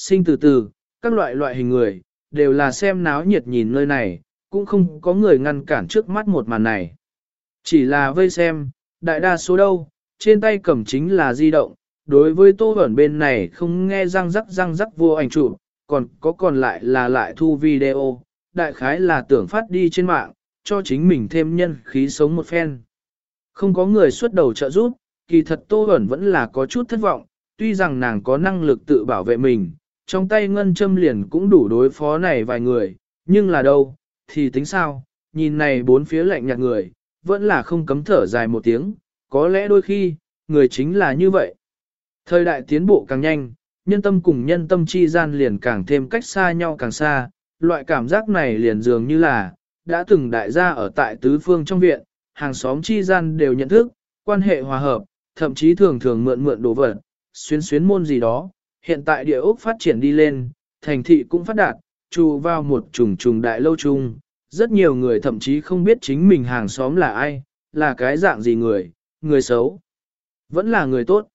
sinh từ từ, các loại loại hình người, đều là xem náo nhiệt nhìn nơi này, cũng không có người ngăn cản trước mắt một màn này. Chỉ là vây xem, đại đa số đâu, trên tay cầm chính là di động, đối với tô ẩn bên này không nghe răng rắc răng rắc vô ảnh chụp, còn có còn lại là lại thu video, đại khái là tưởng phát đi trên mạng, cho chính mình thêm nhân khí sống một phen. Không có người xuất đầu trợ giúp, kỳ thật tô ẩn vẫn là có chút thất vọng, tuy rằng nàng có năng lực tự bảo vệ mình, trong tay ngân châm liền cũng đủ đối phó này vài người, nhưng là đâu, thì tính sao, nhìn này bốn phía lạnh nhạt người, vẫn là không cấm thở dài một tiếng, có lẽ đôi khi, người chính là như vậy. Thời đại tiến bộ càng nhanh, nhân tâm cùng nhân tâm chi gian liền càng thêm cách xa nhau càng xa, loại cảm giác này liền dường như là, đã từng đại gia ở tại tứ phương trong viện, hàng xóm chi gian đều nhận thức, quan hệ hòa hợp, thậm chí thường thường mượn mượn đồ vật, xuyến xuyến môn gì đó, hiện tại địa ốc phát triển đi lên, thành thị cũng phát đạt, Trù vào một trùng trùng đại lâu chung, rất nhiều người thậm chí không biết chính mình hàng xóm là ai, là cái dạng gì người, người xấu, vẫn là người tốt.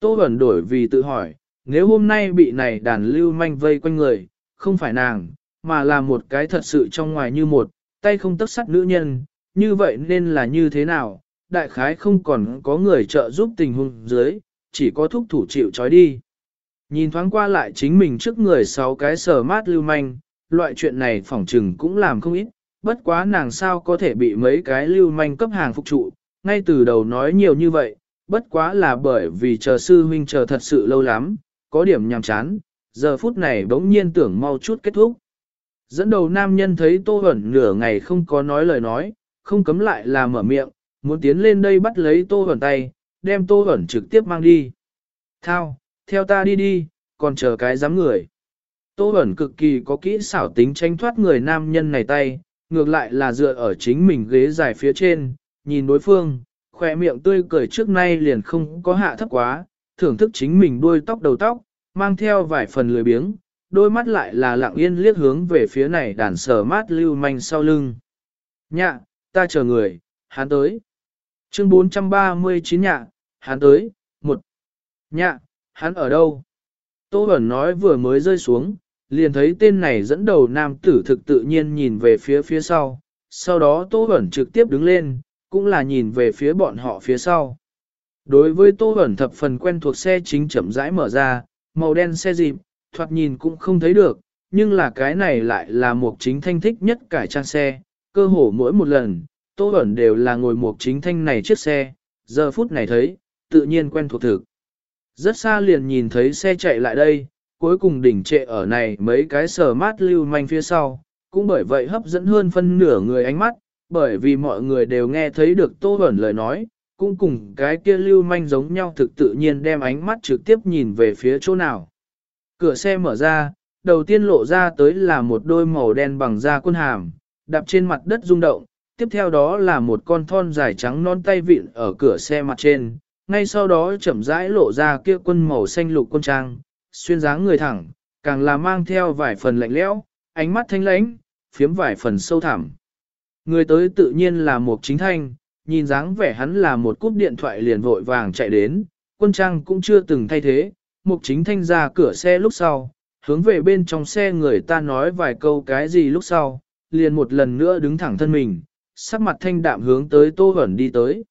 Tô Bẩn đổi vì tự hỏi, nếu hôm nay bị này đàn lưu manh vây quanh người, không phải nàng, mà là một cái thật sự trong ngoài như một, tay không tất sắt nữ nhân, như vậy nên là như thế nào, đại khái không còn có người trợ giúp tình huống dưới, chỉ có thúc thủ chịu trói đi. Nhìn thoáng qua lại chính mình trước người sáu cái sờ mát lưu manh, loại chuyện này phỏng trừng cũng làm không ít, bất quá nàng sao có thể bị mấy cái lưu manh cấp hàng phục trụ, ngay từ đầu nói nhiều như vậy, bất quá là bởi vì chờ sư huynh chờ thật sự lâu lắm, có điểm nhàm chán, giờ phút này bỗng nhiên tưởng mau chút kết thúc. Dẫn đầu nam nhân thấy Tô Hẩn nửa ngày không có nói lời nói, không cấm lại là mở miệng, muốn tiến lên đây bắt lấy Tô Hẩn tay, đem Tô Hẩn trực tiếp mang đi. Thao, theo ta đi đi, còn chờ cái dám người. Tô Bẩn cực kỳ có kỹ xảo tính tranh thoát người nam nhân này tay, ngược lại là dựa ở chính mình ghế dài phía trên, nhìn đối phương, khỏe miệng tươi cười trước nay liền không có hạ thấp quá, thưởng thức chính mình đuôi tóc đầu tóc, mang theo vài phần lười biếng, đôi mắt lại là lặng yên liếc hướng về phía này đàn sở mát lưu manh sau lưng. Nhạ, ta chờ người, hắn tới. Chương 439 nhạ, hắn tới, một. Nhạ, hắn ở đâu? Tô Bẩn nói vừa mới rơi xuống, liền thấy tên này dẫn đầu nam tử thực tự nhiên nhìn về phía phía sau. Sau đó Tô Bẩn trực tiếp đứng lên, cũng là nhìn về phía bọn họ phía sau. Đối với Tô Bẩn thập phần quen thuộc xe chính chậm rãi mở ra, màu đen xe dịp, thoạt nhìn cũng không thấy được, nhưng là cái này lại là một chính thanh thích nhất cải trang xe, cơ hồ mỗi một lần, Tô Bẩn đều là ngồi một chính thanh này chiếc xe, giờ phút này thấy, tự nhiên quen thuộc thực. Rất xa liền nhìn thấy xe chạy lại đây, cuối cùng đỉnh trệ ở này mấy cái sờ mát lưu manh phía sau, cũng bởi vậy hấp dẫn hơn phân nửa người ánh mắt, bởi vì mọi người đều nghe thấy được Tô Bẩn lời nói, cũng cùng cái kia lưu manh giống nhau thực tự nhiên đem ánh mắt trực tiếp nhìn về phía chỗ nào. Cửa xe mở ra, đầu tiên lộ ra tới là một đôi màu đen bằng da quân hàm, đạp trên mặt đất rung động, tiếp theo đó là một con thon dài trắng non tay vịn ở cửa xe mặt trên, ngay sau đó chậm rãi lộ ra kia quân màu xanh lục quân trang, xuyên dáng người thẳng, càng là mang theo vài phần lạnh lẽo, ánh mắt thanh lãnh, phiếm vài phần sâu thẳm. Người tới tự nhiên là một chính thanh, nhìn dáng vẻ hắn là một cúp điện thoại liền vội vàng chạy đến, quân trang cũng chưa từng thay thế, mục chính thanh ra cửa xe lúc sau, hướng về bên trong xe người ta nói vài câu cái gì lúc sau, liền một lần nữa đứng thẳng thân mình, sắc mặt thanh đạm hướng tới Tô Hẩn đi tới.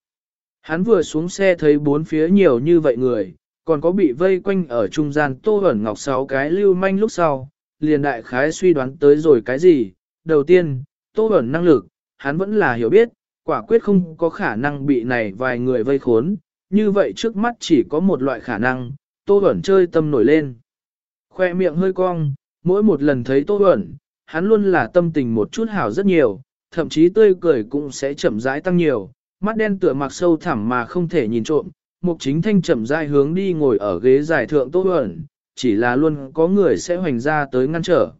Hắn vừa xuống xe thấy bốn phía nhiều như vậy người, còn có bị vây quanh ở trung gian Tô ẩn Ngọc sáu cái lưu manh lúc sau, liền đại khái suy đoán tới rồi cái gì. Đầu tiên, Tô ẩn năng lực, hắn vẫn là hiểu biết, quả quyết không có khả năng bị này vài người vây khốn, như vậy trước mắt chỉ có một loại khả năng, Tô ẩn chơi tâm nổi lên. Khoe miệng hơi cong, mỗi một lần thấy Tô ẩn, hắn luôn là tâm tình một chút hảo rất nhiều, thậm chí tươi cười cũng sẽ chậm rãi tăng nhiều, mắt đen tựa mặc sâu thẳm mà không thể nhìn trộm, mục chính thanh chậm rãi hướng đi ngồi ở ghế giải thượng tốt ẩn, chỉ là luôn có người sẽ hoành ra tới ngăn trở.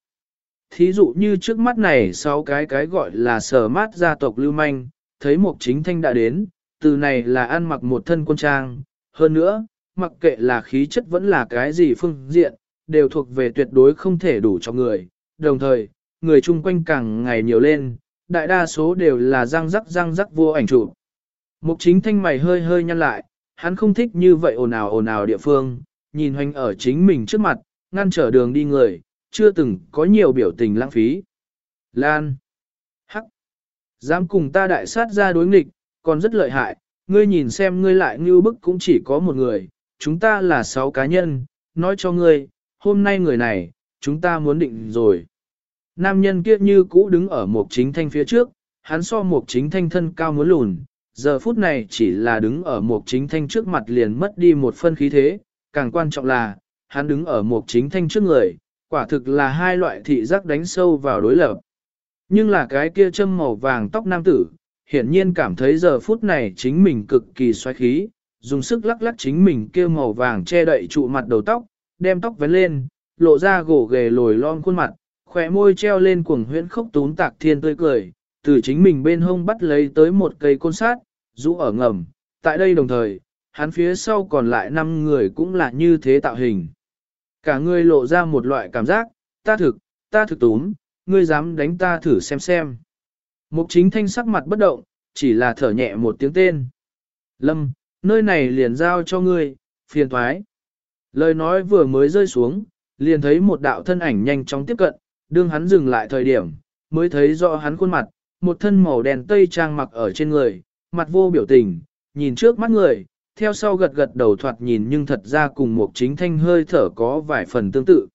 Thí dụ như trước mắt này sau cái cái gọi là sở mát gia tộc lưu manh, thấy mục chính thanh đã đến, từ này là ăn mặc một thân quân trang, hơn nữa, mặc kệ là khí chất vẫn là cái gì phương diện, đều thuộc về tuyệt đối không thể đủ cho người. Đồng thời, người chung quanh càng ngày nhiều lên, đại đa số đều là răng rắc răng rắc vô ảnh chụp. Mục chính thanh mày hơi hơi nhăn lại, hắn không thích như vậy ồn ào ồn ào địa phương, nhìn hoành ở chính mình trước mặt, ngăn trở đường đi người, chưa từng có nhiều biểu tình lãng phí. Lan. Hắc. Dám cùng ta đại sát ra đối nghịch, còn rất lợi hại, ngươi nhìn xem ngươi lại như bức cũng chỉ có một người, chúng ta là sáu cá nhân, nói cho ngươi, hôm nay người này, chúng ta muốn định rồi. Nam nhân kia như cũ đứng ở một chính thanh phía trước, hắn so một chính thanh thân cao muốn lùn, giờ phút này chỉ là đứng ở một chính thanh trước mặt liền mất đi một phân khí thế, càng quan trọng là, hắn đứng ở một chính thanh trước người, quả thực là hai loại thị giác đánh sâu vào đối lập. Nhưng là cái kia châm màu vàng tóc nam tử, hiển nhiên cảm thấy giờ phút này chính mình cực kỳ xoáy khí, dùng sức lắc lắc chính mình kia màu vàng che đậy trụ mặt đầu tóc, đem tóc vén lên, lộ ra gỗ ghề lồi lon khuôn mặt, khỏe môi treo lên cuồng huyễn khốc tún tạc thiên tươi cười, từ chính mình bên hông bắt lấy tới một cây côn sát, rũ ở ngầm. Tại đây đồng thời, hắn phía sau còn lại 5 người cũng là như thế tạo hình. Cả người lộ ra một loại cảm giác, ta thực, ta thực túm, ngươi dám đánh ta thử xem xem. Mục chính thanh sắc mặt bất động, chỉ là thở nhẹ một tiếng tên. Lâm, nơi này liền giao cho ngươi, phiền thoái. Lời nói vừa mới rơi xuống, liền thấy một đạo thân ảnh nhanh chóng tiếp cận, đương hắn dừng lại thời điểm, mới thấy rõ hắn khuôn mặt, một thân màu đen tây trang mặc ở trên người, mặt vô biểu tình, nhìn trước mắt người, theo sau gật gật đầu thoạt nhìn nhưng thật ra cùng một chính thanh hơi thở có vài phần tương tự.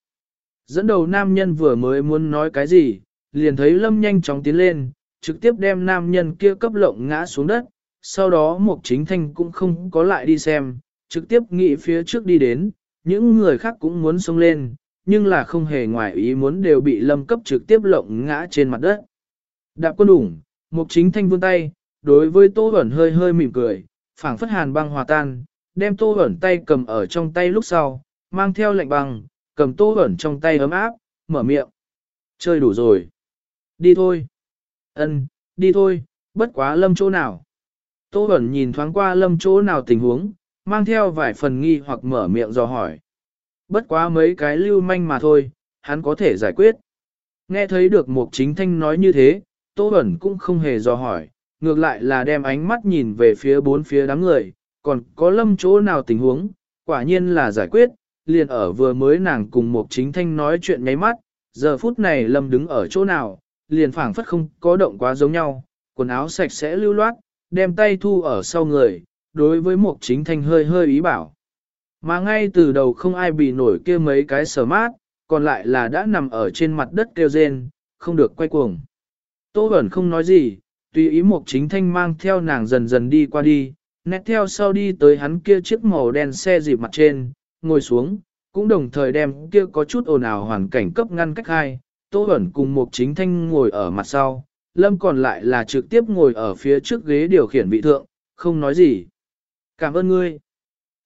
Dẫn đầu nam nhân vừa mới muốn nói cái gì, liền thấy lâm nhanh chóng tiến lên, trực tiếp đem nam nhân kia cấp lộng ngã xuống đất, sau đó một chính thanh cũng không có lại đi xem, trực tiếp nghĩ phía trước đi đến, những người khác cũng muốn xông lên, nhưng là không hề ngoài ý muốn đều bị lâm cấp trực tiếp lộng ngã trên mặt đất. Đạp quân ủng, mục chính thanh vươn tay, đối với tô ẩn hơi hơi mỉm cười, phảng phất hàn băng hòa tan, đem tô ẩn tay cầm ở trong tay lúc sau, mang theo lệnh băng, cầm tô ẩn trong tay ấm áp, mở miệng. Chơi đủ rồi. Đi thôi. Ân, đi thôi, bất quá lâm chỗ nào. Tô ẩn nhìn thoáng qua lâm chỗ nào tình huống, mang theo vài phần nghi hoặc mở miệng dò hỏi. Bất quá mấy cái lưu manh mà thôi, hắn có thể giải quyết. Nghe thấy được một chính thanh nói như thế, Tô Bẩn cũng không hề dò hỏi, ngược lại là đem ánh mắt nhìn về phía bốn phía đám người, còn có lâm chỗ nào tình huống, quả nhiên là giải quyết, liền ở vừa mới nàng cùng một chính thanh nói chuyện nháy mắt, giờ phút này lâm đứng ở chỗ nào, liền phảng phất không có động quá giống nhau, quần áo sạch sẽ lưu loát, đem tay thu ở sau người, đối với một chính thanh hơi hơi ý bảo. Mà ngay từ đầu không ai bị nổi kia mấy cái sờ mát, còn lại là đã nằm ở trên mặt đất kêu rên, không được quay cuồng. Tô Bẩn không nói gì, tùy ý mục chính thanh mang theo nàng dần dần đi qua đi, nét theo sau đi tới hắn kia chiếc màu đen xe dịp mặt trên, ngồi xuống, cũng đồng thời đem kia có chút ồn ào hoàn cảnh cấp ngăn cách hai. Tô Bẩn cùng mục chính thanh ngồi ở mặt sau, Lâm còn lại là trực tiếp ngồi ở phía trước ghế điều khiển vị thượng, không nói gì. Cảm ơn ngươi.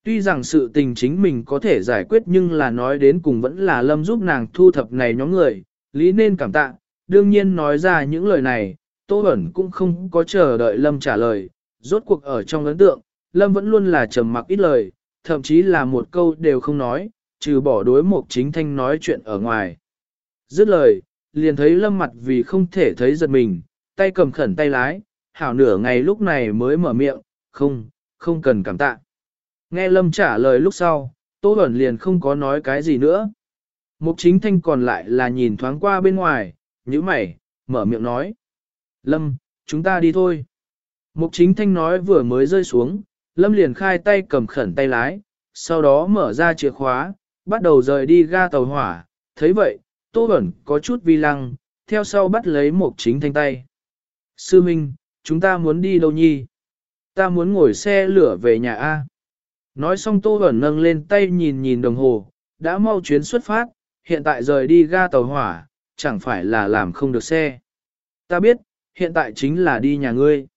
Tuy rằng sự tình chính mình có thể giải quyết nhưng là nói đến cùng vẫn là Lâm giúp nàng thu thập này nhóm người, lý nên cảm tạ, đương nhiên nói ra những lời này, Tô Bẩn cũng không có chờ đợi Lâm trả lời, rốt cuộc ở trong ấn tượng, Lâm vẫn luôn là trầm mặc ít lời, thậm chí là một câu đều không nói, trừ bỏ đối mục chính thanh nói chuyện ở ngoài. Dứt lời, liền thấy Lâm mặt vì không thể thấy giật mình, tay cầm khẩn tay lái, hảo nửa ngày lúc này mới mở miệng, không, không cần cảm tạ. Nghe Lâm trả lời lúc sau, Tô Bẩn liền không có nói cái gì nữa. Mục chính thanh còn lại là nhìn thoáng qua bên ngoài, nhíu mày, mở miệng nói. Lâm, chúng ta đi thôi. Mục chính thanh nói vừa mới rơi xuống, Lâm liền khai tay cầm khẩn tay lái, sau đó mở ra chìa khóa, bắt đầu rời đi ga tàu hỏa. thấy vậy, Tô Bẩn có chút vi lăng, theo sau bắt lấy mục chính thanh tay. Sư Minh, chúng ta muốn đi đâu nhi? Ta muốn ngồi xe lửa về nhà A. Nói xong Tô Bẩn nâng lên tay nhìn nhìn đồng hồ, đã mau chuyến xuất phát, hiện tại rời đi ga tàu hỏa, chẳng phải là làm không được xe. Ta biết, hiện tại chính là đi nhà ngươi.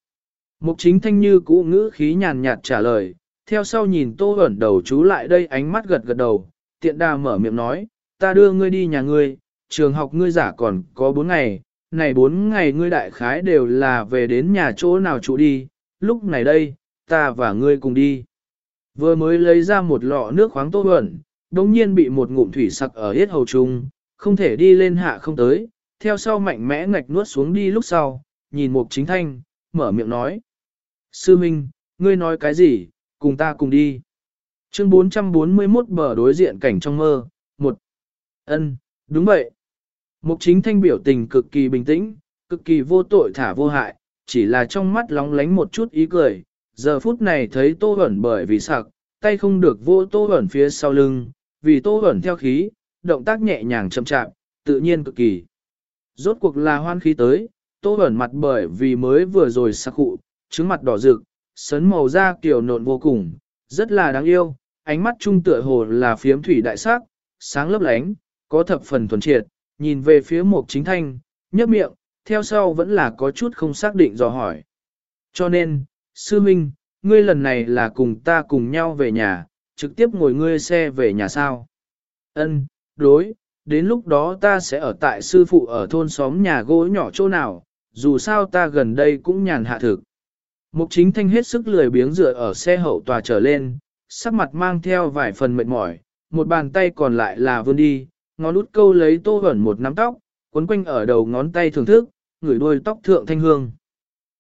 Mục chính thanh như cũ ngữ khí nhàn nhạt trả lời, theo sau nhìn tô ẩn đầu chú lại đây ánh mắt gật gật đầu, tiện đà mở miệng nói, ta đưa ngươi đi nhà ngươi, trường học ngươi giả còn có 4 ngày, này 4 ngày ngươi đại khái đều là về đến nhà chỗ nào trụ đi, lúc này đây, ta và ngươi cùng đi. Vừa mới lấy ra một lọ nước khoáng tô ẩn, đồng nhiên bị một ngụm thủy sặc ở hết hầu trung, không thể đi lên hạ không tới, theo sau mạnh mẽ ngạch nuốt xuống đi lúc sau, nhìn mục chính thanh, mở miệng nói. Sư Minh, ngươi nói cái gì, cùng ta cùng đi. Chương 441 bờ đối diện cảnh trong mơ, một Ân, đúng vậy. Mục chính thanh biểu tình cực kỳ bình tĩnh, cực kỳ vô tội thả vô hại, chỉ là trong mắt lóng lánh một chút ý cười. Giờ phút này thấy tô ẩn bởi vì sặc, tay không được vô tô ẩn phía sau lưng, vì tô ẩn theo khí, động tác nhẹ nhàng chậm chạp, tự nhiên cực kỳ. Rốt cuộc là hoan khí tới, tô ẩn mặt bởi vì mới vừa rồi sắc khụ, trứng mặt đỏ rực, sấn màu da kiểu nộn vô cùng, rất là đáng yêu, ánh mắt trung tựa hồ là phiếm thủy đại sắc, sáng lấp lánh, có thập phần thuần triệt, nhìn về phía mục chính thanh, nhấp miệng, theo sau vẫn là có chút không xác định dò hỏi. Cho nên, sư minh, ngươi lần này là cùng ta cùng nhau về nhà, trực tiếp ngồi ngươi xe về nhà sao? Ân, đối, đến lúc đó ta sẽ ở tại sư phụ ở thôn xóm nhà gỗ nhỏ chỗ nào, dù sao ta gần đây cũng nhàn hạ thực. Mục chính thanh hết sức lười biếng dựa ở xe hậu tòa trở lên, sắc mặt mang theo vài phần mệt mỏi, một bàn tay còn lại là vươn đi, ngón út câu lấy tô hẩn một nắm tóc, quấn quanh ở đầu ngón tay thưởng thức, ngửi đôi tóc thượng thanh hương.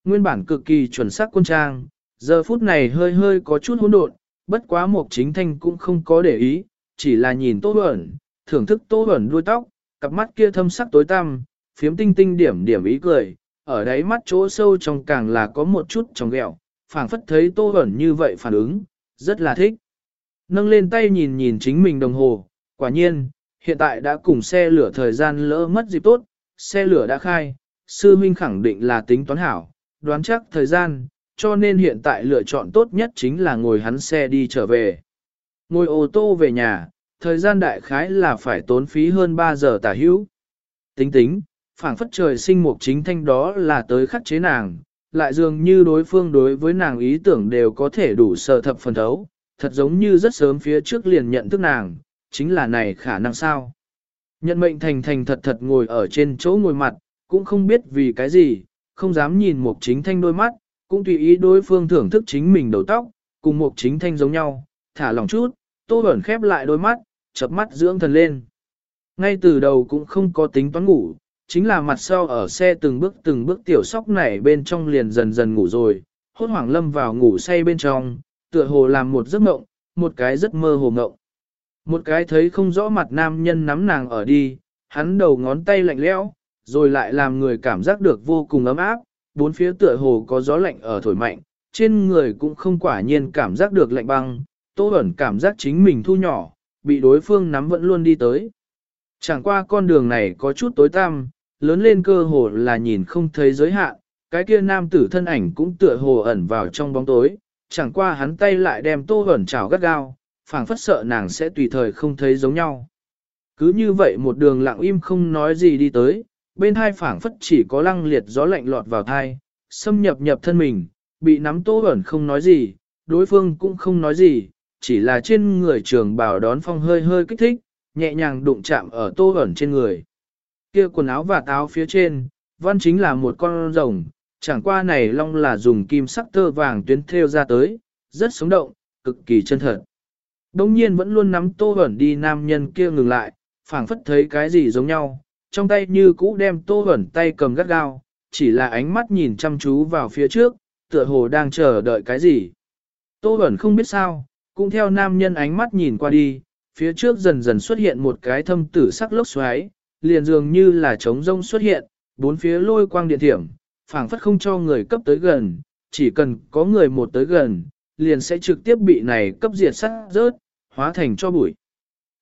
Nguyên bản cực kỳ chuẩn xác quân trang, giờ phút này hơi hơi có chút hỗn độn, bất quá mục chính thanh cũng không có để ý, chỉ là nhìn tô hẩn, thưởng thức tô ẩn đuôi tóc, cặp mắt kia thâm sắc tối tăm, phiếm tinh tinh điểm điểm ý cười, ở đáy mắt chỗ sâu trong càng là có một chút trong ghẹo, phảng phất thấy tô ẩn như vậy phản ứng, rất là thích. Nâng lên tay nhìn nhìn chính mình đồng hồ, quả nhiên, hiện tại đã cùng xe lửa thời gian lỡ mất dịp tốt, xe lửa đã khai, sư minh khẳng định là tính toán hảo, đoán chắc thời gian, cho nên hiện tại lựa chọn tốt nhất chính là ngồi hắn xe đi trở về. Ngồi ô tô về nhà, thời gian đại khái là phải tốn phí hơn 3 giờ tả hữu. Tính tính, phảng phất trời sinh mục chính thanh đó là tới khắc chế nàng, lại dường như đối phương đối với nàng ý tưởng đều có thể đủ sợ thập phần thấu, thật giống như rất sớm phía trước liền nhận thức nàng, chính là này khả năng sao. Nhận mệnh thành thành thật thật ngồi ở trên chỗ ngồi mặt, cũng không biết vì cái gì, không dám nhìn mục chính thanh đôi mắt, cũng tùy ý đối phương thưởng thức chính mình đầu tóc, cùng mục chính thanh giống nhau, thả lòng chút, tô Bẩn khép lại đôi mắt, chập mắt dưỡng thần lên. Ngay từ đầu cũng không có tính toán ngủ, chính là mặt sau ở xe từng bước từng bước tiểu sóc này bên trong liền dần dần ngủ rồi, hốt hoảng lâm vào ngủ say bên trong, tựa hồ làm một giấc mộng, một cái rất mơ hồ mộng. Một cái thấy không rõ mặt nam nhân nắm nàng ở đi, hắn đầu ngón tay lạnh lẽo, rồi lại làm người cảm giác được vô cùng ấm áp, bốn phía tựa hồ có gió lạnh ở thổi mạnh, trên người cũng không quả nhiên cảm giác được lạnh băng, tô Bẩn cảm giác chính mình thu nhỏ, bị đối phương nắm vẫn luôn đi tới. Chẳng qua con đường này có chút tối tăm, lớn lên cơ hồ là nhìn không thấy giới hạn, cái kia nam tử thân ảnh cũng tựa hồ ẩn vào trong bóng tối, chẳng qua hắn tay lại đem tô Bẩn chảo gắt gao, phảng phất sợ nàng sẽ tùy thời không thấy giống nhau. Cứ như vậy một đường lặng im không nói gì đi tới, bên hai phảng phất chỉ có lăng liệt gió lạnh lọt vào thai, xâm nhập nhập thân mình, bị nắm tô Bẩn không nói gì, đối phương cũng không nói gì, chỉ là trên người trường bảo đón phong hơi hơi kích thích, nhẹ nhàng đụng chạm ở tô ẩn trên người. Kia quần áo và táo phía trên, văn chính là một con rồng, chẳng qua này long là dùng kim sắc tơ vàng tuyến thêu ra tới, rất sống động, cực kỳ chân thật. Đông nhiên vẫn luôn nắm tô ẩn đi nam nhân kia ngừng lại, phảng phất thấy cái gì giống nhau, trong tay như cũ đem tô ẩn tay cầm gắt gao, chỉ là ánh mắt nhìn chăm chú vào phía trước, tựa hồ đang chờ đợi cái gì. Tô ẩn không biết sao, cũng theo nam nhân ánh mắt nhìn qua đi, phía trước dần dần xuất hiện một cái thâm tử sắc lốc xoáy, liền dường như là trống rông xuất hiện, bốn phía lôi quang điện thiểm, phảng phất không cho người cấp tới gần, chỉ cần có người một tới gần, liền sẽ trực tiếp bị này cấp diệt sát rớt, hóa thành cho bụi.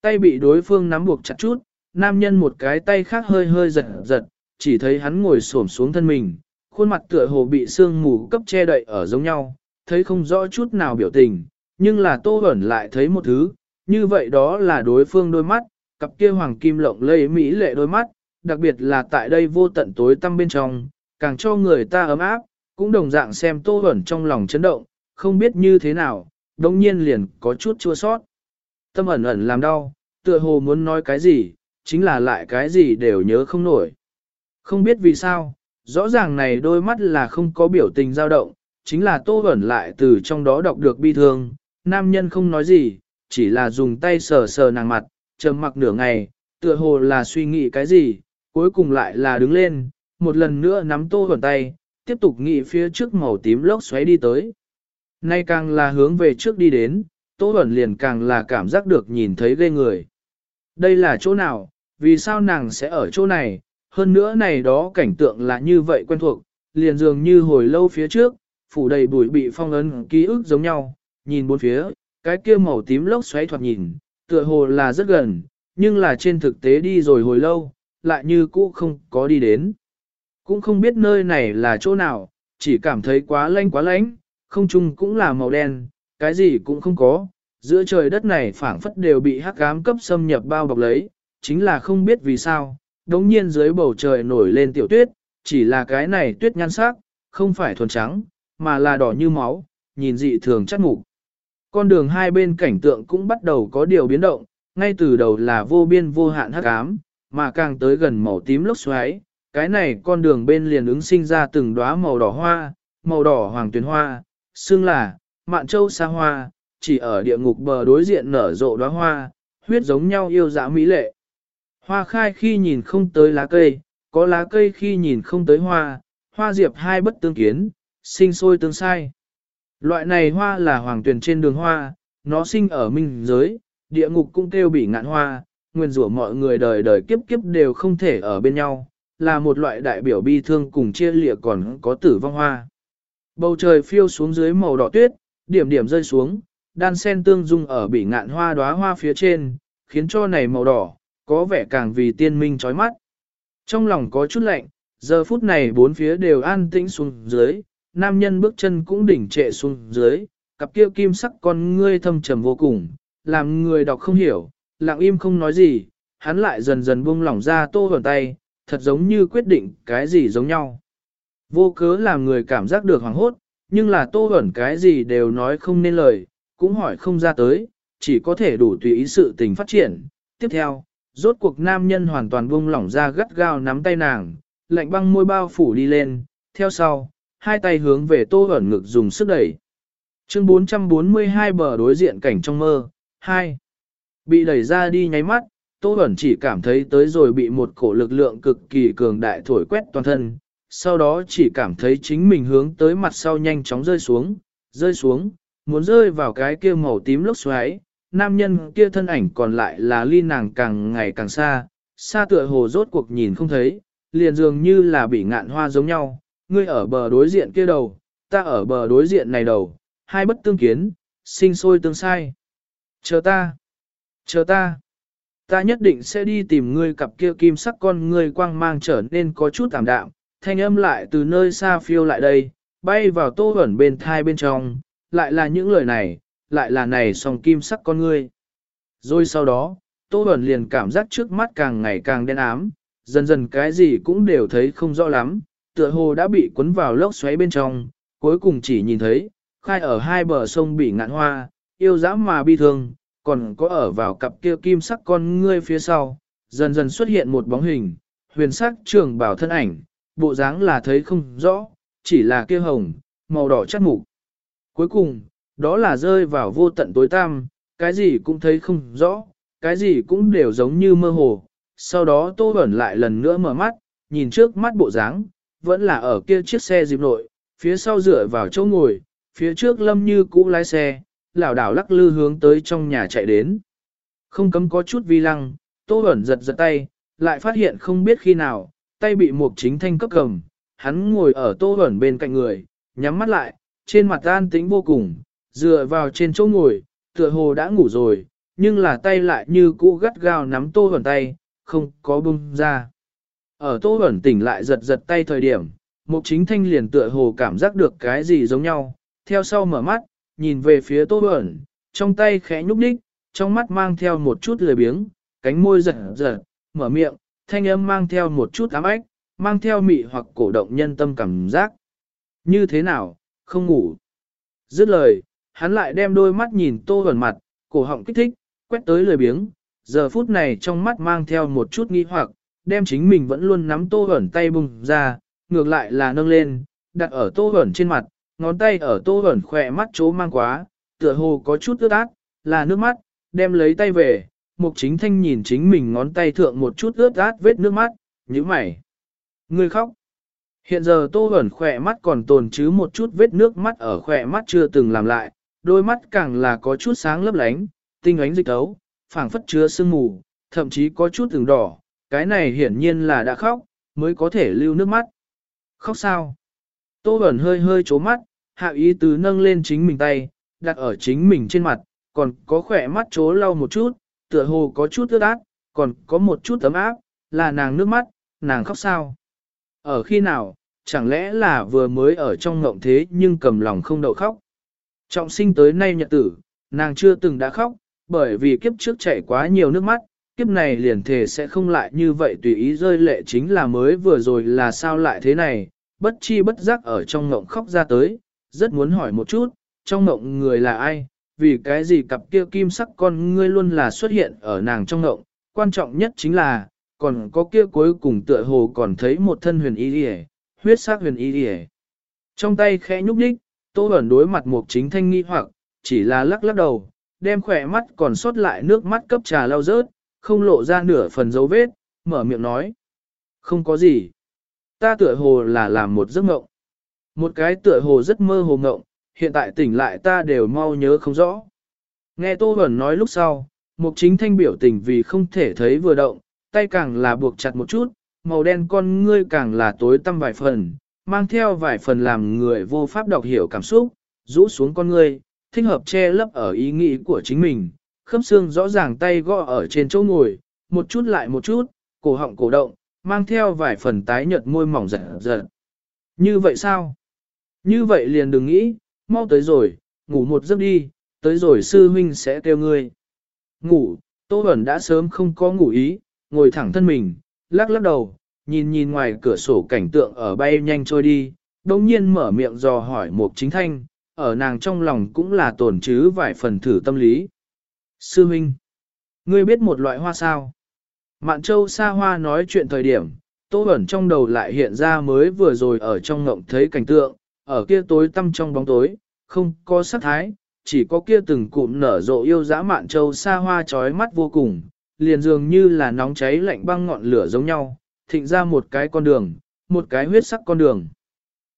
Tay bị đối phương nắm buộc chặt chút, nam nhân một cái tay khác hơi hơi giật giật, chỉ thấy hắn ngồi xổm xuống thân mình, khuôn mặt tựa hồ bị sương mù cấp che đậy ở giống nhau, thấy không rõ chút nào biểu tình, nhưng là tô ẩn lại thấy một thứ, như vậy đó là đối phương đôi mắt, cặp kia hoàng kim lộng lây mỹ lệ đôi mắt, đặc biệt là tại đây vô tận tối tăm bên trong, càng cho người ta ấm áp, cũng đồng dạng xem tô ẩn trong lòng chấn động, không biết như thế nào, đồng nhiên liền có chút chua sót. Tâm ẩn ẩn làm đau, tựa hồ muốn nói cái gì, chính là lại cái gì đều nhớ không nổi. Không biết vì sao, rõ ràng này đôi mắt là không có biểu tình dao động, chính là tô ẩn lại từ trong đó đọc được bi thương, nam nhân không nói gì, chỉ là dùng tay sờ sờ nàng mặt, trầm mặc nửa ngày, tựa hồ là suy nghĩ cái gì, cuối cùng lại là đứng lên, một lần nữa nắm tô hồn tay, tiếp tục nghĩ phía trước màu tím lốc xoáy đi tới. Nay càng là hướng về trước đi đến, tô ẩn liền càng là cảm giác được nhìn thấy ghê người. Đây là chỗ nào, vì sao nàng sẽ ở chỗ này, hơn nữa này đó cảnh tượng là như vậy quen thuộc, liền dường như hồi lâu phía trước, phủ đầy bụi bị phong ấn ký ức giống nhau, nhìn bốn phía, cái kia màu tím lốc xoáy thoạt nhìn, tựa hồ là rất gần, nhưng là trên thực tế đi rồi hồi lâu, lại như cũ không có đi đến. Cũng không biết nơi này là chỗ nào, chỉ cảm thấy quá lạnh quá lạnh, không chung cũng là màu đen, cái gì cũng không có, giữa trời đất này phảng phất đều bị hắc ám cấp xâm nhập bao bọc lấy, chính là không biết vì sao, đống nhiên dưới bầu trời nổi lên tiểu tuyết, chỉ là cái này tuyết nhan sắc, không phải thuần trắng, mà là đỏ như máu, nhìn dị thường chắc mục. Con đường hai bên cảnh tượng cũng bắt đầu có điều biến động, ngay từ đầu là vô biên vô hạn hắc ám, mà càng tới gần màu tím lốc xoáy, cái này con đường bên liền ứng sinh ra từng đóa màu đỏ hoa, màu đỏ hoàng tuyến hoa, xương là, mạn châu xa hoa, chỉ ở địa ngục bờ đối diện nở rộ đóa hoa, huyết giống nhau yêu dã mỹ lệ. Hoa khai khi nhìn không tới lá cây, có lá cây khi nhìn không tới hoa, hoa diệp hai bất tương kiến, sinh sôi tương sai. Loại này hoa là hoàng tuyển trên đường hoa, nó sinh ở minh giới, địa ngục cũng kêu bị ngạn hoa, nguyên rủa mọi người đời đời kiếp kiếp đều không thể ở bên nhau, là một loại đại biểu bi thương cùng chia lịa còn có tử vong hoa. Bầu trời phiêu xuống dưới màu đỏ tuyết, điểm điểm rơi xuống, đan sen tương dung ở bị ngạn hoa đóa hoa phía trên, khiến cho này màu đỏ, có vẻ càng vì tiên minh chói mắt. Trong lòng có chút lạnh, giờ phút này bốn phía đều an tĩnh xuống dưới, nam nhân bước chân cũng đỉnh trệ xuống dưới, cặp kia kim sắc con ngươi thâm trầm vô cùng, làm người đọc không hiểu, lặng im không nói gì, hắn lại dần dần buông lỏng ra tô hồn tay, thật giống như quyết định cái gì giống nhau. Vô cớ làm người cảm giác được hoảng hốt, nhưng là tô hồn cái gì đều nói không nên lời, cũng hỏi không ra tới, chỉ có thể đủ tùy ý sự tình phát triển. Tiếp theo, rốt cuộc nam nhân hoàn toàn buông lỏng ra gắt gao nắm tay nàng, lạnh băng môi bao phủ đi lên, theo sau, hai tay hướng về tô ẩn ngực dùng sức đẩy. Chương 442 bờ đối diện cảnh trong mơ, 2. Bị đẩy ra đi nháy mắt, tô ẩn chỉ cảm thấy tới rồi bị một cổ lực lượng cực kỳ cường đại thổi quét toàn thân, sau đó chỉ cảm thấy chính mình hướng tới mặt sau nhanh chóng rơi xuống, rơi xuống, muốn rơi vào cái kia màu tím lốc xoáy, nam nhân kia thân ảnh còn lại là ly nàng càng ngày càng xa, xa tựa hồ rốt cuộc nhìn không thấy, liền dường như là bị ngạn hoa giống nhau, ngươi ở bờ đối diện kia đầu, ta ở bờ đối diện này đầu, hai bất tương kiến, sinh sôi tương sai. Chờ ta, chờ ta, ta nhất định sẽ đi tìm ngươi cặp kia kim sắc con ngươi quang mang trở nên có chút tạm đạm, thanh âm lại từ nơi xa phiêu lại đây, bay vào tô ẩn bên thai bên trong, lại là những lời này, lại là này song kim sắc con ngươi. Rồi sau đó, tô ẩn liền cảm giác trước mắt càng ngày càng đen ám, dần dần cái gì cũng đều thấy không rõ lắm, tựa hồ đã bị cuốn vào lốc xoáy bên trong, cuối cùng chỉ nhìn thấy, khai ở hai bờ sông bị ngạn hoa, yêu dã mà bi thương, còn có ở vào cặp kia kim sắc con ngươi phía sau, dần dần xuất hiện một bóng hình, huyền sắc trường bảo thân ảnh, bộ dáng là thấy không rõ, chỉ là kia hồng, màu đỏ chắc mục. Cuối cùng, đó là rơi vào vô tận tối tăm, cái gì cũng thấy không rõ, cái gì cũng đều giống như mơ hồ. Sau đó Tô Bẩn lại lần nữa mở mắt, nhìn trước mắt bộ dáng, vẫn là ở kia chiếc xe dịp nội, phía sau dựa vào chỗ ngồi, phía trước lâm như cũ lái xe, lảo đảo lắc lư hướng tới trong nhà chạy đến. Không cấm có chút vi lăng, Tô ẩn giật giật tay, lại phát hiện không biết khi nào, tay bị một chính thanh cấp cầm, hắn ngồi ở Tô ẩn bên cạnh người, nhắm mắt lại, trên mặt an tĩnh vô cùng, dựa vào trên chỗ ngồi, tựa hồ đã ngủ rồi, nhưng là tay lại như cũ gắt gao nắm Tô ẩn tay, không có bung ra. Ở Tô Bẩn tỉnh lại giật giật tay thời điểm, Mục Chính Thanh liền tựa hồ cảm giác được cái gì giống nhau, theo sau mở mắt, nhìn về phía Tô Bẩn, trong tay khẽ nhúc đích, trong mắt mang theo một chút lười biếng, cánh môi giật giật, mở miệng, thanh âm mang theo một chút ám ách, mang theo mị hoặc cổ động nhân tâm cảm giác. Như thế nào, không ngủ. Dứt lời, hắn lại đem đôi mắt nhìn Tô Bẩn mặt, cổ họng kích thích, quét tới lười biếng, giờ phút này trong mắt mang theo một chút nghi hoặc, đem chính mình vẫn luôn nắm tô ẩn tay bùng ra, ngược lại là nâng lên, đặt ở tô ẩn trên mặt, ngón tay ở tô ẩn khỏe mắt chỗ mang quá, tựa hồ có chút ướt át, là nước mắt, đem lấy tay về, mục chính thanh nhìn chính mình ngón tay thượng một chút ướt át vết nước mắt, như mày. Người khóc. Hiện giờ tô ẩn khỏe mắt còn tồn chứ một chút vết nước mắt ở khỏe mắt chưa từng làm lại, đôi mắt càng là có chút sáng lấp lánh, tinh ánh dịch tấu, phảng phất chứa sương mù, thậm chí có chút từng đỏ, cái này hiển nhiên là đã khóc, mới có thể lưu nước mắt. Khóc sao? Tô Bẩn hơi hơi chố mắt, hạ ý tứ nâng lên chính mình tay, đặt ở chính mình trên mặt, còn có khỏe mắt chố lau một chút, tựa hồ có chút ướt át, còn có một chút tấm áp, là nàng nước mắt, nàng khóc sao? Ở khi nào, chẳng lẽ là vừa mới ở trong ngộng thế nhưng cầm lòng không đậu khóc? Trọng sinh tới nay nhật tử, nàng chưa từng đã khóc, bởi vì kiếp trước chảy quá nhiều nước mắt, kiếp này liền thể sẽ không lại như vậy tùy ý rơi lệ chính là mới vừa rồi là sao lại thế này, bất chi bất giác ở trong ngộng khóc ra tới, rất muốn hỏi một chút, trong ngộng người là ai, vì cái gì cặp kia kim sắc con ngươi luôn là xuất hiện ở nàng trong ngộng, quan trọng nhất chính là, còn có kia cuối cùng tựa hồ còn thấy một thân huyền y điề, huyết sắc huyền y điề. Trong tay khẽ nhúc nhích, tô ẩn đối mặt một chính thanh nghi hoặc, chỉ là lắc lắc đầu, đem khỏe mắt còn sót lại nước mắt cấp trà lau rớt, không lộ ra nửa phần dấu vết, mở miệng nói. Không có gì. Ta tựa hồ là làm một giấc mộng. Một cái tựa hồ rất mơ hồ mộng, hiện tại tỉnh lại ta đều mau nhớ không rõ. Nghe Tô Bẩn nói lúc sau, mục chính thanh biểu tình vì không thể thấy vừa động, tay càng là buộc chặt một chút, màu đen con ngươi càng là tối tăm vài phần, mang theo vài phần làm người vô pháp đọc hiểu cảm xúc, rũ xuống con ngươi, thích hợp che lấp ở ý nghĩ của chính mình, khớp xương rõ ràng tay gõ ở trên chỗ ngồi, một chút lại một chút, cổ họng cổ động, mang theo vài phần tái nhợt môi mỏng giật giật. Như vậy sao? Như vậy liền đừng nghĩ, mau tới rồi, ngủ một giấc đi, tới rồi sư huynh sẽ kêu ngươi. Ngủ, Tô Bẩn đã sớm không có ngủ ý, ngồi thẳng thân mình, lắc lắc đầu, nhìn nhìn ngoài cửa sổ cảnh tượng ở bay nhanh trôi đi, đồng nhiên mở miệng dò hỏi một chính thanh, ở nàng trong lòng cũng là tổn chứ vài phần thử tâm lý. Sư Minh, ngươi biết một loại hoa sao? Mạn Châu xa hoa nói chuyện thời điểm, Tô Bẩn trong đầu lại hiện ra mới vừa rồi ở trong ngộng thấy cảnh tượng, ở kia tối tăm trong bóng tối, không có sắc thái, chỉ có kia từng cụm nở rộ yêu dã Mạn Châu xa hoa trói mắt vô cùng, liền dường như là nóng cháy lạnh băng ngọn lửa giống nhau, thịnh ra một cái con đường, một cái huyết sắc con đường.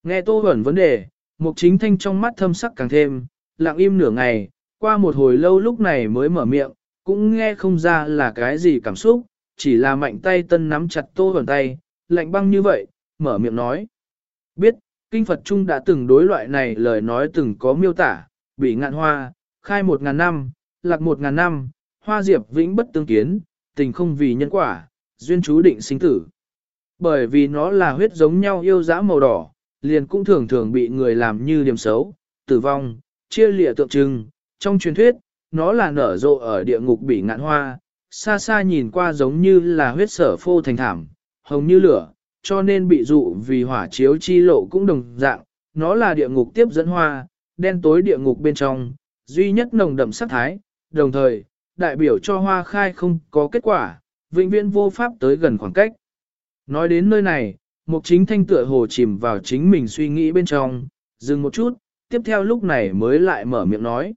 Nghe Tô Bẩn vấn đề, Mục Chính Thanh trong mắt thâm sắc càng thêm, lặng im nửa ngày, qua một hồi lâu lúc này mới mở miệng, cũng nghe không ra là cái gì cảm xúc, chỉ là mạnh tay tân nắm chặt tô vẩn tay, lạnh băng như vậy, mở miệng nói. Biết, Kinh Phật Trung đã từng đối loại này lời nói từng có miêu tả, bị ngạn hoa, khai một ngàn năm, lạc một ngàn năm, hoa diệp vĩnh bất tương kiến, tình không vì nhân quả, duyên chú định sinh tử. Bởi vì nó là huyết giống nhau yêu dã màu đỏ, liền cũng thường thường bị người làm như điểm xấu, tử vong, chia lịa tượng trưng, trong truyền thuyết, nó là nở rộ ở địa ngục bị ngạn hoa, xa xa nhìn qua giống như là huyết sở phô thành thảm, hồng như lửa, cho nên bị dụ vì hỏa chiếu chi lộ cũng đồng dạng, nó là địa ngục tiếp dẫn hoa, đen tối địa ngục bên trong, duy nhất nồng đậm sắc thái, đồng thời, đại biểu cho hoa khai không có kết quả, vĩnh viễn vô pháp tới gần khoảng cách. Nói đến nơi này, mục chính thanh tựa hồ chìm vào chính mình suy nghĩ bên trong, dừng một chút, tiếp theo lúc này mới lại mở miệng nói.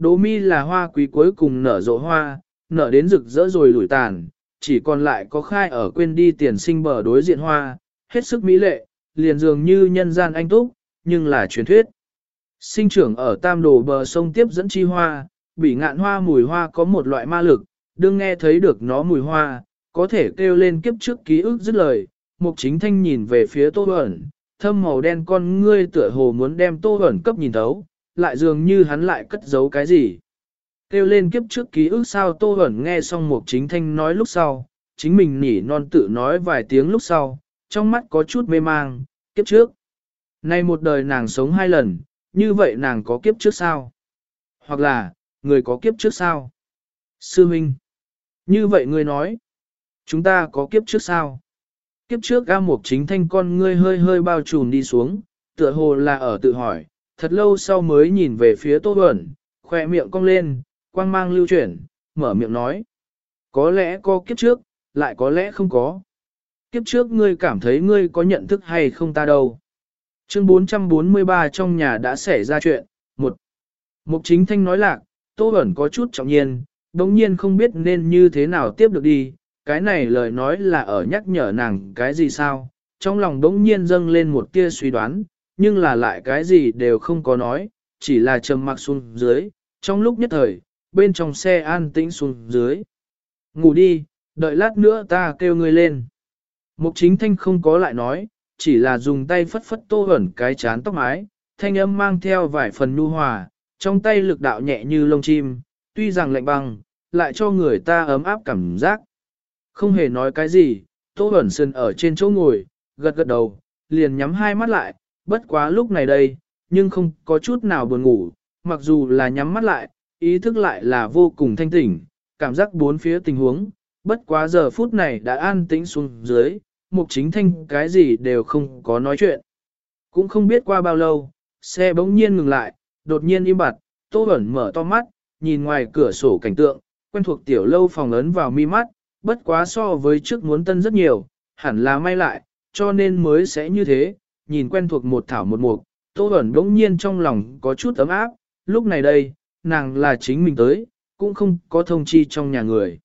Đỗ mi là hoa quý cuối cùng nở rộ hoa, nở đến rực rỡ rồi lủi tàn, chỉ còn lại có khai ở quên đi tiền sinh bờ đối diện hoa, hết sức mỹ lệ, liền dường như nhân gian anh túc, nhưng là truyền thuyết. Sinh trưởng ở tam đồ bờ sông tiếp dẫn chi hoa, bị ngạn hoa mùi hoa có một loại ma lực, đương nghe thấy được nó mùi hoa, có thể kêu lên kiếp trước ký ức dứt lời. Mục chính thanh nhìn về phía tô ẩn, thâm màu đen con ngươi tựa hồ muốn đem tô ẩn cấp nhìn thấu, lại dường như hắn lại cất giấu cái gì. Kêu lên kiếp trước ký ức sao Tô Huẩn nghe xong một chính thanh nói lúc sau, chính mình nỉ non tự nói vài tiếng lúc sau, trong mắt có chút mê mang, kiếp trước. Nay một đời nàng sống hai lần, như vậy nàng có kiếp trước sao? Hoặc là, người có kiếp trước sao? Sư Minh. Như vậy ngươi nói, chúng ta có kiếp trước sao? Kiếp trước ga một chính thanh con ngươi hơi hơi bao trùm đi xuống, tựa hồ là ở tự hỏi, thật lâu sau mới nhìn về phía Tô Bẩn, khỏe miệng cong lên, quang mang lưu chuyển, mở miệng nói. Có lẽ có kiếp trước, lại có lẽ không có. Kiếp trước ngươi cảm thấy ngươi có nhận thức hay không ta đâu. Chương 443 trong nhà đã xảy ra chuyện. Một. Mục chính thanh nói lạc, Tô Bẩn có chút trọng nhiên, đồng nhiên không biết nên như thế nào tiếp được đi. Cái này lời nói là ở nhắc nhở nàng cái gì sao. Trong lòng đống nhiên dâng lên một tia suy đoán, nhưng là lại cái gì đều không có nói, chỉ là trầm mặc xuống dưới, trong lúc nhất thời, bên trong xe an tĩnh xuống dưới. Ngủ đi, đợi lát nữa ta kêu ngươi lên. Mục chính thanh không có lại nói, chỉ là dùng tay phất phất tô ẩn cái chán tóc mái, thanh âm mang theo vài phần nu hòa, trong tay lực đạo nhẹ như lông chim, tuy rằng lạnh băng, lại cho người ta ấm áp cảm giác. Không hề nói cái gì, tô ẩn sơn ở trên chỗ ngồi, gật gật đầu, liền nhắm hai mắt lại, bất quá lúc này đây, nhưng không có chút nào buồn ngủ, mặc dù là nhắm mắt lại, ý thức lại là vô cùng thanh tỉnh, cảm giác bốn phía tình huống, bất quá giờ phút này đã an tĩnh xuống dưới, mục chính thanh cái gì đều không có nói chuyện. Cũng không biết qua bao lâu, xe bỗng nhiên ngừng lại, đột nhiên im bặt, Tô ẩn mở to mắt, nhìn ngoài cửa sổ cảnh tượng, quen thuộc tiểu lâu phòng ấn vào mi mắt, bất quá so với trước muốn tân rất nhiều, hẳn là may lại, cho nên mới sẽ như thế, nhìn quen thuộc một thảo một mục, Tô Bẩn đống nhiên trong lòng có chút ấm áp, lúc này đây, nàng là chính mình tới, cũng không có thông chi trong nhà người.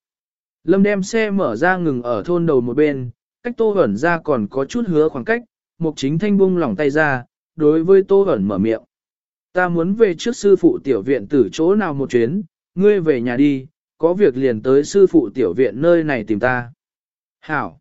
Lâm đem xe mở ra ngừng ở thôn đầu một bên, cách Tô Bẩn ra còn có chút hứa khoảng cách, mục chính thanh bung lỏng tay ra, đối với Tô Bẩn mở miệng. Ta muốn về trước sư phụ tiểu viện từ chỗ nào một chuyến, ngươi về nhà đi, có việc liền tới sư phụ tiểu viện nơi này tìm ta. Hảo.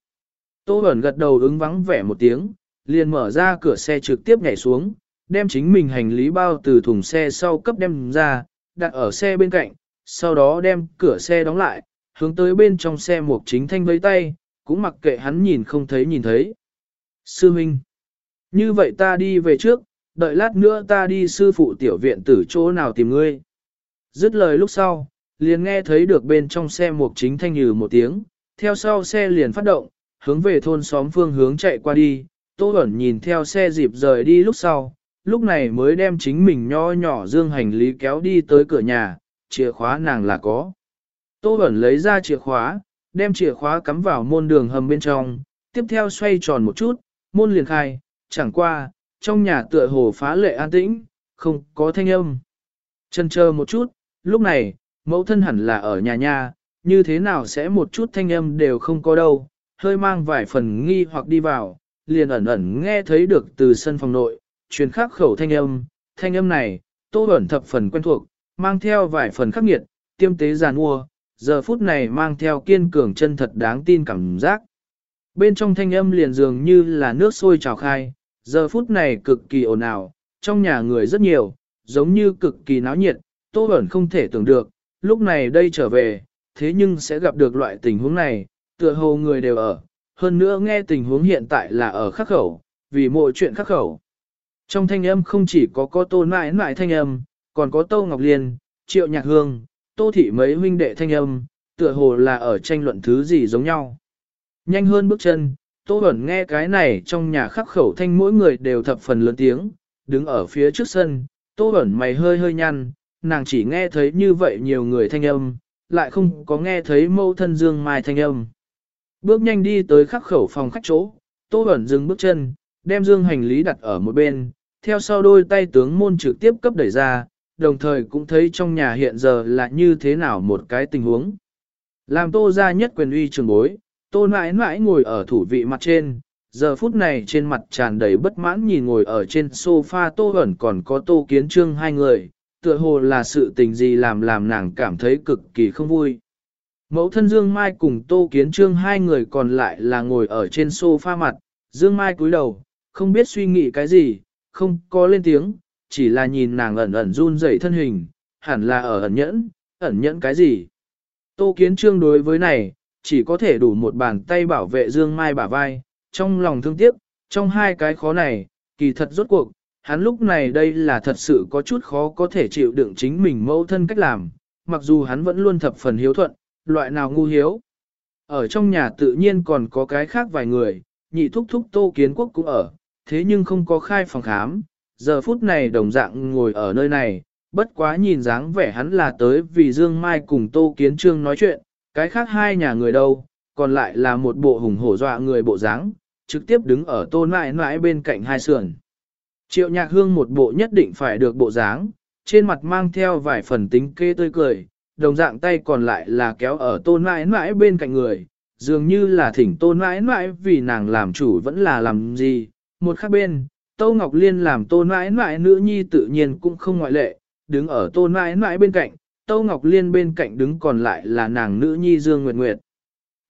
Tô Bẩn gật đầu ứng vắng vẻ một tiếng, liền mở ra cửa xe trực tiếp nhảy xuống, đem chính mình hành lý bao từ thùng xe sau cấp đem ra, đặt ở xe bên cạnh, sau đó đem cửa xe đóng lại, hướng tới bên trong xe mục chính thanh với tay, cũng mặc kệ hắn nhìn không thấy nhìn thấy. Sư Minh, như vậy ta đi về trước, đợi lát nữa ta đi sư phụ tiểu viện tử chỗ nào tìm ngươi. Dứt lời lúc sau, liền nghe thấy được bên trong xe mục chính thanh nhừ một tiếng, theo sau xe liền phát động, hướng về thôn xóm phương hướng chạy qua đi, Tô Bẩn nhìn theo xe dịp rời đi lúc sau, lúc này mới đem chính mình nho nhỏ dương hành lý kéo đi tới cửa nhà, chìa khóa nàng là có. Tô Bẩn lấy ra chìa khóa, đem chìa khóa cắm vào môn đường hầm bên trong, tiếp theo xoay tròn một chút, môn liền khai, chẳng qua, trong nhà tựa hồ phá lệ an tĩnh, không có thanh âm. Chân chờ một chút, lúc này, mẫu thân hẳn là ở nhà nhà, như thế nào sẽ một chút thanh âm đều không có đâu, hơi mang vài phần nghi hoặc đi vào, liền ẩn ẩn nghe thấy được từ sân phòng nội, truyền khắc khẩu thanh âm, thanh âm này, tô ẩn thập phần quen thuộc, mang theo vài phần khắc nghiệt, tiêm tế giàn mua, giờ phút này mang theo kiên cường chân thật đáng tin cảm giác. Bên trong thanh âm liền dường như là nước sôi trào khai, giờ phút này cực kỳ ồn ào, trong nhà người rất nhiều, giống như cực kỳ náo nhiệt, Tô ẩn không thể tưởng được, lúc này đây trở về, thế nhưng sẽ gặp được loại tình huống này, tựa hồ người đều ở, hơn nữa nghe tình huống hiện tại là ở khắc khẩu, vì mọi chuyện khắc khẩu. Trong thanh âm không chỉ có có tô nãi nãi thanh âm, còn có Tô Ngọc Liên, Triệu Nhạc Hương, Tô Thị mấy huynh đệ thanh âm, tựa hồ là ở tranh luận thứ gì giống nhau. Nhanh hơn bước chân, Tô ẩn nghe cái này trong nhà khắc khẩu thanh mỗi người đều thập phần lớn tiếng, đứng ở phía trước sân, Tô ẩn mày hơi hơi nhăn, nàng chỉ nghe thấy như vậy nhiều người thanh âm, lại không có nghe thấy mâu thân Dương Mai thanh âm. Bước nhanh đi tới khắc khẩu phòng khách chỗ, Tô Bẩn dừng bước chân, đem dương hành lý đặt ở một bên, theo sau đôi tay tướng môn trực tiếp cấp đẩy ra, đồng thời cũng thấy trong nhà hiện giờ là như thế nào một cái tình huống. Làm tô ra nhất quyền uy trường bối, tô mãi mãi ngồi ở thủ vị mặt trên, giờ phút này trên mặt tràn đầy bất mãn nhìn ngồi ở trên sofa tô Bẩn còn có tô kiến trương hai người, tựa hồ là sự tình gì làm làm nàng cảm thấy cực kỳ không vui. Mẫu thân Dương Mai cùng Tô Kiến Trương hai người còn lại là ngồi ở trên sofa mặt, Dương Mai cúi đầu, không biết suy nghĩ cái gì, không có lên tiếng, chỉ là nhìn nàng ẩn ẩn run rẩy thân hình, hẳn là ở ẩn nhẫn, ẩn nhẫn cái gì. Tô Kiến Trương đối với này, chỉ có thể đủ một bàn tay bảo vệ Dương Mai bả vai, trong lòng thương tiếc, trong hai cái khó này, kỳ thật rốt cuộc, hắn lúc này đây là thật sự có chút khó có thể chịu đựng chính mình mẫu thân cách làm, mặc dù hắn vẫn luôn thập phần hiếu thuận, loại nào ngu hiếu. Ở trong nhà tự nhiên còn có cái khác vài người, nhị thúc thúc tô kiến quốc cũng ở, thế nhưng không có khai phòng khám, giờ phút này đồng dạng ngồi ở nơi này, bất quá nhìn dáng vẻ hắn là tới vì Dương Mai cùng Tô Kiến Trương nói chuyện, cái khác hai nhà người đâu, còn lại là một bộ hùng hổ dọa người bộ dáng, trực tiếp đứng ở Tô Nãi Nãi bên cạnh hai sườn. Triệu nhạc hương một bộ nhất định phải được bộ dáng, trên mặt mang theo vài phần tính kê tươi cười, đồng dạng tay còn lại là kéo ở tôn mãi mãi bên cạnh người, dường như là thỉnh tôn mãi mãi vì nàng làm chủ vẫn là làm gì, một khác bên, Tô Ngọc Liên làm tôn mãi mãi nữ nhi tự nhiên cũng không ngoại lệ, đứng ở tôn mãi mãi bên cạnh, Tô Ngọc Liên bên cạnh đứng còn lại là nàng nữ nhi Dương Nguyệt Nguyệt.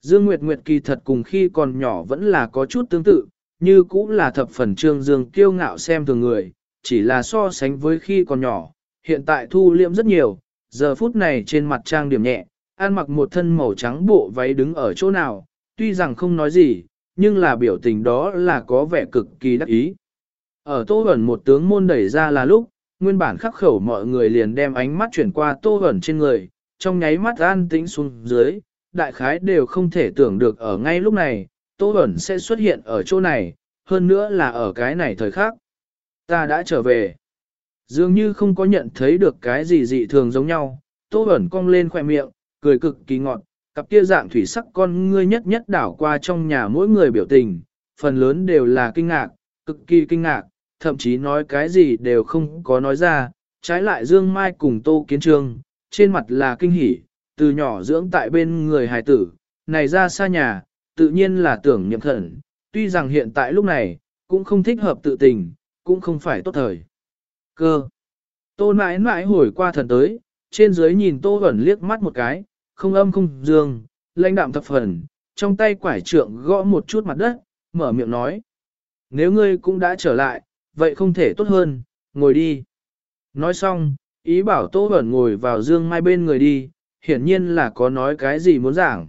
Dương Nguyệt Nguyệt kỳ thật cùng khi còn nhỏ vẫn là có chút tương tự, như cũng là thập phần trương dương kiêu ngạo xem thường người, chỉ là so sánh với khi còn nhỏ, hiện tại thu liệm rất nhiều, giờ phút này trên mặt trang điểm nhẹ, ăn mặc một thân màu trắng bộ váy đứng ở chỗ nào, tuy rằng không nói gì, nhưng là biểu tình đó là có vẻ cực kỳ đắc ý. Ở Tô Hẩn một tướng môn đẩy ra là lúc, nguyên bản khắc khẩu mọi người liền đem ánh mắt chuyển qua Tô Hẩn trên người, trong nháy mắt an tĩnh xuống dưới, đại khái đều không thể tưởng được ở ngay lúc này, Tô Hẩn sẽ xuất hiện ở chỗ này, hơn nữa là ở cái này thời khắc. Ta đã trở về. Dường như không có nhận thấy được cái gì dị thường giống nhau, Tô ẩn cong lên khỏe miệng, cười cực kỳ ngọt, cặp kia dạng thủy sắc con ngươi nhất nhất đảo qua trong nhà mỗi người biểu tình, phần lớn đều là kinh ngạc, cực kỳ kinh ngạc, thậm chí nói cái gì đều không có nói ra, trái lại Dương Mai cùng Tô Kiến Trương, trên mặt là kinh hỉ, từ nhỏ dưỡng tại bên người hài tử, này ra xa nhà, tự nhiên là tưởng nhậm thần. tuy rằng hiện tại lúc này, cũng không thích hợp tự tình, cũng không phải tốt thời. Cơ. Tô mãi mãi hồi qua thần tới, trên dưới nhìn Tô Vẩn liếc mắt một cái, không âm không dương, lãnh đạm thập phần, trong tay quải trượng gõ một chút mặt đất, mở miệng nói. Nếu ngươi cũng đã trở lại, vậy không thể tốt hơn, ngồi đi. Nói xong, ý bảo Tô Vẩn ngồi vào dương mai bên người đi, hiển nhiên là có nói cái gì muốn giảng.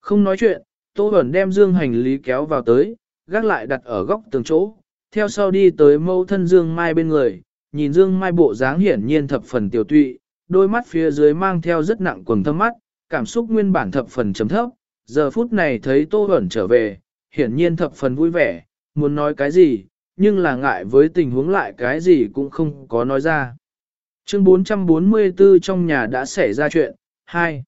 Không nói chuyện, Tô Vẩn đem dương hành lý kéo vào tới, gác lại đặt ở góc tường chỗ, theo sau đi tới mâu thân dương mai bên người, nhìn dương mai bộ dáng hiển nhiên thập phần tiểu tụy, đôi mắt phía dưới mang theo rất nặng quầng thâm mắt, cảm xúc nguyên bản thập phần chấm thấp, giờ phút này thấy Tô Vẩn trở về, hiển nhiên thập phần vui vẻ, muốn nói cái gì, nhưng là ngại với tình huống lại cái gì cũng không có nói ra. Chương 444 trong nhà đã xảy ra chuyện, 2.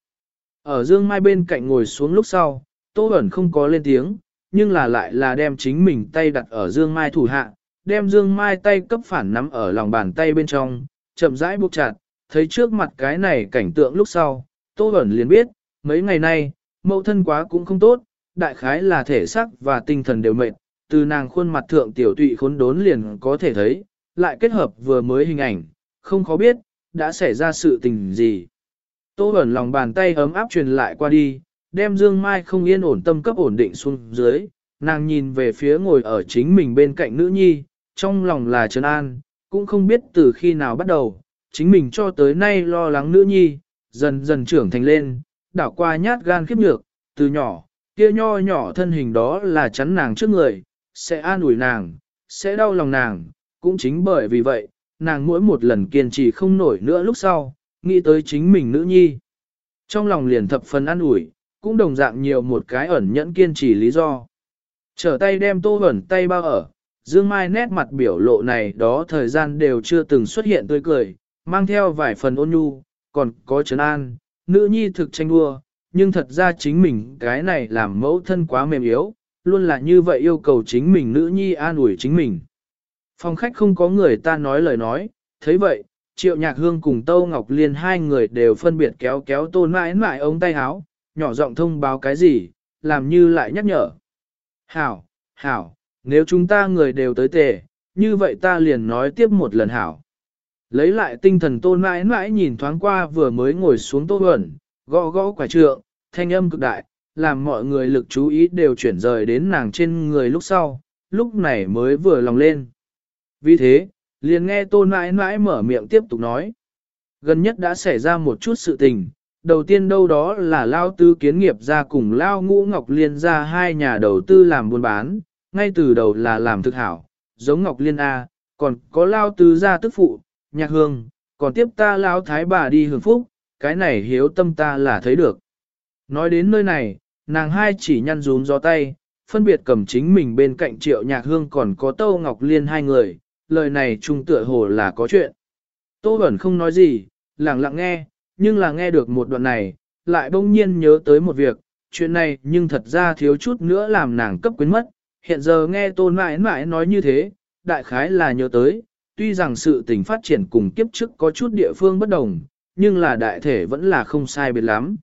Ở Dương Mai bên cạnh ngồi xuống lúc sau, Tô Bẩn không có lên tiếng, nhưng là lại là đem chính mình tay đặt ở Dương Mai thủ hạ, đem Dương Mai tay cấp phản nắm ở lòng bàn tay bên trong, chậm rãi buộc chặt, thấy trước mặt cái này cảnh tượng lúc sau, Tô Bẩn liền biết, mấy ngày nay, mẫu thân quá cũng không tốt, đại khái là thể xác và tinh thần đều mệt, từ nàng khuôn mặt thượng tiểu tụy khốn đốn liền có thể thấy, lại kết hợp vừa mới hình ảnh, không khó biết, đã xảy ra sự tình gì. Tô Bẩn lòng bàn tay ấm áp truyền lại qua đi, đem Dương Mai không yên ổn tâm cấp ổn định xuống dưới, nàng nhìn về phía ngồi ở chính mình bên cạnh nữ nhi, trong lòng là trấn an, cũng không biết từ khi nào bắt đầu, chính mình cho tới nay lo lắng nữ nhi, dần dần trưởng thành lên, đảo qua nhát gan khiếp nhược, từ nhỏ, kia nho nhỏ thân hình đó là chắn nàng trước người, sẽ an ủi nàng, sẽ đau lòng nàng, cũng chính bởi vì vậy, nàng mỗi một lần kiên trì không nổi nữa lúc sau, nghĩ tới chính mình nữ nhi. Trong lòng liền thập phần an ủi, cũng đồng dạng nhiều một cái ẩn nhẫn kiên trì lý do. Trở tay đem tô ẩn tay bao ở, dương mai nét mặt biểu lộ này đó thời gian đều chưa từng xuất hiện tươi cười, mang theo vài phần ôn nhu, còn có trấn an, nữ nhi thực tranh đua, nhưng thật ra chính mình cái này làm mẫu thân quá mềm yếu, luôn là như vậy yêu cầu chính mình nữ nhi an ủi chính mình. Phòng khách không có người ta nói lời nói, thấy vậy, triệu nhạc hương cùng Tâu Ngọc Liên hai người đều phân biệt kéo kéo tôn mãi mãi ống tay áo, nhỏ giọng thông báo cái gì, làm như lại nhắc nhở. Hảo, hảo, nếu chúng ta người đều tới tề, như vậy ta liền nói tiếp một lần hảo. Lấy lại tinh thần tôn mãi mãi nhìn thoáng qua vừa mới ngồi xuống tô ẩn, gõ gõ quả trượng, thanh âm cực đại, làm mọi người lực chú ý đều chuyển rời đến nàng trên người lúc sau, lúc này mới vừa lòng lên. Vì thế, liền nghe tôn mãi mãi mở miệng tiếp tục nói. Gần nhất đã xảy ra một chút sự tình, đầu tiên đâu đó là Lao Tư kiến nghiệp ra cùng Lao Ngũ Ngọc Liên ra hai nhà đầu tư làm buôn bán, ngay từ đầu là làm thực hảo, giống Ngọc Liên A, còn có Lao tứ gia tức phụ, nhạc hương, còn tiếp ta Lao Thái bà đi hưởng phúc, cái này hiếu tâm ta là thấy được. Nói đến nơi này, nàng hai chỉ nhăn rún gió tay, phân biệt cầm chính mình bên cạnh triệu nhạc hương còn có Tâu Ngọc Liên hai người, lời này trung tựa hồ là có chuyện. Tô Bẩn không nói gì, lặng lặng nghe, nhưng là nghe được một đoạn này, lại bỗng nhiên nhớ tới một việc, chuyện này nhưng thật ra thiếu chút nữa làm nàng cấp quyến mất, hiện giờ nghe tôn mãi mãi nói như thế, đại khái là nhớ tới, tuy rằng sự tình phát triển cùng kiếp trước có chút địa phương bất đồng, nhưng là đại thể vẫn là không sai biệt lắm.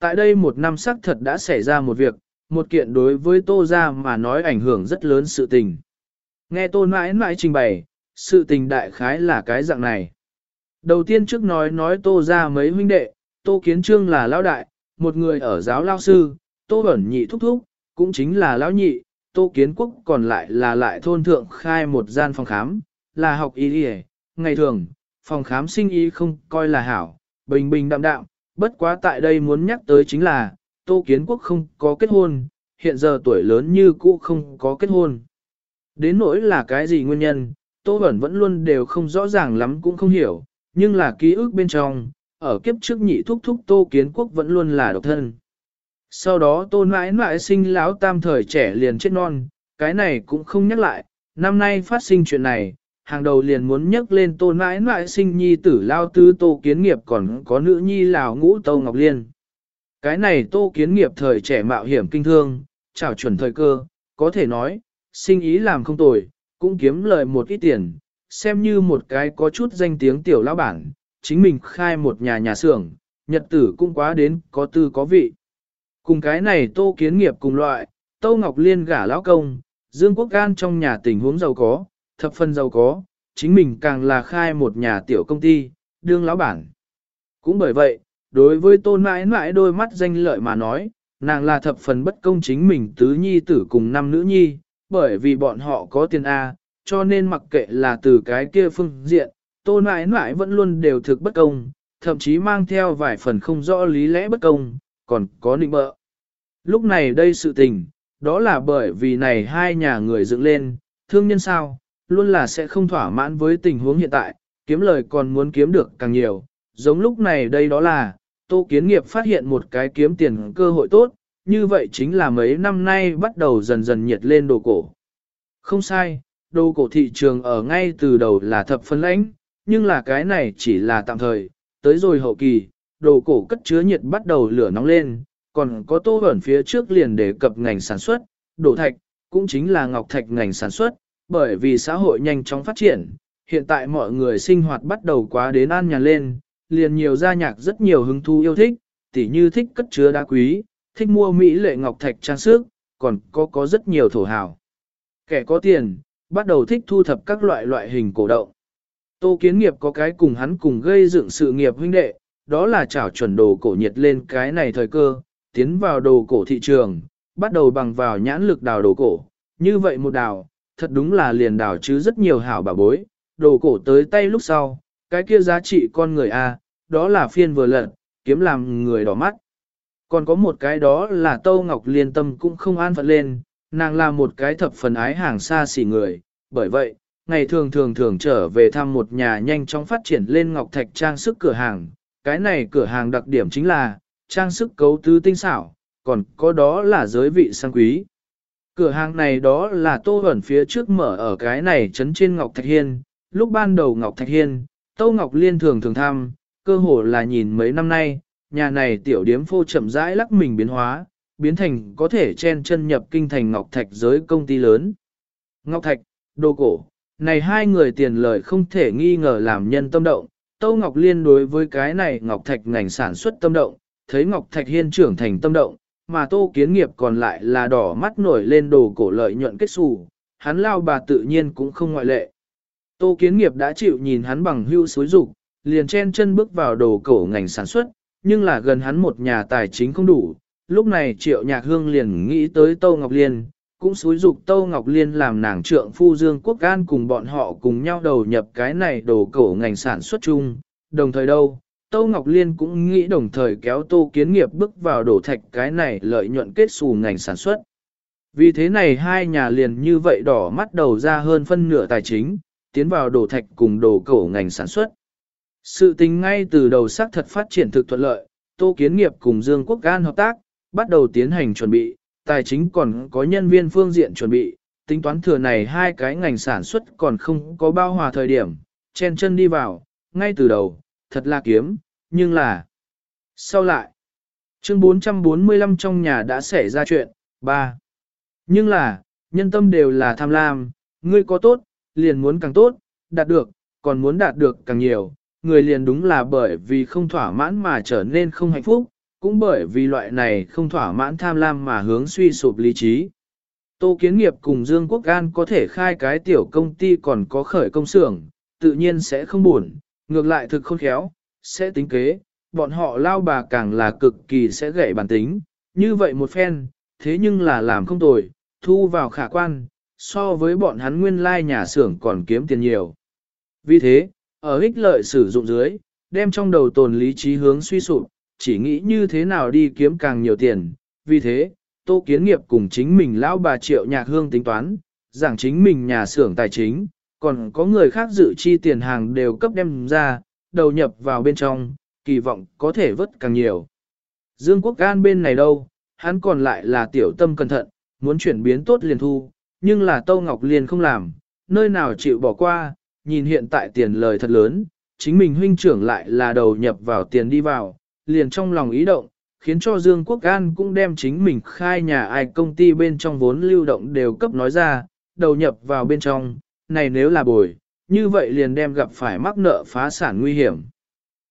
Tại đây một năm sắc thật đã xảy ra một việc, một kiện đối với tô ra mà nói ảnh hưởng rất lớn sự tình. Nghe tôn mãi mãi trình bày, sự tình đại khái là cái dạng này. Đầu tiên trước nói nói tô ra mấy huynh đệ, tô kiến trương là lão đại, một người ở giáo lao sư, tô ẩn nhị thúc thúc, cũng chính là lão nhị, tô kiến quốc còn lại là lại thôn thượng khai một gian phòng khám, là học y đi ngày thường, phòng khám sinh y không coi là hảo, bình bình đạm đạm, bất quá tại đây muốn nhắc tới chính là, tô kiến quốc không có kết hôn, hiện giờ tuổi lớn như cũ không có kết hôn. Đến nỗi là cái gì nguyên nhân, Tô Bẩn vẫn luôn đều không rõ ràng lắm cũng không hiểu, nhưng là ký ức bên trong, ở kiếp trước nhị thúc thúc Tô Kiến Quốc vẫn luôn là độc thân. Sau đó tôn mãi mãi sinh lão tam thời trẻ liền chết non, cái này cũng không nhắc lại, năm nay phát sinh chuyện này, hàng đầu liền muốn nhắc lên tôn mãi mãi sinh nhi tử lao tư Tô Kiến Nghiệp còn có nữ nhi lào ngũ Tô Ngọc Liên. Cái này Tô Kiến Nghiệp thời trẻ mạo hiểm kinh thương, trảo chuẩn thời cơ, có thể nói, sinh ý làm không tồi, cũng kiếm lời một ít tiền, xem như một cái có chút danh tiếng tiểu lão bản, chính mình khai một nhà nhà xưởng, nhật tử cũng quá đến có tư có vị. Cùng cái này tô kiến nghiệp cùng loại, Tô Ngọc Liên gả lão công, Dương Quốc Gan trong nhà tình huống giàu có, thập phân giàu có, chính mình càng là khai một nhà tiểu công ty, đương lão bản. Cũng bởi vậy, đối với tôn mãi mãi đôi mắt danh lợi mà nói, nàng là thập phần bất công chính mình tứ nhi tử cùng năm nữ nhi, bởi vì bọn họ có tiền A, cho nên mặc kệ là từ cái kia phương diện, tôn mãi mãi vẫn luôn đều thực bất công, thậm chí mang theo vài phần không rõ lý lẽ bất công, còn có nịnh bợ. Lúc này đây sự tình, đó là bởi vì này hai nhà người dựng lên, thương nhân sao, luôn là sẽ không thỏa mãn với tình huống hiện tại, kiếm lời còn muốn kiếm được càng nhiều, giống lúc này đây đó là, Tô Kiến Nghiệp phát hiện một cái kiếm tiền cơ hội tốt, như vậy chính là mấy năm nay bắt đầu dần dần nhiệt lên đồ cổ. Không sai, đồ cổ thị trường ở ngay từ đầu là thập phân lãnh, nhưng là cái này chỉ là tạm thời, tới rồi hậu kỳ, đồ cổ cất chứa nhiệt bắt đầu lửa nóng lên, còn có tô ẩn phía trước liền đề cập ngành sản xuất, đồ thạch, cũng chính là ngọc thạch ngành sản xuất, bởi vì xã hội nhanh chóng phát triển, hiện tại mọi người sinh hoạt bắt đầu quá đến an nhàn lên, liền nhiều gia nhạc rất nhiều hứng thú yêu thích, tỉ như thích cất chứa đá quý, thích mua Mỹ lệ ngọc thạch trang sức, còn có có rất nhiều thổ hào. Kẻ có tiền, bắt đầu thích thu thập các loại loại hình cổ động. Tô kiến nghiệp có cái cùng hắn cùng gây dựng sự nghiệp huynh đệ, đó là chảo chuẩn đồ cổ nhiệt lên cái này thời cơ, tiến vào đồ cổ thị trường, bắt đầu bằng vào nhãn lực đào đồ cổ. Như vậy một đào, thật đúng là liền đào chứ rất nhiều hảo bà bối, đồ cổ tới tay lúc sau, cái kia giá trị con người A, đó là phiên vừa lận, kiếm làm người đỏ mắt. Còn có một cái đó là Tâu Ngọc Liên tâm cũng không an phận lên, nàng là một cái thập phần ái hàng xa xỉ người, bởi vậy, ngày thường thường thường trở về thăm một nhà nhanh chóng phát triển lên Ngọc Thạch trang sức cửa hàng. Cái này cửa hàng đặc điểm chính là, trang sức cấu tứ tinh xảo, còn có đó là giới vị sang quý. Cửa hàng này đó là tô ẩn phía trước mở ở cái này trấn trên Ngọc Thạch Hiên, lúc ban đầu Ngọc Thạch Hiên, tô Ngọc Liên thường thường thăm, cơ hồ là nhìn mấy năm nay, nhà này tiểu điếm phô chậm rãi lắc mình biến hóa, biến thành có thể chen chân nhập kinh thành Ngọc Thạch giới công ty lớn. Ngọc Thạch, đồ cổ, này hai người tiền lời không thể nghi ngờ làm nhân tâm động, Tâu Ngọc Liên đối với cái này Ngọc Thạch ngành sản xuất tâm động, thấy Ngọc Thạch hiên trưởng thành tâm động, mà Tô Kiến Nghiệp còn lại là đỏ mắt nổi lên đồ cổ lợi nhuận kết xù, hắn lao bà tự nhiên cũng không ngoại lệ. Tô Kiến Nghiệp đã chịu nhìn hắn bằng hưu xối dục liền chen chân bước vào đồ cổ ngành sản xuất, nhưng là gần hắn một nhà tài chính không đủ. Lúc này Triệu Nhạc Hương liền nghĩ tới Tâu Ngọc Liên, cũng xúi dục Tâu Ngọc Liên làm nàng trượng phu Dương Quốc Gan cùng bọn họ cùng nhau đầu nhập cái này đồ cổ ngành sản xuất chung. Đồng thời đâu, Tâu Ngọc Liên cũng nghĩ đồng thời kéo Tô Kiến Nghiệp bước vào đổ thạch cái này lợi nhuận kết xù ngành sản xuất. Vì thế này hai nhà liền như vậy đỏ mắt đầu ra hơn phân nửa tài chính, tiến vào đổ thạch cùng đồ cổ ngành sản xuất. Sự tình ngay từ đầu xác thật phát triển thực thuận lợi, Tô Kiến Nghiệp cùng Dương Quốc Gan hợp tác, bắt đầu tiến hành chuẩn bị, tài chính còn có nhân viên phương diện chuẩn bị, tính toán thừa này hai cái ngành sản xuất còn không có bao hòa thời điểm, chen chân đi vào, ngay từ đầu, thật là kiếm, nhưng là... Sau lại, chương 445 trong nhà đã xảy ra chuyện, ba Nhưng là, nhân tâm đều là tham lam, ngươi có tốt, liền muốn càng tốt, đạt được, còn muốn đạt được càng nhiều, người liền đúng là bởi vì không thỏa mãn mà trở nên không hạnh phúc, cũng bởi vì loại này không thỏa mãn tham lam mà hướng suy sụp lý trí. Tô Kiến Nghiệp cùng Dương Quốc Gan có thể khai cái tiểu công ty còn có khởi công xưởng, tự nhiên sẽ không buồn, ngược lại thực khôn khéo, sẽ tính kế, bọn họ lao bà càng là cực kỳ sẽ gãy bản tính, Như vậy một phen, thế nhưng là làm không tồi, thu vào khả quan, so với bọn hắn nguyên lai nhà xưởng còn kiếm tiền nhiều. Vì thế, ở ích lợi sử dụng dưới, đem trong đầu tồn lý trí hướng suy sụp, chỉ nghĩ như thế nào đi kiếm càng nhiều tiền. Vì thế, Tô Kiến Nghiệp cùng chính mình lão bà Triệu Nhạc Hương tính toán, giảng chính mình nhà xưởng tài chính, còn có người khác dự chi tiền hàng đều cấp đem ra, đầu nhập vào bên trong, kỳ vọng có thể vớt càng nhiều. Dương Quốc Gan bên này đâu, hắn còn lại là tiểu tâm cẩn thận, muốn chuyển biến tốt liền thu, nhưng là tô Ngọc liền không làm, nơi nào chịu bỏ qua, nhìn hiện tại tiền lời thật lớn, chính mình huynh trưởng lại là đầu nhập vào tiền đi vào, liền trong lòng ý động, khiến cho Dương Quốc An cũng đem chính mình khai nhà ai công ty bên trong vốn lưu động đều cấp nói ra, đầu nhập vào bên trong, này nếu là bồi, như vậy liền đem gặp phải mắc nợ phá sản nguy hiểm.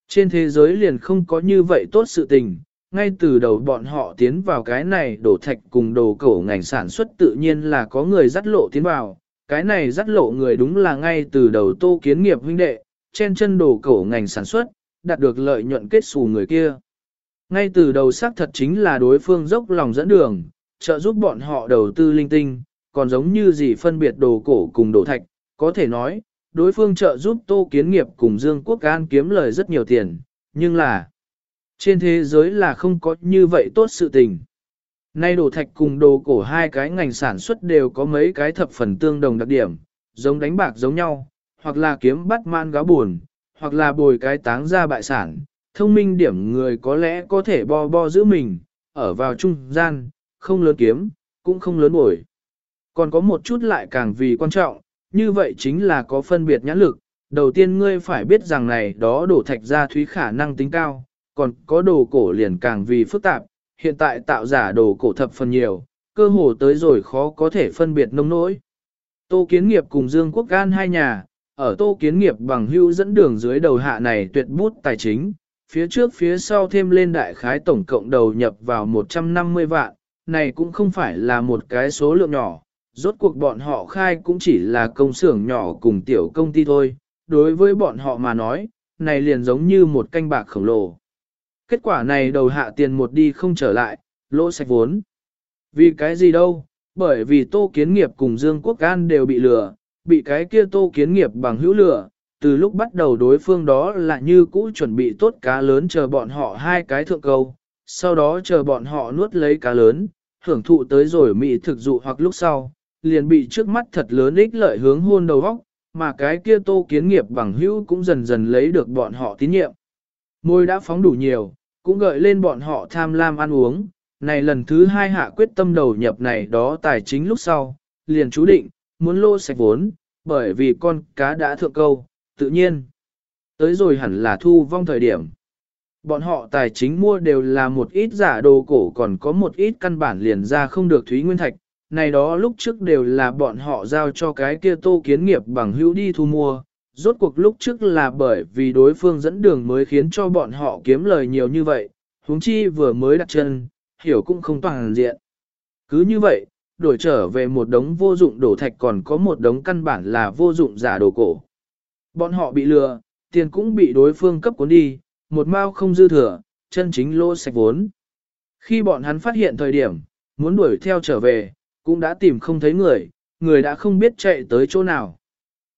Trên thế giới liền không có như vậy tốt sự tình, ngay từ đầu bọn họ tiến vào cái này đổ thạch cùng đồ cổ ngành sản xuất tự nhiên là có người dắt lộ tiến vào, cái này dắt lộ người đúng là ngay từ đầu tô kiến nghiệp huynh đệ, trên chân đồ cổ ngành sản xuất, đạt được lợi nhuận kết xù người kia. Ngay từ đầu xác thật chính là đối phương dốc lòng dẫn đường, trợ giúp bọn họ đầu tư linh tinh, còn giống như gì phân biệt đồ cổ cùng đồ thạch, có thể nói, đối phương trợ giúp Tô Kiến Nghiệp cùng Dương Quốc An kiếm lời rất nhiều tiền, nhưng là trên thế giới là không có như vậy tốt sự tình. Nay đồ thạch cùng đồ cổ hai cái ngành sản xuất đều có mấy cái thập phần tương đồng đặc điểm, giống đánh bạc giống nhau, hoặc là kiếm bắt man gáo buồn, hoặc là bồi cái táng ra bại sản. Thông minh điểm người có lẽ có thể bo bo giữ mình, ở vào trung gian, không lớn kiếm, cũng không lớn bồi. Còn có một chút lại càng vì quan trọng, như vậy chính là có phân biệt nhãn lực. Đầu tiên ngươi phải biết rằng này đó đổ thạch ra thúy khả năng tính cao, còn có đồ cổ liền càng vì phức tạp, hiện tại tạo giả đồ cổ thập phần nhiều, cơ hồ tới rồi khó có thể phân biệt nông nỗi. Tô Kiến Nghiệp cùng Dương Quốc Gan hai nhà, ở Tô Kiến Nghiệp bằng hưu dẫn đường dưới đầu hạ này tuyệt bút tài chính, phía trước phía sau thêm lên đại khái tổng cộng đầu nhập vào 150 vạn, này cũng không phải là một cái số lượng nhỏ, rốt cuộc bọn họ khai cũng chỉ là công xưởng nhỏ cùng tiểu công ty thôi, đối với bọn họ mà nói, này liền giống như một canh bạc khổng lồ. Kết quả này đầu hạ tiền một đi không trở lại, lỗ sạch vốn. Vì cái gì đâu, bởi vì tô kiến nghiệp cùng Dương Quốc An đều bị lừa, bị cái kia tô kiến nghiệp bằng hữu lửa Từ lúc bắt đầu đối phương đó là như cũ chuẩn bị tốt cá lớn chờ bọn họ hai cái thượng câu, sau đó chờ bọn họ nuốt lấy cá lớn, hưởng thụ tới rồi mị thực dụ hoặc lúc sau, liền bị trước mắt thật lớn ích lợi hướng hôn đầu góc, mà cái kia tô kiến nghiệp bằng hữu cũng dần dần lấy được bọn họ tín nhiệm. Môi đã phóng đủ nhiều, cũng gợi lên bọn họ tham lam ăn uống, này lần thứ hai hạ quyết tâm đầu nhập này đó tài chính lúc sau, liền chú định, muốn lô sạch vốn, bởi vì con cá đã thượng câu, tự nhiên. Tới rồi hẳn là thu vong thời điểm. Bọn họ tài chính mua đều là một ít giả đồ cổ còn có một ít căn bản liền ra không được Thúy Nguyên Thạch. Này đó lúc trước đều là bọn họ giao cho cái kia tô kiến nghiệp bằng hữu đi thu mua, rốt cuộc lúc trước là bởi vì đối phương dẫn đường mới khiến cho bọn họ kiếm lời nhiều như vậy, huống chi vừa mới đặt chân, hiểu cũng không toàn diện. Cứ như vậy, đổi trở về một đống vô dụng đổ thạch còn có một đống căn bản là vô dụng giả đồ cổ. Bọn họ bị lừa, tiền cũng bị đối phương cấp cuốn đi, một mao không dư thừa, chân chính lô sạch vốn. Khi bọn hắn phát hiện thời điểm, muốn đuổi theo trở về, cũng đã tìm không thấy người, người đã không biết chạy tới chỗ nào.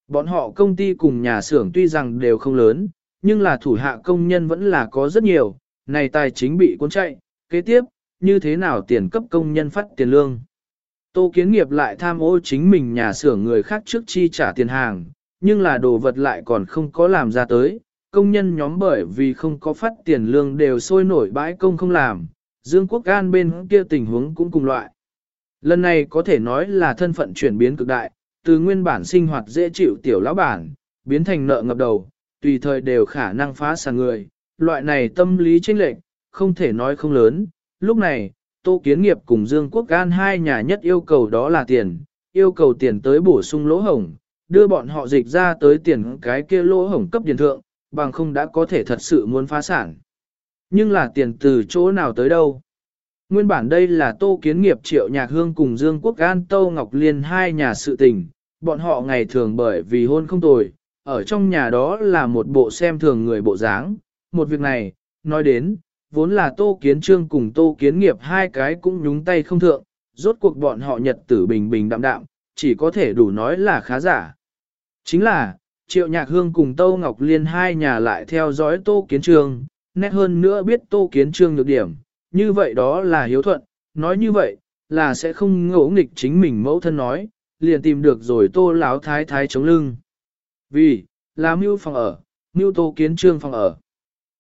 Bọn họ công ty cùng nhà xưởng tuy rằng đều không lớn, nhưng là thủ hạ công nhân vẫn là có rất nhiều, này tài chính bị cuốn chạy, kế tiếp, như thế nào tiền cấp công nhân phát tiền lương. Tô kiến nghiệp lại tham ô chính mình nhà xưởng người khác trước chi trả tiền hàng, nhưng là đồ vật lại còn không có làm ra tới, công nhân nhóm bởi vì không có phát tiền lương đều sôi nổi bãi công không làm, Dương Quốc an bên kia tình huống cũng cùng loại. Lần này có thể nói là thân phận chuyển biến cực đại, từ nguyên bản sinh hoạt dễ chịu tiểu lão bản, biến thành nợ ngập đầu, tùy thời đều khả năng phá sản người, loại này tâm lý chênh lệch, không thể nói không lớn. Lúc này, Tô Kiến Nghiệp cùng Dương Quốc Gan hai nhà nhất yêu cầu đó là tiền, yêu cầu tiền tới bổ sung lỗ hổng, đưa bọn họ dịch ra tới tiền cái kia lỗ hổng cấp điền thượng, bằng không đã có thể thật sự muốn phá sản. Nhưng là tiền từ chỗ nào tới đâu? Nguyên bản đây là Tô Kiến Nghiệp Triệu Nhạc Hương cùng Dương Quốc Gan Tô Ngọc Liên hai nhà sự tình, bọn họ ngày thường bởi vì hôn không tồi, ở trong nhà đó là một bộ xem thường người bộ dáng. Một việc này, nói đến, vốn là Tô Kiến Trương cùng Tô Kiến Nghiệp hai cái cũng nhúng tay không thượng, rốt cuộc bọn họ nhật tử bình bình đạm đạm, chỉ có thể đủ nói là khá giả. Chính là, Triệu Nhạc Hương cùng Tô Ngọc Liên hai nhà lại theo dõi Tô Kiến Trương, nét hơn nữa biết Tô Kiến Trương được điểm, như vậy đó là hiếu thuận, nói như vậy, là sẽ không ngỗ nghịch chính mình mẫu thân nói, liền tìm được rồi Tô Láo Thái Thái chống lưng. Vì, là mưu phòng ở, mưu Tô Kiến Trương phòng ở.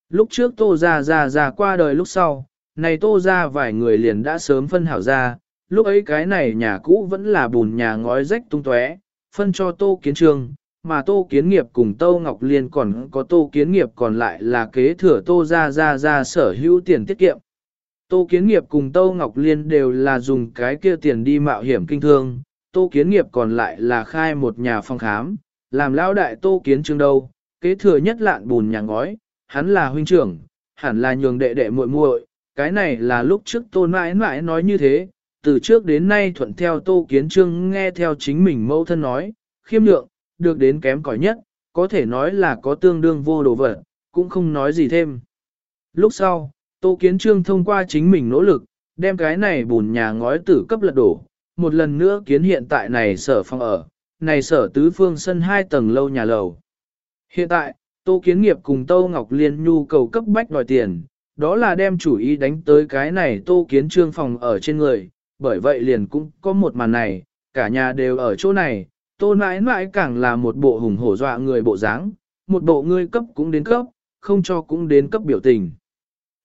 Lúc trước Tô Gia Gia Gia qua đời lúc sau, này Tô Gia vài người liền đã sớm phân hảo ra, lúc ấy cái này nhà cũ vẫn là bùn nhà ngói rách tung tóe, phân cho Tô Kiến Trương, mà Tô Kiến Nghiệp cùng Tô Ngọc Liên còn có Tô Kiến Nghiệp còn lại là kế thừa Tô Gia Gia Gia sở hữu tiền tiết kiệm. Tô Kiến Nghiệp cùng Tô Ngọc Liên đều là dùng cái kia tiền đi mạo hiểm kinh thương, Tô Kiến Nghiệp còn lại là khai một nhà phòng khám, làm lão đại Tô Kiến Trương đâu, kế thừa nhất lạn bùn nhà ngói, hắn là huynh trưởng, hẳn là nhường đệ đệ muội muội, cái này là lúc trước Tô mãi mãi nói như thế, từ trước đến nay thuận theo Tô Kiến Trương nghe theo chính mình mẫu thân nói, khiêm lượng, được đến kém cỏi nhất, có thể nói là có tương đương vô đồ vật, cũng không nói gì thêm. Lúc sau, Tô Kiến Trương thông qua chính mình nỗ lực, đem cái này bùn nhà ngói tử cấp lật đổ, một lần nữa kiến hiện tại này sở phòng ở, này sở tứ phương sân hai tầng lâu nhà lầu. Hiện tại, Tô Kiến Nghiệp cùng Tô Ngọc Liên nhu cầu cấp bách đòi tiền, đó là đem chủ ý đánh tới cái này Tô Kiến Trương phòng ở trên người, bởi vậy liền cũng có một màn này, cả nhà đều ở chỗ này, Tô mãi mãi càng là một bộ hùng hổ dọa người bộ dáng, một bộ ngươi cấp cũng đến cấp, không cho cũng đến cấp biểu tình.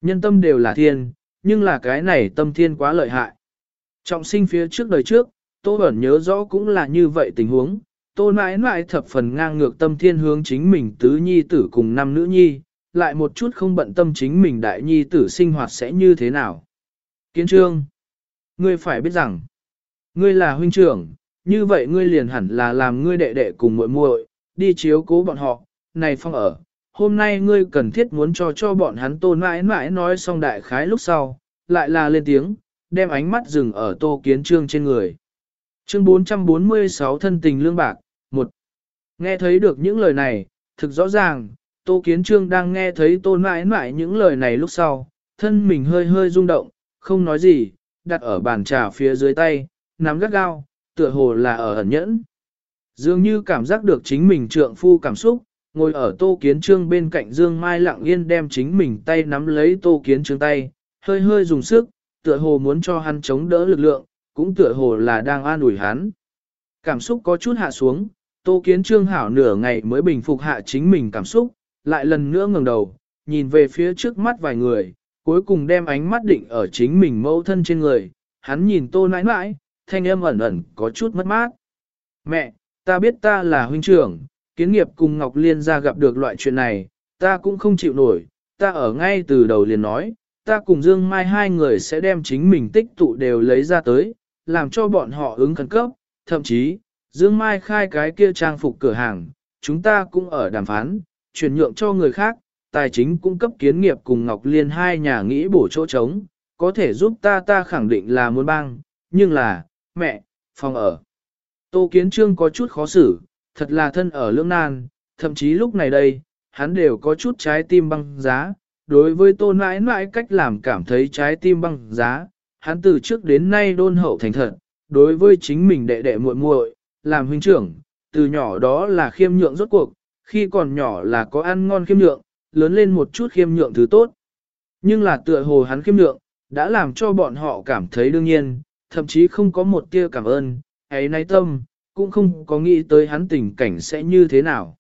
Nhân tâm đều là thiên, nhưng là cái này tâm thiên quá lợi hại. Trọng sinh phía trước đời trước, Tô Bẩn nhớ rõ cũng là như vậy tình huống, Tô mãi mãi thập phần ngang ngược tâm thiên hướng chính mình tứ nhi tử cùng năm nữ nhi, lại một chút không bận tâm chính mình đại nhi tử sinh hoạt sẽ như thế nào. Kiến trương, ngươi phải biết rằng, ngươi là huynh trưởng, như vậy ngươi liền hẳn là làm ngươi đệ đệ cùng muội muội đi chiếu cố bọn họ, này phong ở. Hôm nay ngươi cần thiết muốn cho cho bọn hắn tôn mãi mãi nói xong đại khái lúc sau, lại là lên tiếng, đem ánh mắt dừng ở tô kiến trương trên người. Chương 446 thân tình lương bạc, một Nghe thấy được những lời này, thực rõ ràng, Tô Kiến Trương đang nghe thấy tôn mãi mãi những lời này lúc sau, thân mình hơi hơi rung động, không nói gì, đặt ở bàn trà phía dưới tay, nắm gắt gao, tựa hồ là ở ẩn nhẫn. Dường như cảm giác được chính mình trượng phu cảm xúc, ngồi ở Tô Kiến Trương bên cạnh Dương Mai lặng yên đem chính mình tay nắm lấy Tô Kiến Trương tay, hơi hơi dùng sức, tựa hồ muốn cho hắn chống đỡ lực lượng, cũng tựa hồ là đang an ủi hắn. Cảm xúc có chút hạ xuống, Tô Kiến Trương hảo nửa ngày mới bình phục hạ chính mình cảm xúc, lại lần nữa ngẩng đầu, nhìn về phía trước mắt vài người, cuối cùng đem ánh mắt định ở chính mình mẫu thân trên người, hắn nhìn Tô nãi nãi, thanh âm ẩn ẩn có chút mất mát. Mẹ, ta biết ta là huynh trưởng, kiến nghiệp cùng Ngọc Liên ra gặp được loại chuyện này, ta cũng không chịu nổi, ta ở ngay từ đầu liền nói, ta cùng Dương Mai hai người sẽ đem chính mình tích tụ đều lấy ra tới, làm cho bọn họ ứng khẩn cấp, thậm chí, Dương Mai khai cái kia trang phục cửa hàng, chúng ta cũng ở đàm phán, chuyển nhượng cho người khác, tài chính cung cấp kiến nghiệp cùng Ngọc Liên hai nhà nghĩ bổ chỗ trống, có thể giúp ta ta khẳng định là muốn bang, nhưng là, mẹ, phòng ở. Tô Kiến Trương có chút khó xử, thật là thân ở lưỡng nan, thậm chí lúc này đây, hắn đều có chút trái tim băng giá. Đối với tô nãi nãi cách làm cảm thấy trái tim băng giá, hắn từ trước đến nay đôn hậu thành thật, đối với chính mình đệ đệ muội muội, làm huynh trưởng, từ nhỏ đó là khiêm nhượng rốt cuộc, khi còn nhỏ là có ăn ngon khiêm nhượng, lớn lên một chút khiêm nhượng thứ tốt. Nhưng là tựa hồ hắn khiêm nhượng, đã làm cho bọn họ cảm thấy đương nhiên, thậm chí không có một tia cảm ơn, ấy nay tâm, cũng không có nghĩ tới hắn tình cảnh sẽ như thế nào.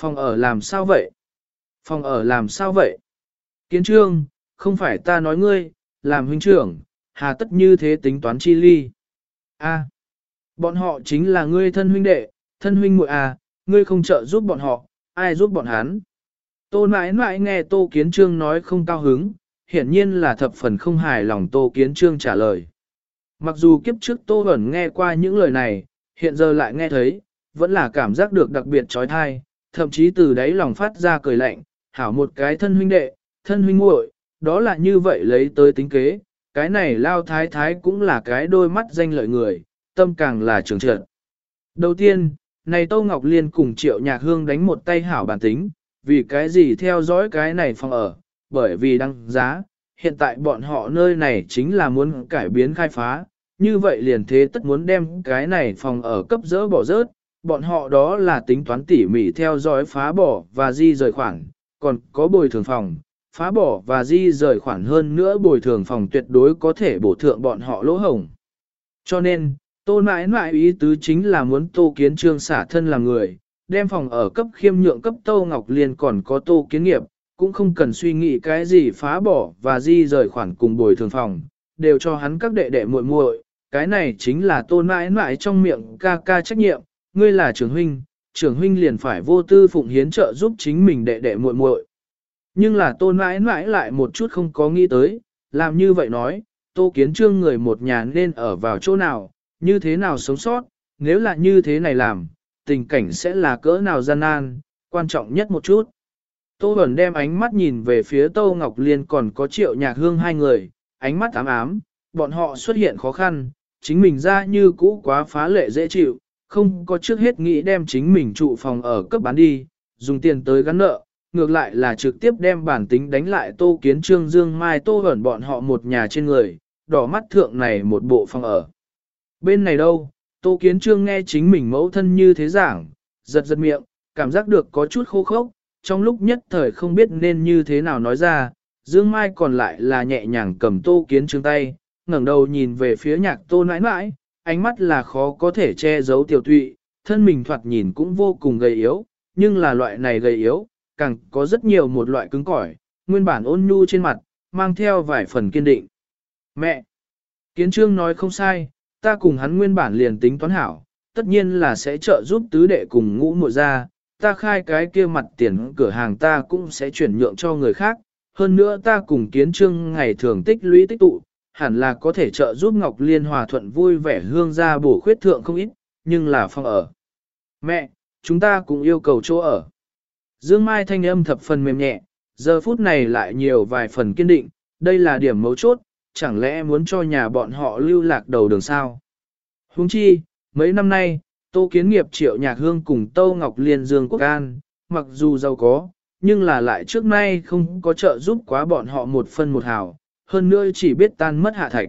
Phòng ở làm sao vậy? Phòng ở làm sao vậy? Kiến trương, không phải ta nói ngươi, làm huynh trưởng, hà tất như thế tính toán chi ly. A, bọn họ chính là ngươi thân huynh đệ, thân huynh muội à, ngươi không trợ giúp bọn họ, ai giúp bọn hắn? Tô nãi nãi nghe Tô Kiến Trương nói không cao hứng, hiển nhiên là thập phần không hài lòng Tô Kiến Trương trả lời. Mặc dù kiếp trước Tô Bẩn nghe qua những lời này, hiện giờ lại nghe thấy, vẫn là cảm giác được đặc biệt trói thai, thậm chí từ đấy lòng phát ra cười lạnh, hảo một cái thân huynh đệ, thân huynh muội, đó là như vậy lấy tới tính kế, cái này lao thái thái cũng là cái đôi mắt danh lợi người, tâm càng là trường trợn. Đầu tiên, này Tô Ngọc Liên cùng Triệu Nhạc Hương đánh một tay hảo bản tính, vì cái gì theo dõi cái này phòng ở, bởi vì đăng giá, hiện tại bọn họ nơi này chính là muốn cải biến khai phá, như vậy liền thế tất muốn đem cái này phòng ở cấp dỡ bỏ rớt, bọn họ đó là tính toán tỉ mỉ theo dõi phá bỏ và di rời khoản, còn có bồi thường phòng, phá bỏ và di rời khoản hơn nữa bồi thường phòng tuyệt đối có thể bổ thượng bọn họ lỗ hổng. Cho nên, tô mãi mãi ý tứ chính là muốn tô kiến trương xả thân làm người, đem phòng ở cấp khiêm nhượng cấp tô ngọc liên còn có tô kiến nghiệp, cũng không cần suy nghĩ cái gì phá bỏ và di rời khoản cùng bồi thường phòng, đều cho hắn các đệ đệ muội muội. cái này chính là tôn mãi mãi trong miệng ca ca trách nhiệm, ngươi là trưởng huynh, trưởng huynh liền phải vô tư phụng hiến trợ giúp chính mình đệ đệ muội muội. Nhưng là tôn mãi mãi lại một chút không có nghĩ tới, làm như vậy nói, tô kiến trương người một nhà nên ở vào chỗ nào, như thế nào sống sót, nếu là như thế này làm, tình cảnh sẽ là cỡ nào gian nan, quan trọng nhất một chút. Tô Bẩn đem ánh mắt nhìn về phía Tô Ngọc Liên còn có triệu nhạc hương hai người, ánh mắt ám ám, bọn họ xuất hiện khó khăn, chính mình ra như cũ quá phá lệ dễ chịu, không có trước hết nghĩ đem chính mình trụ phòng ở cấp bán đi, dùng tiền tới gắn nợ, ngược lại là trực tiếp đem bản tính đánh lại Tô Kiến Trương Dương Mai Tô Hẩn bọn họ một nhà trên người, đỏ mắt thượng này một bộ phòng ở. Bên này đâu, Tô Kiến Trương nghe chính mình mẫu thân như thế giảng, giật giật miệng, cảm giác được có chút khô khốc, trong lúc nhất thời không biết nên như thế nào nói ra, Dương Mai còn lại là nhẹ nhàng cầm tô kiến trương tay, ngẩng đầu nhìn về phía nhạc tô nãi nãi, ánh mắt là khó có thể che giấu tiểu tụy, thân mình thoạt nhìn cũng vô cùng gầy yếu, nhưng là loại này gầy yếu, càng có rất nhiều một loại cứng cỏi, nguyên bản ôn nhu trên mặt, mang theo vài phần kiên định. Mẹ! Kiến trương nói không sai, ta cùng hắn nguyên bản liền tính toán hảo, tất nhiên là sẽ trợ giúp tứ đệ cùng ngũ muội ra, ta khai cái kia mặt tiền cửa hàng ta cũng sẽ chuyển nhượng cho người khác, hơn nữa ta cùng kiến trương ngày thường tích lũy tích tụ, hẳn là có thể trợ giúp Ngọc Liên hòa thuận vui vẻ hương ra bổ khuyết thượng không ít, nhưng là phong ở. Mẹ, chúng ta cũng yêu cầu chỗ ở. Dương Mai thanh âm thập phần mềm nhẹ, giờ phút này lại nhiều vài phần kiên định, đây là điểm mấu chốt, chẳng lẽ muốn cho nhà bọn họ lưu lạc đầu đường sao? Huống chi, mấy năm nay, Tô Kiến Nghiệp triệu nhạc hương cùng Tô Ngọc Liên Dương Quốc An, mặc dù giàu có, nhưng là lại trước nay không có trợ giúp quá bọn họ một phân một hào, hơn nữa chỉ biết tan mất hạ thạch.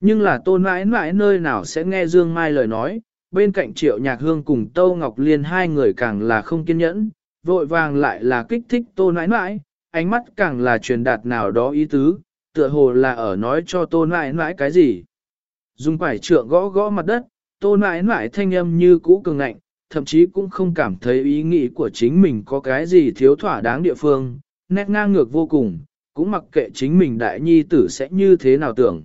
Nhưng là tô mãi mãi nơi nào sẽ nghe Dương Mai lời nói, bên cạnh triệu nhạc hương cùng Tô Ngọc Liên hai người càng là không kiên nhẫn, vội vàng lại là kích thích tô nãi nãi, ánh mắt càng là truyền đạt nào đó ý tứ, tựa hồ là ở nói cho tô nãi nãi cái gì. Dùng quải trượng gõ gõ mặt đất, tô nãi nãi thanh âm như cũ cường ngạnh, thậm chí cũng không cảm thấy ý nghĩ của chính mình có cái gì thiếu thỏa đáng địa phương, nét ngang ngược vô cùng, cũng mặc kệ chính mình đại nhi tử sẽ như thế nào tưởng.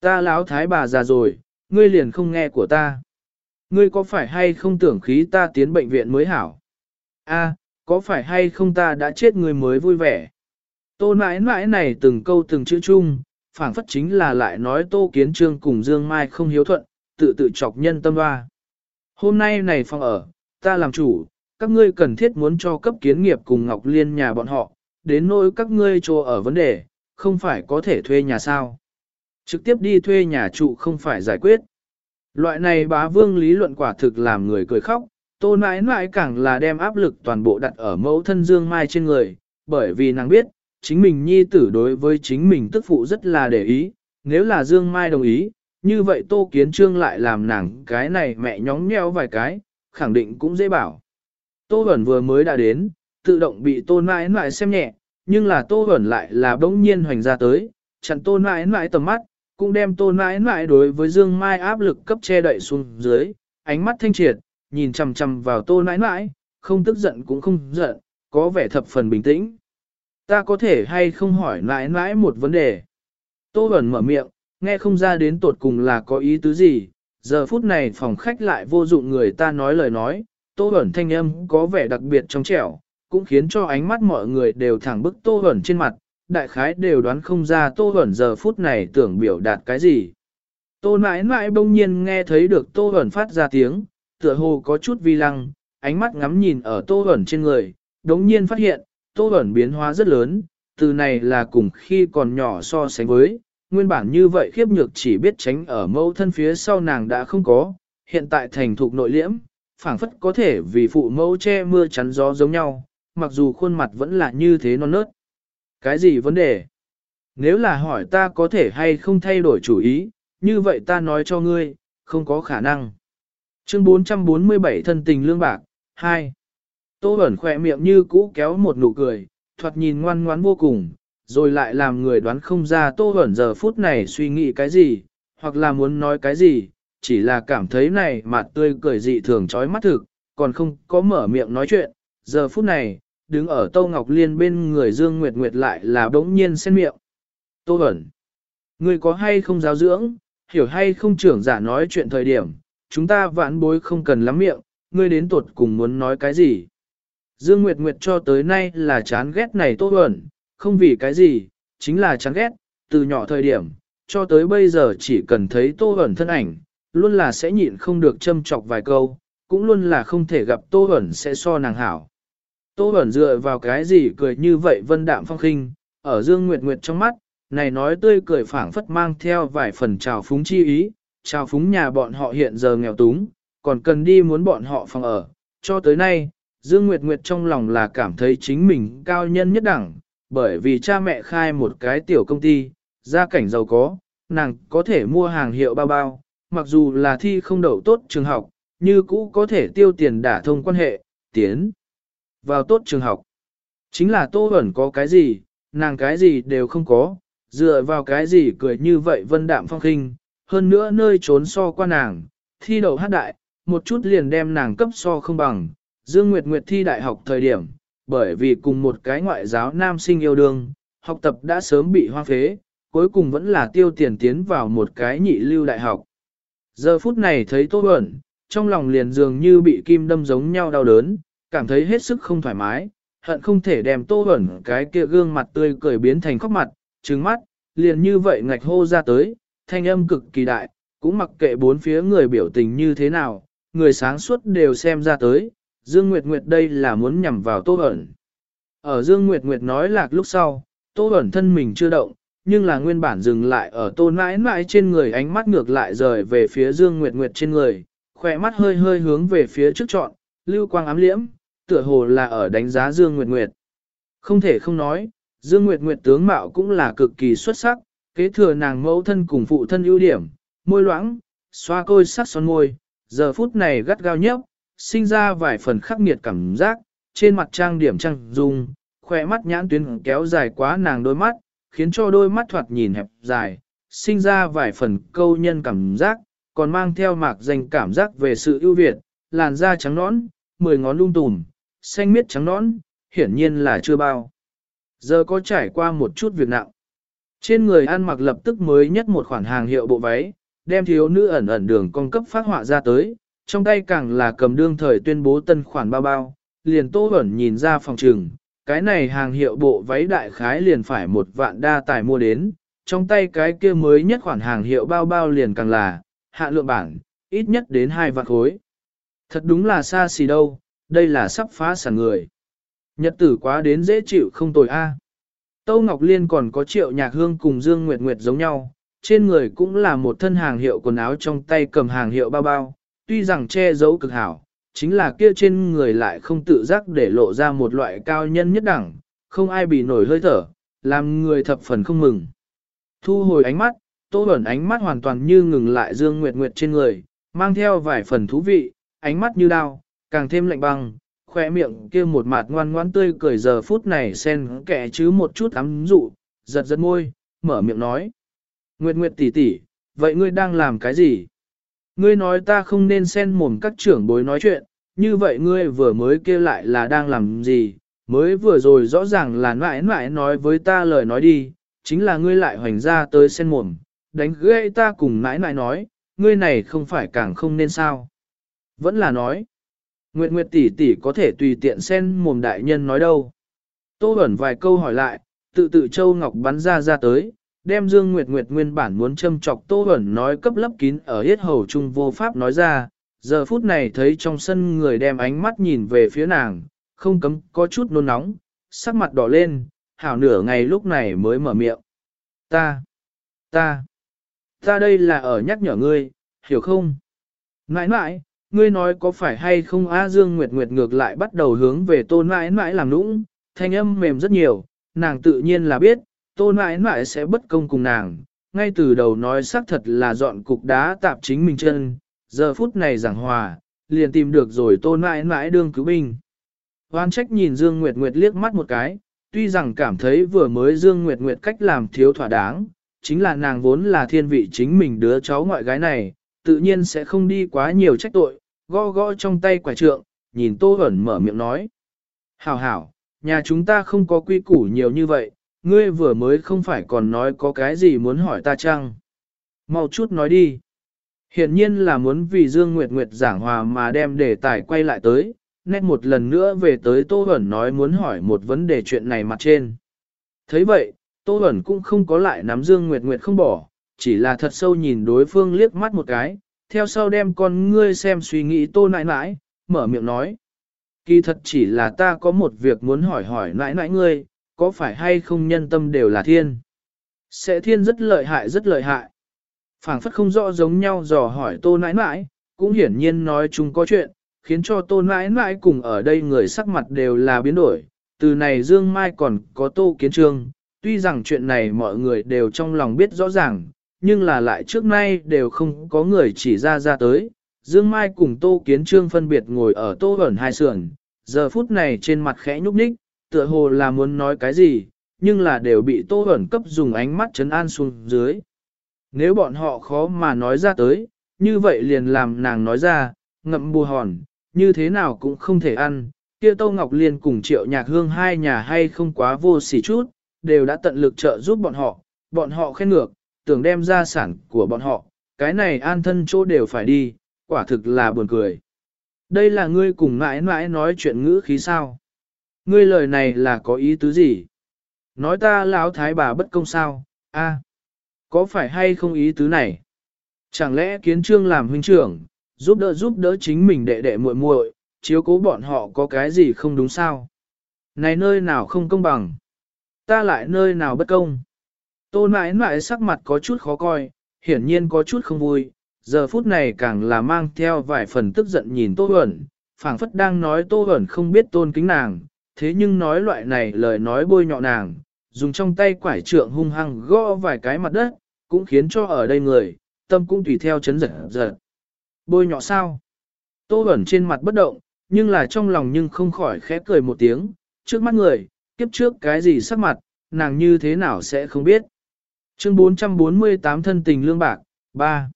Ta láo thái bà già rồi, ngươi liền không nghe của ta. Ngươi có phải hay không tưởng khí ta tiến bệnh viện mới hảo? A, có phải hay không ta đã chết người mới vui vẻ? Tô mãi mãi này từng câu từng chữ chung, phảng phất chính là lại nói Tô Kiến Trương cùng Dương Mai không hiếu thuận, tự tự chọc nhân tâm hoa. Hôm nay này phòng ở, ta làm chủ, các ngươi cần thiết muốn cho cấp kiến nghiệp cùng Ngọc Liên nhà bọn họ, đến nỗi các ngươi trô ở vấn đề, không phải có thể thuê nhà sao. Trực tiếp đi thuê nhà trụ không phải giải quyết. Loại này bá vương lý luận quả thực làm người cười khóc, tô nãi nãi càng là đem áp lực toàn bộ đặt ở mẫu thân Dương Mai trên người, bởi vì nàng biết, chính mình nhi tử đối với chính mình tức phụ rất là để ý, nếu là Dương Mai đồng ý, như vậy Tô Kiến Trương lại làm nàng cái này mẹ nhóng nheo vài cái, khẳng định cũng dễ bảo. Tô Bẩn vừa mới đã đến, tự động bị Tô Nãi Nãi xem nhẹ, nhưng là Tô Bẩn lại là bỗng nhiên hoành ra tới, chặn Tô Nãi Nãi tầm mắt, cũng đem Tô Nãi Nãi đối với Dương Mai áp lực cấp che đậy xuống dưới, ánh mắt thanh triệt, nhìn chằm chằm vào Tô Nãi Nãi, không tức giận cũng không giận, có vẻ thập phần bình tĩnh. Ta có thể hay không hỏi Nãi Nãi một vấn đề? Tô Bẩn mở miệng, nghe không ra đến tột cùng là có ý tứ gì, giờ phút này phòng khách lại vô dụng người ta nói lời nói, tô ẩn thanh âm có vẻ đặc biệt trong trẻo, cũng khiến cho ánh mắt mọi người đều thẳng bức tô ẩn trên mặt, đại khái đều đoán không ra tô ẩn giờ phút này tưởng biểu đạt cái gì. Tô nãi nãi bỗng nhiên nghe thấy được tô ẩn phát ra tiếng, tựa hồ có chút vi lăng, ánh mắt ngắm nhìn ở tô ẩn trên người, đống nhiên phát hiện, tô ẩn biến hóa rất lớn, từ này là cùng khi còn nhỏ so sánh với, nguyên bản như vậy khiếp nhược chỉ biết tránh ở mâu thân phía sau nàng đã không có, hiện tại thành thục nội liễm, phảng phất có thể vì phụ mẫu che mưa chắn gió giống nhau, mặc dù khuôn mặt vẫn là như thế non nớt. Cái gì vấn đề? Nếu là hỏi ta có thể hay không thay đổi chủ ý, như vậy ta nói cho ngươi, không có khả năng. Chương 447 thân tình lương bạc, 2. Tô ẩn khỏe miệng như cũ kéo một nụ cười, thoạt nhìn ngoan ngoãn vô cùng, rồi lại làm người đoán không ra Tô ẩn giờ phút này suy nghĩ cái gì, hoặc là muốn nói cái gì, chỉ là cảm thấy này mặt tươi cười dị thường chói mắt thực, còn không có mở miệng nói chuyện. Giờ phút này, đứng ở Tô Ngọc Liên bên người Dương Nguyệt Nguyệt lại là bỗng nhiên sen miệng. Tô ẩn, người có hay không giáo dưỡng, hiểu hay không trưởng giả nói chuyện thời điểm, chúng ta vãn bối không cần lắm miệng, ngươi đến tuột cùng muốn nói cái gì. Dương Nguyệt Nguyệt cho tới nay là chán ghét này Tô ẩn, không vì cái gì, chính là chán ghét, từ nhỏ thời điểm, cho tới bây giờ chỉ cần thấy Tô ẩn thân ảnh, luôn là sẽ nhịn không được châm chọc vài câu, cũng luôn là không thể gặp Tô ẩn sẽ so nàng hảo. Tô ẩn dựa vào cái gì cười như vậy vân đạm phong khinh, ở Dương Nguyệt Nguyệt trong mắt, này nói tươi cười phảng phất mang theo vài phần trào phúng chi ý, trao phúng nhà bọn họ hiện giờ nghèo túng, còn cần đi muốn bọn họ phòng ở. Cho tới nay, Dương Nguyệt Nguyệt trong lòng là cảm thấy chính mình cao nhân nhất đẳng, bởi vì cha mẹ khai một cái tiểu công ty, gia cảnh giàu có, nàng có thể mua hàng hiệu bao bao, mặc dù là thi không đậu tốt trường học, như cũ có thể tiêu tiền đả thông quan hệ, tiến vào tốt trường học. Chính là Tô ẩn có cái gì, nàng cái gì đều không có, dựa vào cái gì cười như vậy vân đạm phong khinh, hơn nữa nơi trốn so qua nàng, thi đậu hát đại, một chút liền đem nàng cấp so không bằng, Dương Nguyệt Nguyệt thi đại học thời điểm, bởi vì cùng một cái ngoại giáo nam sinh yêu đương, học tập đã sớm bị hoang phế, cuối cùng vẫn là tiêu tiền tiến vào một cái nhị lưu đại học. Giờ phút này thấy Tô Bẩn, trong lòng liền dường như bị kim đâm giống nhau đau đớn, cảm thấy hết sức không thoải mái, hận không thể đem Tô Bẩn cái kia gương mặt tươi cười biến thành khóc mặt, trứng mắt, liền như vậy ngạch hô ra tới, thanh âm cực kỳ đại, cũng mặc kệ bốn phía người biểu tình như thế nào, người sáng suốt đều xem ra tới, Dương Nguyệt Nguyệt đây là muốn nhằm vào Tô Bẩn. Ở Dương Nguyệt Nguyệt nói lạc lúc sau, Tô Bẩn thân mình chưa động, nhưng là nguyên bản dừng lại ở Tô nãi nãi trên người ánh mắt ngược lại rời về phía Dương Nguyệt Nguyệt trên người, khỏe mắt hơi hơi hướng về phía trước trọn, lưu quang ám liễm, tựa hồ là ở đánh giá Dương Nguyệt Nguyệt. Không thể không nói, Dương Nguyệt Nguyệt tướng mạo cũng là cực kỳ xuất sắc, kế thừa nàng mẫu thân cùng phụ thân ưu điểm, môi loãng, xoa côi sắc son môi, giờ phút này gắt gao nhấp, sinh ra vài phần khắc nghiệt cảm giác, trên mặt trang điểm trang dung, khỏe mắt nhãn tuyến kéo dài quá nàng đôi mắt, khiến cho đôi mắt thoạt nhìn hẹp dài, sinh ra vài phần câu nhân cảm giác, còn mang theo mạc danh cảm giác về sự ưu việt, làn da trắng nõn, mười ngón lung tùm, xanh miết trắng nõn, hiển nhiên là chưa bao. Giờ có trải qua một chút việc nặng. Trên người ăn mặc lập tức mới nhất một khoản hàng hiệu bộ váy, đem thiếu nữ ẩn ẩn đường con cấp phát họa ra tới, trong tay càng là cầm đương thời tuyên bố tân khoản bao bao, liền tô ẩn nhìn ra phòng trường, cái này hàng hiệu bộ váy đại khái liền phải một vạn đa tài mua đến, trong tay cái kia mới nhất khoản hàng hiệu bao bao liền càng là, hạ lượng bản, ít nhất đến hai vạn khối. Thật đúng là xa xỉ đâu, đây là sắp phá sản người. Nhật tử quá đến dễ chịu không tồi a. À. Tâu Ngọc Liên còn có triệu nhạc hương cùng Dương Nguyệt Nguyệt giống nhau, trên người cũng là một thân hàng hiệu quần áo trong tay cầm hàng hiệu bao bao, tuy rằng che giấu cực hảo, chính là kia trên người lại không tự giác để lộ ra một loại cao nhân nhất đẳng, không ai bị nổi hơi thở, làm người thập phần không mừng. Thu hồi ánh mắt, Tô Bẩn ánh mắt hoàn toàn như ngừng lại Dương Nguyệt Nguyệt trên người, mang theo vài phần thú vị, ánh mắt như đao, càng thêm lạnh băng, khoe miệng kia một mặt ngoan ngoãn tươi cười giờ phút này xen kẻ chứ một chút ám dụ, giật giật môi, mở miệng nói. Nguyệt Nguyệt tỷ tỷ, vậy ngươi đang làm cái gì? Ngươi nói ta không nên xen mồm các trưởng bối nói chuyện, như vậy ngươi vừa mới kia lại là đang làm gì? Mới vừa rồi rõ ràng là mãi mãi nói với ta lời nói đi, chính là ngươi lại hoành ra tới xen mồm, đánh gãy ta cùng mãi mãi nói, ngươi này không phải càng không nên sao? Vẫn là nói, Nguyệt Nguyệt tỷ tỷ có thể tùy tiện xen mồm đại nhân nói đâu. Tô ẩn vài câu hỏi lại, tự tự Châu Ngọc bắn ra ra tới, đem Dương Nguyệt Nguyệt nguyên bản muốn châm chọc Tô ẩn nói cấp lấp kín ở hết hầu trung vô pháp nói ra, giờ phút này thấy trong sân người đem ánh mắt nhìn về phía nàng, không cấm có chút nôn nóng, sắc mặt đỏ lên, hảo nửa ngày lúc này mới mở miệng. Ta, ta, ta đây là ở nhắc nhở ngươi, hiểu không? Nãi nãi, ngươi nói có phải hay không A Dương Nguyệt Nguyệt ngược lại bắt đầu hướng về tôn mãi mãi làm nũng, thanh âm mềm rất nhiều, nàng tự nhiên là biết, tô mãi mãi sẽ bất công cùng nàng, ngay từ đầu nói xác thật là dọn cục đá tạp chính mình chân, giờ phút này giảng hòa, liền tìm được rồi tô mãi mãi đương cứu binh. Hoan trách nhìn Dương Nguyệt Nguyệt liếc mắt một cái, tuy rằng cảm thấy vừa mới Dương Nguyệt Nguyệt cách làm thiếu thỏa đáng, chính là nàng vốn là thiên vị chính mình đứa cháu ngoại gái này, tự nhiên sẽ không đi quá nhiều trách tội, gõ gõ trong tay quả trượng, nhìn Tô Hẩn mở miệng nói. Hảo hảo, nhà chúng ta không có quy củ nhiều như vậy, ngươi vừa mới không phải còn nói có cái gì muốn hỏi ta chăng? Mau chút nói đi. Hiện nhiên là muốn vì Dương Nguyệt Nguyệt giảng hòa mà đem đề tài quay lại tới, nét một lần nữa về tới Tô Hẩn nói muốn hỏi một vấn đề chuyện này mặt trên. thấy vậy, Tô Hẩn cũng không có lại nắm Dương Nguyệt Nguyệt không bỏ, chỉ là thật sâu nhìn đối phương liếc mắt một cái, theo sau đem con ngươi xem suy nghĩ Tô nãi nãi, mở miệng nói. Kỳ thật chỉ là ta có một việc muốn hỏi hỏi nãi nãi ngươi, có phải hay không nhân tâm đều là thiên? Sẽ thiên rất lợi hại rất lợi hại. phảng phất không rõ giống nhau dò hỏi tô nãi nãi, cũng hiển nhiên nói chung có chuyện, khiến cho tô nãi nãi cùng ở đây người sắc mặt đều là biến đổi. Từ này Dương Mai còn có tô kiến trương, tuy rằng chuyện này mọi người đều trong lòng biết rõ ràng, nhưng là lại trước nay đều không có người chỉ ra ra tới. Dương Mai cùng tô kiến trương phân biệt ngồi ở tô Vẩn hai sườn, giờ phút này trên mặt khẽ nhúc nhích, tựa hồ là muốn nói cái gì, nhưng là đều bị tô Vẩn cấp dùng ánh mắt chấn an xuống dưới. Nếu bọn họ khó mà nói ra tới, như vậy liền làm nàng nói ra, ngậm bù hòn, như thế nào cũng không thể ăn. Kia Tô Ngọc Liên cùng Triệu Nhạc Hương hai nhà hay không quá vô sỉ chút, đều đã tận lực trợ giúp bọn họ, bọn họ khen ngược, tưởng đem gia sản của bọn họ, cái này an thân chỗ đều phải đi, quả thực là buồn cười. Đây là ngươi cùng mãi mãi nói chuyện ngữ khí sao? Ngươi lời này là có ý tứ gì? Nói ta lão thái bà bất công sao? A, có phải hay không ý tứ này? Chẳng lẽ kiến trương làm huynh trưởng, giúp đỡ giúp đỡ chính mình đệ đệ muội muội, chiếu cố bọn họ có cái gì không đúng sao? Này nơi nào không công bằng? Ta lại nơi nào bất công? Tô mãi mãi sắc mặt có chút khó coi, hiển nhiên có chút không vui, giờ phút này càng là mang theo vài phần tức giận nhìn Tô Huẩn, phảng phất đang nói Tô Huẩn không biết tôn kính nàng, thế nhưng nói loại này lời nói bôi nhọ nàng, dùng trong tay quải trượng hung hăng gõ vài cái mặt đất, cũng khiến cho ở đây người, tâm cũng tùy theo chấn giật giật. Bôi nhọ sao? Tô Huẩn trên mặt bất động, nhưng là trong lòng nhưng không khỏi khẽ cười một tiếng, trước mắt người, kiếp trước cái gì sắc mặt, nàng như thế nào sẽ không biết. Chương 448 thân tình lương bạc, 3.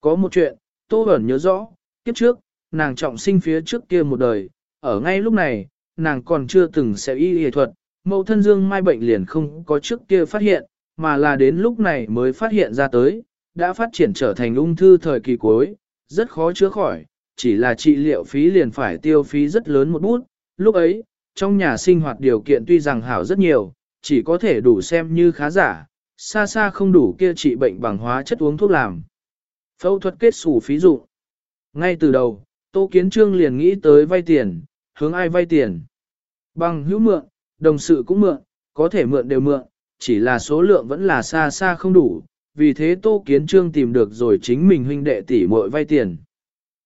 Có một chuyện, Tô Bẩn nhớ rõ, kiếp trước, nàng trọng sinh phía trước kia một đời, ở ngay lúc này, nàng còn chưa từng sẽ y y thuật, mẫu thân dương mai bệnh liền không có trước kia phát hiện, mà là đến lúc này mới phát hiện ra tới, đã phát triển trở thành ung thư thời kỳ cuối, rất khó chữa khỏi, chỉ là trị liệu phí liền phải tiêu phí rất lớn một bút, lúc ấy, trong nhà sinh hoạt điều kiện tuy rằng hảo rất nhiều, chỉ có thể đủ xem như khá giả, xa xa không đủ kia trị bệnh bằng hóa chất uống thuốc làm. Phẫu thuật kết xù phí dụ. Ngay từ đầu, Tô Kiến Trương liền nghĩ tới vay tiền, hướng ai vay tiền. Bằng hữu mượn, đồng sự cũng mượn, có thể mượn đều mượn, chỉ là số lượng vẫn là xa xa không đủ, vì thế Tô Kiến Trương tìm được rồi chính mình huynh đệ tỷ muội vay tiền.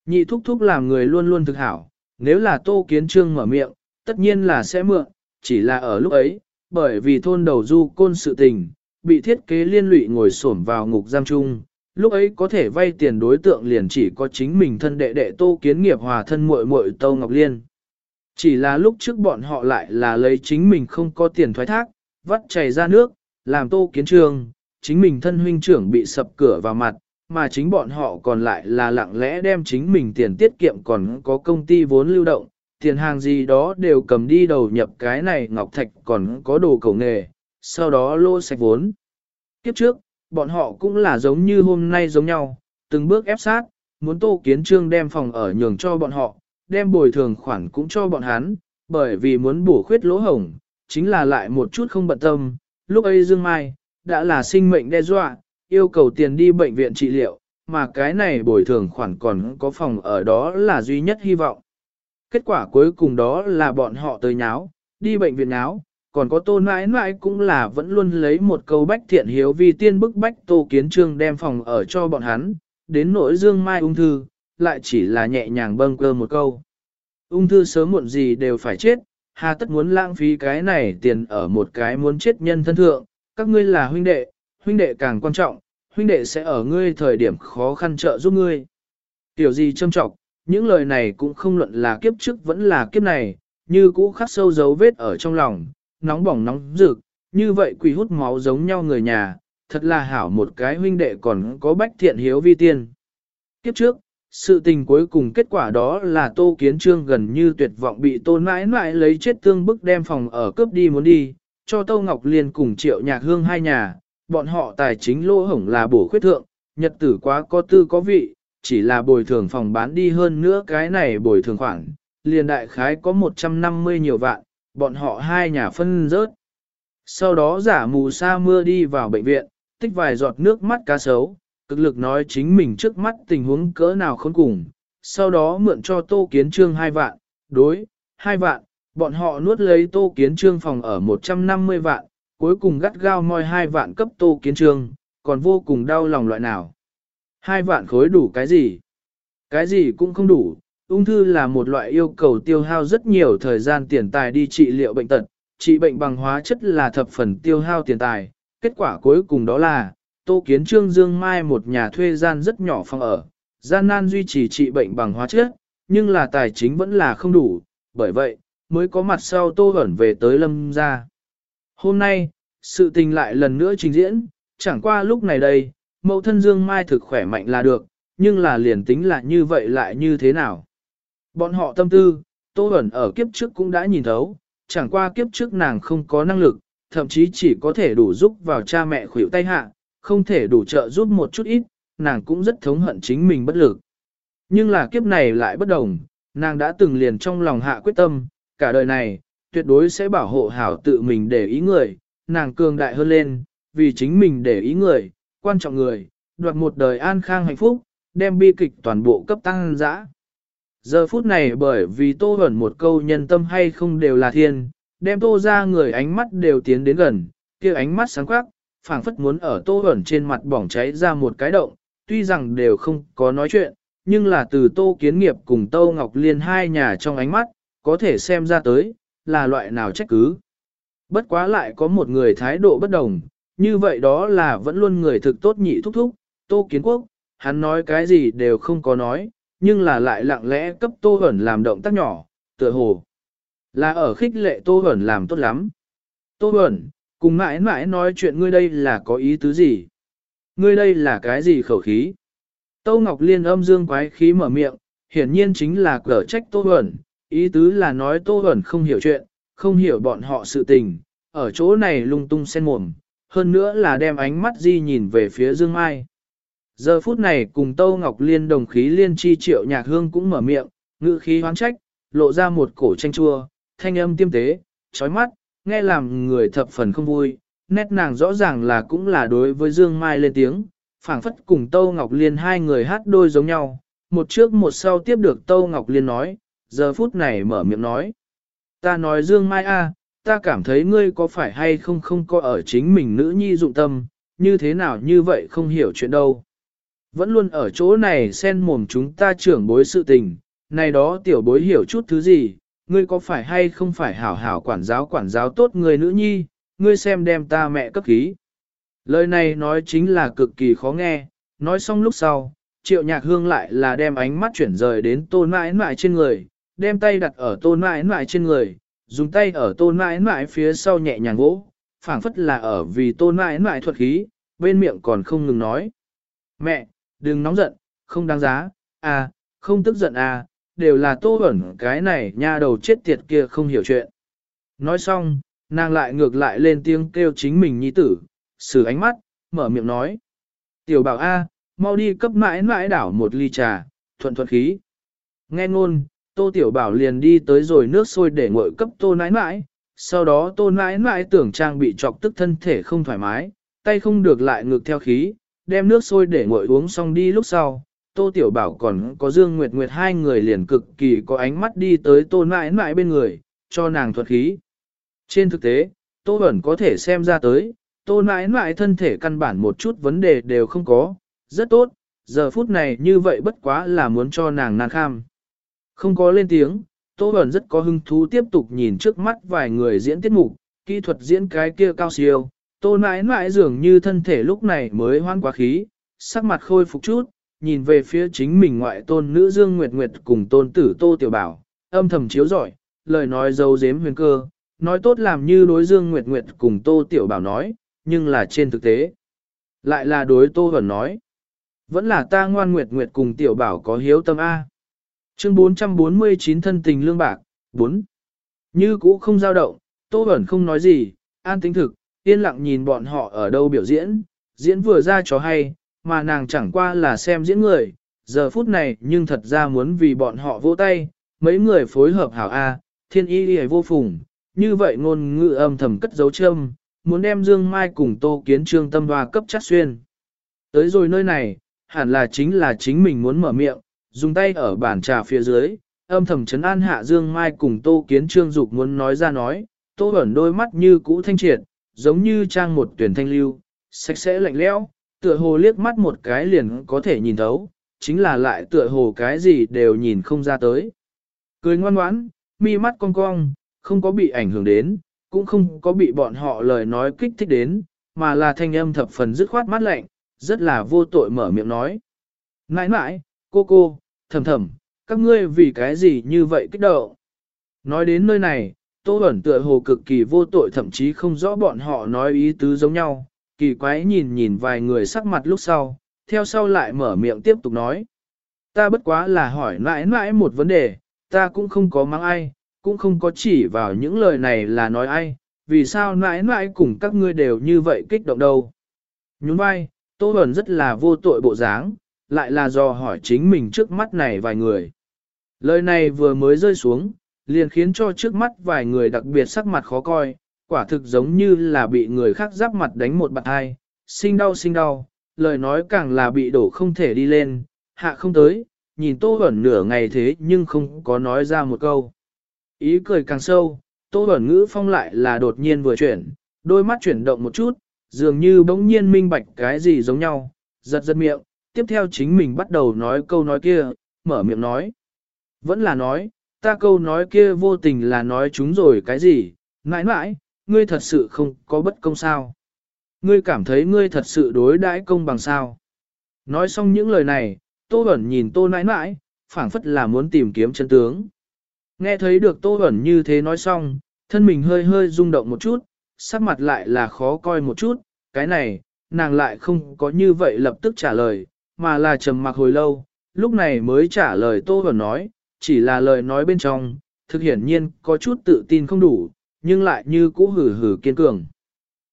Nhị thúc thúc làm người luôn luôn thực hảo, nếu là Tô Kiến Trương mở miệng, tất nhiên là sẽ mượn, chỉ là ở lúc ấy, bởi vì thôn đầu du côn sự tình, bị thiết kế liên lụy ngồi xổm vào ngục giam chung, lúc ấy có thể vay tiền đối tượng liền chỉ có chính mình thân đệ đệ Tô Kiến Nghiệp hòa thân muội muội Tô Ngọc Liên. Chỉ là lúc trước bọn họ lại là lấy chính mình không có tiền thoái thác, vắt chảy ra nước, làm Tô Kiến Trường, chính mình thân huynh trưởng bị sập cửa vào mặt, mà chính bọn họ còn lại là lặng lẽ đem chính mình tiền tiết kiệm còn có công ty vốn lưu động, tiền hàng gì đó đều cầm đi đầu nhập cái này ngọc thạch còn có đồ cầu nghề, sau đó lô sạch vốn. Kiếp trước, bọn họ cũng là giống như hôm nay giống nhau, từng bước ép sát, muốn Tô Kiến Trương đem phòng ở nhường cho bọn họ, đem bồi thường khoản cũng cho bọn hắn, bởi vì muốn bổ khuyết lỗ hổng, chính là lại một chút không bận tâm, lúc ấy Dương Mai, đã là sinh mệnh đe dọa, yêu cầu tiền đi bệnh viện trị liệu, mà cái này bồi thường khoản còn có phòng ở đó là duy nhất hy vọng. Kết quả cuối cùng đó là bọn họ tới nháo, đi bệnh viện nháo, còn có tô nãi nãi cũng là vẫn luôn lấy một câu bách thiện hiếu vì tiên bức bách tô kiến trương đem phòng ở cho bọn hắn, đến nỗi dương mai ung thư, lại chỉ là nhẹ nhàng bâng cơ một câu. Ung thư sớm muộn gì đều phải chết, hà tất muốn lãng phí cái này tiền ở một cái muốn chết nhân thân thượng, các ngươi là huynh đệ, huynh đệ càng quan trọng, huynh đệ sẽ ở ngươi thời điểm khó khăn trợ giúp ngươi. Tiểu gì châm trọng, những lời này cũng không luận là kiếp trước vẫn là kiếp này, như cũ khắc sâu dấu vết ở trong lòng, nóng bỏng nóng rực, như vậy quỷ hút máu giống nhau người nhà, thật là hảo một cái huynh đệ còn có bách thiện hiếu vi tiên. Kiếp trước, sự tình cuối cùng kết quả đó là Tô Kiến Trương gần như tuyệt vọng bị Tôn mãi mãi lấy chết tương bức đem phòng ở cướp đi muốn đi, cho Tô Ngọc Liên cùng Triệu Nhạc Hương hai nhà, bọn họ tài chính lỗ hổng là bổ khuyết thượng, nhật tử quá có tư có vị, chỉ là bồi thường phòng bán đi hơn nữa cái này bồi thường khoản, liền đại khái có 150 nhiều vạn, bọn họ hai nhà phân rớt. Sau đó giả mù sa mưa đi vào bệnh viện, tích vài giọt nước mắt cá sấu, cực lực nói chính mình trước mắt tình huống cỡ nào không cùng, sau đó mượn cho Tô Kiến Trương hai vạn, đối, hai vạn, bọn họ nuốt lấy Tô Kiến Trương phòng ở 150 vạn, cuối cùng gắt gao moi hai vạn cấp Tô Kiến Trương, còn vô cùng đau lòng loại nào. Hai vạn khối đủ cái gì? Cái gì cũng không đủ, ung thư là một loại yêu cầu tiêu hao rất nhiều thời gian tiền tài đi trị liệu bệnh tật, trị bệnh bằng hóa chất là thập phần tiêu hao tiền tài, kết quả cuối cùng đó là, Tô Kiến Trương Dương Mai một nhà thuê gian rất nhỏ phòng ở, gian nan duy trì trị bệnh bằng hóa chất, nhưng là tài chính vẫn là không đủ, bởi vậy, mới có mặt sau Tô Vẩn về tới Lâm gia. Hôm nay, sự tình lại lần nữa trình diễn, chẳng qua lúc này đây, mẫu thân Dương Mai thực khỏe mạnh là được, nhưng là liền tính là như vậy lại như thế nào. Bọn họ tâm tư, Tô Hẩn ở kiếp trước cũng đã nhìn thấu, chẳng qua kiếp trước nàng không có năng lực, thậm chí chỉ có thể đủ giúp vào cha mẹ khuỷu tay hạ, không thể đủ trợ giúp một chút ít, nàng cũng rất thống hận chính mình bất lực. Nhưng là kiếp này lại bất đồng, nàng đã từng liền trong lòng hạ quyết tâm, cả đời này, tuyệt đối sẽ bảo hộ hảo tự mình để ý người, nàng cường đại hơn lên, vì chính mình để ý người, quan trọng người, đoạt một đời an khang hạnh phúc, đem bi kịch toàn bộ cấp tăng dã. Giờ phút này bởi vì tô hẩn một câu nhân tâm hay không đều là thiên, đem tô ra người ánh mắt đều tiến đến gần, kia ánh mắt sáng quắc, phảng phất muốn ở tô hẩn trên mặt bỏng cháy ra một cái động, tuy rằng đều không có nói chuyện, nhưng là từ tô kiến nghiệp cùng tô ngọc liên hai nhà trong ánh mắt, có thể xem ra tới, là loại nào trách cứ. Bất quá lại có một người thái độ bất đồng, như vậy đó là vẫn luôn người thực tốt nhị thúc thúc, tô kiến quốc, hắn nói cái gì đều không có nói, nhưng là lại lặng lẽ cấp tô hẩn làm động tác nhỏ, tựa hồ. Là ở khích lệ tô hẩn làm tốt lắm. Tô hẩn Cùng mãi mãi nói chuyện ngươi đây là có ý tứ gì? Ngươi đây là cái gì khẩu khí? tô Ngọc Liên âm dương quái khí mở miệng, hiển nhiên chính là cở trách Tô hẩn, ý tứ là nói Tô hẩn không hiểu chuyện, không hiểu bọn họ sự tình, ở chỗ này lung tung sen mồm, hơn nữa là đem ánh mắt di nhìn về phía Dương Mai. Giờ phút này cùng Tâu Ngọc Liên đồng khí liên chi triệu nhạc hương cũng mở miệng, ngữ khí hoán trách, lộ ra một cổ tranh chua, thanh âm tiêm tế, chói mắt, nghe làm người thập phần không vui, nét nàng rõ ràng là cũng là đối với Dương Mai lên tiếng, phảng phất cùng Tâu Ngọc Liên hai người hát đôi giống nhau, một trước một sau tiếp được Tâu Ngọc Liên nói, giờ phút này mở miệng nói. Ta nói Dương Mai a, ta cảm thấy ngươi có phải hay không không có ở chính mình nữ nhi dụng tâm, như thế nào như vậy không hiểu chuyện đâu. Vẫn luôn ở chỗ này xen mồm chúng ta trưởng bối sự tình, này đó tiểu bối hiểu chút thứ gì, ngươi có phải hay không phải hảo hảo quản giáo quản giáo tốt người nữ nhi, ngươi xem đem ta mẹ cấp khí. Lời này nói chính là cực kỳ khó nghe, nói xong lúc sau, triệu nhạc hương lại là đem ánh mắt chuyển rời đến tôn mãi mãi trên người, đem tay đặt ở tôn mãi mãi trên người, dùng tay ở tôn mãi mãi phía sau nhẹ nhàng vỗ, phảng phất là ở vì tôn mãi mãi thuật khí, bên miệng còn không ngừng nói. Mẹ, đừng nóng giận, không đáng giá, à, không tức giận à, đều là tô ẩn cái này nha đầu chết tiệt kia không hiểu chuyện. Nói xong, nàng lại ngược lại lên tiếng kêu chính mình nhi tử, sử ánh mắt, mở miệng nói. Tiểu bảo A, mau đi cấp mãi mãi đảo một ly trà, thuận thuận khí. Nghe ngôn, tô tiểu bảo liền đi tới rồi nước sôi để nguội cấp tô nãi mãi, sau đó tô nãi mãi tưởng trang bị trọc tức thân thể không thoải mái, tay không được lại ngược theo khí, đem nước sôi để nguội uống xong đi lúc sau, Tô Tiểu Bảo còn có Dương Nguyệt Nguyệt hai người liền cực kỳ có ánh mắt đi tới Tô Nãi Nãi bên người, cho nàng thuật khí. Trên thực tế, Tô Bẩn có thể xem ra tới, Tô Nãi Nãi thân thể căn bản một chút vấn đề đều không có, rất tốt, giờ phút này như vậy bất quá là muốn cho nàng nàng kham. Không có lên tiếng, Tô Bẩn rất có hứng thú tiếp tục nhìn trước mắt vài người diễn tiết mục, kỹ thuật diễn cái kia cao siêu. Tô nãi nãi dường như thân thể lúc này mới hoan quá khí, sắc mặt khôi phục chút, nhìn về phía chính mình ngoại tôn nữ Dương Nguyệt Nguyệt cùng tôn tử Tô Tiểu Bảo, âm thầm chiếu giỏi, lời nói dấu dếm huyền cơ, nói tốt làm như đối Dương Nguyệt Nguyệt cùng Tô Tiểu Bảo nói, nhưng là trên thực tế. Lại là đối Tô Vẩn nói. Vẫn là ta ngoan Nguyệt Nguyệt cùng Tiểu Bảo có hiếu tâm A. Chương 449 thân tình lương bạc, 4. Như cũ không dao động, Tô Vẩn không nói gì, an tính thực, yên lặng nhìn bọn họ ở đâu biểu diễn, diễn vừa ra cho hay, mà nàng chẳng qua là xem diễn người, giờ phút này nhưng thật ra muốn vì bọn họ vỗ tay, mấy người phối hợp hảo A, thiên y đi vô phùng, như vậy ngôn ngữ âm thầm cất dấu châm, muốn đem Dương Mai cùng Tô Kiến Trương tâm hoa cấp chắc xuyên. Tới rồi nơi này, hẳn là chính là chính mình muốn mở miệng, dùng tay ở bàn trà phía dưới, âm thầm chấn an hạ Dương Mai cùng Tô Kiến Trương dục muốn nói ra nói, Tô ẩn đôi mắt như cũ thanh triệt, giống như trang một tuyển thanh lưu, sạch sẽ lạnh lẽo, tựa hồ liếc mắt một cái liền có thể nhìn thấu, chính là lại tựa hồ cái gì đều nhìn không ra tới. Cười ngoan ngoãn, mi mắt cong cong, không có bị ảnh hưởng đến, cũng không có bị bọn họ lời nói kích thích đến, mà là thanh âm thập phần dứt khoát mát lạnh, rất là vô tội mở miệng nói. Nãi nãi, cô cô, thầm thầm, các ngươi vì cái gì như vậy kích động. Nói đến nơi này, Tô Bẩn tựa hồ cực kỳ vô tội thậm chí không rõ bọn họ nói ý tứ giống nhau, kỳ quái nhìn nhìn vài người sắc mặt lúc sau, theo sau lại mở miệng tiếp tục nói. Ta bất quá là hỏi mãi mãi một vấn đề, ta cũng không có mang ai, cũng không có chỉ vào những lời này là nói ai, vì sao mãi mãi cùng các ngươi đều như vậy kích động đâu. Nhún vai, Tô Bẩn rất là vô tội bộ dáng, lại là do hỏi chính mình trước mắt này vài người. Lời này vừa mới rơi xuống, liền khiến cho trước mắt vài người đặc biệt sắc mặt khó coi, quả thực giống như là bị người khác giáp mặt đánh một bạn hai, sinh đau sinh đau, lời nói càng là bị đổ không thể đi lên, hạ không tới, nhìn Tô Bẩn nửa ngày thế nhưng không có nói ra một câu. Ý cười càng sâu, Tô Bẩn ngữ phong lại là đột nhiên vừa chuyển, đôi mắt chuyển động một chút, dường như bỗng nhiên minh bạch cái gì giống nhau, giật giật miệng, tiếp theo chính mình bắt đầu nói câu nói kia, mở miệng nói. Vẫn là nói, ta câu nói kia vô tình là nói chúng rồi cái gì, mãi mãi, ngươi thật sự không có bất công sao. Ngươi cảm thấy ngươi thật sự đối đãi công bằng sao. Nói xong những lời này, Tô Bẩn nhìn Tô nãi nãi, phảng phất là muốn tìm kiếm chân tướng. Nghe thấy được Tô Bẩn như thế nói xong, thân mình hơi hơi rung động một chút, sắc mặt lại là khó coi một chút, cái này, nàng lại không có như vậy lập tức trả lời, mà là trầm mặc hồi lâu, lúc này mới trả lời Tô Bẩn nói, chỉ là lời nói bên trong, thực hiển nhiên có chút tự tin không đủ, nhưng lại như cũ hử hử kiên cường.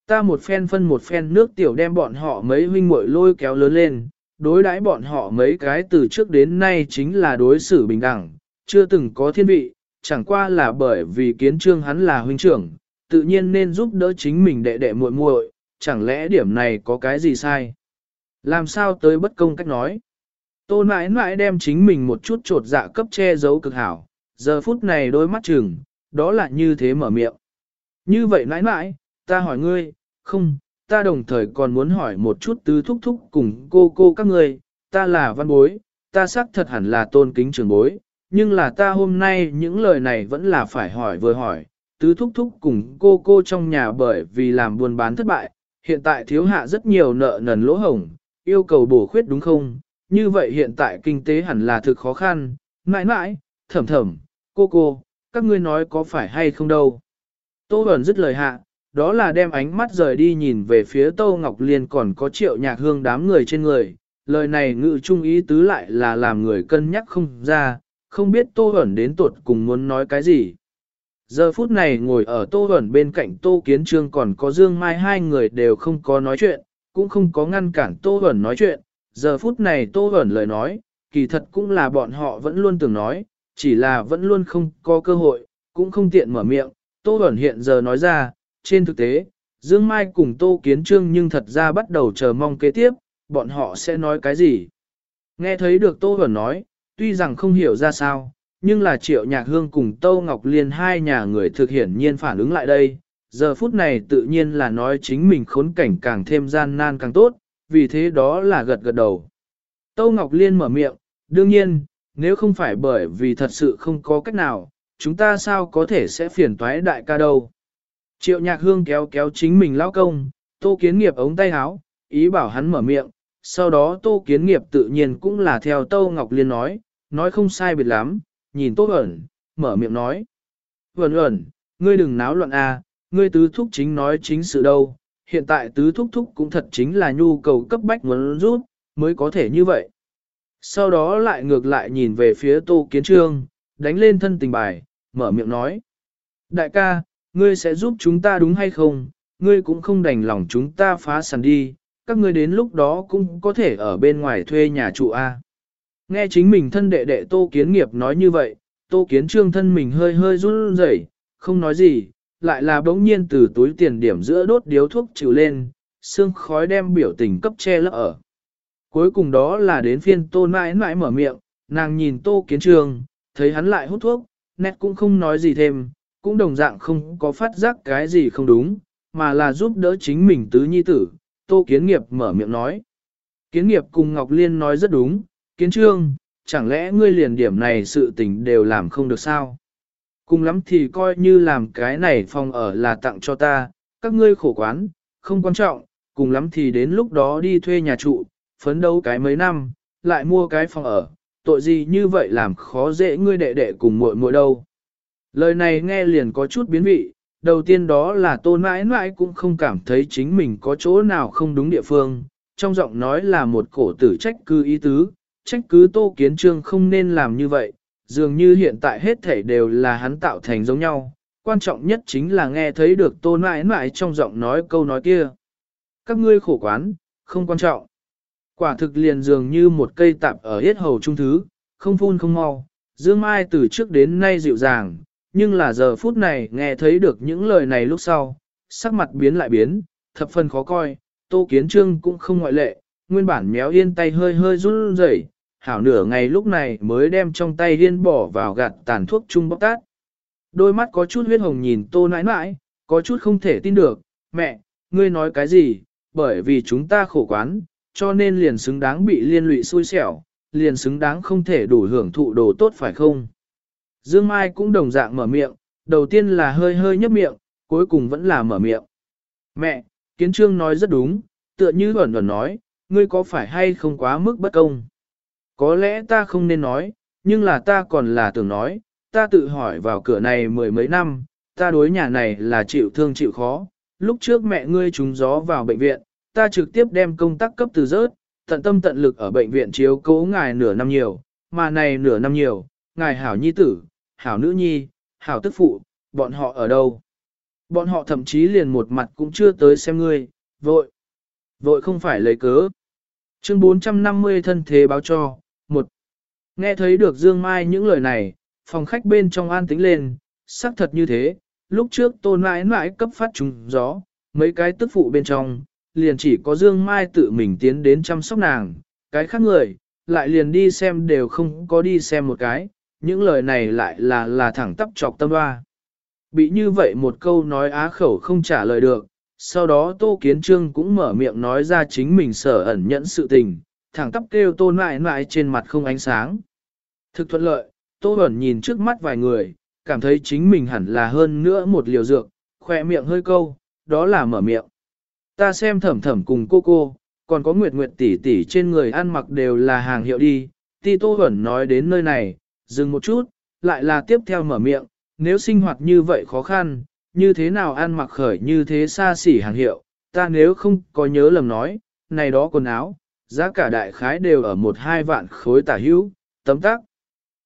Ta một phen phân một phen nước tiểu đem bọn họ mấy huynh muội lôi kéo lớn lên, đối đãi bọn họ mấy cái từ trước đến nay chính là đối xử bình đẳng, chưa từng có thiên vị, chẳng qua là bởi vì kiến trương hắn là huynh trưởng, tự nhiên nên giúp đỡ chính mình đệ đệ muội muội, chẳng lẽ điểm này có cái gì sai? Làm sao tới bất công cách nói? Tôn mãi mãi đem chính mình một chút trột dạ cấp che giấu cực hảo, giờ phút này đôi mắt chừng, đó là như thế mở miệng. Như vậy mãi mãi, ta hỏi ngươi, không, ta đồng thời còn muốn hỏi một chút tứ thúc thúc cùng cô cô các ngươi, ta là văn bối, ta xác thật hẳn là tôn kính trường bối, nhưng là ta hôm nay những lời này vẫn là phải hỏi vừa hỏi, tứ thúc thúc cùng cô cô trong nhà bởi vì làm buôn bán thất bại, hiện tại thiếu hạ rất nhiều nợ nần lỗ hổng, yêu cầu bổ khuyết đúng không? Như vậy hiện tại kinh tế hẳn là thực khó khăn, mãi mãi, thầm thầm, cô cô, các ngươi nói có phải hay không đâu. Tô Bẩn dứt lời hạ, đó là đem ánh mắt rời đi nhìn về phía Tô Ngọc Liên còn có triệu nhạc hương đám người trên người. Lời này ngự trung ý tứ lại là làm người cân nhắc không ra, không biết Tô Bẩn đến tuột cùng muốn nói cái gì. Giờ phút này ngồi ở Tô Bẩn bên cạnh Tô Kiến Trương còn có Dương Mai hai người đều không có nói chuyện, cũng không có ngăn cản Tô Bẩn nói chuyện. Giờ phút này Tô Bẩn lời nói, kỳ thật cũng là bọn họ vẫn luôn từng nói, chỉ là vẫn luôn không có cơ hội, cũng không tiện mở miệng. Tô Bẩn hiện giờ nói ra, trên thực tế, Dương Mai cùng Tô Kiến Trương nhưng thật ra bắt đầu chờ mong kế tiếp, bọn họ sẽ nói cái gì. Nghe thấy được Tô Bẩn nói, tuy rằng không hiểu ra sao, nhưng là Triệu Nhạc Hương cùng Tô Ngọc Liên hai nhà người thực hiển nhiên phản ứng lại đây. Giờ phút này tự nhiên là nói chính mình khốn cảnh càng thêm gian nan càng tốt, vì thế đó là gật gật đầu. Tô Ngọc Liên mở miệng, đương nhiên, nếu không phải bởi vì thật sự không có cách nào, chúng ta sao có thể sẽ phiền toái đại ca đâu. Triệu nhạc hương kéo kéo chính mình lao công, tô kiến nghiệp ống tay áo, ý bảo hắn mở miệng, sau đó tô kiến nghiệp tự nhiên cũng là theo Tô Ngọc Liên nói, nói không sai biệt lắm, nhìn tô ẩn, mở miệng nói. Vẩn ẩn, ngươi đừng náo loạn a, ngươi tứ thúc chính nói chính sự đâu, hiện tại tứ thúc thúc cũng thật chính là nhu cầu cấp bách muốn rút, mới có thể như vậy. Sau đó lại ngược lại nhìn về phía tô kiến trương, đánh lên thân tình bài, mở miệng nói. Đại ca, ngươi sẽ giúp chúng ta đúng hay không, ngươi cũng không đành lòng chúng ta phá sản đi, các ngươi đến lúc đó cũng có thể ở bên ngoài thuê nhà trụ A. Nghe chính mình thân đệ đệ Tô Kiến Nghiệp nói như vậy, Tô Kiến Trương thân mình hơi hơi run rẩy, không nói gì, lại là bỗng nhiên từ túi tiền điểm giữa đốt điếu thuốc chịu lên, xương khói đem biểu tình cấp che lấp ở. Cuối cùng đó là đến phiên Tô mãi mãi mở miệng, nàng nhìn Tô Kiến trường thấy hắn lại hút thuốc, nét cũng không nói gì thêm, cũng đồng dạng không có phát giác cái gì không đúng, mà là giúp đỡ chính mình tứ nhi tử, Tô Kiến Nghiệp mở miệng nói. Kiến Nghiệp cùng Ngọc Liên nói rất đúng, Kiến Trương, chẳng lẽ ngươi liền điểm này sự tình đều làm không được sao? Cùng lắm thì coi như làm cái này phòng ở là tặng cho ta, các ngươi khổ quán, không quan trọng, cùng lắm thì đến lúc đó đi thuê nhà trụ, phấn đấu cái mấy năm, lại mua cái phòng ở, tội gì như vậy làm khó dễ ngươi đệ đệ cùng muội muội đâu. Lời này nghe liền có chút biến vị, đầu tiên đó là tôn mãi mãi cũng không cảm thấy chính mình có chỗ nào không đúng địa phương, trong giọng nói là một cổ tử trách cứ ý tứ, trách cứ tô kiến trương không nên làm như vậy, dường như hiện tại hết thể đều là hắn tạo thành giống nhau, quan trọng nhất chính là nghe thấy được tôn mãi mãi trong giọng nói câu nói kia. Các ngươi khổ quán, không quan trọng. Quả thực liền dường như một cây tạp ở hết hầu trung thứ, không phun không mau, Dương Mai từ trước đến nay dịu dàng, nhưng là giờ phút này nghe thấy được những lời này lúc sau, sắc mặt biến lại biến, thập phần khó coi, Tô Kiến Trương cũng không ngoại lệ, nguyên bản méo yên tay hơi hơi run rẩy, hảo nửa ngày lúc này mới đem trong tay điên bỏ vào gạt tàn thuốc chung bóc tát. Đôi mắt có chút huyết hồng nhìn Tô nãi nãi, có chút không thể tin được, mẹ, ngươi nói cái gì, bởi vì chúng ta khổ quán, cho nên liền xứng đáng bị liên lụy xui xẻo, liền xứng đáng không thể đủ hưởng thụ đồ tốt phải không? Dương Mai cũng đồng dạng mở miệng, đầu tiên là hơi hơi nhấp miệng, cuối cùng vẫn là mở miệng. Mẹ, Kiến Trương nói rất đúng, tựa như ẩn ẩn nói, ngươi có phải hay không quá mức bất công? Có lẽ ta không nên nói, nhưng là ta còn là tưởng nói, ta tự hỏi vào cửa này mười mấy năm, ta đối nhà này là chịu thương chịu khó. Lúc trước mẹ ngươi trúng gió vào bệnh viện, ta trực tiếp đem công tác cấp từ rớt, tận tâm tận lực ở bệnh viện chiếu cố ngài nửa năm nhiều, mà này nửa năm nhiều, ngài hảo nhi tử, hảo nữ nhi, hảo tức phụ, bọn họ ở đâu? Bọn họ thậm chí liền một mặt cũng chưa tới xem ngươi, vội. Vội không phải lấy cớ. Chương 450 thân thế báo cho. Nghe thấy được Dương Mai những lời này, phòng khách bên trong an tĩnh lên, xác thật như thế, lúc trước tôn mãi mãi cấp phát trùng gió, mấy cái tức phụ bên trong, liền chỉ có Dương Mai tự mình tiến đến chăm sóc nàng, cái khác người, lại liền đi xem đều không có đi xem một cái, những lời này lại là là thẳng tắp chọc tâm hoa. Bị như vậy một câu nói á khẩu không trả lời được, sau đó Tô Kiến Trương cũng mở miệng nói ra chính mình sở ẩn nhẫn sự tình, thẳng tắp kêu tôn mãi mãi trên mặt không ánh sáng. Thực thuận lợi, Tô Bẩn nhìn trước mắt vài người, cảm thấy chính mình hẳn là hơn nữa một liều dược, khỏe miệng hơi câu, đó là mở miệng. Ta xem thẩm thẩm cùng cô cô, còn có nguyệt nguyệt tỷ tỷ trên người ăn mặc đều là hàng hiệu đi. Ti Tô Bẩn nói đến nơi này, dừng một chút, lại là tiếp theo mở miệng, nếu sinh hoạt như vậy khó khăn, như thế nào ăn mặc khởi như thế xa xỉ hàng hiệu, ta nếu không có nhớ lầm nói, này đó quần áo, giá cả đại khái đều ở một hai vạn khối tả hữu, tấm tắc.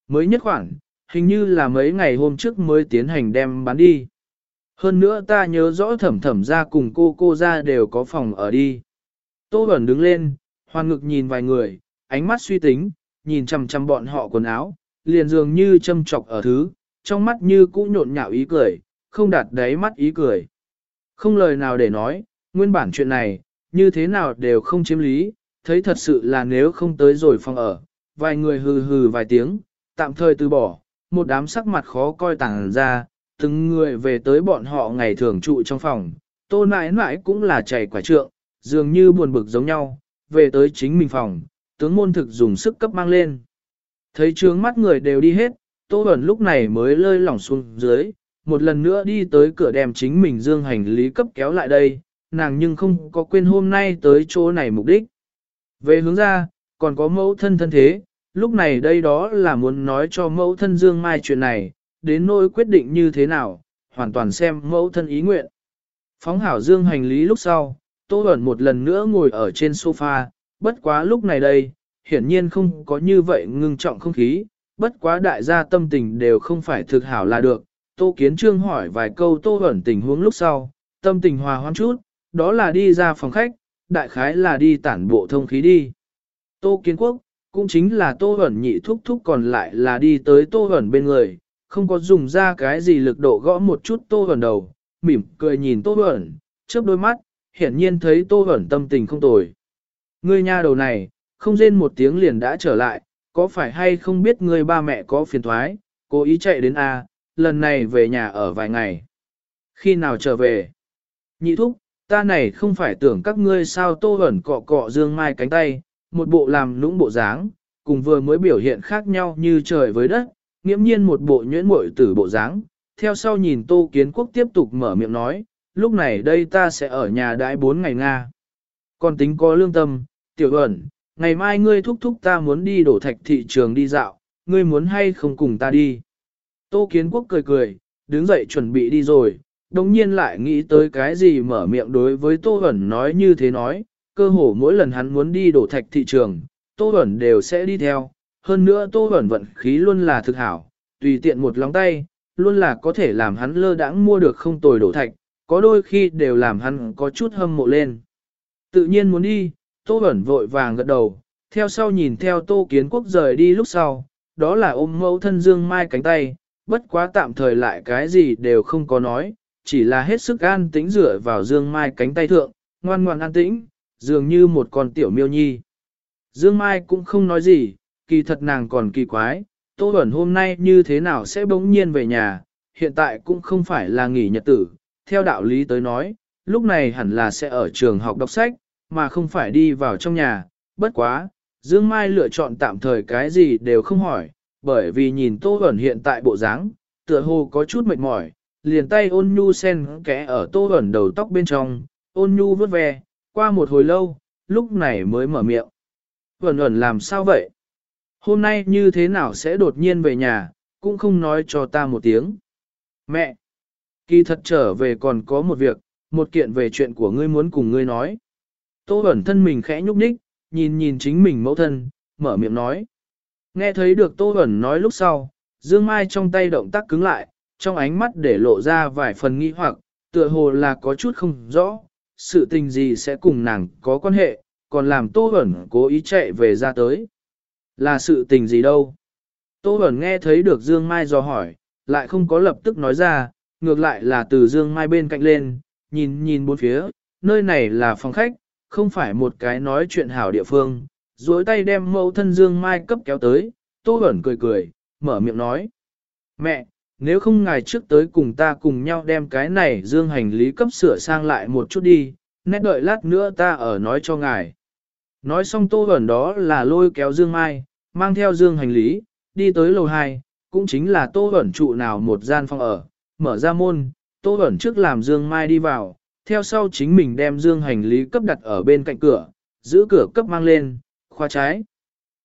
Mới nhất khoản hình như là mấy ngày hôm trước mới tiến hành đem bán đi. Hơn nữa ta nhớ rõ thẩm thẩm ra cùng cô cô ra đều có phòng ở đi. Tô Bẩn đứng lên, hoàn ngực nhìn vài người, ánh mắt suy tính, nhìn chằm chằm bọn họ quần áo, liền dường như châm chọc ở thứ, trong mắt như cũ nhộn nhạo ý cười, không đạt đáy mắt ý cười. Không lời nào để nói, nguyên bản chuyện này, như thế nào đều không chiếm lý, thấy thật sự là nếu không tới rồi phòng ở, vài người hừ hừ vài tiếng, tạm thời từ bỏ, một đám sắc mặt khó coi tàng ra, từng người về tới bọn họ ngày thường trụ trong phòng, tô mãi mãi cũng là chảy quả trượng, dường như buồn bực giống nhau, về tới chính mình phòng, tướng môn thực dùng sức cấp mang lên. Thấy trướng mắt người đều đi hết, Tô ẩn lúc này mới lơi lỏng xuống dưới, một lần nữa đi tới cửa đem chính mình dương hành lý cấp kéo lại đây, nàng nhưng không có quên hôm nay tới chỗ này mục đích. Về hướng ra, còn có mẫu thân thân thế, lúc này đây đó là muốn nói cho mẫu thân Dương Mai chuyện này, đến nỗi quyết định như thế nào, hoàn toàn xem mẫu thân ý nguyện. Phóng hảo Dương hành lý lúc sau, Tô Bẩn một lần nữa ngồi ở trên sofa, bất quá lúc này đây, hiển nhiên không có như vậy ngưng trọng không khí, bất quá đại gia tâm tình đều không phải thực hảo là được. Tô Kiến Trương hỏi vài câu Tô Bẩn tình huống lúc sau, tâm tình hòa hoãn chút, đó là đi ra phòng khách, đại khái là đi tản bộ thông khí đi. Tô Kiến Quốc, cũng chính là Tô hẩn nhị thúc thúc còn lại là đi tới Tô hẩn bên người, không có dùng ra cái gì lực độ gõ một chút Tô hẩn đầu, mỉm cười nhìn Tô hẩn chớp đôi mắt, hiển nhiên thấy Tô hẩn tâm tình không tồi. Ngươi nha đầu này, không rên một tiếng liền đã trở lại, có phải hay không biết ngươi ba mẹ có phiền thoái, cố ý chạy đến A, lần này về nhà ở vài ngày. Khi nào trở về? Nhị thúc, ta này không phải tưởng các ngươi sao Tô hẩn cọ cọ dương mai cánh tay, một bộ làm lũng bộ dáng, cùng vừa mới biểu hiện khác nhau như trời với đất, nghiễm nhiên một bộ nhuyễn muội tử bộ dáng. Theo sau nhìn Tô Kiến Quốc tiếp tục mở miệng nói, lúc này đây ta sẽ ở nhà đãi bốn ngày Nga. Còn tính có lương tâm, tiểu ẩn, ngày mai ngươi thúc thúc ta muốn đi đổ thạch thị trường đi dạo, ngươi muốn hay không cùng ta đi. Tô Kiến Quốc cười cười, đứng dậy chuẩn bị đi rồi, đồng nhiên lại nghĩ tới cái gì mở miệng đối với Tô Ẩn nói như thế nói, cơ hồ mỗi lần hắn muốn đi đổ thạch thị trường, Tô Bẩn đều sẽ đi theo. Hơn nữa Tô Bẩn vận khí luôn là thực hảo, tùy tiện một lóng tay, luôn là có thể làm hắn lơ đãng mua được không tồi đổ thạch, có đôi khi đều làm hắn có chút hâm mộ lên. Tự nhiên muốn đi, Tô Bẩn vội vàng gật đầu, theo sau nhìn theo Tô Kiến Quốc rời đi lúc sau, đó là ôm mẫu thân Dương Mai cánh tay, bất quá tạm thời lại cái gì đều không có nói, chỉ là hết sức an tĩnh rửa vào Dương Mai cánh tay thượng, ngoan ngoan an tĩnh, dường như một con tiểu miêu nhi. Dương Mai cũng không nói gì, kỳ thật nàng còn kỳ quái, Tô Bẩn hôm nay như thế nào sẽ bỗng nhiên về nhà, hiện tại cũng không phải là nghỉ nhật tử, theo đạo lý tới nói, lúc này hẳn là sẽ ở trường học đọc sách, mà không phải đi vào trong nhà, bất quá, Dương Mai lựa chọn tạm thời cái gì đều không hỏi, bởi vì nhìn Tô Bẩn hiện tại bộ dáng, tựa hồ có chút mệt mỏi, liền tay ôn nhu sen kẽ ở Tô Bẩn đầu tóc bên trong, ôn nhu vuốt ve, qua một hồi lâu, lúc này mới mở miệng. Vẩn ẩn làm sao vậy? Hôm nay như thế nào sẽ đột nhiên về nhà, cũng không nói cho ta một tiếng. Mẹ! Kỳ thật trở về còn có một việc, một kiện về chuyện của ngươi muốn cùng ngươi nói. Tô ẩn thân mình khẽ nhúc nhích, nhìn nhìn chính mình mẫu thân, mở miệng nói. Nghe thấy được Tô ẩn nói lúc sau, Dương Mai trong tay động tác cứng lại, trong ánh mắt để lộ ra vài phần nghi hoặc, tựa hồ là có chút không rõ, sự tình gì sẽ cùng nàng có quan hệ, còn làm Tô Bẩn cố ý chạy về ra tới. Là sự tình gì đâu? Tô Bẩn nghe thấy được Dương Mai dò hỏi, lại không có lập tức nói ra, ngược lại là từ Dương Mai bên cạnh lên, nhìn nhìn bốn phía, nơi này là phòng khách, không phải một cái nói chuyện hảo địa phương, duỗi tay đem mẫu thân Dương Mai cấp kéo tới, Tô Bẩn cười cười, mở miệng nói. Mẹ, nếu không ngài trước tới cùng ta cùng nhau đem cái này dương hành lý cấp sửa sang lại một chút đi, nét đợi lát nữa ta ở nói cho ngài. Nói xong tô ẩn đó là lôi kéo dương mai, mang theo dương hành lý, đi tới lầu 2, cũng chính là tô ẩn trụ nào một gian phòng ở, mở ra môn, tô ẩn trước làm dương mai đi vào, theo sau chính mình đem dương hành lý cấp đặt ở bên cạnh cửa, giữ cửa cấp mang lên, khoa trái.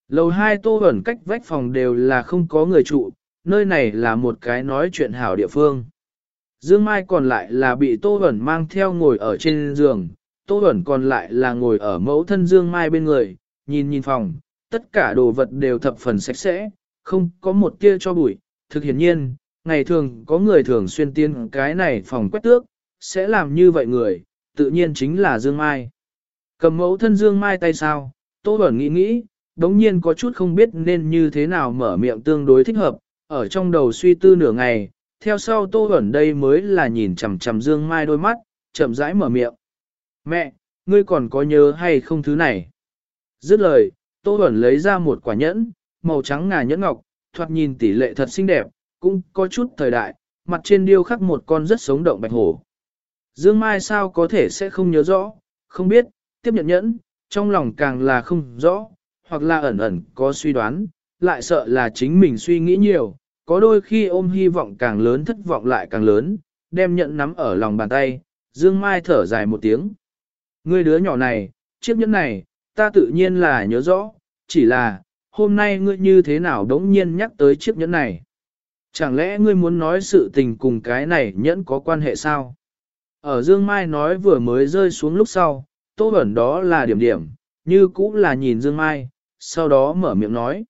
Lầu 2 tô ẩn cách vách phòng đều là không có người trụ, nơi này là một cái nói chuyện hảo địa phương. Dương Mai còn lại là bị Tô Huẩn mang theo ngồi ở trên giường, Tô Huẩn còn lại là ngồi ở mẫu thân Dương Mai bên người, nhìn nhìn phòng, tất cả đồ vật đều thập phần sạch sẽ, không có một tia cho bụi. Thực hiện nhiên, ngày thường có người thường xuyên tiên cái này phòng quét tước, sẽ làm như vậy người, tự nhiên chính là Dương Mai. Cầm mẫu thân Dương Mai tay sao, Tô Bẩn nghĩ nghĩ, đống nhiên có chút không biết nên như thế nào mở miệng tương đối thích hợp, ở trong đầu suy tư nửa ngày, theo sau Tô Huẩn đây mới là nhìn chằm chằm Dương Mai đôi mắt, chậm rãi mở miệng. Mẹ, ngươi còn có nhớ hay không thứ này? Dứt lời, Tô Huẩn lấy ra một quả nhẫn, màu trắng ngà nhẫn ngọc, thoạt nhìn tỷ lệ thật xinh đẹp, cũng có chút thời đại, mặt trên điêu khắc một con rất sống động bạch hổ. Dương Mai sao có thể sẽ không nhớ rõ, không biết, tiếp nhận nhẫn, trong lòng càng là không rõ, hoặc là ẩn ẩn có suy đoán, lại sợ là chính mình suy nghĩ nhiều, có đôi khi ôm hy vọng càng lớn thất vọng lại càng lớn, đem nhận nắm ở lòng bàn tay, Dương Mai thở dài một tiếng. Ngươi đứa nhỏ này, chiếc nhẫn này, ta tự nhiên là nhớ rõ, chỉ là, hôm nay ngươi như thế nào đống nhiên nhắc tới chiếc nhẫn này. Chẳng lẽ ngươi muốn nói sự tình cùng cái này nhẫn có quan hệ sao? Ở Dương Mai nói vừa mới rơi xuống lúc sau, Tô ẩn đó là điểm điểm, như cũng là nhìn Dương Mai, sau đó mở miệng nói.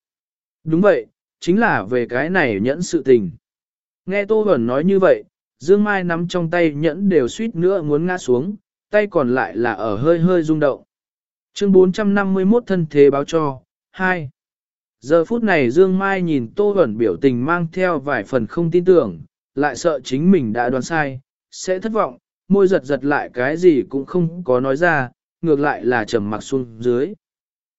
Đúng vậy, chính là về cái này nhẫn sự tình. Nghe Tô Bẩn nói như vậy, Dương Mai nắm trong tay nhẫn đều suýt nữa muốn ngã xuống, tay còn lại là ở hơi hơi rung động. Chương 451 thân thế báo cho, 2. Giờ phút này Dương Mai nhìn Tô Bẩn biểu tình mang theo vài phần không tin tưởng, lại sợ chính mình đã đoán sai, sẽ thất vọng, môi giật giật lại cái gì cũng không có nói ra, ngược lại là trầm mặc xuống dưới.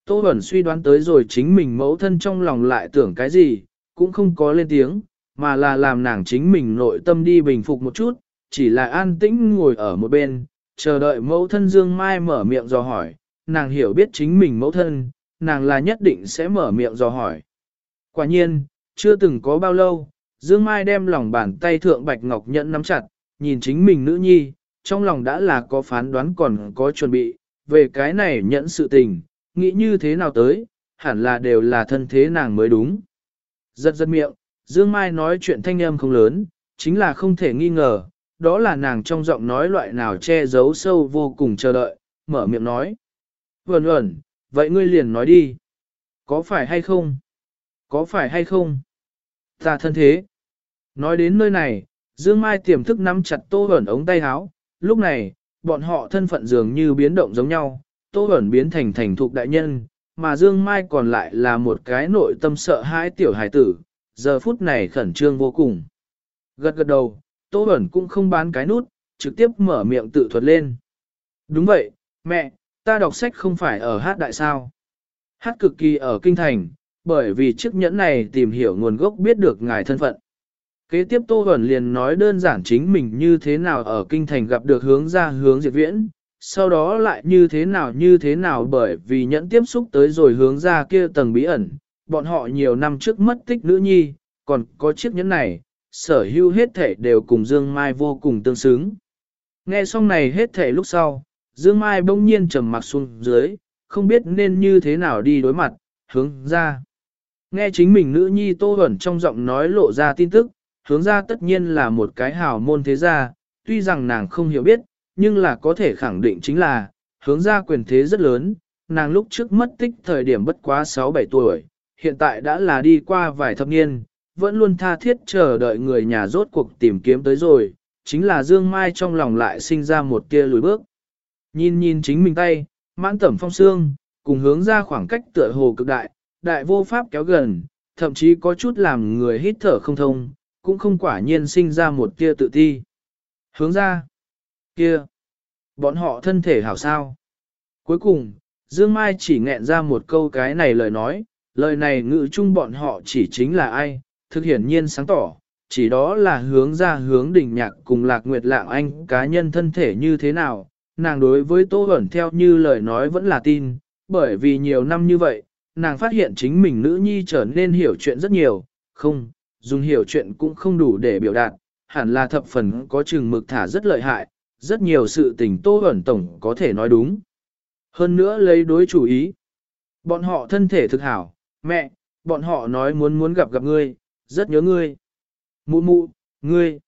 Tô Bẩn suy đoán tới rồi chính mình mẫu thân trong lòng lại tưởng cái gì, cũng không có lên tiếng, mà là làm nàng chính mình nội tâm đi bình phục một chút, chỉ là an tĩnh ngồi ở một bên, chờ đợi mẫu thân Dương Mai mở miệng dò hỏi, nàng hiểu biết chính mình mẫu thân, nàng là nhất định sẽ mở miệng dò hỏi. Quả nhiên, chưa từng có bao lâu, Dương Mai đem lòng bàn tay thượng bạch ngọc nhẫn nắm chặt, nhìn chính mình nữ nhi, trong lòng đã là có phán đoán còn có chuẩn bị, về cái này nhẫn sự tình, nghĩ như thế nào tới, hẳn là đều là thân thế nàng mới đúng. Giật giật miệng, Dương Mai nói chuyện thanh âm không lớn, chính là không thể nghi ngờ, đó là nàng trong giọng nói loại nào che giấu sâu vô cùng chờ đợi, mở miệng nói. Vẩn ẩn, vậy ngươi liền nói đi. Có phải hay không? Có phải hay không? Ta thân thế. Nói đến nơi này, Dương Mai tiềm thức nắm chặt Tô vẩn ống tay áo, lúc này, bọn họ thân phận dường như biến động giống nhau, Tô Bẩn biến thành thành thục đại nhân, mà Dương Mai còn lại là một cái nội tâm sợ hãi tiểu hải tử, giờ phút này khẩn trương vô cùng. Gật gật đầu, Tô Bẩn cũng không bán cái nút, trực tiếp mở miệng tự thuật lên. Đúng vậy, mẹ, ta đọc sách không phải ở hát đại sao. Hát cực kỳ ở kinh thành, bởi vì chiếc nhẫn này tìm hiểu nguồn gốc biết được ngài thân phận. Kế tiếp Tô Bẩn liền nói đơn giản chính mình như thế nào ở kinh thành gặp được hướng ra hướng diệt viễn, sau đó lại như thế nào như thế nào bởi vì nhẫn tiếp xúc tới rồi hướng ra kia tầng bí ẩn, bọn họ nhiều năm trước mất tích nữ nhi, còn có chiếc nhẫn này, sở hữu hết thể đều cùng Dương Mai vô cùng tương xứng. Nghe xong này hết thể lúc sau, Dương Mai bỗng nhiên trầm mặc xuống dưới, không biết nên như thế nào đi đối mặt, hướng ra. Nghe chính mình nữ nhi Tô ẩn trong giọng nói lộ ra tin tức, hướng ra tất nhiên là một cái hào môn thế gia, tuy rằng nàng không hiểu biết, nhưng là có thể khẳng định chính là, hướng ra quyền thế rất lớn, nàng lúc trước mất tích thời điểm bất quá 6-7 tuổi, hiện tại đã là đi qua vài thập niên, vẫn luôn tha thiết chờ đợi người nhà rốt cuộc tìm kiếm tới rồi, chính là Dương Mai trong lòng lại sinh ra một tia lùi bước. Nhìn nhìn chính mình tay, mãn tẩm phong xương, cùng hướng ra khoảng cách tựa hồ cực đại, đại vô pháp kéo gần, thậm chí có chút làm người hít thở không thông, cũng không quả nhiên sinh ra một tia tự ti. Hướng ra, kia, bọn họ thân thể hảo sao. Cuối cùng, Dương Mai chỉ nghẹn ra một câu cái này lời nói, lời này ngữ chung bọn họ chỉ chính là ai, thực hiển nhiên sáng tỏ, chỉ đó là hướng ra hướng đỉnh nhạc cùng lạc nguyệt lạng anh cá nhân thân thể như thế nào, nàng đối với Tô Bẩn theo như lời nói vẫn là tin, bởi vì nhiều năm như vậy, nàng phát hiện chính mình nữ nhi trở nên hiểu chuyện rất nhiều, không, dùng hiểu chuyện cũng không đủ để biểu đạt, hẳn là thập phần có chừng mực thả rất lợi hại, rất nhiều sự tình Tô Huẩn Tổng có thể nói đúng. Hơn nữa lấy đối chủ ý. Bọn họ thân thể thực hảo, mẹ, bọn họ nói muốn muốn gặp gặp ngươi, rất nhớ ngươi. Mụ mụ, ngươi.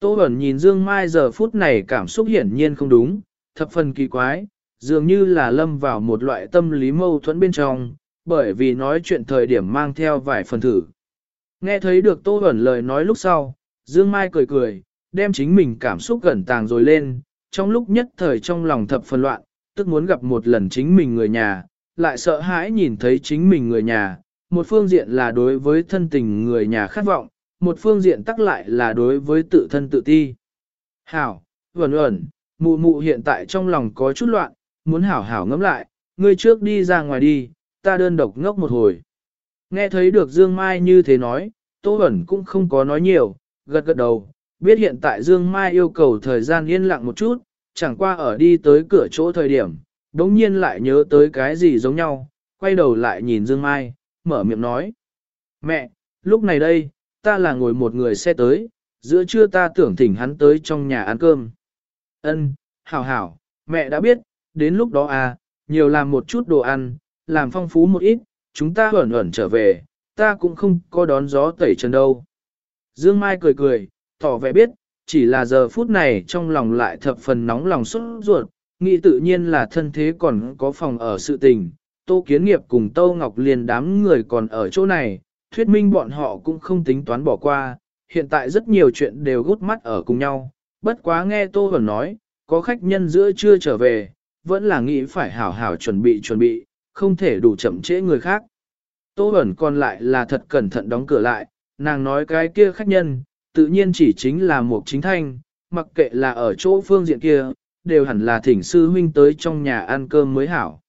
Tô Huẩn nhìn Dương Mai giờ phút này cảm xúc hiển nhiên không đúng, thập phần kỳ quái, dường như là lâm vào một loại tâm lý mâu thuẫn bên trong, bởi vì nói chuyện thời điểm mang theo vài phần thử. Nghe thấy được Tô Huẩn lời nói lúc sau, Dương Mai cười cười, đem chính mình cảm xúc gần tàng rồi lên, trong lúc nhất thời trong lòng thập phân loạn, tức muốn gặp một lần chính mình người nhà, lại sợ hãi nhìn thấy chính mình người nhà, một phương diện là đối với thân tình người nhà khát vọng, một phương diện tắc lại là đối với tự thân tự ti. Hảo, vẩn ẩn, mụ mụ hiện tại trong lòng có chút loạn, muốn hảo hảo ngẫm lại, ngươi trước đi ra ngoài đi, ta đơn độc ngốc một hồi. Nghe thấy được Dương Mai như thế nói, Tô Bẩn cũng không có nói nhiều, gật gật đầu, biết hiện tại Dương Mai yêu cầu thời gian yên lặng một chút, chẳng qua ở đi tới cửa chỗ thời điểm, đống nhiên lại nhớ tới cái gì giống nhau, quay đầu lại nhìn Dương Mai, mở miệng nói. Mẹ, lúc này đây, ta là ngồi một người xe tới, giữa trưa ta tưởng thỉnh hắn tới trong nhà ăn cơm. Ân, hảo hảo, mẹ đã biết, đến lúc đó à, nhiều làm một chút đồ ăn, làm phong phú một ít, chúng ta ẩn ẩn trở về, ta cũng không có đón gió tẩy chân đâu. Dương Mai cười cười, tỏ vẻ biết, chỉ là giờ phút này trong lòng lại thập phần nóng lòng xuất ruột, nghĩ tự nhiên là thân thế còn có phòng ở sự tình. Tô Kiến Nghiệp cùng Tô Ngọc Liên đám người còn ở chỗ này, thuyết minh bọn họ cũng không tính toán bỏ qua, hiện tại rất nhiều chuyện đều gút mắt ở cùng nhau. Bất quá nghe Tô Vẩn nói, có khách nhân giữa chưa trở về, vẫn là nghĩ phải hảo hảo chuẩn bị chuẩn bị, không thể đủ chậm trễ người khác. Tô Vẩn còn lại là thật cẩn thận đóng cửa lại, nàng nói cái kia khách nhân, tự nhiên chỉ chính là một chính thanh, mặc kệ là ở chỗ phương diện kia, đều hẳn là thỉnh sư huynh tới trong nhà ăn cơm mới hảo.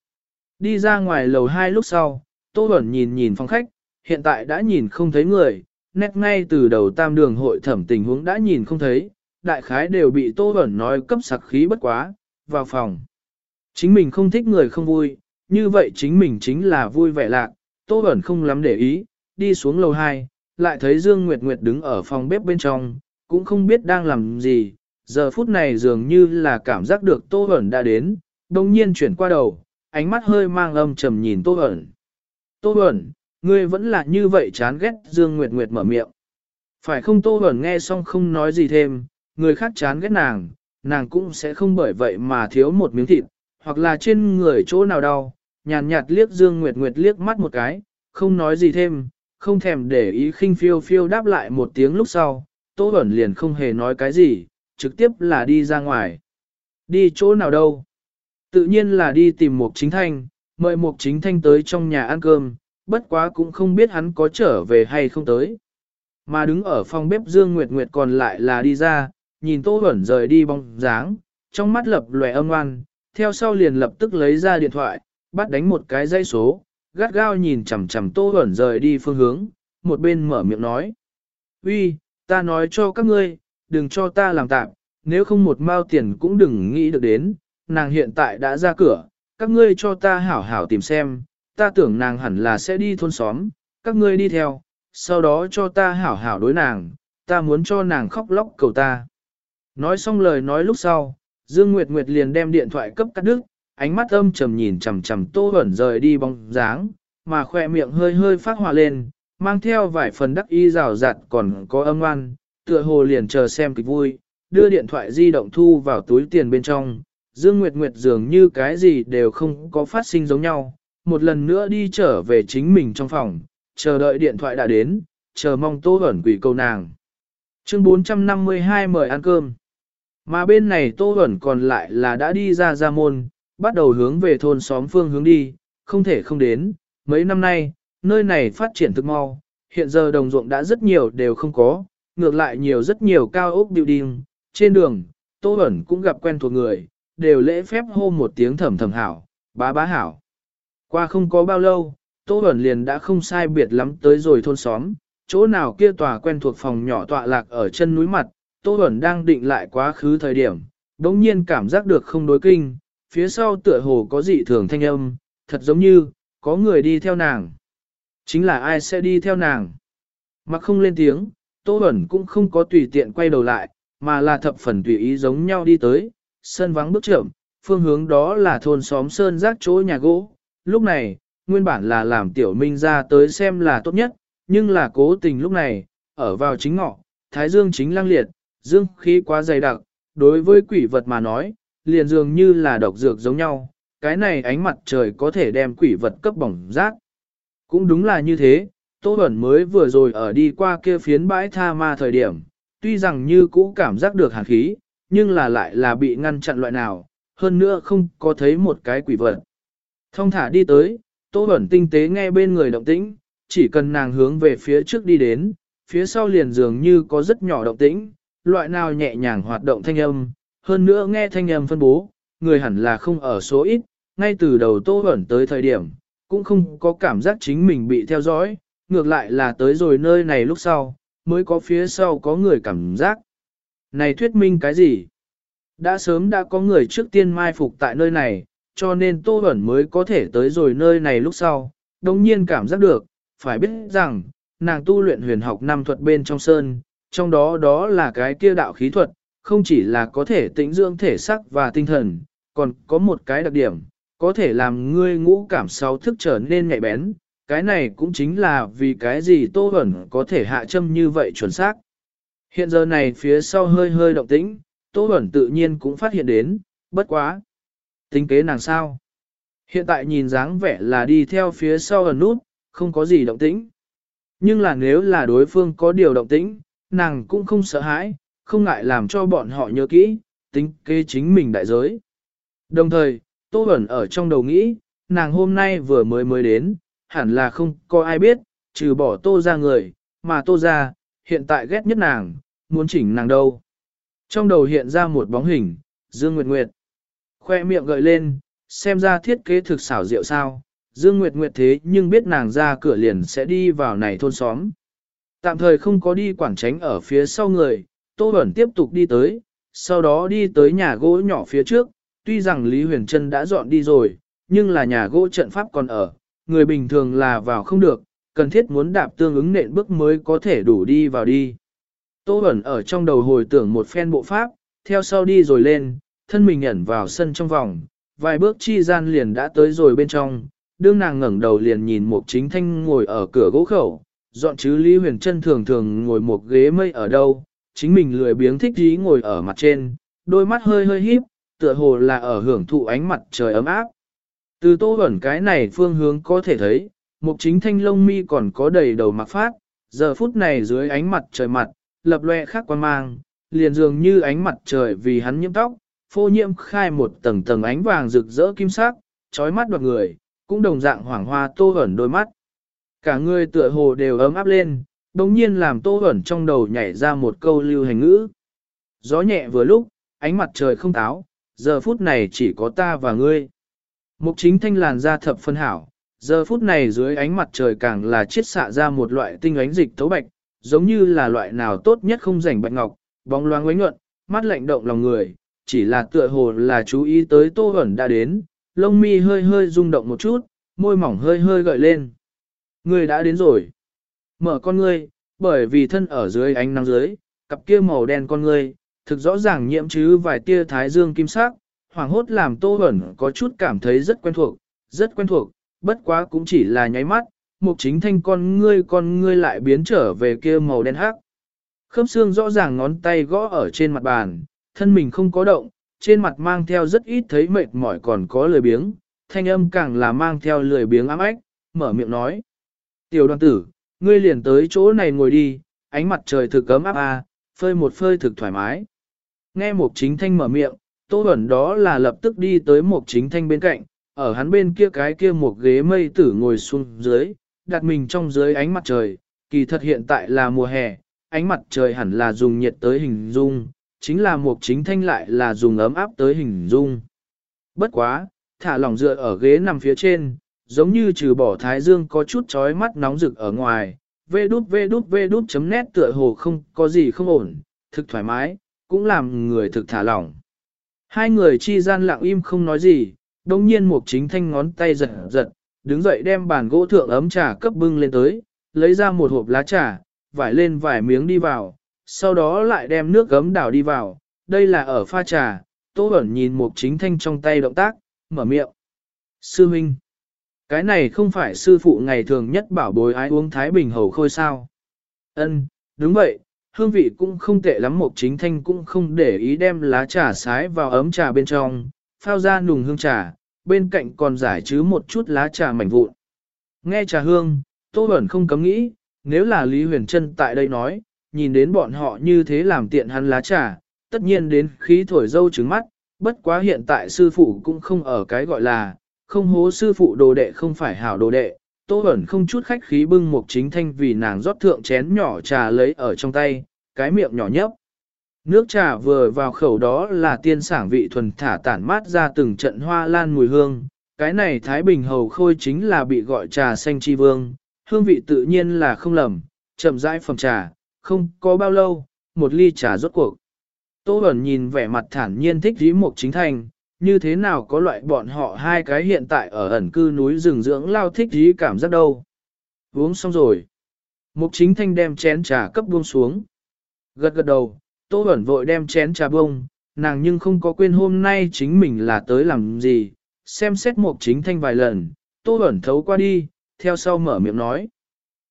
Đi ra ngoài lầu hai lúc sau, Tô Bẩn nhìn nhìn phòng khách, hiện tại đã nhìn không thấy người, nét ngay từ đầu tam đường hội thẩm tình huống đã nhìn không thấy, đại khái đều bị Tô Bẩn nói cấp sặc khí bất quá, vào phòng. Chính mình không thích người không vui, như vậy chính mình chính là vui vẻ lạc, Tô Bẩn không lắm để ý, đi xuống lầu 2, lại thấy Dương Nguyệt Nguyệt đứng ở phòng bếp bên trong, cũng không biết đang làm gì, giờ phút này dường như là cảm giác được Tô hẩn đã đến, đồng nhiên chuyển qua đầu, ánh mắt hơi mang âm trầm nhìn Tô hẩn. Tô hẩn ngươi vẫn là như vậy chán ghét Dương Nguyệt Nguyệt mở miệng. Phải không Tô hẩn nghe xong không nói gì thêm, người khác chán ghét nàng, nàng cũng sẽ không bởi vậy mà thiếu một miếng thịt, hoặc là trên người chỗ nào đau, nhàn nhạt liếc Dương Nguyệt Nguyệt liếc mắt một cái, không nói gì thêm, không thèm để ý khinh phiêu phiêu đáp lại một tiếng lúc sau, Tô Bẩn liền không hề nói cái gì, trực tiếp là đi ra ngoài. Đi chỗ nào đâu? Tự nhiên là đi tìm Mục Chính Thanh, mời Mục Chính Thanh tới trong nhà ăn cơm, bất quá cũng không biết hắn có trở về hay không tới. Mà đứng ở phòng bếp Dương Nguyệt Nguyệt còn lại là đi ra, nhìn Tô Bẩn rời đi bóng dáng, trong mắt lập lòe âm ngoan, theo sau liền lập tức lấy ra điện thoại, bắt đánh một cái dây số, gắt gao nhìn chằm chằm Tô Bẩn rời đi phương hướng, một bên mở miệng nói. Uy, ta nói cho các ngươi, đừng cho ta làm tạm, nếu không một mao tiền cũng đừng nghĩ được đến, nàng hiện tại đã ra cửa, các ngươi cho ta hảo hảo tìm xem, ta tưởng nàng hẳn là sẽ đi thôn xóm, các ngươi đi theo, sau đó cho ta hảo hảo đối nàng, ta muốn cho nàng khóc lóc cầu ta. Nói xong lời nói lúc sau, Dương Nguyệt Nguyệt liền đem điện thoại cấp cắt đứt, ánh mắt âm trầm nhìn chằm chằm Tô Huẩn rời đi bóng dáng, mà khoe miệng hơi hơi phát hỏa lên, mang theo vài phần đắc y rào rạt còn có âm oan, tựa hồ liền chờ xem kịch vui, đưa điện thoại di động thu vào túi tiền bên trong. Dương Nguyệt Nguyệt dường như cái gì đều không có phát sinh giống nhau, một lần nữa đi trở về chính mình trong phòng, chờ đợi điện thoại đã đến, chờ mong Tô Huẩn quỷ câu nàng. Chương 452 mời ăn cơm. Mà bên này Tô Huẩn còn lại là đã đi ra ra môn, bắt đầu hướng về thôn xóm phương hướng đi, không thể không đến. Mấy năm nay, nơi này phát triển thực mau, hiện giờ đồng ruộng đã rất nhiều đều không có, ngược lại nhiều rất nhiều cao ốc building, trên đường, Tô Bẩn cũng gặp quen thuộc người, đều lễ phép hô một tiếng thầm thầm hảo, bá bá hảo. Qua không có bao lâu, Tô Bẩn liền đã không sai biệt lắm tới rồi thôn xóm, chỗ nào kia tòa quen thuộc phòng nhỏ tọa lạc ở chân núi mặt, Tô Bẩn đang định lại quá khứ thời điểm, đống nhiên cảm giác được không đối kinh, phía sau tựa hồ có dị thường thanh âm, thật giống như, có người đi theo nàng. Chính là ai sẽ đi theo nàng? Mặc không lên tiếng, Tô Bẩn cũng không có tùy tiện quay đầu lại, mà là thập phần tùy ý giống nhau đi tới, sân vắng bước chậm, phương hướng đó là thôn xóm sơn rác chỗ nhà gỗ. Lúc này, nguyên bản là làm tiểu minh ra tới xem là tốt nhất, nhưng là cố tình lúc này, ở vào chính ngọ, thái dương chính lang liệt, dương khí quá dày đặc, đối với quỷ vật mà nói, liền dường như là độc dược giống nhau, cái này ánh mặt trời có thể đem quỷ vật cấp bỏng rác. Cũng đúng là như thế, Tô Bẩn mới vừa rồi ở đi qua kia phiến bãi tha ma thời điểm, tuy rằng như cũ cảm giác được hàn khí, nhưng là lại là bị ngăn chặn loại nào, hơn nữa không có thấy một cái quỷ vật. Thông thả đi tới, Tô Bẩn tinh tế nghe bên người động tĩnh, chỉ cần nàng hướng về phía trước đi đến, phía sau liền dường như có rất nhỏ động tĩnh, loại nào nhẹ nhàng hoạt động thanh âm, hơn nữa nghe thanh âm phân bố, người hẳn là không ở số ít, ngay từ đầu Tô Huẩn tới thời điểm, cũng không có cảm giác chính mình bị theo dõi, ngược lại là tới rồi nơi này lúc sau, mới có phía sau có người cảm giác. Này thuyết minh cái gì? Đã sớm đã có người trước tiên mai phục tại nơi này, cho nên Tô Huẩn mới có thể tới rồi nơi này lúc sau, đồng nhiên cảm giác được, phải biết rằng, nàng tu luyện huyền học năm thuật bên trong sơn, trong đó đó là cái kia đạo khí thuật, không chỉ là có thể tĩnh dưỡng thể sắc và tinh thần, còn có một cái đặc điểm, có thể làm ngươi ngũ cảm sáu thức trở nên nhạy bén, cái này cũng chính là vì cái gì Tô Hẩn có thể hạ châm như vậy chuẩn xác. Hiện giờ này phía sau hơi hơi động tĩnh, Tô Hẩn tự nhiên cũng phát hiện đến, bất quá. Tính kế nàng sao? Hiện tại nhìn dáng vẻ là đi theo phía sau ẩn nút, không có gì động tĩnh. Nhưng là nếu là đối phương có điều động tĩnh, nàng cũng không sợ hãi, không ngại làm cho bọn họ nhớ kỹ, tính kế chính mình đại giới. Đồng thời, Tô Bẩn ở trong đầu nghĩ, nàng hôm nay vừa mới mới đến, hẳn là không có ai biết, trừ bỏ Tô ra người, mà Tô ra, hiện tại ghét nhất nàng, muốn chỉnh nàng đâu. Trong đầu hiện ra một bóng hình, Dương Nguyệt Nguyệt. Khoe miệng gợi lên, xem ra thiết kế thực xảo diệu sao, Dương Nguyệt Nguyệt thế nhưng biết nàng ra cửa liền sẽ đi vào này thôn xóm. Tạm thời không có đi quảng tránh ở phía sau người, Tô Bẩn tiếp tục đi tới, sau đó đi tới nhà gỗ nhỏ phía trước, tuy rằng Lý Huyền Trân đã dọn đi rồi, nhưng là nhà gỗ trận pháp còn ở, người bình thường là vào không được, cần thiết muốn đạp tương ứng nện bước mới có thể đủ đi vào đi. Tô Bẩn ở trong đầu hồi tưởng một phen bộ pháp, theo sau đi rồi lên, thân mình ẩn vào sân trong vòng, vài bước chi gian liền đã tới rồi bên trong, đương nàng ngẩng đầu liền nhìn một chính thanh ngồi ở cửa gỗ khẩu, dọn chứ Lý Huyền Trân thường thường ngồi một ghế mây ở đâu, chính mình lười biếng thích dí ngồi ở mặt trên, đôi mắt hơi hơi híp, tựa hồ là ở hưởng thụ ánh mặt trời ấm áp. Từ tô ẩn cái này phương hướng có thể thấy, mục chính thanh lông mi còn có đầy đầu mặc phát, giờ phút này dưới ánh mặt trời mặt, lập loe khác quan mang, liền dường như ánh mặt trời vì hắn nhiễm tóc, phô nhiễm khai một tầng tầng ánh vàng rực rỡ kim sắc, trói mắt đoạt người, cũng đồng dạng hoảng hoa tô ẩn đôi mắt. Cả người tựa hồ đều ấm áp lên, đồng nhiên làm tô ẩn trong đầu nhảy ra một câu lưu hành ngữ. Gió nhẹ vừa lúc, ánh mặt trời không táo, giờ phút này chỉ có ta và ngươi. Mục chính thanh làn ra thập phân hảo, giờ phút này dưới ánh mặt trời càng là chiết xạ ra một loại tinh ánh dịch tấu bạch, giống như là loại nào tốt nhất không rảnh bạch ngọc, bóng loáng quấy nhuận, mắt lạnh động lòng người, chỉ là tựa hồ là chú ý tới tô ẩn đã đến, lông mi hơi hơi rung động một chút, môi mỏng hơi hơi gợi lên. Ngươi đã đến rồi. Mở con ngươi, bởi vì thân ở dưới ánh nắng dưới, cặp kia màu đen con ngươi, thực rõ ràng nhiễm chứ vài tia thái dương kim sắc, hoàng hốt làm tô Bẩn có chút cảm thấy rất quen thuộc, rất quen thuộc, bất quá cũng chỉ là nháy mắt, mục chính thanh con ngươi con ngươi lại biến trở về kia màu đen hắc. Khớp xương rõ ràng ngón tay gõ ở trên mặt bàn, thân mình không có động, trên mặt mang theo rất ít thấy mệt mỏi còn có lười biếng, thanh âm càng là mang theo lười biếng ám ách, mở miệng nói. Tiểu đoàn tử, ngươi liền tới chỗ này ngồi đi, ánh mặt trời thực cấm áp à, phơi một phơi thực thoải mái. Nghe một chính thanh mở miệng, tô Bẩn đó là lập tức đi tới một chính thanh bên cạnh, ở hắn bên kia cái kia một ghế mây tử ngồi xuống dưới, đặt mình trong dưới ánh mặt trời, kỳ thật hiện tại là mùa hè, ánh mặt trời hẳn là dùng nhiệt tới hình dung, chính là một chính thanh lại là dùng ấm áp tới hình dung. Bất quá, thả lỏng dựa ở ghế nằm phía trên, giống như trừ bỏ thái dương có chút chói mắt nóng rực ở ngoài, vê đút vê đút vê đút chấm nét tựa hồ không có gì không ổn, thực thoải mái, cũng làm người thực thả lỏng. Hai người chi gian lặng im không nói gì, đồng nhiên một chính thanh ngón tay giật giật, đứng dậy đem bàn gỗ thượng ấm trà cấp bưng lên tới, lấy ra một hộp lá trà, vải lên vài miếng đi vào, sau đó lại đem nước gấm đảo đi vào, đây là ở pha trà, Tô ẩn nhìn một chính thanh trong tay động tác, mở miệng. Sư Minh, cái này không phải sư phụ ngày thường nhất bảo bối ái uống Thái Bình hầu khôi sao. Ân, đúng vậy, hương vị cũng không tệ lắm một chính thanh cũng không để ý đem lá trà sái vào ấm trà bên trong, phao ra nùng hương trà, bên cạnh còn giải chứ một chút lá trà mảnh vụn. Nghe trà hương, Tô Bẩn không cấm nghĩ, nếu là Lý Huyền Trân tại đây nói, nhìn đến bọn họ như thế làm tiện hắn lá trà, tất nhiên đến khí thổi dâu trứng mắt, bất quá hiện tại sư phụ cũng không ở cái gọi là, không hố sư phụ đồ đệ không phải hảo đồ đệ, Tô Bẩn không chút khách khí bưng một chính thanh vì nàng rót thượng chén nhỏ trà lấy ở trong tay, cái miệng nhỏ nhấp. Nước trà vừa vào khẩu đó là tiên sảng vị thuần thả tản mát ra từng trận hoa lan mùi hương. Cái này Thái Bình Hầu Khôi chính là bị gọi trà xanh chi vương, hương vị tự nhiên là không lầm, chậm rãi phẩm trà, không có bao lâu, một ly trà rốt cuộc. Tô Bẩn nhìn vẻ mặt thản nhiên thích dí một chính thanh như thế nào có loại bọn họ hai cái hiện tại ở ẩn cư núi rừng dưỡng lao thích dí cảm giác đâu. Uống xong rồi. Mục chính thanh đem chén trà cấp buông xuống. Gật gật đầu, Tô ẩn vội đem chén trà bông, nàng nhưng không có quên hôm nay chính mình là tới làm gì, xem xét mục chính thanh vài lần, Tô ẩn thấu qua đi, theo sau mở miệng nói.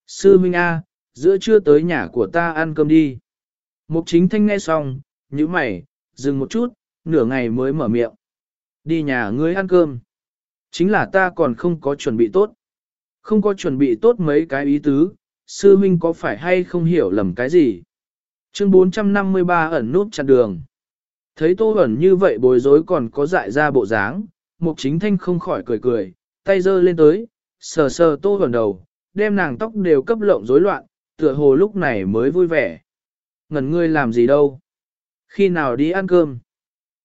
Sư Minh A, giữa trưa tới nhà của ta ăn cơm đi. Mục chính thanh nghe xong, như mày, dừng một chút, nửa ngày mới mở miệng. Đi nhà ngươi ăn cơm. Chính là ta còn không có chuẩn bị tốt. Không có chuẩn bị tốt mấy cái ý tứ, sư huynh có phải hay không hiểu lầm cái gì. Chương 453 ẩn nút chặn đường. Thấy tô ẩn như vậy bối rối còn có dại ra bộ dáng, mục chính thanh không khỏi cười cười, tay giơ lên tới, sờ sờ tô ẩn đầu, đem nàng tóc đều cấp lộng rối loạn, tựa hồ lúc này mới vui vẻ. Ngẩn ngươi làm gì đâu? Khi nào đi ăn cơm?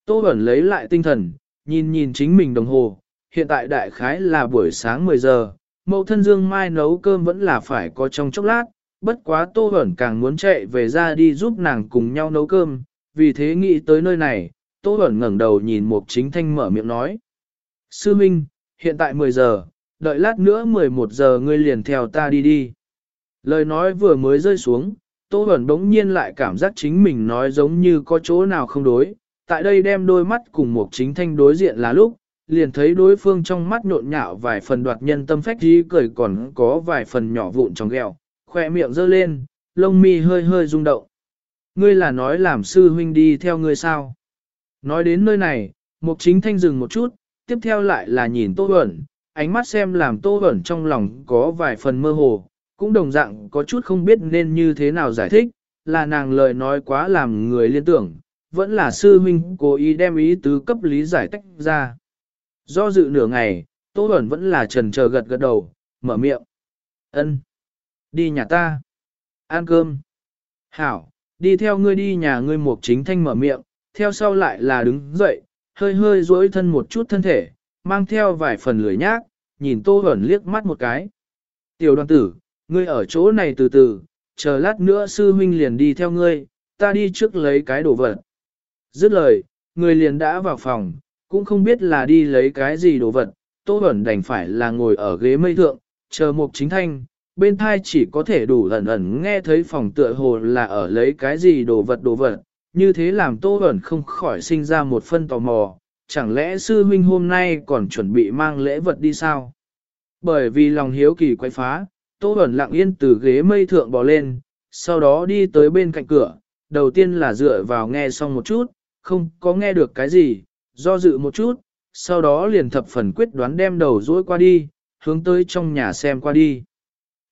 Tô ẩn lấy lại tinh thần, nhìn nhìn chính mình đồng hồ, hiện tại đại khái là buổi sáng 10 giờ, mẫu thân Dương Mai nấu cơm vẫn là phải có trong chốc lát, bất quá Tô hẩn càng muốn chạy về ra đi giúp nàng cùng nhau nấu cơm, vì thế nghĩ tới nơi này, Tô hẩn ngẩng đầu nhìn Mục Chính Thanh mở miệng nói. Sư Minh, hiện tại 10 giờ, đợi lát nữa 11 giờ ngươi liền theo ta đi đi. Lời nói vừa mới rơi xuống, Tô hẩn đống nhiên lại cảm giác chính mình nói giống như có chỗ nào không đối, tại đây đem đôi mắt cùng một Chính Thanh đối diện là lúc, liền thấy đối phương trong mắt nhộn nhạo vài phần đoạt nhân tâm phách dí cười còn có vài phần nhỏ vụn trong gheo, khỏe miệng giơ lên, lông mi hơi hơi rung động. Ngươi là nói làm sư huynh đi theo ngươi sao? Nói đến nơi này, mục chính thanh dừng một chút, tiếp theo lại là nhìn tô ẩn, ánh mắt xem làm tô ẩn trong lòng có vài phần mơ hồ, cũng đồng dạng có chút không biết nên như thế nào giải thích, là nàng lời nói quá làm người liên tưởng, vẫn là sư huynh cố ý đem ý tứ cấp lý giải tách ra. Do dự nửa ngày, Tô Bẩn vẫn là trần chờ gật gật đầu, mở miệng. ân Đi nhà ta. Ăn cơm. Hảo, đi theo ngươi đi nhà ngươi mục chính thanh mở miệng, theo sau lại là đứng dậy, hơi hơi duỗi thân một chút thân thể, mang theo vài phần lười nhác, nhìn Tô Bẩn liếc mắt một cái. Tiểu đoàn tử, ngươi ở chỗ này từ từ, chờ lát nữa sư huynh liền đi theo ngươi, ta đi trước lấy cái đồ vật. Dứt lời, người liền đã vào phòng, cũng không biết là đi lấy cái gì đồ vật, Tô Bẩn đành phải là ngồi ở ghế mây thượng, chờ mục chính thanh, bên thai chỉ có thể đủ ẩn ẩn nghe thấy phòng tựa hồ là ở lấy cái gì đồ vật đồ vật, như thế làm Tô Bẩn không khỏi sinh ra một phân tò mò, chẳng lẽ sư huynh hôm nay còn chuẩn bị mang lễ vật đi sao? Bởi vì lòng hiếu kỳ quay phá, Tô Bẩn lặng yên từ ghế mây thượng bò lên, sau đó đi tới bên cạnh cửa, đầu tiên là dựa vào nghe xong một chút, không có nghe được cái gì, do dự một chút, sau đó liền thập phần quyết đoán đem đầu dối qua đi, hướng tới trong nhà xem qua đi.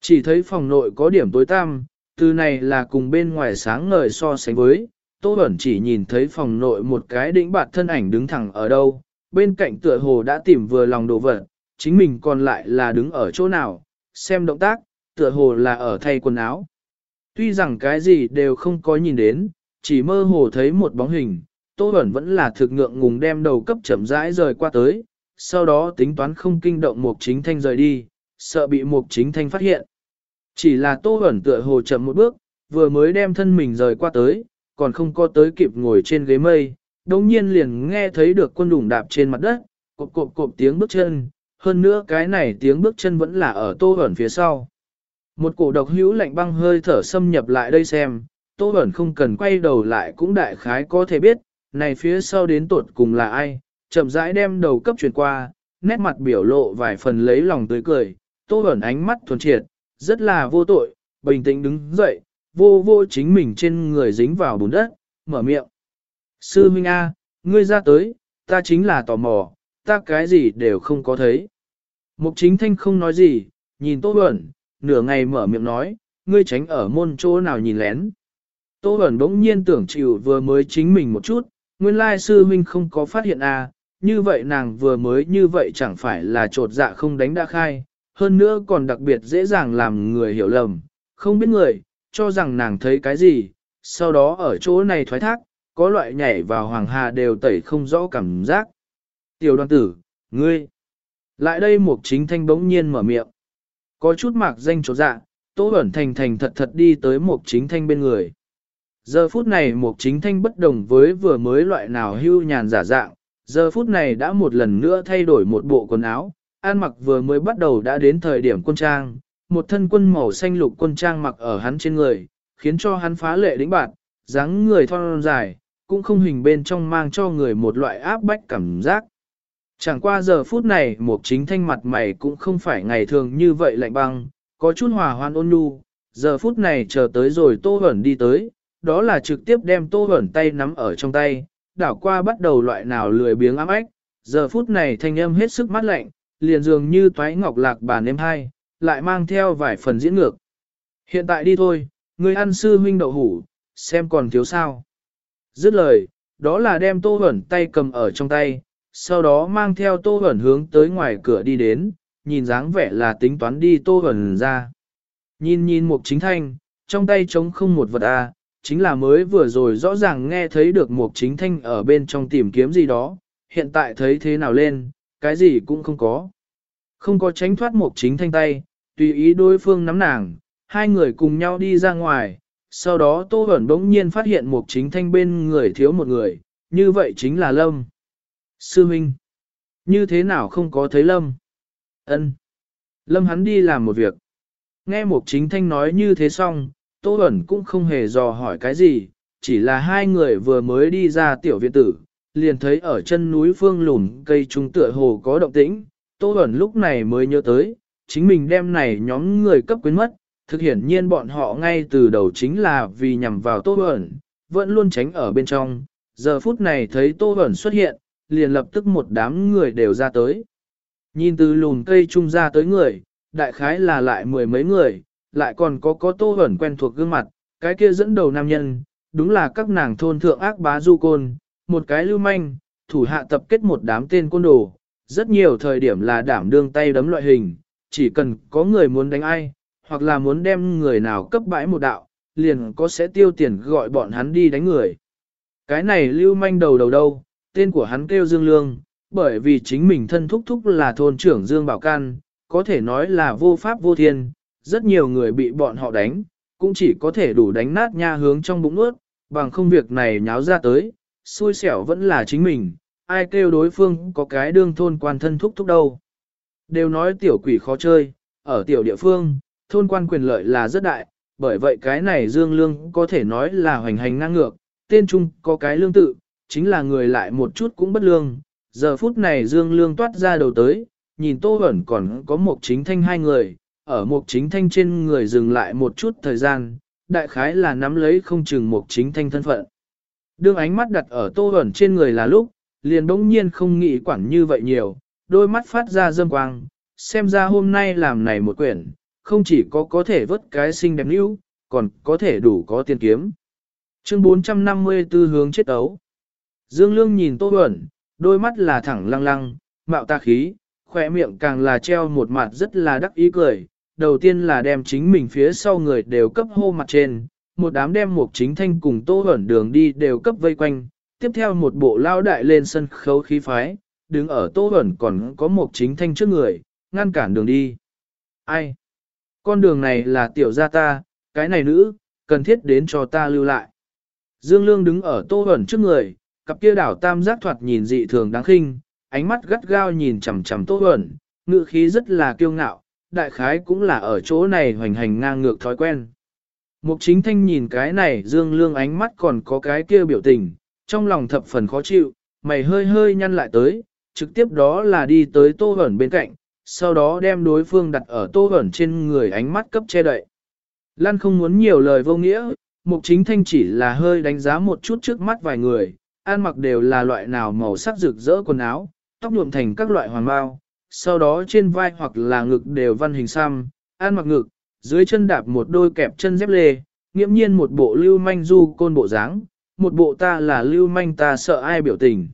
Chỉ thấy phòng nội có điểm tối tăm, từ này là cùng bên ngoài sáng ngời so sánh với, Tô Bẩn chỉ nhìn thấy phòng nội một cái đĩnh bạt thân ảnh đứng thẳng ở đâu, bên cạnh tựa hồ đã tìm vừa lòng đồ vật, chính mình còn lại là đứng ở chỗ nào, xem động tác, tựa hồ là ở thay quần áo. Tuy rằng cái gì đều không có nhìn đến, chỉ mơ hồ thấy một bóng hình, Tô Bẩn vẫn là thực ngượng ngùng đem đầu cấp chậm rãi rời qua tới, sau đó tính toán không kinh động Mục Chính Thanh rời đi, sợ bị Mục Chính Thanh phát hiện. Chỉ là Tô Bẩn tựa hồ chậm một bước, vừa mới đem thân mình rời qua tới, còn không có tới kịp ngồi trên ghế mây, đồng nhiên liền nghe thấy được quân đủng đạp trên mặt đất, cộp cộp cộp tiếng bước chân, hơn nữa cái này tiếng bước chân vẫn là ở Tô Bẩn phía sau. Một cổ độc hữu lạnh băng hơi thở xâm nhập lại đây xem, Tô Bẩn không cần quay đầu lại cũng đại khái có thể biết, này phía sau đến tuột cùng là ai, chậm rãi đem đầu cấp chuyển qua, nét mặt biểu lộ vài phần lấy lòng tươi cười, tô ẩn ánh mắt thuần triệt, rất là vô tội, bình tĩnh đứng dậy, vô vô chính mình trên người dính vào bùn đất, mở miệng. Sư Minh A, ngươi ra tới, ta chính là tò mò, ta cái gì đều không có thấy. Mục chính thanh không nói gì, nhìn tô ẩn, nửa ngày mở miệng nói, ngươi tránh ở môn chỗ nào nhìn lén. Tô ẩn bỗng nhiên tưởng chịu vừa mới chính mình một chút, nguyên lai sư huynh không có phát hiện à, như vậy nàng vừa mới như vậy chẳng phải là trột dạ không đánh đã khai, hơn nữa còn đặc biệt dễ dàng làm người hiểu lầm, không biết người, cho rằng nàng thấy cái gì, sau đó ở chỗ này thoái thác, có loại nhảy vào hoàng hà đều tẩy không rõ cảm giác. Tiểu đoàn tử, ngươi, lại đây một chính thanh bỗng nhiên mở miệng, có chút mạc danh trột dạ, Tô Bẩn Thành thành thật thật đi tới một chính thanh bên người. Giờ phút này Mục Chính Thanh bất đồng với vừa mới loại nào hưu nhàn giả dạng, giờ phút này đã một lần nữa thay đổi một bộ quần áo, an mặc vừa mới bắt đầu đã đến thời điểm quân trang, một thân quân màu xanh lục quân trang mặc ở hắn trên người, khiến cho hắn phá lệ đĩnh bạn, dáng người thon dài, cũng không hình bên trong mang cho người một loại áp bách cảm giác. Chẳng qua giờ phút này một chính thanh mặt mày cũng không phải ngày thường như vậy lạnh băng, có chút hòa hoan ôn nhu, giờ phút này chờ tới rồi Tô Hẩn đi tới, đó là trực tiếp đem Tô Hẩn tay nắm ở trong tay, đảo qua bắt đầu loại nào lười biếng ám ách, giờ phút này thanh âm hết sức mát lạnh, liền dường như toái ngọc lạc bàn em hai, lại mang theo vài phần diễn ngược. Hiện tại đi thôi, người ăn sư huynh đậu hủ, xem còn thiếu sao. Dứt lời, đó là đem Tô Hẩn tay cầm ở trong tay, sau đó mang theo Tô Hẩn hướng tới ngoài cửa đi đến, nhìn dáng vẻ là tính toán đi Tô Hẩn ra. Nhìn nhìn một chính thanh, trong tay trống không một vật A, chính là mới vừa rồi rõ ràng nghe thấy được một chính thanh ở bên trong tìm kiếm gì đó, hiện tại thấy thế nào lên, cái gì cũng không có. Không có tránh thoát một chính thanh tay, tùy ý đối phương nắm nàng, hai người cùng nhau đi ra ngoài, sau đó Tô Bẩn bỗng nhiên phát hiện một chính thanh bên người thiếu một người, như vậy chính là Lâm. Sư Minh, như thế nào không có thấy Lâm? Ân, Lâm hắn đi làm một việc. Nghe một chính thanh nói như thế xong, Tô Bẩn cũng không hề dò hỏi cái gì, chỉ là hai người vừa mới đi ra tiểu viện tử, liền thấy ở chân núi phương lùn cây trung tựa hồ có động tĩnh, Tô Bẩn lúc này mới nhớ tới, chính mình đem này nhóm người cấp quyến mất, thực hiển nhiên bọn họ ngay từ đầu chính là vì nhằm vào Tô Bẩn, vẫn luôn tránh ở bên trong, giờ phút này thấy Tô Bẩn xuất hiện, liền lập tức một đám người đều ra tới. Nhìn từ lùn cây trung ra tới người, đại khái là lại mười mấy người, lại còn có có Tô hẩn quen thuộc gương mặt, cái kia dẫn đầu nam nhân, đúng là các nàng thôn thượng ác bá du côn, một cái lưu manh, thủ hạ tập kết một đám tên côn đồ, rất nhiều thời điểm là đảm đương tay đấm loại hình, chỉ cần có người muốn đánh ai, hoặc là muốn đem người nào cấp bãi một đạo, liền có sẽ tiêu tiền gọi bọn hắn đi đánh người. Cái này lưu manh đầu đầu đâu, tên của hắn kêu Dương Lương, bởi vì chính mình thân thúc thúc là thôn trưởng Dương Bảo Can, có thể nói là vô pháp vô thiên, rất nhiều người bị bọn họ đánh, cũng chỉ có thể đủ đánh nát nha hướng trong bụng ướt, bằng không việc này nháo ra tới, xui xẻo vẫn là chính mình, ai kêu đối phương có cái đương thôn quan thân thúc thúc đâu. Đều nói tiểu quỷ khó chơi, ở tiểu địa phương, thôn quan quyền lợi là rất đại, bởi vậy cái này Dương Lương có thể nói là hoành hành ngang ngược, tên trung có cái lương tự, chính là người lại một chút cũng bất lương. Giờ phút này Dương Lương toát ra đầu tới, nhìn Tô Bẩn còn có một chính thanh hai người, ở mục chính thanh trên người dừng lại một chút thời gian, đại khái là nắm lấy không chừng mục chính thanh thân phận. Đương ánh mắt đặt ở Tô ẩn trên người là lúc, liền bỗng nhiên không nghĩ quản như vậy nhiều, đôi mắt phát ra dâm quang, xem ra hôm nay làm này một quyển, không chỉ có có thể vớt cái xinh đẹp níu, còn có thể đủ có tiền kiếm. Chương 454 hướng chết ấu. Dương Lương nhìn Tô Bẩn, đôi mắt là thẳng lăng lăng, mạo ta khí, khỏe miệng càng là treo một mặt rất là đắc ý cười. Đầu tiên là đem chính mình phía sau người đều cấp hô mặt trên, một đám đem một chính thanh cùng Tô ẩn đường đi đều cấp vây quanh, tiếp theo một bộ lao đại lên sân khấu khí phái, đứng ở Tô ẩn còn có một chính thanh trước người, ngăn cản đường đi. Ai? Con đường này là tiểu gia ta, cái này nữ, cần thiết đến cho ta lưu lại. Dương Lương đứng ở tô ẩn trước người, cặp kia đảo tam giác thoạt nhìn dị thường đáng khinh, ánh mắt gắt gao nhìn chằm chằm tô ẩn, ngự khí rất là kiêu ngạo, đại khái cũng là ở chỗ này hoành hành ngang ngược thói quen. Mục chính thanh nhìn cái này Dương Lương ánh mắt còn có cái kia biểu tình, trong lòng thập phần khó chịu, mày hơi hơi nhăn lại tới, trực tiếp đó là đi tới tô hẩn bên cạnh, sau đó đem đối phương đặt ở tô hẩn trên người ánh mắt cấp che đậy. Lan không muốn nhiều lời vô nghĩa, mục chính thanh chỉ là hơi đánh giá một chút trước mắt vài người, ăn mặc đều là loại nào màu sắc rực rỡ quần áo, tóc nhuộm thành các loại hoàng bao, sau đó trên vai hoặc là ngực đều văn hình xăm, an mặc ngực, dưới chân đạp một đôi kẹp chân dép lê, nghiễm nhiên một bộ lưu manh du côn bộ dáng, một bộ ta là lưu manh ta sợ ai biểu tình.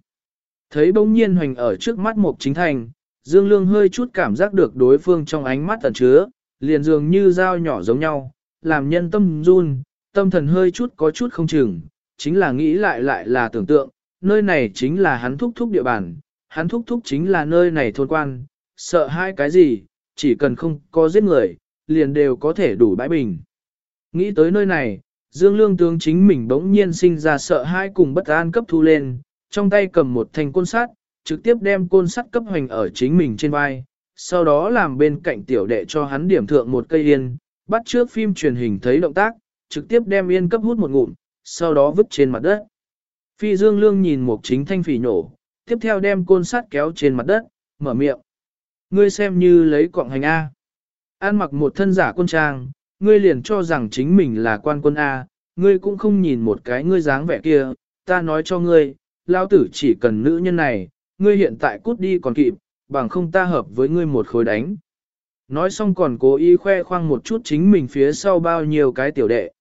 Thấy bỗng nhiên hoành ở trước mắt một chính thành, Dương Lương hơi chút cảm giác được đối phương trong ánh mắt tẩn chứa, liền dường như dao nhỏ giống nhau, làm nhân tâm run, tâm thần hơi chút có chút không chừng, chính là nghĩ lại lại là tưởng tượng, nơi này chính là hắn thúc thúc địa bàn, hắn thúc thúc chính là nơi này thôn quan, sợ hai cái gì, chỉ cần không có giết người, liền đều có thể đủ bãi bình. Nghĩ tới nơi này, Dương Lương tướng chính mình bỗng nhiên sinh ra sợ hai cùng bất an cấp thu lên, trong tay cầm một thanh côn sắt, trực tiếp đem côn sắt cấp hoành ở chính mình trên vai, sau đó làm bên cạnh tiểu đệ cho hắn điểm thượng một cây yên, bắt trước phim truyền hình thấy động tác, trực tiếp đem yên cấp hút một ngụm, sau đó vứt trên mặt đất. Phi Dương Lương nhìn một Chính Thanh phỉ nổ, tiếp theo đem côn sắt kéo trên mặt đất, mở miệng. Ngươi xem như lấy cọng hành A. An mặc một thân giả quân trang, ngươi liền cho rằng chính mình là quan quân A, ngươi cũng không nhìn một cái ngươi dáng vẻ kia, ta nói cho ngươi, lao tử chỉ cần nữ nhân này, ngươi hiện tại cút đi còn kịp, bằng không ta hợp với ngươi một khối đánh. Nói xong còn cố ý khoe khoang một chút chính mình phía sau bao nhiêu cái tiểu đệ.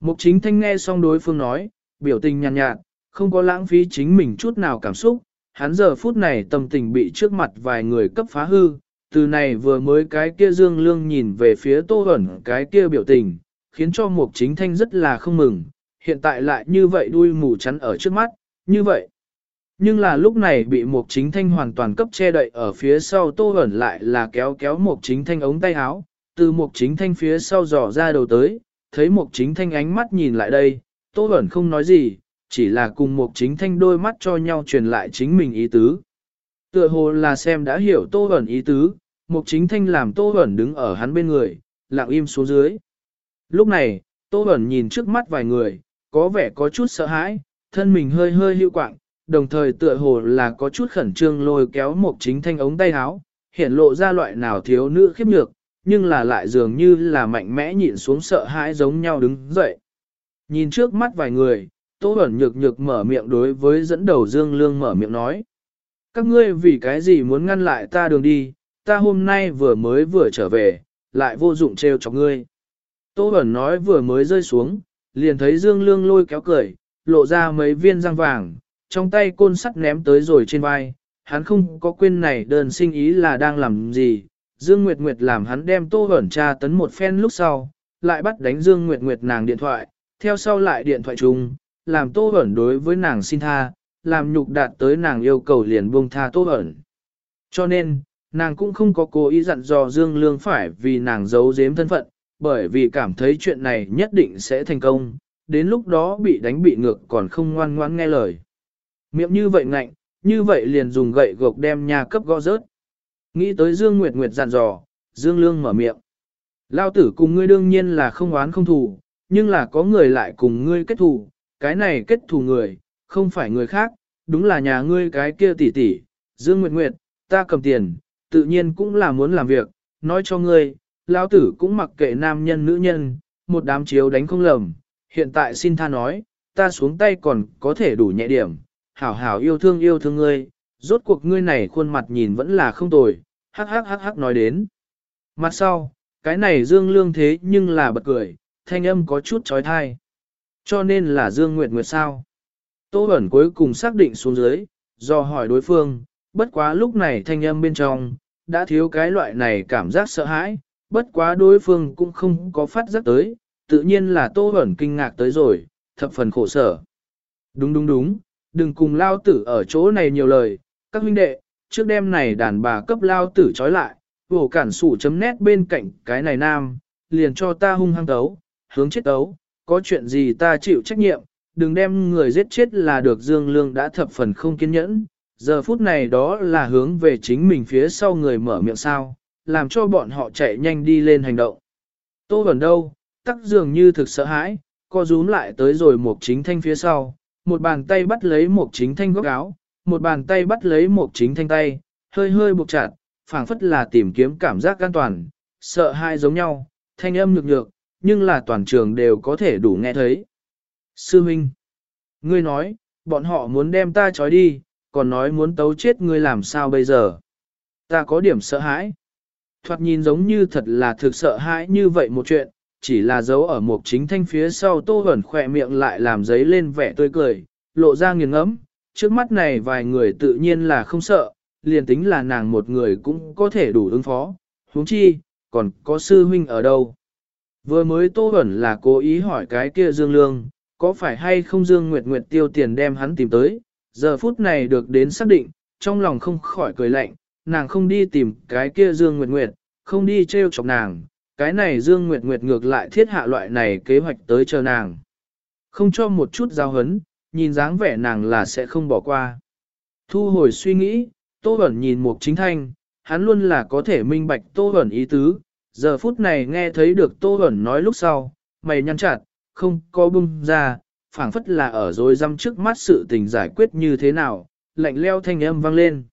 Mục chính thanh nghe xong đối phương nói, biểu tình nhàn nhạt, nhạt, không có lãng phí chính mình chút nào cảm xúc, hắn giờ phút này tâm tình bị trước mặt vài người cấp phá hư, từ này vừa mới cái kia dương lương nhìn về phía tô ẩn cái kia biểu tình, khiến cho mục chính thanh rất là không mừng, hiện tại lại như vậy đuôi mù chắn ở trước mắt, như vậy. Nhưng là lúc này bị mục chính thanh hoàn toàn cấp che đậy ở phía sau tô ẩn lại là kéo kéo mục chính thanh ống tay áo, từ mục chính thanh phía sau dò ra đầu tới, thấy mục chính thanh ánh mắt nhìn lại đây, tô ẩn không nói gì, chỉ là cùng mục chính thanh đôi mắt cho nhau truyền lại chính mình ý tứ. Tựa hồ là xem đã hiểu tô ẩn ý tứ, mục chính thanh làm tô ẩn đứng ở hắn bên người, lặng im xuống dưới. Lúc này, tô ẩn nhìn trước mắt vài người, có vẻ có chút sợ hãi, thân mình hơi hơi hữu quạng, đồng thời tựa hồ là có chút khẩn trương lôi kéo một chính thanh ống tay áo, hiện lộ ra loại nào thiếu nữ khiếp nhược, nhưng là lại dường như là mạnh mẽ nhịn xuống sợ hãi giống nhau đứng dậy. Nhìn trước mắt vài người, Tô Bẩn nhược nhược mở miệng đối với dẫn đầu Dương Lương mở miệng nói. Các ngươi vì cái gì muốn ngăn lại ta đường đi, ta hôm nay vừa mới vừa trở về, lại vô dụng trêu cho ngươi. Tô Bẩn nói vừa mới rơi xuống, liền thấy Dương Lương lôi kéo cười, lộ ra mấy viên răng vàng, trong tay côn sắt ném tới rồi trên vai, hắn không có quên này đơn sinh ý là đang làm gì. Dương Nguyệt Nguyệt làm hắn đem tô Bẩn tra tấn một phen lúc sau, lại bắt đánh Dương Nguyệt Nguyệt nàng điện thoại, theo sau lại điện thoại chung, làm tô ẩn đối với nàng xin tha, làm nhục đạt tới nàng yêu cầu liền buông tha tô ẩn. Cho nên, nàng cũng không có cố ý dặn dò Dương Lương phải vì nàng giấu giếm thân phận, bởi vì cảm thấy chuyện này nhất định sẽ thành công, đến lúc đó bị đánh bị ngược còn không ngoan ngoãn nghe lời. Miệng như vậy ngạnh, như vậy liền dùng gậy gộc đem nhà cấp gõ rớt. Nghĩ tới Dương Nguyệt Nguyệt dặn dò, Dương Lương mở miệng. Lao tử cùng ngươi đương nhiên là không oán không thù, nhưng là có người lại cùng ngươi kết thù, cái này kết thù người, không phải người khác, đúng là nhà ngươi cái kia tỷ tỷ, Dương Nguyệt Nguyệt, ta cầm tiền, tự nhiên cũng là muốn làm việc, nói cho ngươi, lão tử cũng mặc kệ nam nhân nữ nhân, một đám chiếu đánh không lầm, hiện tại xin tha nói, ta xuống tay còn có thể đủ nhẹ điểm, hảo hảo yêu thương yêu thương ngươi, rốt cuộc ngươi này khuôn mặt nhìn vẫn là không tồi, hắc hắc hắc hắc nói đến. Mặt sau, cái này Dương Lương thế nhưng là bật cười, thanh âm có chút trói thai. Cho nên là Dương Nguyệt Nguyệt sao? Tô Bẩn cuối cùng xác định xuống dưới, do hỏi đối phương, bất quá lúc này thanh âm bên trong, đã thiếu cái loại này cảm giác sợ hãi, bất quá đối phương cũng không có phát giác tới, tự nhiên là Tô Bẩn kinh ngạc tới rồi, thập phần khổ sở. Đúng đúng đúng, đừng cùng lao tử ở chỗ này nhiều lời, các huynh đệ, trước đêm này đàn bà cấp lao tử trói lại, vổ cản sủ chấm nét bên cạnh cái này nam, liền cho ta hung hăng tấu, hướng chết tấu, có chuyện gì ta chịu trách nhiệm, đừng đem người giết chết là được Dương Lương đã thập phần không kiên nhẫn, giờ phút này đó là hướng về chính mình phía sau người mở miệng sao, làm cho bọn họ chạy nhanh đi lên hành động. Tô Bẩn đâu, tắc dường như thực sợ hãi, co rúm lại tới rồi một chính thanh phía sau, một bàn tay bắt lấy một chính thanh góc áo, một bàn tay bắt lấy một chính thanh tay, hơi hơi buộc chặt, phảng phất là tìm kiếm cảm giác an toàn, sợ hai giống nhau, thanh âm nhược nhược, nhưng là toàn trường đều có thể đủ nghe thấy. Sư Minh, ngươi nói, bọn họ muốn đem ta trói đi, còn nói muốn tấu chết ngươi làm sao bây giờ. Ta có điểm sợ hãi. Thoạt nhìn giống như thật là thực sợ hãi như vậy một chuyện, chỉ là dấu ở một chính thanh phía sau tô hẩn khỏe miệng lại làm giấy lên vẻ tươi cười, lộ ra nghiền ngẫm trước mắt này vài người tự nhiên là không sợ, liền tính là nàng một người cũng có thể đủ ứng phó, huống chi, còn có sư huynh ở đâu. Vừa mới tô Bẩn là cố ý hỏi cái kia Dương Lương, có phải hay không Dương Nguyệt Nguyệt tiêu tiền đem hắn tìm tới, giờ phút này được đến xác định, trong lòng không khỏi cười lạnh, nàng không đi tìm cái kia Dương Nguyệt Nguyệt, không đi trêu chọc nàng, cái này Dương Nguyệt Nguyệt ngược lại thiết hạ loại này kế hoạch tới chờ nàng. Không cho một chút giao hấn, nhìn dáng vẻ nàng là sẽ không bỏ qua. Thu hồi suy nghĩ, Tô Bẩn nhìn Mục Chính Thanh, hắn luôn là có thể minh bạch Tô Bẩn ý tứ, giờ phút này nghe thấy được Tô hẩn nói lúc sau, mày nhăn chặt, không có bung ra, phảng phất là ở rồi dăm trước mắt sự tình giải quyết như thế nào, lạnh leo thanh âm vang lên.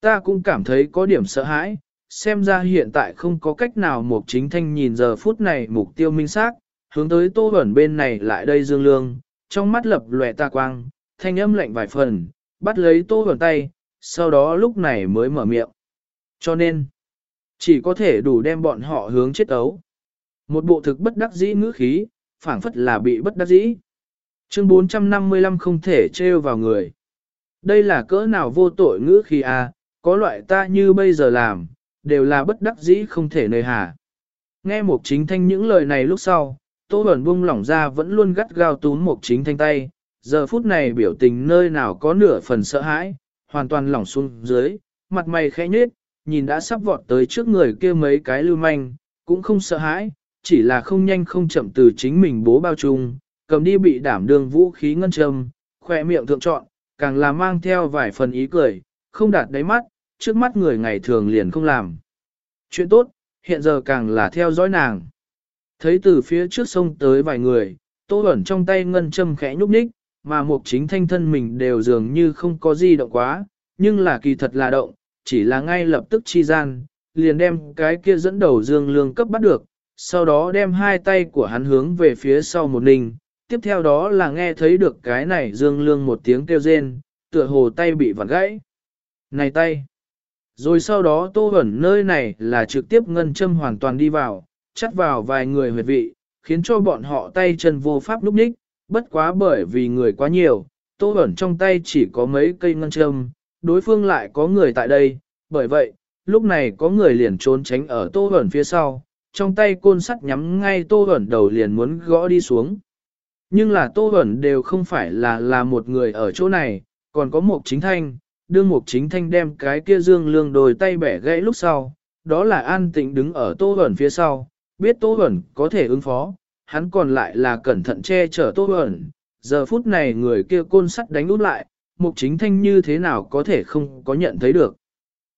Ta cũng cảm thấy có điểm sợ hãi, xem ra hiện tại không có cách nào Mục Chính Thanh nhìn giờ phút này mục tiêu minh xác, hướng tới Tô Bẩn bên này lại đây Dương Lương, trong mắt lập lòe ta quang, thanh âm lạnh vài phần, bắt lấy Tô Bẩn tay, sau đó lúc này mới mở miệng. Cho nên, chỉ có thể đủ đem bọn họ hướng chết ấu. Một bộ thực bất đắc dĩ ngữ khí, phảng phất là bị bất đắc dĩ. Chương 455 không thể trêu vào người. Đây là cỡ nào vô tội ngữ khí a, à, có loại ta như bây giờ làm, đều là bất đắc dĩ không thể nơi hà. Nghe mục chính thanh những lời này lúc sau, Tô Bẩn buông lỏng ra vẫn luôn gắt gao túm mục chính thanh tay, giờ phút này biểu tình nơi nào có nửa phần sợ hãi, hoàn toàn lỏng xuống dưới, mặt mày khẽ nhếch, nhìn đã sắp vọt tới trước người kia mấy cái lưu manh, cũng không sợ hãi, chỉ là không nhanh không chậm từ chính mình bố bao chung, cầm đi bị đảm đường vũ khí ngân châm, khỏe miệng thượng trọn, càng là mang theo vài phần ý cười, không đạt đáy mắt, trước mắt người ngày thường liền không làm. Chuyện tốt, hiện giờ càng là theo dõi nàng. Thấy từ phía trước sông tới vài người, tô ẩn trong tay ngân châm khẽ nhúc nhích, mà mục chính thanh thân mình đều dường như không có gì động quá, nhưng là kỳ thật là động, chỉ là ngay lập tức chi gian, liền đem cái kia dẫn đầu dương lương cấp bắt được, sau đó đem hai tay của hắn hướng về phía sau một ninh, tiếp theo đó là nghe thấy được cái này dương lương một tiếng kêu rên, tựa hồ tay bị vặn gãy. Này tay! Rồi sau đó tô ẩn nơi này là trực tiếp ngân châm hoàn toàn đi vào, chắt vào vài người huyệt vị, khiến cho bọn họ tay chân vô pháp lúc ních, bất quá bởi vì người quá nhiều, tô ẩn trong tay chỉ có mấy cây ngân châm, đối phương lại có người tại đây, bởi vậy, lúc này có người liền trốn tránh ở tô ẩn phía sau, trong tay côn sắt nhắm ngay tô ẩn đầu liền muốn gõ đi xuống. Nhưng là tô ẩn đều không phải là là một người ở chỗ này, còn có một chính thanh, đương một chính thanh đem cái kia dương lương đồi tay bẻ gãy lúc sau, đó là an tịnh đứng ở tô ẩn phía sau, biết tô ẩn có thể ứng phó, hắn còn lại là cẩn thận che chở tô ẩn, giờ phút này người kia côn sắt đánh út lại, mục chính thanh như thế nào có thể không có nhận thấy được.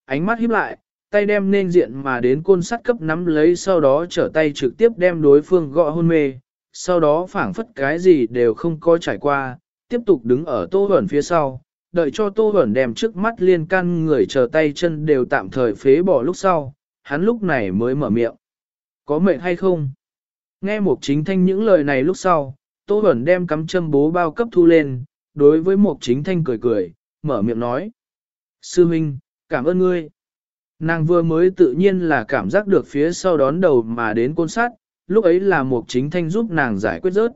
Ánh mắt híp lại, tay đem nên diện mà đến côn sắt cấp nắm lấy sau đó trở tay trực tiếp đem đối phương gõ hôn mê, sau đó phảng phất cái gì đều không có trải qua, tiếp tục đứng ở tô ẩn phía sau, đợi cho Tô Bẩn đem trước mắt liên can người chờ tay chân đều tạm thời phế bỏ lúc sau, hắn lúc này mới mở miệng. Có mệnh hay không? Nghe một chính thanh những lời này lúc sau, Tô Bẩn đem cắm châm bố bao cấp thu lên, đối với mục chính thanh cười cười, mở miệng nói. Sư Minh, cảm ơn ngươi. Nàng vừa mới tự nhiên là cảm giác được phía sau đón đầu mà đến côn sát, lúc ấy là mục chính thanh giúp nàng giải quyết rớt.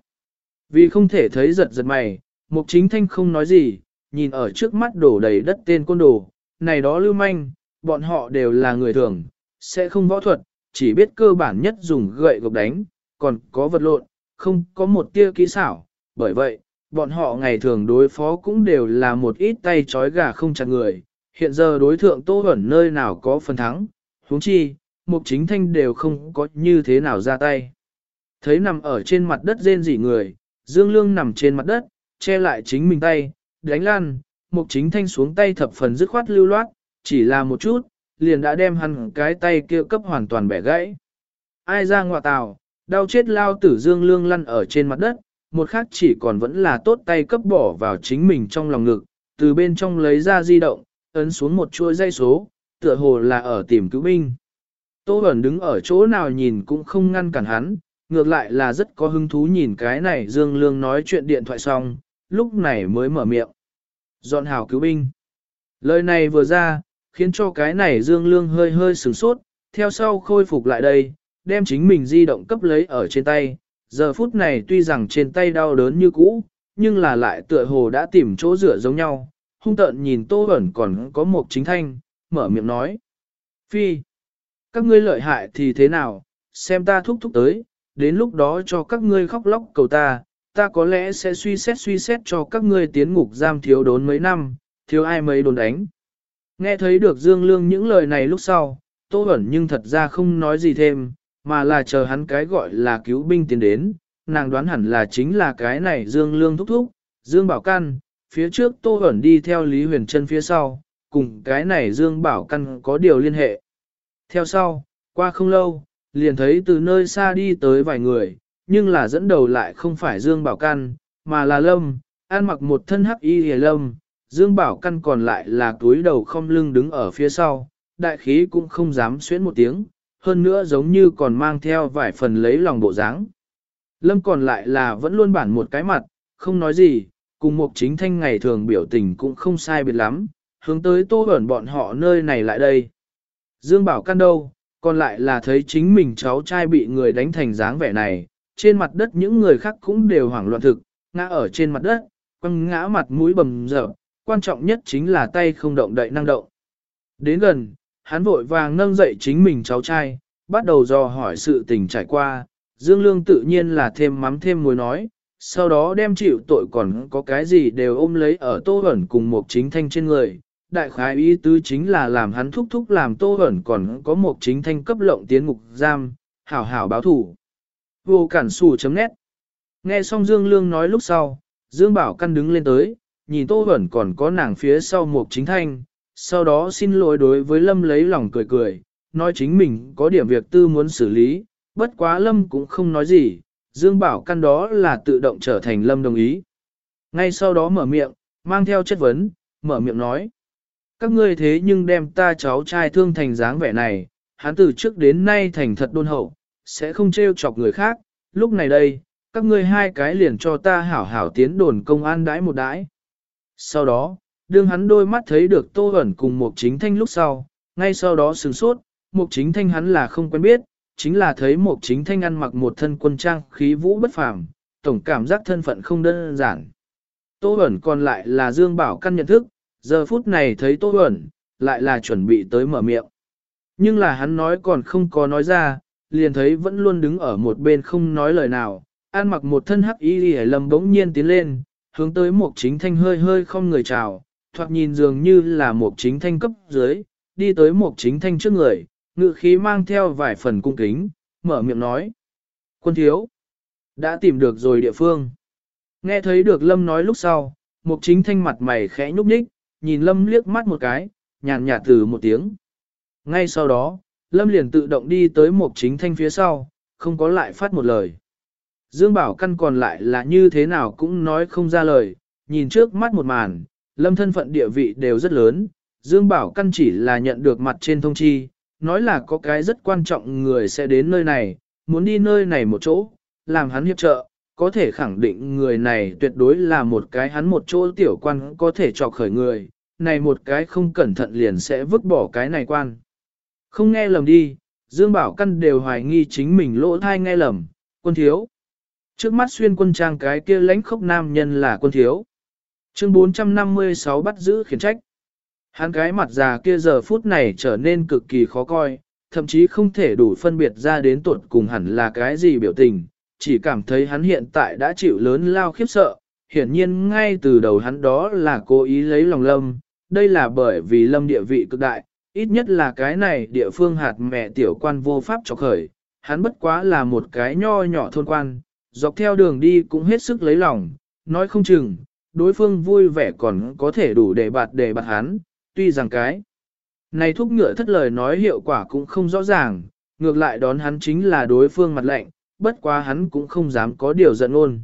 Vì không thể thấy giật giật mày, mục chính thanh không nói gì, nhìn ở trước mắt đổ đầy đất tên côn đồ, này đó lưu manh, bọn họ đều là người thường, sẽ không võ thuật, chỉ biết cơ bản nhất dùng gậy gộc đánh, còn có vật lộn, không có một tia kỹ xảo, bởi vậy, bọn họ ngày thường đối phó cũng đều là một ít tay trói gà không chặt người, hiện giờ đối thượng Tô Bẩn nơi nào có phần thắng, huống chi, mục chính thanh đều không có như thế nào ra tay. Thấy nằm ở trên mặt đất rên rỉ người, Dương Lương nằm trên mặt đất, che lại chính mình tay, đánh lan, mục chính thanh xuống tay thập phần dứt khoát lưu loát, chỉ là một chút, liền đã đem hắn cái tay kia cấp hoàn toàn bẻ gãy. Ai ra ngọa tào, đau chết lao tử dương lương lăn ở trên mặt đất, một khác chỉ còn vẫn là tốt tay cấp bỏ vào chính mình trong lòng ngực, từ bên trong lấy ra di động, ấn xuống một chuỗi dây số, tựa hồ là ở tìm cứu binh. Tô Bẩn đứng ở chỗ nào nhìn cũng không ngăn cản hắn, ngược lại là rất có hứng thú nhìn cái này Dương Lương nói chuyện điện thoại xong, lúc này mới mở miệng. Dọn hào cứu binh. Lời này vừa ra, khiến cho cái này Dương Lương hơi hơi sửng sốt, theo sau khôi phục lại đây, đem chính mình di động cấp lấy ở trên tay. Giờ phút này tuy rằng trên tay đau đớn như cũ, nhưng là lại tựa hồ đã tìm chỗ rửa giống nhau. Hung tợn nhìn Tô Bẩn còn có một chính thanh, mở miệng nói. Phi, các ngươi lợi hại thì thế nào, xem ta thúc thúc tới, đến lúc đó cho các ngươi khóc lóc cầu ta, ta có lẽ sẽ suy xét suy xét cho các ngươi tiến ngục giam thiếu đốn mấy năm, thiếu ai mấy đồn đánh. Nghe thấy được Dương Lương những lời này lúc sau, Tô Bẩn nhưng thật ra không nói gì thêm, mà là chờ hắn cái gọi là cứu binh tiến đến, nàng đoán hẳn là chính là cái này Dương Lương thúc thúc, Dương Bảo Căn, phía trước Tô Hẩn đi theo Lý Huyền Trân phía sau, cùng cái này Dương Bảo Căn có điều liên hệ. Theo sau, qua không lâu, liền thấy từ nơi xa đi tới vài người, nhưng là dẫn đầu lại không phải Dương Bảo Căn, mà là Lâm, an mặc một thân hắc y hề Lâm, Dương Bảo Căn còn lại là túi đầu không lưng đứng ở phía sau, đại khí cũng không dám xuyến một tiếng, hơn nữa giống như còn mang theo vài phần lấy lòng bộ dáng. Lâm còn lại là vẫn luôn bản một cái mặt, không nói gì, cùng một chính thanh ngày thường biểu tình cũng không sai biệt lắm, hướng tới tô ẩn bọn họ nơi này lại đây. Dương Bảo Căn đâu, còn lại là thấy chính mình cháu trai bị người đánh thành dáng vẻ này, trên mặt đất những người khác cũng đều hoảng loạn thực, ngã ở trên mặt đất, quăng ngã mặt mũi bầm dở, quan trọng nhất chính là tay không động đậy năng động. Đến gần, hắn vội vàng nâng dậy chính mình cháu trai, bắt đầu dò hỏi sự tình trải qua, Dương Lương tự nhiên là thêm mắm thêm muối nói, sau đó đem chịu tội còn có cái gì đều ôm lấy ở tô Hẩn cùng một chính thanh trên người. Đại khái ý tứ chính là làm hắn thúc thúc làm tô Hẩn còn có một chính thanh cấp lộng tiến ngục giam, hảo hảo báo thủ. Vô cản xù chấm nét. Nghe xong Dương Lương nói lúc sau, Dương Bảo Căn đứng lên tới, nhìn tô Hẩn còn có nàng phía sau một chính thanh, sau đó xin lỗi đối với Lâm lấy lòng cười cười, nói chính mình có điểm việc tư muốn xử lý, bất quá Lâm cũng không nói gì, Dương Bảo căn đó là tự động trở thành Lâm đồng ý. Ngay sau đó mở miệng, mang theo chất vấn, mở miệng nói. Các ngươi thế nhưng đem ta cháu trai thương thành dáng vẻ này, hắn từ trước đến nay thành thật đôn hậu, sẽ không trêu chọc người khác, lúc này đây, các ngươi hai cái liền cho ta hảo hảo tiến đồn công an đãi một đãi. Sau đó, đương hắn đôi mắt thấy được Tô Ẩn cùng một chính thanh lúc sau, ngay sau đó sừng sốt, một chính thanh hắn là không quen biết, chính là thấy một chính thanh ăn mặc một thân quân trang khí vũ bất phàm, tổng cảm giác thân phận không đơn giản. Tô Bẩn còn lại là Dương Bảo Căn nhận thức, giờ phút này thấy Tô Bẩn, lại là chuẩn bị tới mở miệng. Nhưng là hắn nói còn không có nói ra, liền thấy vẫn luôn đứng ở một bên không nói lời nào, ăn mặc một thân hắc y lì lâm bỗng nhiên tiến lên, hướng tới một chính thanh hơi hơi không người chào, thoạt nhìn dường như là một chính thanh cấp dưới, đi tới một chính thanh trước người, ngự khí mang theo vài phần cung kính, mở miệng nói. Quân thiếu, đã tìm được rồi địa phương. Nghe thấy được Lâm nói lúc sau, mục chính thanh mặt mày khẽ nhúc nhích, nhìn Lâm liếc mắt một cái, nhàn nhạt từ một tiếng. Ngay sau đó, Lâm liền tự động đi tới mục chính thanh phía sau, không có lại phát một lời. Dương Bảo Căn còn lại là như thế nào cũng nói không ra lời, nhìn trước mắt một màn, Lâm thân phận địa vị đều rất lớn, Dương Bảo Căn chỉ là nhận được mặt trên thông chi, nói là có cái rất quan trọng người sẽ đến nơi này, muốn đi nơi này một chỗ, làm hắn hiệp trợ, có thể khẳng định người này tuyệt đối là một cái hắn một chỗ tiểu quan có thể trọc khởi người, này một cái không cẩn thận liền sẽ vứt bỏ cái này quan. Không nghe lầm đi, Dương Bảo Căn đều hoài nghi chính mình lỗ thai nghe lầm, quân thiếu. Trước mắt xuyên quân trang cái kia lãnh khốc nam nhân là quân thiếu. Chương 456 bắt giữ khiển trách. Hắn cái mặt già kia giờ phút này trở nên cực kỳ khó coi, thậm chí không thể đủ phân biệt ra đến tuột cùng hẳn là cái gì biểu tình, chỉ cảm thấy hắn hiện tại đã chịu lớn lao khiếp sợ, hiển nhiên ngay từ đầu hắn đó là cố ý lấy lòng lâm, đây là bởi vì lâm địa vị cực đại, ít nhất là cái này địa phương hạt mẹ tiểu quan vô pháp cho khởi, hắn bất quá là một cái nho nhỏ thôn quan, dọc theo đường đi cũng hết sức lấy lòng, nói không chừng, đối phương vui vẻ còn có thể đủ để bạt để bạt hắn, tuy rằng cái này thúc ngựa thất lời nói hiệu quả cũng không rõ ràng, ngược lại đón hắn chính là đối phương mặt lạnh, bất quá hắn cũng không dám có điều giận ôn.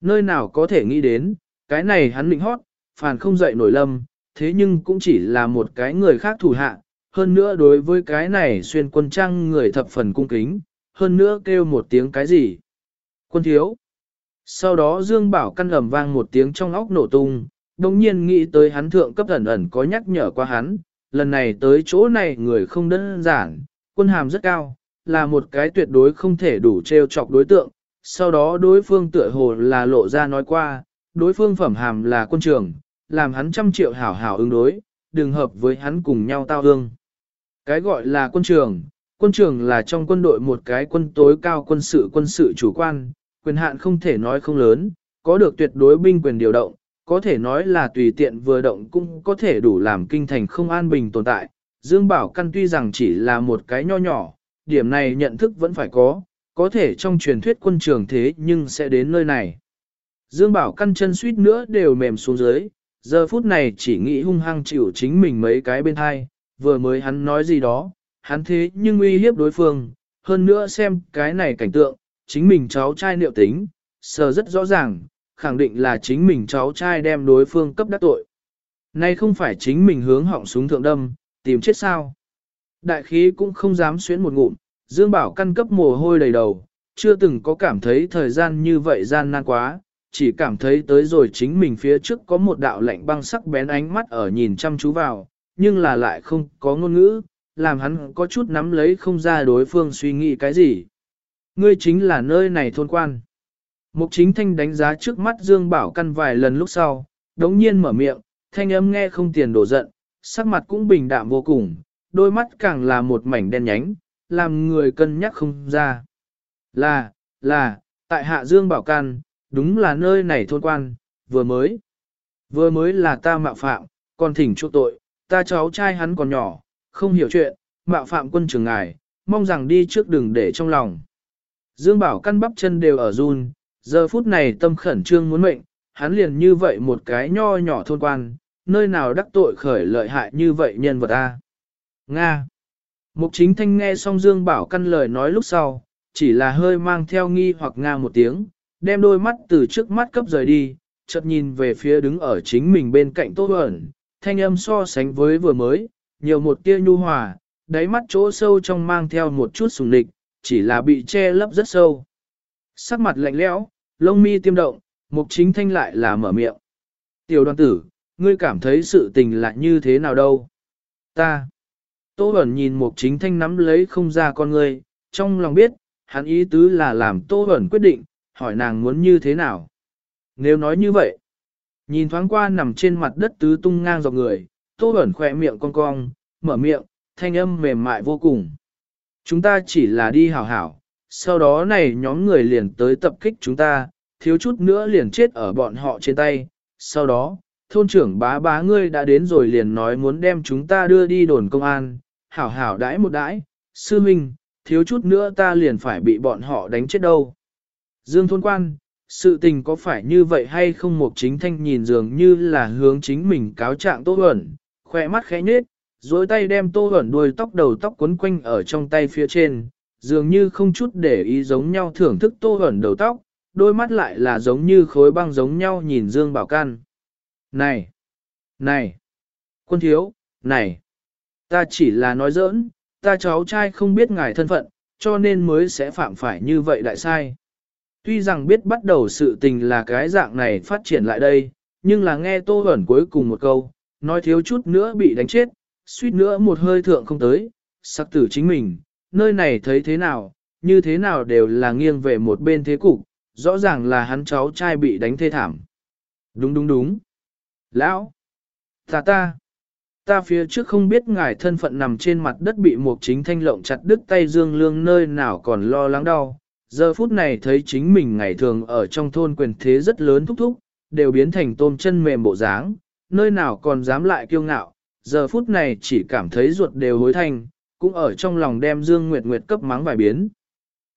Nơi nào có thể nghĩ đến, cái này hắn định hót, phản không dậy nổi lâm, thế nhưng cũng chỉ là một cái người khác thủ hạ, hơn nữa đối với cái này xuyên quân trang người thập phần cung kính, hơn nữa kêu một tiếng cái gì. Quân thiếu. Sau đó Dương Bảo căn ầm vang một tiếng trong óc nổ tung, đồng nhiên nghĩ tới hắn thượng cấp ẩn ẩn có nhắc nhở qua hắn, lần này tới chỗ này người không đơn giản, quân hàm rất cao, là một cái tuyệt đối không thể đủ treo chọc đối tượng, sau đó đối phương tựa hồ là lộ ra nói qua, đối phương phẩm hàm là quân trưởng, làm hắn trăm triệu hảo hảo ứng đối, đừng hợp với hắn cùng nhau tao hương. Cái gọi là quân trưởng, quân trưởng là trong quân đội một cái quân tối cao quân sự quân sự chủ quan, quyền hạn không thể nói không lớn, có được tuyệt đối binh quyền điều động, có thể nói là tùy tiện vừa động cũng có thể đủ làm kinh thành không an bình tồn tại. Dương Bảo Căn tuy rằng chỉ là một cái nho nhỏ, điểm này nhận thức vẫn phải có, có thể trong truyền thuyết quân trường thế nhưng sẽ đến nơi này. Dương Bảo Căn chân suýt nữa đều mềm xuống dưới, giờ phút này chỉ nghĩ hung hăng chịu chính mình mấy cái bên hai, vừa mới hắn nói gì đó, hắn thế nhưng uy hiếp đối phương, hơn nữa xem cái này cảnh tượng, chính mình cháu trai liệu tính, sờ rất rõ ràng, khẳng định là chính mình cháu trai đem đối phương cấp đắc tội. Nay không phải chính mình hướng họng súng thượng đâm, tìm chết sao. Đại khí cũng không dám xuyến một ngụm, Dương Bảo căn cấp mồ hôi đầy đầu, chưa từng có cảm thấy thời gian như vậy gian nan quá, chỉ cảm thấy tới rồi chính mình phía trước có một đạo lạnh băng sắc bén ánh mắt ở nhìn chăm chú vào, nhưng là lại không có ngôn ngữ, làm hắn có chút nắm lấy không ra đối phương suy nghĩ cái gì. Ngươi chính là nơi này thôn quan. Mục chính thanh đánh giá trước mắt Dương Bảo căn vài lần lúc sau, đống nhiên mở miệng, thanh âm nghe không tiền đổ giận, sắc mặt cũng bình đạm vô cùng, đôi mắt càng là một mảnh đen nhánh, làm người cân nhắc không ra. Là, là, tại hạ Dương Bảo Căn, đúng là nơi này thôn quan, vừa mới. Vừa mới là ta mạo phạm, còn thỉnh chỗ tội, ta cháu trai hắn còn nhỏ, không hiểu chuyện, mạo phạm quân trường ngài, mong rằng đi trước đừng để trong lòng. Dương Bảo Căn bắp chân đều ở run, giờ phút này tâm khẩn trương muốn mệnh, hắn liền như vậy một cái nho nhỏ thôn quan, nơi nào đắc tội khởi lợi hại như vậy nhân vật a Nga. Mục chính thanh nghe xong Dương Bảo căn lời nói lúc sau, chỉ là hơi mang theo nghi hoặc Nga một tiếng, đem đôi mắt từ trước mắt cấp rời đi, chợt nhìn về phía đứng ở chính mình bên cạnh Tô Bẩn, thanh âm so sánh với vừa mới, nhiều một tia nhu hòa, đáy mắt chỗ sâu trong mang theo một chút sùng địch, chỉ là bị che lấp rất sâu. Sắc mặt lạnh lẽo, lông mi tiêm động, mục chính thanh lại là mở miệng. Tiểu đoàn tử, ngươi cảm thấy sự tình là như thế nào đâu? Ta. Tô Bẩn nhìn Mục Chính Thanh nắm lấy không ra con ngươi, trong lòng biết, hắn ý tứ là làm Tô Bẩn quyết định, hỏi nàng muốn như thế nào. Nếu nói như vậy, nhìn thoáng qua nằm trên mặt đất tứ tung ngang dọc người, Tô Bẩn khỏe miệng cong cong, mở miệng, thanh âm mềm mại vô cùng. Chúng ta chỉ là đi hảo hảo, sau đó này nhóm người liền tới tập kích chúng ta, thiếu chút nữa liền chết ở bọn họ trên tay, sau đó, thôn trưởng bá bá ngươi đã đến rồi liền nói muốn đem chúng ta đưa đi đồn công an, hảo hảo đãi một đãi, sư minh, thiếu chút nữa ta liền phải bị bọn họ đánh chết đâu. Dương thôn quan, sự tình có phải như vậy hay không? Một chính thanh nhìn dường như là hướng chính mình cáo trạng tốt ẩn, khỏe mắt khẽ nhết, dối tay đem tô ẩn đuôi tóc đầu tóc quấn quanh ở trong tay phía trên, dường như không chút để ý giống nhau thưởng thức tô ẩn đầu tóc, đôi mắt lại là giống như khối băng giống nhau nhìn Dương Bảo Can. Này! Này! Quân thiếu! Này! Ta chỉ là nói giỡn, ta cháu trai không biết ngài thân phận, cho nên mới sẽ phạm phải như vậy đại sai. Tuy rằng biết bắt đầu sự tình là cái dạng này phát triển lại đây, nhưng là nghe tô ẩn cuối cùng một câu, nói thiếu chút nữa bị đánh chết, suýt nữa một hơi thượng không tới, sắc tử chính mình, nơi này thấy thế nào, như thế nào đều là nghiêng về một bên thế cục, rõ ràng là hắn cháu trai bị đánh thê thảm. Đúng đúng đúng. Lão! Ta ta! Ta phía trước không biết ngài thân phận nằm trên mặt đất bị một chính thanh lộng chặt đứt tay dương lương nơi nào còn lo lắng đau. Giờ phút này thấy chính mình ngày thường ở trong thôn quyền thế rất lớn thúc thúc, đều biến thành tôm chân mềm bộ dáng, nơi nào còn dám lại kiêu ngạo. Giờ phút này chỉ cảm thấy ruột đều hối thanh, cũng ở trong lòng đem Dương Nguyệt Nguyệt cấp mắng vài biến.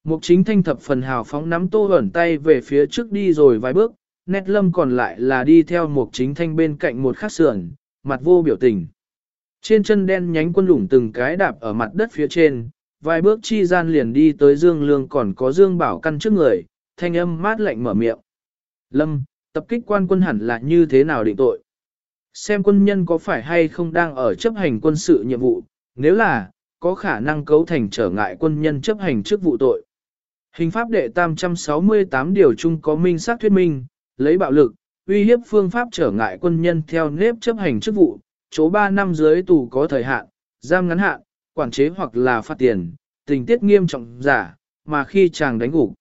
Mục chính thanh thập phần hào phóng nắm tô ẩn tay về phía trước đi rồi vài bước, nét lâm còn lại là đi theo mục chính thanh bên cạnh một khắc sườn, mặt vô biểu tình. Trên chân đen nhánh quân lủng từng cái đạp ở mặt đất phía trên, vài bước chi gian liền đi tới Dương Lương còn có Dương Bảo Căn trước người, thanh âm mát lạnh mở miệng. Lâm, tập kích quan quân hẳn là như thế nào định tội? Xem quân nhân có phải hay không đang ở chấp hành quân sự nhiệm vụ, nếu là, có khả năng cấu thành trở ngại quân nhân chấp hành chức vụ tội. Hình pháp đệ 368 điều chung có minh xác thuyết minh, lấy bạo lực, uy hiếp phương pháp trở ngại quân nhân theo nếp chấp hành chức vụ, chỗ 3 năm dưới tù có thời hạn, giam ngắn hạn, quản chế hoặc là phạt tiền, tình tiết nghiêm trọng giả, mà khi chàng đánh gục.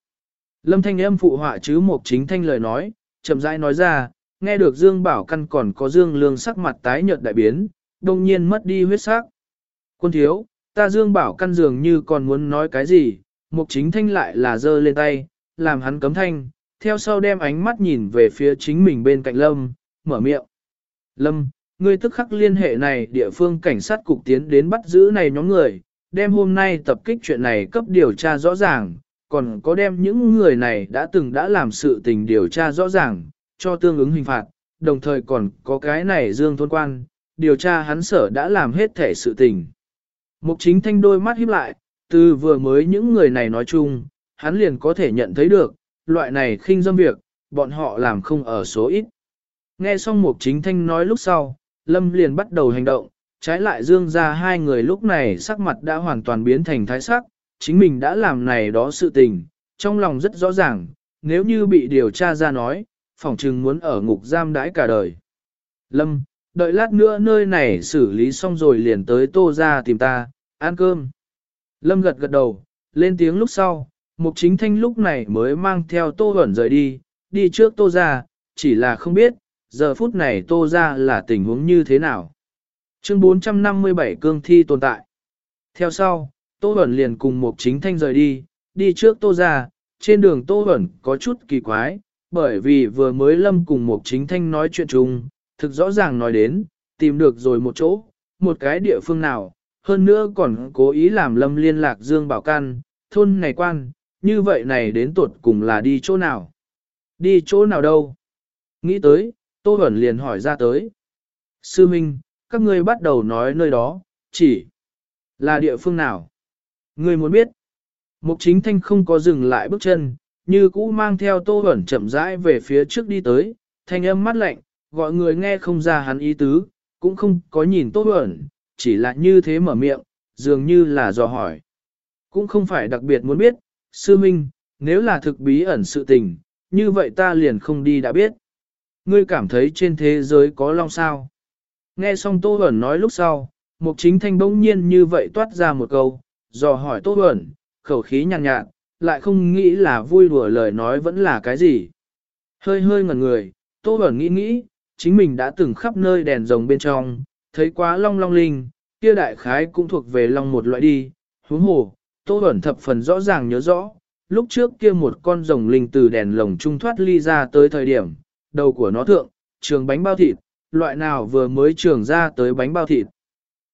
Lâm Thanh âm phụ họa chứ một chính thanh lời nói, chậm rãi nói ra, nghe được Dương Bảo Căn còn có Dương Lương sắc mặt tái nhợt đại biến, đồng nhiên mất đi huyết sắc. Quân thiếu, ta Dương Bảo Căn dường như còn muốn nói cái gì, Mục chính thanh lại là giơ lên tay, làm hắn cấm thanh, theo sau đem ánh mắt nhìn về phía chính mình bên cạnh Lâm, mở miệng. Lâm, ngươi tức khắc liên hệ này địa phương cảnh sát cục tiến đến bắt giữ này nhóm người, đem hôm nay tập kích chuyện này cấp điều tra rõ ràng, còn có đem những người này đã từng đã làm sự tình điều tra rõ ràng, cho tương ứng hình phạt, đồng thời còn có cái này dương thôn quan, điều tra hắn sở đã làm hết thể sự tình. Mục chính thanh đôi mắt híp lại, từ vừa mới những người này nói chung, hắn liền có thể nhận thấy được, loại này khinh dâm việc, bọn họ làm không ở số ít. Nghe xong mục chính thanh nói lúc sau, Lâm liền bắt đầu hành động, trái lại dương ra hai người lúc này sắc mặt đã hoàn toàn biến thành thái sắc, chính mình đã làm này đó sự tình, trong lòng rất rõ ràng, nếu như bị điều tra ra nói, phỏng chừng muốn ở ngục giam đãi cả đời. Lâm, đợi lát nữa nơi này xử lý xong rồi liền tới tô ra tìm ta, ăn cơm. Lâm gật gật đầu, lên tiếng lúc sau, mục chính thanh lúc này mới mang theo tô ẩn rời đi, đi trước tô ra, chỉ là không biết, giờ phút này tô ra là tình huống như thế nào. Chương 457 cương thi tồn tại. Theo sau, tô ẩn liền cùng mục chính thanh rời đi, đi trước tô ra, trên đường tô ẩn có chút kỳ quái, bởi vì vừa mới lâm cùng mục chính thanh nói chuyện chung, thực rõ ràng nói đến, tìm được rồi một chỗ, một cái địa phương nào, hơn nữa còn cố ý làm lâm liên lạc Dương Bảo Can, thôn này quan, như vậy này đến tuột cùng là đi chỗ nào? Đi chỗ nào đâu? Nghĩ tới, Tô Bẩn liền hỏi ra tới. Sư Minh, các ngươi bắt đầu nói nơi đó, chỉ là địa phương nào? Ngươi muốn biết? Mục chính thanh không có dừng lại bước chân, như cũ mang theo Tô ẩn chậm rãi về phía trước đi tới, thanh âm mắt lạnh, gọi người nghe không ra hắn ý tứ, cũng không có nhìn Tô ẩn, chỉ là như thế mở miệng, dường như là dò hỏi. Cũng không phải đặc biệt muốn biết, sư minh, nếu là thực bí ẩn sự tình, như vậy ta liền không đi đã biết. Ngươi cảm thấy trên thế giới có long sao? Nghe xong Tô Huẩn nói lúc sau, Mục Chính Thanh bỗng nhiên như vậy toát ra một câu, dò hỏi Tô Huẩn, khẩu khí nhàn nhạt, nhạt, lại không nghĩ là vui đùa lời nói vẫn là cái gì. Hơi hơi ngẩn người, Tô Bẩn nghĩ nghĩ, chính mình đã từng khắp nơi đèn rồng bên trong, thấy quá long long linh, kia đại khái cũng thuộc về long một loại đi, huống hồ, Tô Bẩn thập phần rõ ràng nhớ rõ, lúc trước kia một con rồng linh từ đèn lồng trung thoát ly ra tới thời điểm, đầu của nó thượng, trường bánh bao thịt, loại nào vừa mới trường ra tới bánh bao thịt.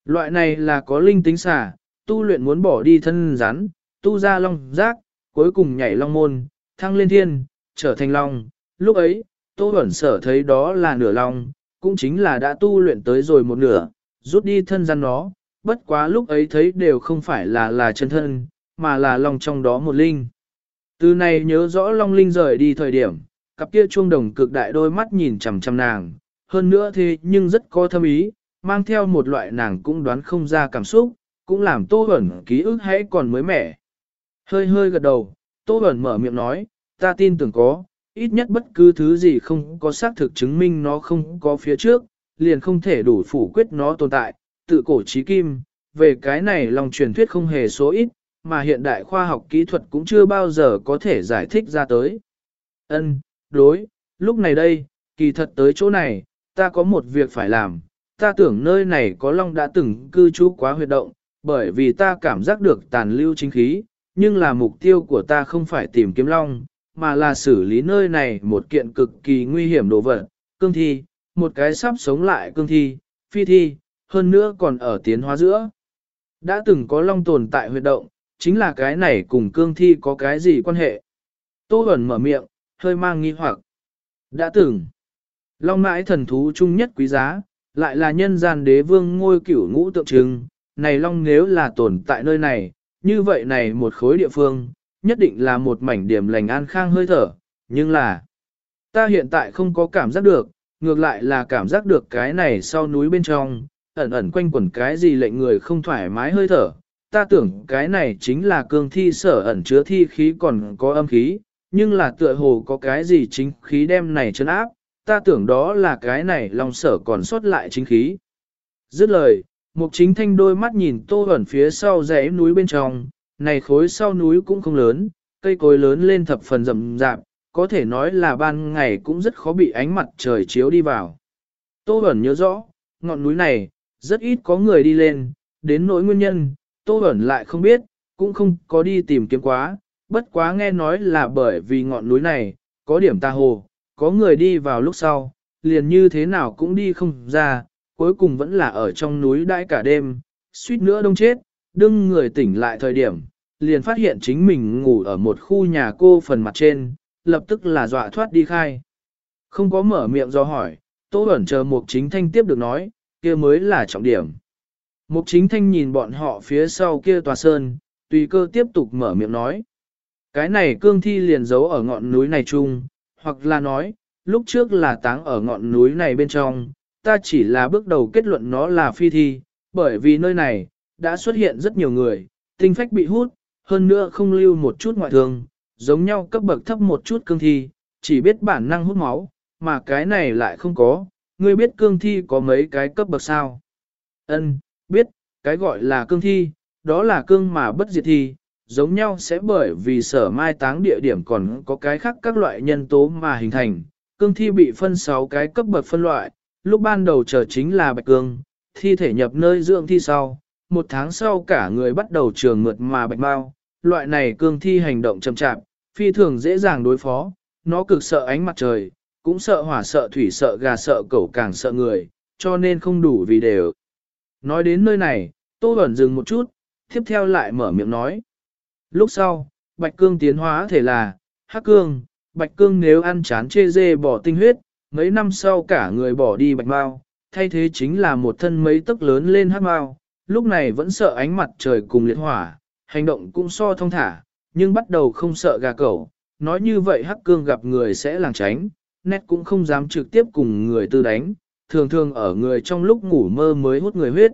Loại này là có linh tính xả, tu luyện muốn bỏ đi thân rắn, tu ra long giác, cuối cùng nhảy long môn, thăng lên thiên, trở thành long. Lúc ấy, Tô Bẩn sở thấy đó là nửa long, cũng chính là đã tu luyện tới rồi một nửa, rút đi thân gian nó, bất quá lúc ấy thấy đều không phải là là chân thân, mà là long trong đó một linh. Từ này nhớ rõ long linh rời đi thời điểm, cặp kia chuông đồng cực đại đôi mắt nhìn chằm chằm nàng, hơn nữa thế nhưng rất có thâm ý, mang theo một loại nàng cũng đoán không ra cảm xúc, cũng làm Tô Bẩn ký ức hãy còn mới mẻ. Hơi hơi gật đầu, Tô Bẩn mở miệng nói, ta tin tưởng có, ít nhất bất cứ thứ gì không có xác thực chứng minh nó không có phía trước, liền không thể đủ phủ quyết nó tồn tại, tự cổ trí kim, về cái này lòng truyền thuyết không hề số ít, mà hiện đại khoa học kỹ thuật cũng chưa bao giờ có thể giải thích ra tới. Ân, đối, lúc này đây, kỳ thật tới chỗ này, ta có một việc phải làm, ta tưởng nơi này có long đã từng cư trú quá huyệt động, bởi vì ta cảm giác được tàn lưu chính khí, nhưng là mục tiêu của ta không phải tìm kiếm long, mà là xử lý nơi này một kiện cực kỳ nguy hiểm đồ vật, cương thi, một cái sắp sống lại cương thi, phi thi, hơn nữa còn ở tiến hóa giữa. Đã từng có long tồn tại huyệt động, chính là cái này cùng cương thi có cái gì quan hệ. Tô Bẩn mở miệng, hơi mang nghi hoặc. Đã từng, long mãi thần thú chung nhất quý giá, lại là nhân gian đế vương ngôi cửu ngũ tượng trưng, này long nếu là tồn tại nơi này, như vậy này một khối địa phương, nhất định là một mảnh điểm lành an khang hơi thở, nhưng là, ta hiện tại không có cảm giác được, ngược lại là cảm giác được cái này sau núi bên trong, ẩn ẩn quanh quẩn cái gì lệnh người không thoải mái hơi thở. Ta tưởng cái này chính là cương thi sở ẩn chứa thi khí còn có âm khí, nhưng là tựa hồ có cái gì chính khí đem này chấn áp, ta tưởng đó là cái này lòng sở còn sót lại chính khí. Dứt lời, mục chính thanh đôi mắt nhìn tô ẩn phía sau dãy núi bên trong, này khối sau núi cũng không lớn, cây cối lớn lên thập phần rậm rạp, có thể nói là ban ngày cũng rất khó bị ánh mặt trời chiếu đi vào. Tô ẩn nhớ rõ, ngọn núi này, rất ít có người đi lên, đến nỗi nguyên nhân, Tô ẩn lại không biết, cũng không có đi tìm kiếm quá, bất quá nghe nói là bởi vì ngọn núi này, có điểm ta hồ, có người đi vào lúc sau, liền như thế nào cũng đi không ra, cuối cùng vẫn là ở trong núi đãi cả đêm, suýt nữa đông chết, đương người tỉnh lại thời điểm, liền phát hiện chính mình ngủ ở một khu nhà cô phần mặt trên, lập tức là dọa thoát đi khai. Không có mở miệng do hỏi, Tô Bẩn chờ Mục Chính Thanh tiếp được nói, kia mới là trọng điểm. Mục Chính Thanh nhìn bọn họ phía sau kia tòa sơn, tùy cơ tiếp tục mở miệng nói. Cái này cương thi liền giấu ở ngọn núi này chung, hoặc là nói, lúc trước là táng ở ngọn núi này bên trong, ta chỉ là bước đầu kết luận nó là phi thi, bởi vì nơi này, đã xuất hiện rất nhiều người, tinh phách bị hút, hơn nữa không lưu một chút ngoại thương, giống nhau cấp bậc thấp một chút cương thi, chỉ biết bản năng hút máu, mà cái này lại không có, ngươi biết cương thi có mấy cái cấp bậc sao? Ân, biết, cái gọi là cương thi, đó là cương mà bất diệt thi, giống nhau sẽ bởi vì sở mai táng địa điểm còn có cái khác các loại nhân tố mà hình thành. Cương thi bị phân 6 cái cấp bậc phân loại, lúc ban đầu chờ chính là bạch cương, thi thể nhập nơi dưỡng thi sau, một tháng sau cả người bắt đầu trường mượt mà bạch mau, loại này cương thi hành động chậm chạp, phi thường dễ dàng đối phó, nó cực sợ ánh mặt trời, cũng sợ hỏa sợ thủy sợ gà sợ cẩu càng sợ người, cho nên không đủ vì đều. Nói đến nơi này, Tô Bẩn dừng một chút, tiếp theo lại mở miệng nói. Lúc sau, Bạch Cương tiến hóa thể là, Hắc Cương, Bạch Cương nếu ăn chán chê dê bỏ tinh huyết, mấy năm sau cả người bỏ đi Bạch Mao, thay thế chính là một thân mấy tấc lớn lên hát Mao, lúc này vẫn sợ ánh mặt trời cùng liệt hỏa, hành động cũng so thông thả, nhưng bắt đầu không sợ gà cẩu. Nói như vậy Hắc Cương gặp người sẽ làng tránh, nét cũng không dám trực tiếp cùng người tư đánh, thường thường ở người trong lúc ngủ mơ mới hút người huyết.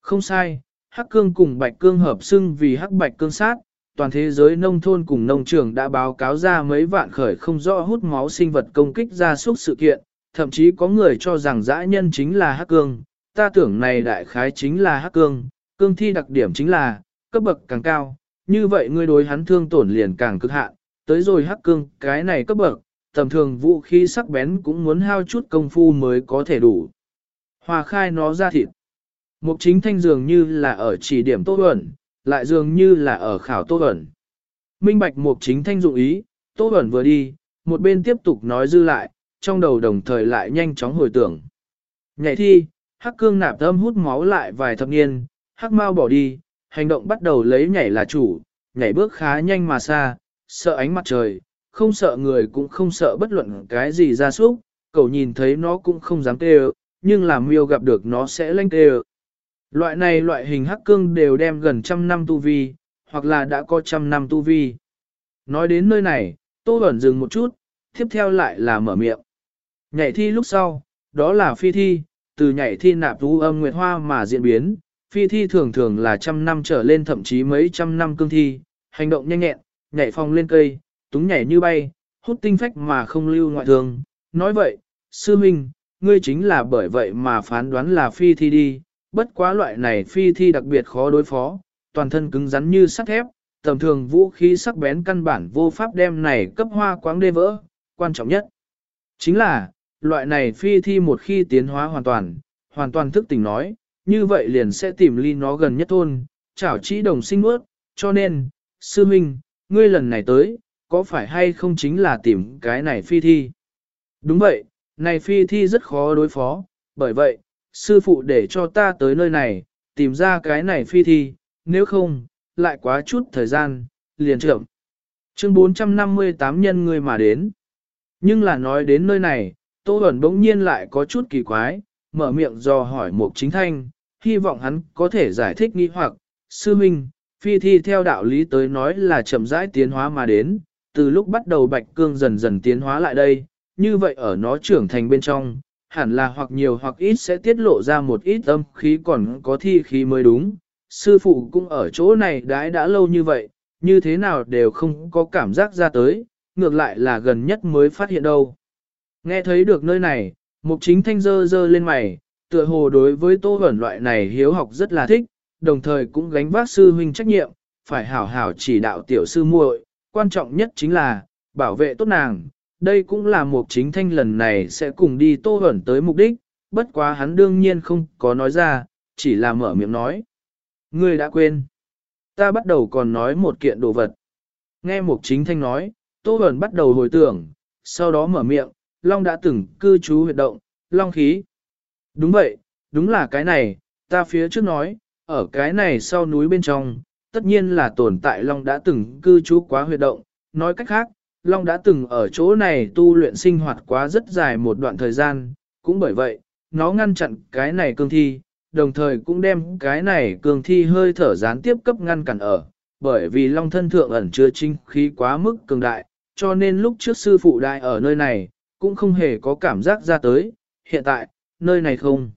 Không sai, Hắc Cương cùng Bạch Cương hợp xưng vì Hắc Bạch Cương sát, toàn thế giới nông thôn cùng nông trường đã báo cáo ra mấy vạn khởi không rõ hút máu sinh vật công kích ra súc sự kiện, thậm chí có người cho rằng dã nhân chính là Hắc Cương, ta tưởng này đại khái chính là Hắc Cương, cương thi đặc điểm chính là, cấp bậc càng cao, như vậy ngươi đối hắn thương tổn liền càng cực hạn, tới rồi Hắc Cương cái này cấp bậc, tầm thường vũ khí sắc bén cũng muốn hao chút công phu mới có thể đủ. Hòa khai nó ra thịt. Mục chính thanh dường như là ở chỉ điểm tốt ẩn, lại dường như là ở khảo tô Bẩn. Minh bạch mục chính thanh dụng ý, tô Bẩn vừa đi, một bên tiếp tục nói dư lại, trong đầu đồng thời lại nhanh chóng hồi tưởng. Nhảy thi, hắc cương nạp thâm hút máu lại vài thập niên, hắc mau bỏ đi, hành động bắt đầu lấy nhảy là chủ, nhảy bước khá nhanh mà xa, sợ ánh mặt trời, không sợ người cũng không sợ bất luận cái gì ra súc, cậu nhìn thấy nó cũng không dám tê nhưng làm miêu gặp được nó sẽ lanh tê Loại này loại hình hắc cương đều đem gần trăm năm tu vi, hoặc là đã có trăm năm tu vi. Nói đến nơi này, Tô Bẩn dừng một chút, tiếp theo lại là mở miệng. Nhảy thi lúc sau, đó là phi thi, từ nhảy thi nạp thú âm nguyệt hoa mà diễn biến, phi thi thường thường là trăm năm trở lên thậm chí mấy trăm năm cương thi, hành động nhanh nhẹn, nhảy phong lên cây, túng nhảy như bay, hút tinh phách mà không lưu ngoại thường. Nói vậy, sư minh, ngươi chính là bởi vậy mà phán đoán là phi thi đi, bất quá loại này phi thi đặc biệt khó đối phó, toàn thân cứng rắn như sắt thép, tầm thường vũ khí sắc bén căn bản vô pháp đem này cấp hoa quáng đê vỡ, quan trọng nhất. Chính là, loại này phi thi một khi tiến hóa hoàn toàn, hoàn toàn thức tỉnh nói, như vậy liền sẽ tìm ly nó gần nhất thôn, chảo chỉ đồng sinh nuốt, cho nên, sư minh, ngươi lần này tới, có phải hay không chính là tìm cái này phi thi? Đúng vậy, này phi thi rất khó đối phó, bởi vậy, sư phụ để cho ta tới nơi này, tìm ra cái này phi thi, nếu không, lại quá chút thời gian, liền trưởng. Chương 458 nhân người mà đến. Nhưng là nói đến nơi này, Tô Bẩn bỗng nhiên lại có chút kỳ quái, mở miệng do hỏi Mục Chính Thanh, hy vọng hắn có thể giải thích nghi hoặc, sư minh, phi thi theo đạo lý tới nói là chậm rãi tiến hóa mà đến, từ lúc bắt đầu bạch cương dần dần tiến hóa lại đây, như vậy ở nó trưởng thành bên trong, hẳn là hoặc nhiều hoặc ít sẽ tiết lộ ra một ít âm khí còn có thi khí mới đúng. Sư phụ cũng ở chỗ này đãi đã lâu như vậy, như thế nào đều không có cảm giác ra tới, ngược lại là gần nhất mới phát hiện đâu. Nghe thấy được nơi này, mục chính thanh dơ dơ lên mày, tựa hồ đối với tô ẩn loại này hiếu học rất là thích, đồng thời cũng gánh vác sư huynh trách nhiệm, phải hảo hảo chỉ đạo tiểu sư muội, quan trọng nhất chính là, bảo vệ tốt nàng, đây cũng là một chính thanh lần này sẽ cùng đi tô ẩn tới mục đích, bất quá hắn đương nhiên không có nói ra, chỉ là mở miệng nói. Ngươi đã quên. Ta bắt đầu còn nói một kiện đồ vật. Nghe mục chính thanh nói, tô ẩn bắt đầu hồi tưởng, sau đó mở miệng, Long đã từng cư trú huyệt động, Long khí. Đúng vậy, đúng là cái này, ta phía trước nói, ở cái này sau núi bên trong, tất nhiên là tồn tại Long đã từng cư trú quá huyệt động, nói cách khác, Long đã từng ở chỗ này tu luyện sinh hoạt quá rất dài một đoạn thời gian, cũng bởi vậy, nó ngăn chặn cái này cương thi, đồng thời cũng đem cái này cương thi hơi thở gián tiếp cấp ngăn cản ở, bởi vì long thân thượng ẩn chứa chính khí quá mức cường đại, cho nên lúc trước sư phụ đại ở nơi này, cũng không hề có cảm giác ra tới, hiện tại, nơi này không.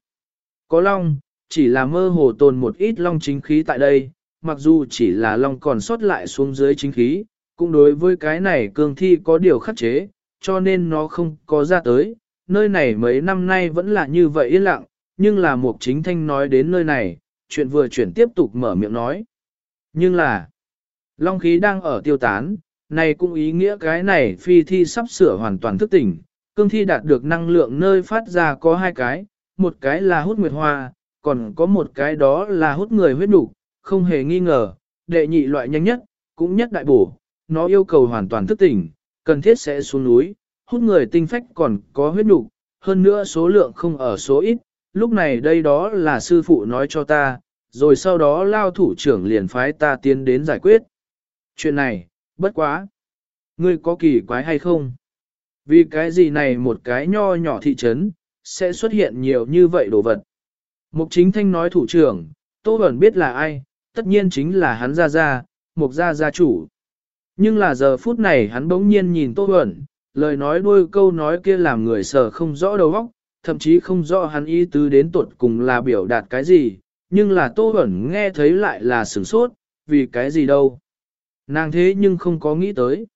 Có long, chỉ là mơ hồ tồn một ít long chính khí tại đây, mặc dù chỉ là long còn sót lại xuống dưới chính khí, cũng đối với cái này cương thi có điều khắc chế, cho nên nó không có ra tới. Nơi này mấy năm nay vẫn là như vậy yên lặng, nhưng là Mục Chính Thanh nói đến nơi này, chuyện vừa chuyển tiếp tục mở miệng nói. Nhưng là, long khí đang ở tiêu tán, này cũng ý nghĩa cái này phi thi sắp sửa hoàn toàn thức tỉnh, cương thi đạt được năng lượng nơi phát ra có hai cái, một cái là hút nguyệt hoa, còn có một cái đó là hút người huyết đủ, không hề nghi ngờ, đệ nhị loại nhanh nhất, cũng nhất đại bổ, nó yêu cầu hoàn toàn thức tỉnh, cần thiết sẽ xuống núi, hút người tinh phách còn có huyết nhục. hơn nữa số lượng không ở số ít, lúc này đây đó là sư phụ nói cho ta, rồi sau đó lao thủ trưởng liền phái ta tiến đến giải quyết. Chuyện này, bất quá. Ngươi có kỳ quái hay không? Vì cái gì này một cái nho nhỏ thị trấn, sẽ xuất hiện nhiều như vậy đồ vật. Mục chính thanh nói thủ trưởng, Tô Bẩn biết là ai, tất nhiên chính là hắn ra ra, mục gia gia chủ. Nhưng là giờ phút này hắn bỗng nhiên nhìn Tô Huẩn, lời nói đuôi câu nói kia làm người sợ không rõ đầu óc, thậm chí không rõ hắn ý tứ đến tuột cùng là biểu đạt cái gì, nhưng là Tô Huẩn nghe thấy lại là sửng sốt, vì cái gì đâu. Nàng thế nhưng không có nghĩ tới.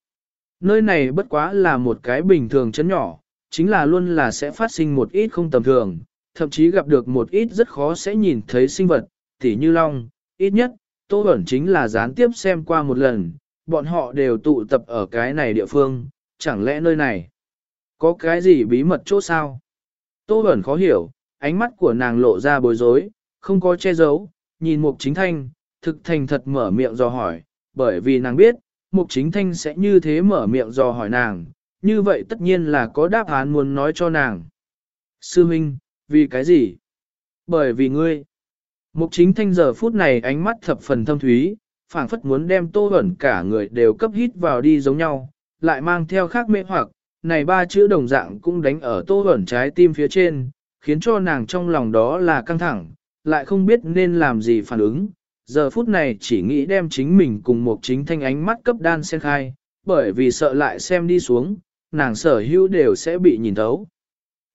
Nơi này bất quá là một cái bình thường chấn nhỏ, chính là luôn là sẽ phát sinh một ít không tầm thường, thậm chí gặp được một ít rất khó sẽ nhìn thấy sinh vật, tỉ như long, ít nhất, Tô Bẩn chính là gián tiếp xem qua một lần, bọn họ đều tụ tập ở cái này địa phương, chẳng lẽ nơi này có cái gì bí mật chỗ sao? Tô Bẩn khó hiểu, ánh mắt của nàng lộ ra bối rối, không có che giấu, nhìn Mục Chính Thanh, thực thành thật mở miệng dò hỏi, bởi vì nàng biết, Mục Chính Thanh sẽ như thế mở miệng dò hỏi nàng, như vậy tất nhiên là có đáp án muốn nói cho nàng. Sư Minh, vì cái gì? Bởi vì ngươi. Mục Chính Thanh giờ phút này ánh mắt thập phần thâm thúy, phảng phất muốn đem Tô hẩn cả người đều cấp hít vào đi giống nhau, lại mang theo khác mê hoặc, này ba chữ đồng dạng cũng đánh ở Tô hẩn trái tim phía trên, khiến cho nàng trong lòng đó là căng thẳng, lại không biết nên làm gì phản ứng, giờ phút này chỉ nghĩ đem chính mình cùng một chính thanh ánh mắt cấp đan sen khai, bởi vì sợ lại xem đi xuống, nàng sở hữu đều sẽ bị nhìn thấu.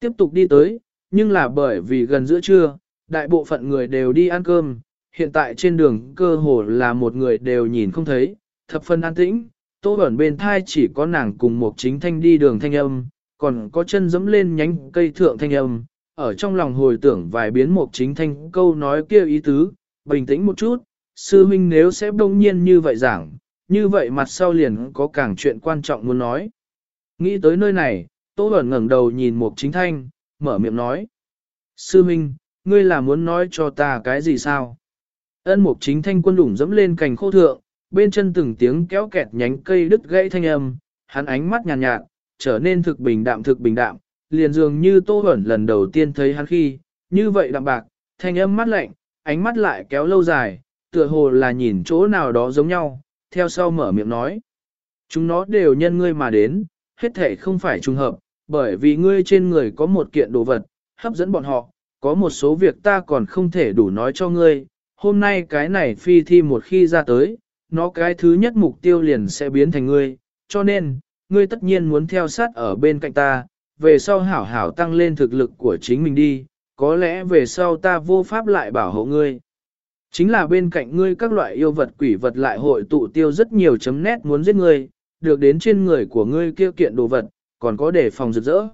Tiếp tục đi tới, nhưng là bởi vì gần giữa trưa, đại bộ phận người đều đi ăn cơm, hiện tại trên đường cơ hồ là một người đều nhìn không thấy, thập phân an tĩnh, tô ẩn bên thai chỉ có nàng cùng một chính thanh đi đường thanh âm, còn có chân dẫm lên nhánh cây thượng thanh âm, ở trong lòng hồi tưởng vài biến một chính thanh câu nói kia ý tứ, bình tĩnh một chút, sư huynh nếu sẽ đông nhiên như vậy giảng, như vậy mặt sau liền có càng chuyện quan trọng muốn nói. Nghĩ tới nơi này, Tô Bẩn ngẩng đầu nhìn Mục Chính Thanh, mở miệng nói. Sư minh ngươi là muốn nói cho ta cái gì sao? Ân Mục Chính Thanh quân đủng dẫm lên cành khô thượng, bên chân từng tiếng kéo kẹt nhánh cây đứt gãy thanh âm, hắn ánh mắt nhàn nhạt, nhạt, trở nên thực bình đạm thực bình đạm, liền dường như Tô ẩn lần đầu tiên thấy hắn khi, như vậy đạm bạc, thanh âm mắt lạnh, ánh mắt lại kéo lâu dài, tựa hồ là nhìn chỗ nào đó giống nhau, theo sau mở miệng nói. Chúng nó đều nhân ngươi mà đến, hết thể không phải trùng hợp, bởi vì ngươi trên người có một kiện đồ vật, hấp dẫn bọn họ, có một số việc ta còn không thể đủ nói cho ngươi, hôm nay cái này phi thi một khi ra tới, nó cái thứ nhất mục tiêu liền sẽ biến thành ngươi, cho nên, ngươi tất nhiên muốn theo sát ở bên cạnh ta, về sau hảo hảo tăng lên thực lực của chính mình đi, có lẽ về sau ta vô pháp lại bảo hộ ngươi. Chính là bên cạnh ngươi các loại yêu vật quỷ vật lại hội tụ tiêu rất nhiều chấm nét muốn giết ngươi, được đến trên người của ngươi kia kiện đồ vật, còn có để phòng rực rỡ.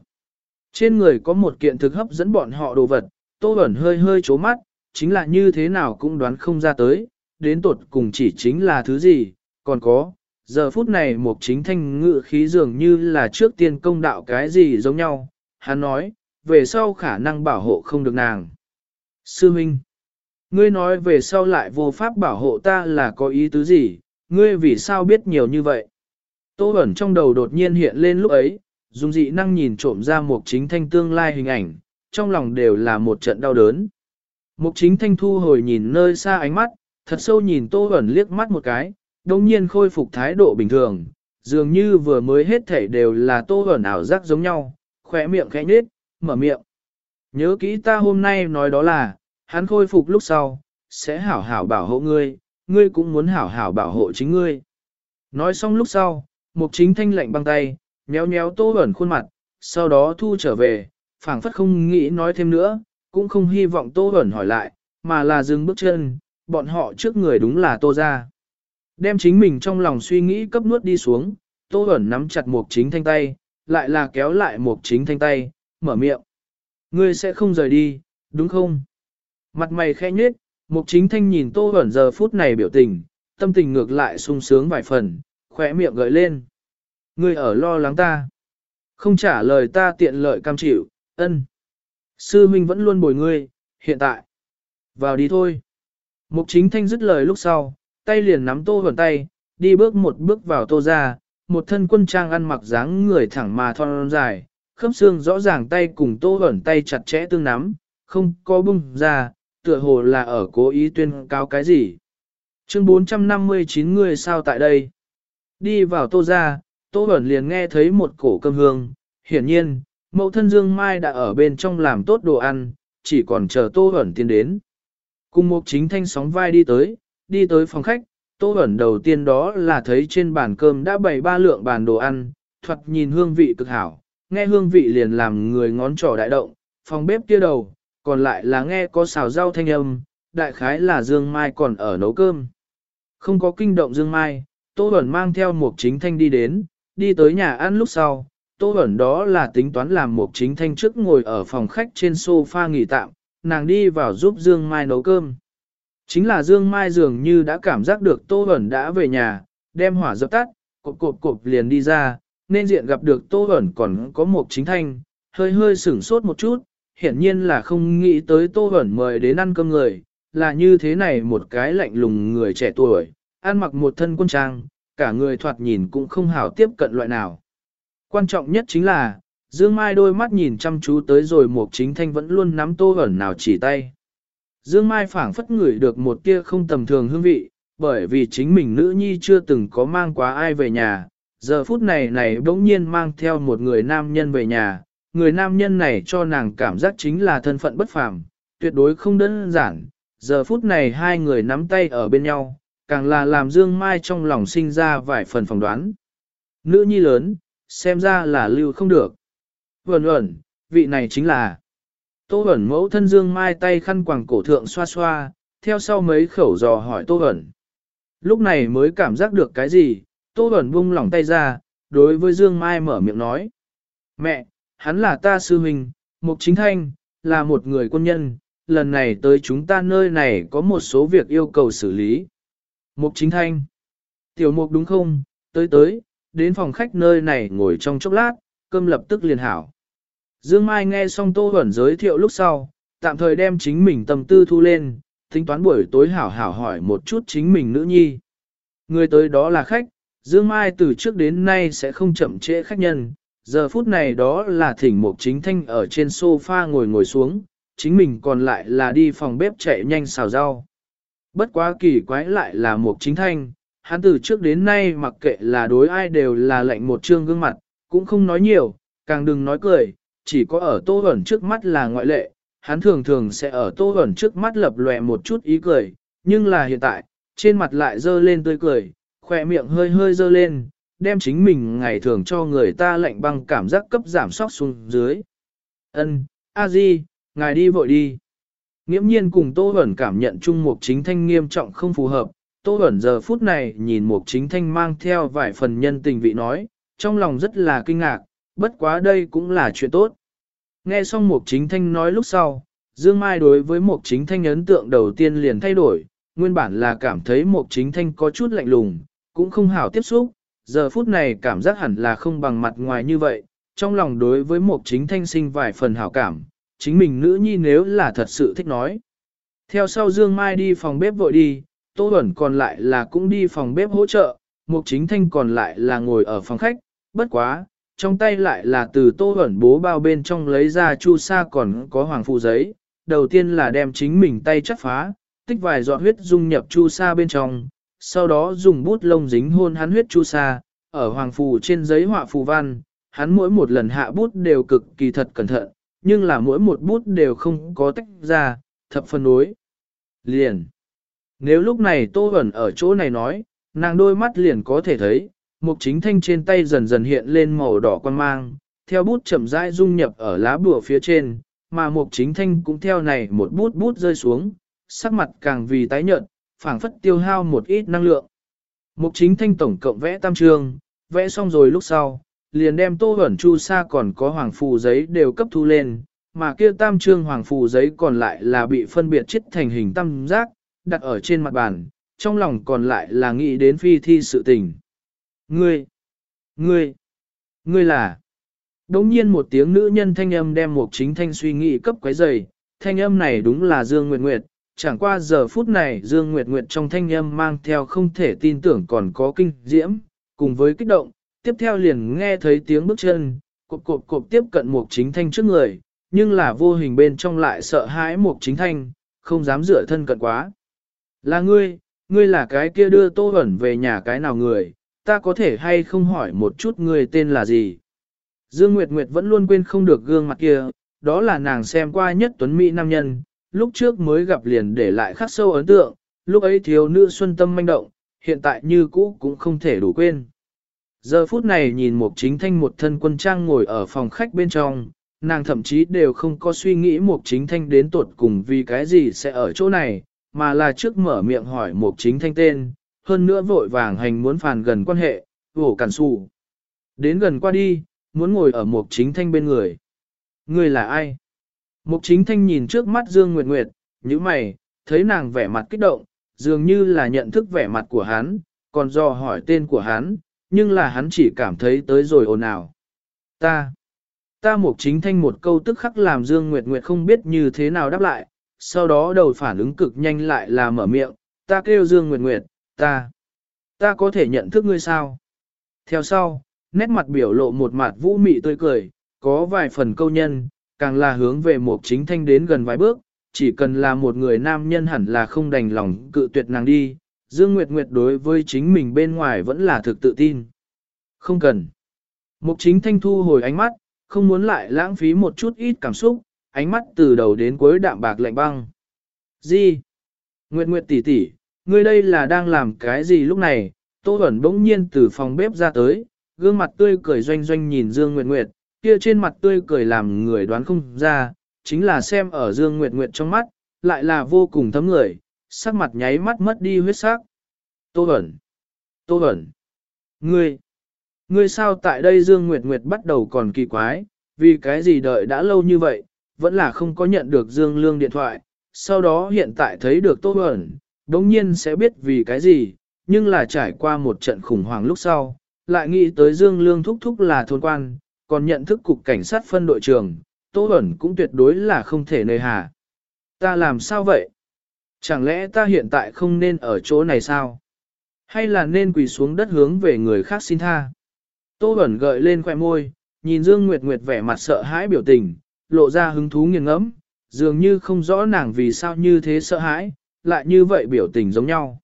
Trên người có một kiện thực hấp dẫn bọn họ đồ vật, tô ẩn hơi hơi chố mắt, chính là như thế nào cũng đoán không ra tới, đến tột cùng chỉ chính là thứ gì, còn có, giờ phút này một chính thanh ngự khí dường như là trước tiên công đạo cái gì giống nhau, hắn nói, về sau khả năng bảo hộ không được nàng. Sư Minh Ngươi nói về sau lại vô pháp bảo hộ ta là có ý tứ gì, ngươi vì sao biết nhiều như vậy? Tô ẩn trong đầu đột nhiên hiện lên lúc ấy, dùng dị năng nhìn trộm ra một chính thanh tương lai hình ảnh, trong lòng đều là một trận đau đớn. Mục chính thanh thu hồi nhìn nơi xa ánh mắt, thật sâu nhìn tô ẩn liếc mắt một cái, đồng nhiên khôi phục thái độ bình thường, dường như vừa mới hết thể đều là tô ẩn ảo giác giống nhau, khỏe miệng khẽ nhết, mở miệng. Nhớ kỹ ta hôm nay nói đó là, hắn khôi phục lúc sau, sẽ hảo hảo bảo hộ ngươi, ngươi cũng muốn hảo hảo bảo hộ chính ngươi. Nói xong lúc sau, mục chính thanh lạnh băng tay, nhéo nhéo tô ẩn khuôn mặt, sau đó thu trở về, phảng phất không nghĩ nói thêm nữa, cũng không hy vọng tô Hẩn hỏi lại, mà là dừng bước chân, bọn họ trước người đúng là tô ra. Đem chính mình trong lòng suy nghĩ cấp nuốt đi xuống, tô Hẩn nắm chặt mục chính thanh tay, lại là kéo lại mục chính thanh tay, mở miệng. Ngươi sẽ không rời đi, đúng không? Mặt mày khẽ nhếch, mục chính thanh nhìn tô Hẩn giờ phút này biểu tình, tâm tình ngược lại sung sướng vài phần, khỏe miệng gợi lên. Ngươi ở lo lắng ta. Không trả lời ta tiện lợi cam chịu, ân. Sư huynh vẫn luôn bồi ngươi, hiện tại. Vào đi thôi. Mục chính thanh dứt lời lúc sau, tay liền nắm tô vẩn tay, đi bước một bước vào tô ra, một thân quân trang ăn mặc dáng người thẳng mà thon dài, khớp xương rõ ràng tay cùng tô vẩn tay chặt chẽ tương nắm, không có bung ra, tựa hồ là ở cố ý tuyên cao cái gì. Chương 459 người sao tại đây? Đi vào tô ra, tô vẩn liền nghe thấy một cổ cơm hương, hiển nhiên, mẫu thân Dương Mai đã ở bên trong làm tốt đồ ăn, chỉ còn chờ tô Hẩn tiến đến. Cùng một chính thanh sóng vai đi tới, đi tới phòng khách, tô Hẩn đầu tiên đó là thấy trên bàn cơm đã bày ba lượng bàn đồ ăn, thuật nhìn hương vị cực hảo, nghe hương vị liền làm người ngón trỏ đại động, phòng bếp kia đầu, còn lại là nghe có xào rau thanh âm, đại khái là Dương Mai còn ở nấu cơm. Không có kinh động Dương Mai, Tô Bẩn mang theo một chính thanh đi đến, đi tới nhà ăn lúc sau, Tô ẩn đó là tính toán làm một chính thanh trước ngồi ở phòng khách trên sofa nghỉ tạm, nàng đi vào giúp Dương Mai nấu cơm. Chính là Dương Mai dường như đã cảm giác được Tô ẩn đã về nhà, đem hỏa dập tắt, cộp cộp cộp liền đi ra, nên diện gặp được Tô ẩn còn có một chính thanh, hơi hơi sửng sốt một chút, hiển nhiên là không nghĩ tới Tô ẩn mời đến ăn cơm người, là như thế này một cái lạnh lùng người trẻ tuổi, ăn mặc một thân quân trang, cả người thoạt nhìn cũng không hảo tiếp cận loại nào. Quan trọng nhất chính là, Dương Mai đôi mắt nhìn chăm chú tới rồi một chính thanh vẫn luôn nắm Tô ẩn nào chỉ tay. Dương Mai phảng phất ngửi được một tia không tầm thường hương vị, bởi vì chính mình nữ nhi chưa từng có mang quá ai về nhà, giờ phút này này bỗng nhiên mang theo một người nam nhân về nhà, người nam nhân này cho nàng cảm giác chính là thân phận bất phàm, tuyệt đối không đơn giản, giờ phút này hai người nắm tay ở bên nhau, càng là làm Dương Mai trong lòng sinh ra vài phần phỏng đoán. Nữ nhi lớn, xem ra là lưu không được. Vẩn ẩn, vị này chính là Tô ẩn mẫu thân Dương Mai tay khăn quàng cổ thượng xoa xoa, theo sau mấy khẩu dò hỏi Tô ẩn. Lúc này mới cảm giác được cái gì, Tô ẩn buông lỏng tay ra, đối với Dương Mai mở miệng nói. Mẹ, hắn là ta sư huynh, Mục Chính Thanh, là một người quân nhân, lần này tới chúng ta nơi này có một số việc yêu cầu xử lý. Mục Chính Thanh. Tiểu Mục đúng không, tới tới, đến phòng khách nơi này ngồi trong chốc lát, cơm lập tức liền hảo. Dương Mai nghe xong Tô Huẩn giới thiệu lúc sau, tạm thời đem chính mình tâm tư thu lên, tính toán buổi tối hảo hảo hỏi một chút chính mình nữ nhi. Người tới đó là khách, Dương Mai từ trước đến nay sẽ không chậm trễ khách nhân, giờ phút này đó là thỉnh một chính thanh ở trên sofa ngồi ngồi xuống, chính mình còn lại là đi phòng bếp chạy nhanh xào rau. Bất quá kỳ quái lại là một chính thanh, hắn từ trước đến nay mặc kệ là đối ai đều là lệnh một trương gương mặt, cũng không nói nhiều, càng đừng nói cười, chỉ có ở tô ẩn trước mắt là ngoại lệ, hắn thường thường sẽ ở tô ẩn trước mắt lập lòe một chút ý cười, nhưng là hiện tại, trên mặt lại dơ lên tươi cười, khỏe miệng hơi hơi dơ lên, đem chính mình ngày thường cho người ta lạnh băng cảm giác cấp giảm sóc xuống dưới. Ân, a di, ngài đi vội đi. Nghiễm nhiên cùng Tô Bẩn cảm nhận chung một chính thanh nghiêm trọng không phù hợp, Tô Bẩn giờ phút này nhìn Mục chính thanh mang theo vài phần nhân tình vị nói, trong lòng rất là kinh ngạc, bất quá đây cũng là chuyện tốt. Nghe xong Mục Chính Thanh nói lúc sau, Dương Mai đối với Mục Chính Thanh ấn tượng đầu tiên liền thay đổi, nguyên bản là cảm thấy Mục Chính Thanh có chút lạnh lùng, cũng không hảo tiếp xúc, giờ phút này cảm giác hẳn là không bằng mặt ngoài như vậy, trong lòng đối với Mục Chính Thanh sinh vài phần hảo cảm, chính mình nữ nhi nếu là thật sự thích nói. Theo sau Dương Mai đi phòng bếp vội đi, Tô Bẩn còn lại là cũng đi phòng bếp hỗ trợ, Mục Chính Thanh còn lại là ngồi ở phòng khách, bất quá, trong tay lại là từ tô Bẩn bố bao bên trong lấy ra chu sa còn có hoàng phụ giấy, đầu tiên là đem chính mình tay chắt phá, tích vài giọt huyết dung nhập chu sa bên trong, sau đó dùng bút lông dính hôn hắn huyết chu sa, ở hoàng phù trên giấy họa phù văn, hắn mỗi một lần hạ bút đều cực kỳ thật cẩn thận, nhưng là mỗi một bút đều không có tách ra, thập phân đối. Liền. Nếu lúc này Tô Bẩn ở chỗ này nói, nàng đôi mắt liền có thể thấy, mục chính thanh trên tay dần dần hiện lên màu đỏ quan mang, theo bút chậm rãi dung nhập ở lá bùa phía trên, mà mục chính thanh cũng theo này một bút bút rơi xuống, sắc mặt càng vì tái nhợt, phảng phất tiêu hao một ít năng lượng. Mục chính thanh tổng cộng vẽ tam trường, vẽ xong rồi lúc sau, liền đem tô ẩn chu sa còn có hoàng phù giấy đều cấp thu lên, mà kia tam trương hoàng phù giấy còn lại là bị phân biệt chết thành hình tam giác, đặt ở trên mặt bàn, trong lòng còn lại là nghĩ đến phi thi sự tình. Ngươi, ngươi, ngươi là... Đống nhiên một tiếng nữ nhân thanh âm đem một chính thanh suy nghĩ cấp quấy dày, thanh âm này đúng là Dương Nguyệt Nguyệt, chẳng qua giờ phút này Dương Nguyệt Nguyệt trong thanh âm mang theo không thể tin tưởng còn có kinh diễm, cùng với kích động, tiếp theo liền nghe thấy tiếng bước chân, cộp cộp cộp tiếp cận một chính thanh trước người, nhưng là vô hình bên trong lại sợ hãi một chính thanh, không dám dựa thân cận quá. Là ngươi, ngươi là cái kia đưa Tô Hẩn về nhà cái nào người, ta có thể hay không hỏi một chút ngươi tên là gì? Dương Nguyệt Nguyệt vẫn luôn quên không được gương mặt kia, đó là nàng xem qua nhất tuấn mỹ nam nhân, lúc trước mới gặp liền để lại khắc sâu ấn tượng, lúc ấy thiếu nữ xuân tâm manh động, hiện tại như cũ cũng không thể đủ quên. Giờ phút này nhìn một chính thanh một thân quân trang ngồi ở phòng khách bên trong, nàng thậm chí đều không có suy nghĩ một chính thanh đến tuột cùng vì cái gì sẽ ở chỗ này, mà là trước mở miệng hỏi một chính thanh tên, hơn nữa vội vàng hành muốn phàn gần quan hệ, vổ cản xù. Đến gần qua đi, muốn ngồi ở một chính thanh bên người. Người là ai? Mục chính thanh nhìn trước mắt Dương Nguyệt Nguyệt, như mày, thấy nàng vẻ mặt kích động, dường như là nhận thức vẻ mặt của hắn, còn do hỏi tên của hắn, nhưng là hắn chỉ cảm thấy tới rồi ồn ào. Ta, ta mục chính thanh một câu tức khắc làm Dương Nguyệt Nguyệt không biết như thế nào đáp lại, sau đó đầu phản ứng cực nhanh lại là mở miệng, ta kêu Dương Nguyệt Nguyệt, ta, ta có thể nhận thức ngươi sao? Theo sau, nét mặt biểu lộ một mặt vũ mị tươi cười, có vài phần câu nhân, càng là hướng về một chính thanh đến gần vài bước, chỉ cần là một người nam nhân hẳn là không đành lòng cự tuyệt nàng đi, Dương Nguyệt Nguyệt đối với chính mình bên ngoài vẫn là thực tự tin. Không cần. Mục chính thanh thu hồi ánh mắt, không muốn lại lãng phí một chút ít cảm xúc, ánh mắt từ đầu đến cuối đạm bạc lạnh băng. Gì? Nguyệt Nguyệt tỷ tỷ, ngươi đây là đang làm cái gì lúc này? Tô Bẩn bỗng nhiên từ phòng bếp ra tới, gương mặt tươi cười doanh doanh nhìn Dương Nguyệt Nguyệt, kia trên mặt tươi cười làm người đoán không ra, chính là xem ở Dương Nguyệt Nguyệt trong mắt, lại là vô cùng thấm người, sắc mặt nháy mắt mất đi huyết sắc. Tô Bẩn! Tô Bẩn! Ngươi! Ngươi sao tại đây Dương Nguyệt Nguyệt bắt đầu còn kỳ quái, vì cái gì đợi đã lâu như vậy, vẫn là không có nhận được Dương Lương điện thoại, sau đó hiện tại thấy được Tô Bẩn, đống nhiên sẽ biết vì cái gì, nhưng là trải qua một trận khủng hoảng lúc sau, lại nghĩ tới Dương Lương thúc thúc là thôn quan, còn nhận thức cục cảnh sát phân đội trưởng, Tô Bẩn cũng tuyệt đối là không thể nơi hà. Ta làm sao vậy? Chẳng lẽ ta hiện tại không nên ở chỗ này sao? Hay là nên quỳ xuống đất hướng về người khác xin tha? Tô Bẩn gợi lên khoẻ môi, nhìn Dương Nguyệt Nguyệt vẻ mặt sợ hãi biểu tình, lộ ra hứng thú nghiêng ngẫm, dường như không rõ nàng vì sao như thế sợ hãi, lại như vậy biểu tình giống nhau.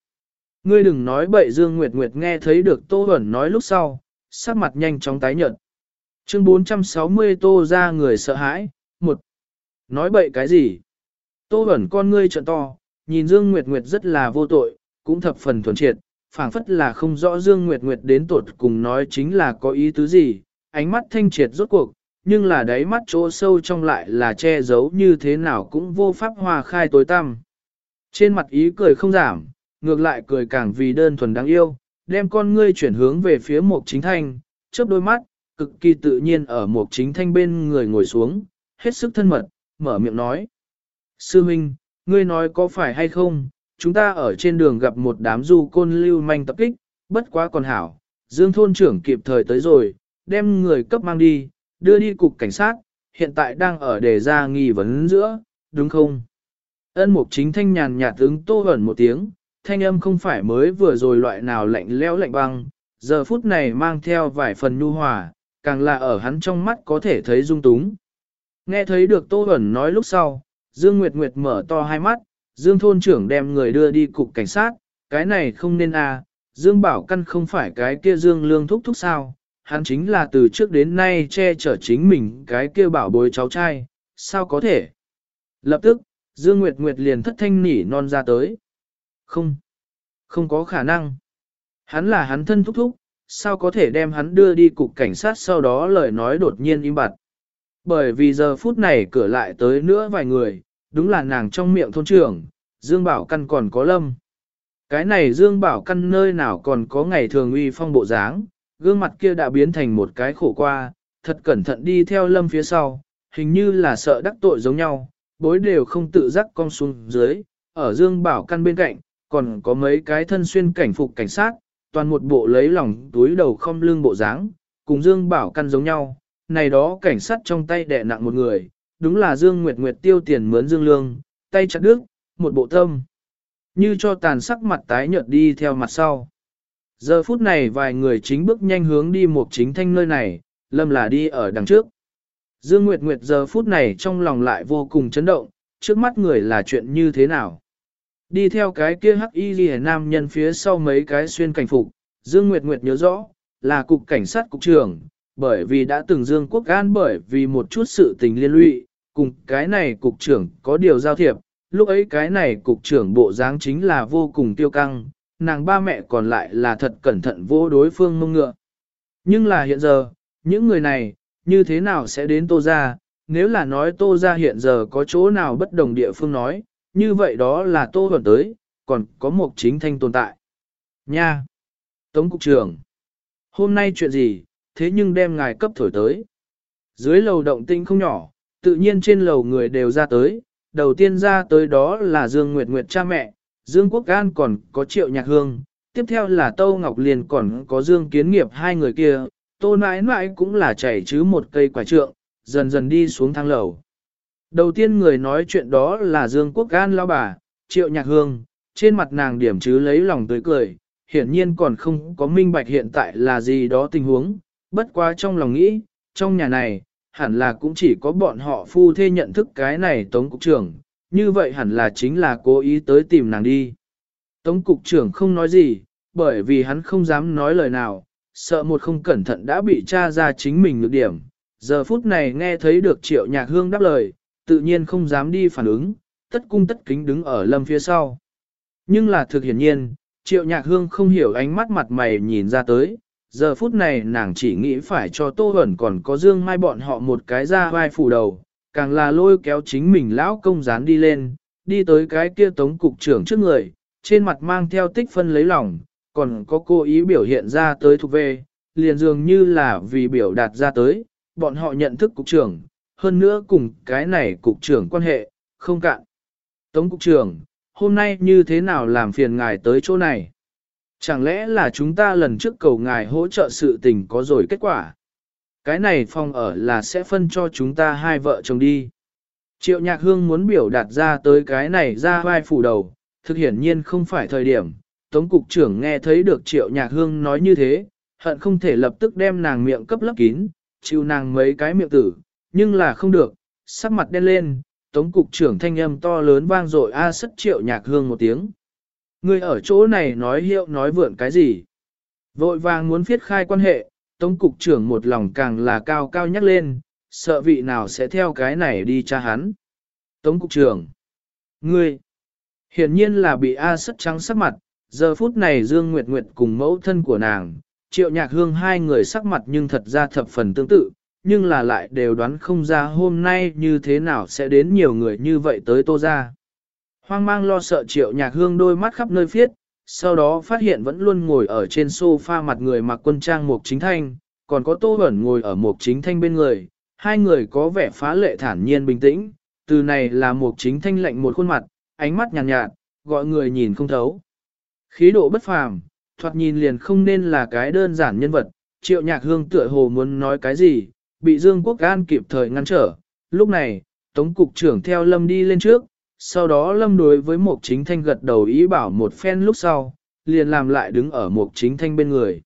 Ngươi đừng nói bậy Dương Nguyệt Nguyệt nghe thấy được Tô Huẩn nói lúc sau, sắc mặt nhanh chóng tái nhợt. Chương 460 Tô ra người sợ hãi, một Nói bậy cái gì? Tô Huẩn con ngươi trợn to, nhìn Dương Nguyệt Nguyệt rất là vô tội, cũng thập phần thuần triệt, phảng phất là không rõ Dương Nguyệt Nguyệt đến tột cùng nói chính là có ý tứ gì, ánh mắt thanh triệt rốt cuộc, nhưng là đáy mắt chỗ sâu trong lại là che giấu như thế nào cũng vô pháp hòa khai tối tăm. Trên mặt ý cười không giảm, ngược lại cười càng vì đơn thuần đáng yêu, đem con ngươi chuyển hướng về phía Mục chính thanh, chớp đôi mắt, cực kỳ tự nhiên ở Mục chính thanh bên người ngồi xuống, hết sức thân mật, mở miệng nói. Sư Minh, ngươi nói có phải hay không, chúng ta ở trên đường gặp một đám du côn lưu manh tập kích, bất quá còn hảo, Dương thôn trưởng kịp thời tới rồi, đem người cấp mang đi, đưa đi cục cảnh sát, hiện tại đang ở đề ra nghi vấn giữa, đúng không? Ân mục chính thanh nhàn nhạt ứng tô ẩn một tiếng, thanh âm không phải mới vừa rồi loại nào lạnh lẽo lạnh băng, giờ phút này mang theo vài phần nhu hòa, càng là ở hắn trong mắt có thể thấy dung túng. Nghe thấy được Tô ẩn nói lúc sau, Dương Nguyệt Nguyệt mở to hai mắt, Dương thôn trưởng đem người đưa đi cục cảnh sát, cái này không nên à, Dương Bảo Căn không phải cái kia Dương Lương thúc thúc sao, hắn chính là từ trước đến nay che chở chính mình cái kia bảo bối cháu trai, sao có thể? Lập tức, Dương Nguyệt Nguyệt liền thất thanh nỉ non ra tới. Không, không có khả năng. Hắn là hắn thân thúc thúc, sao có thể đem hắn đưa đi cục cảnh sát sau đó lời nói đột nhiên im bặt. Bởi vì giờ phút này cửa lại tới nữa vài người, đúng là nàng trong miệng thôn trưởng, Dương Bảo Căn còn có lâm. Cái này Dương Bảo Căn nơi nào còn có ngày thường uy phong bộ dáng, gương mặt kia đã biến thành một cái khổ qua, thật cẩn thận đi theo lâm phía sau, hình như là sợ đắc tội giống nhau, bối đều không tự giác cong xuống dưới, ở Dương Bảo Căn bên cạnh, còn có mấy cái thân xuyên cảnh phục cảnh sát, toàn một bộ lấy lòng túi đầu không lưng bộ dáng, cùng Dương Bảo Căn giống nhau, này đó cảnh sát trong tay đè nặng một người, đúng là Dương Nguyệt Nguyệt tiêu tiền mướn Dương Lương, tay chặt đứt, một bộ tâm. Như cho tàn sắc mặt tái nhợt đi theo mặt sau. Giờ phút này vài người chính bước nhanh hướng đi một chính thanh nơi này, lâm là đi ở đằng trước. Dương Nguyệt Nguyệt giờ phút này trong lòng lại vô cùng chấn động, trước mắt người là chuyện như thế nào. Đi theo cái kia hắc y ghi nam nhân phía sau mấy cái xuyên cảnh phục, Dương Nguyệt Nguyệt nhớ rõ, là cục cảnh sát cục trưởng, bởi vì đã từng Dương Quốc An bởi vì một chút sự tình liên lụy, cùng cái này cục trưởng có điều giao thiệp, lúc ấy cái này cục trưởng bộ dáng chính là vô cùng tiêu căng, nàng ba mẹ còn lại là thật cẩn thận vô đối phương mông ngựa. Nhưng là hiện giờ, những người này, như thế nào sẽ đến tô ra, nếu là nói tô ra hiện giờ có chỗ nào bất đồng địa phương nói, như vậy đó là tô huẩn tới, còn có một chính thanh tồn tại. Nha! Tống cục trưởng! Hôm nay chuyện gì, thế nhưng đem ngài cấp thổi tới. Dưới lầu động tinh không nhỏ, tự nhiên trên lầu người đều ra tới, đầu tiên ra tới đó là Dương Nguyệt Nguyệt cha mẹ, Dương Quốc An còn có Triệu Nhạc Hương, tiếp theo là Tâu Ngọc Liên còn có Dương Kiến Nghiệp hai người kia, Tô nãi nãi cũng là chảy chứ một cây quả trượng, dần dần đi xuống thang lầu. Đầu tiên người nói chuyện đó là Dương Quốc An lao bà, Triệu Nhạc Hương, trên mặt nàng điểm chứ lấy lòng tươi cười, hiển nhiên còn không có minh bạch hiện tại là gì đó tình huống, bất quá trong lòng nghĩ, trong nhà này, hẳn là cũng chỉ có bọn họ phu thê nhận thức cái này Tống Cục trưởng, như vậy hẳn là chính là cố ý tới tìm nàng đi. Tống Cục trưởng không nói gì, bởi vì hắn không dám nói lời nào, sợ một không cẩn thận đã bị tra ra chính mình nhược điểm. Giờ phút này nghe thấy được triệu nhạc hương đáp lời, tự nhiên không dám đi phản ứng, tất cung tất kính đứng ở lâm phía sau. Nhưng là thực hiển nhiên, triệu nhạc hương không hiểu ánh mắt mặt mày nhìn ra tới, giờ phút này nàng chỉ nghĩ phải cho Tô Huẩn còn có Dương Mai bọn họ một cái ra vai phủ đầu, càng là lôi kéo chính mình lão công dán đi lên, đi tới cái kia tống cục trưởng trước người, trên mặt mang theo tích phân lấy lòng, còn có cố ý biểu hiện ra tới thuộc về, liền dường như là vì biểu đạt ra tới, bọn họ nhận thức cục trưởng, hơn nữa cùng cái này cục trưởng quan hệ, không cạn. Tống cục trưởng, hôm nay như thế nào làm phiền ngài tới chỗ này? Chẳng lẽ là chúng ta lần trước cầu ngài hỗ trợ sự tình có rồi kết quả? Cái này phòng ở là sẽ phân cho chúng ta hai vợ chồng đi. Triệu nhạc hương muốn biểu đạt ra tới cái này ra vai phủ đầu, thực hiển nhiên không phải thời điểm. Tống cục trưởng nghe thấy được triệu nhạc hương nói như thế, hận không thể lập tức đem nàng miệng cấp lấp kín, chịu nàng mấy cái miệng tử, nhưng là không được, sắc mặt đen lên, tống cục trưởng thanh âm to lớn vang dội a sất triệu nhạc hương một tiếng. Người ở chỗ này nói hiệu nói vượn cái gì? Vội vàng muốn viết khai quan hệ, Tống Cục trưởng một lòng càng là cao cao nhắc lên, sợ vị nào sẽ theo cái này đi tra hắn. Tống Cục trưởng, ngươi, hiển nhiên là bị A sất trắng sắc mặt, giờ phút này Dương Nguyệt Nguyệt cùng mẫu thân của nàng, triệu nhạc hương hai người sắc mặt nhưng thật ra thập phần tương tự, nhưng là lại đều đoán không ra hôm nay như thế nào sẽ đến nhiều người như vậy tới tô ra. Hoang mang lo sợ triệu nhạc hương đôi mắt khắp nơi phiết, sau đó phát hiện vẫn luôn ngồi ở trên sofa mặt người mặc quân trang mục chính thanh, còn có tô bẩn ngồi ở mục chính thanh bên người, hai người có vẻ phá lệ thản nhiên bình tĩnh, từ này là mục chính thanh lạnh một khuôn mặt, ánh mắt nhàn nhạt, nhạt, gọi người nhìn không thấu. Khí độ bất phàm, thoạt nhìn liền không nên là cái đơn giản nhân vật, triệu nhạc hương tựa hồ muốn nói cái gì, bị Dương Quốc An kịp thời ngăn trở. Lúc này, Tống Cục trưởng theo Lâm đi lên trước, sau đó lâm đối với một chính thanh gật đầu ý bảo một phen lúc sau, liền làm lại đứng ở một chính thanh bên người.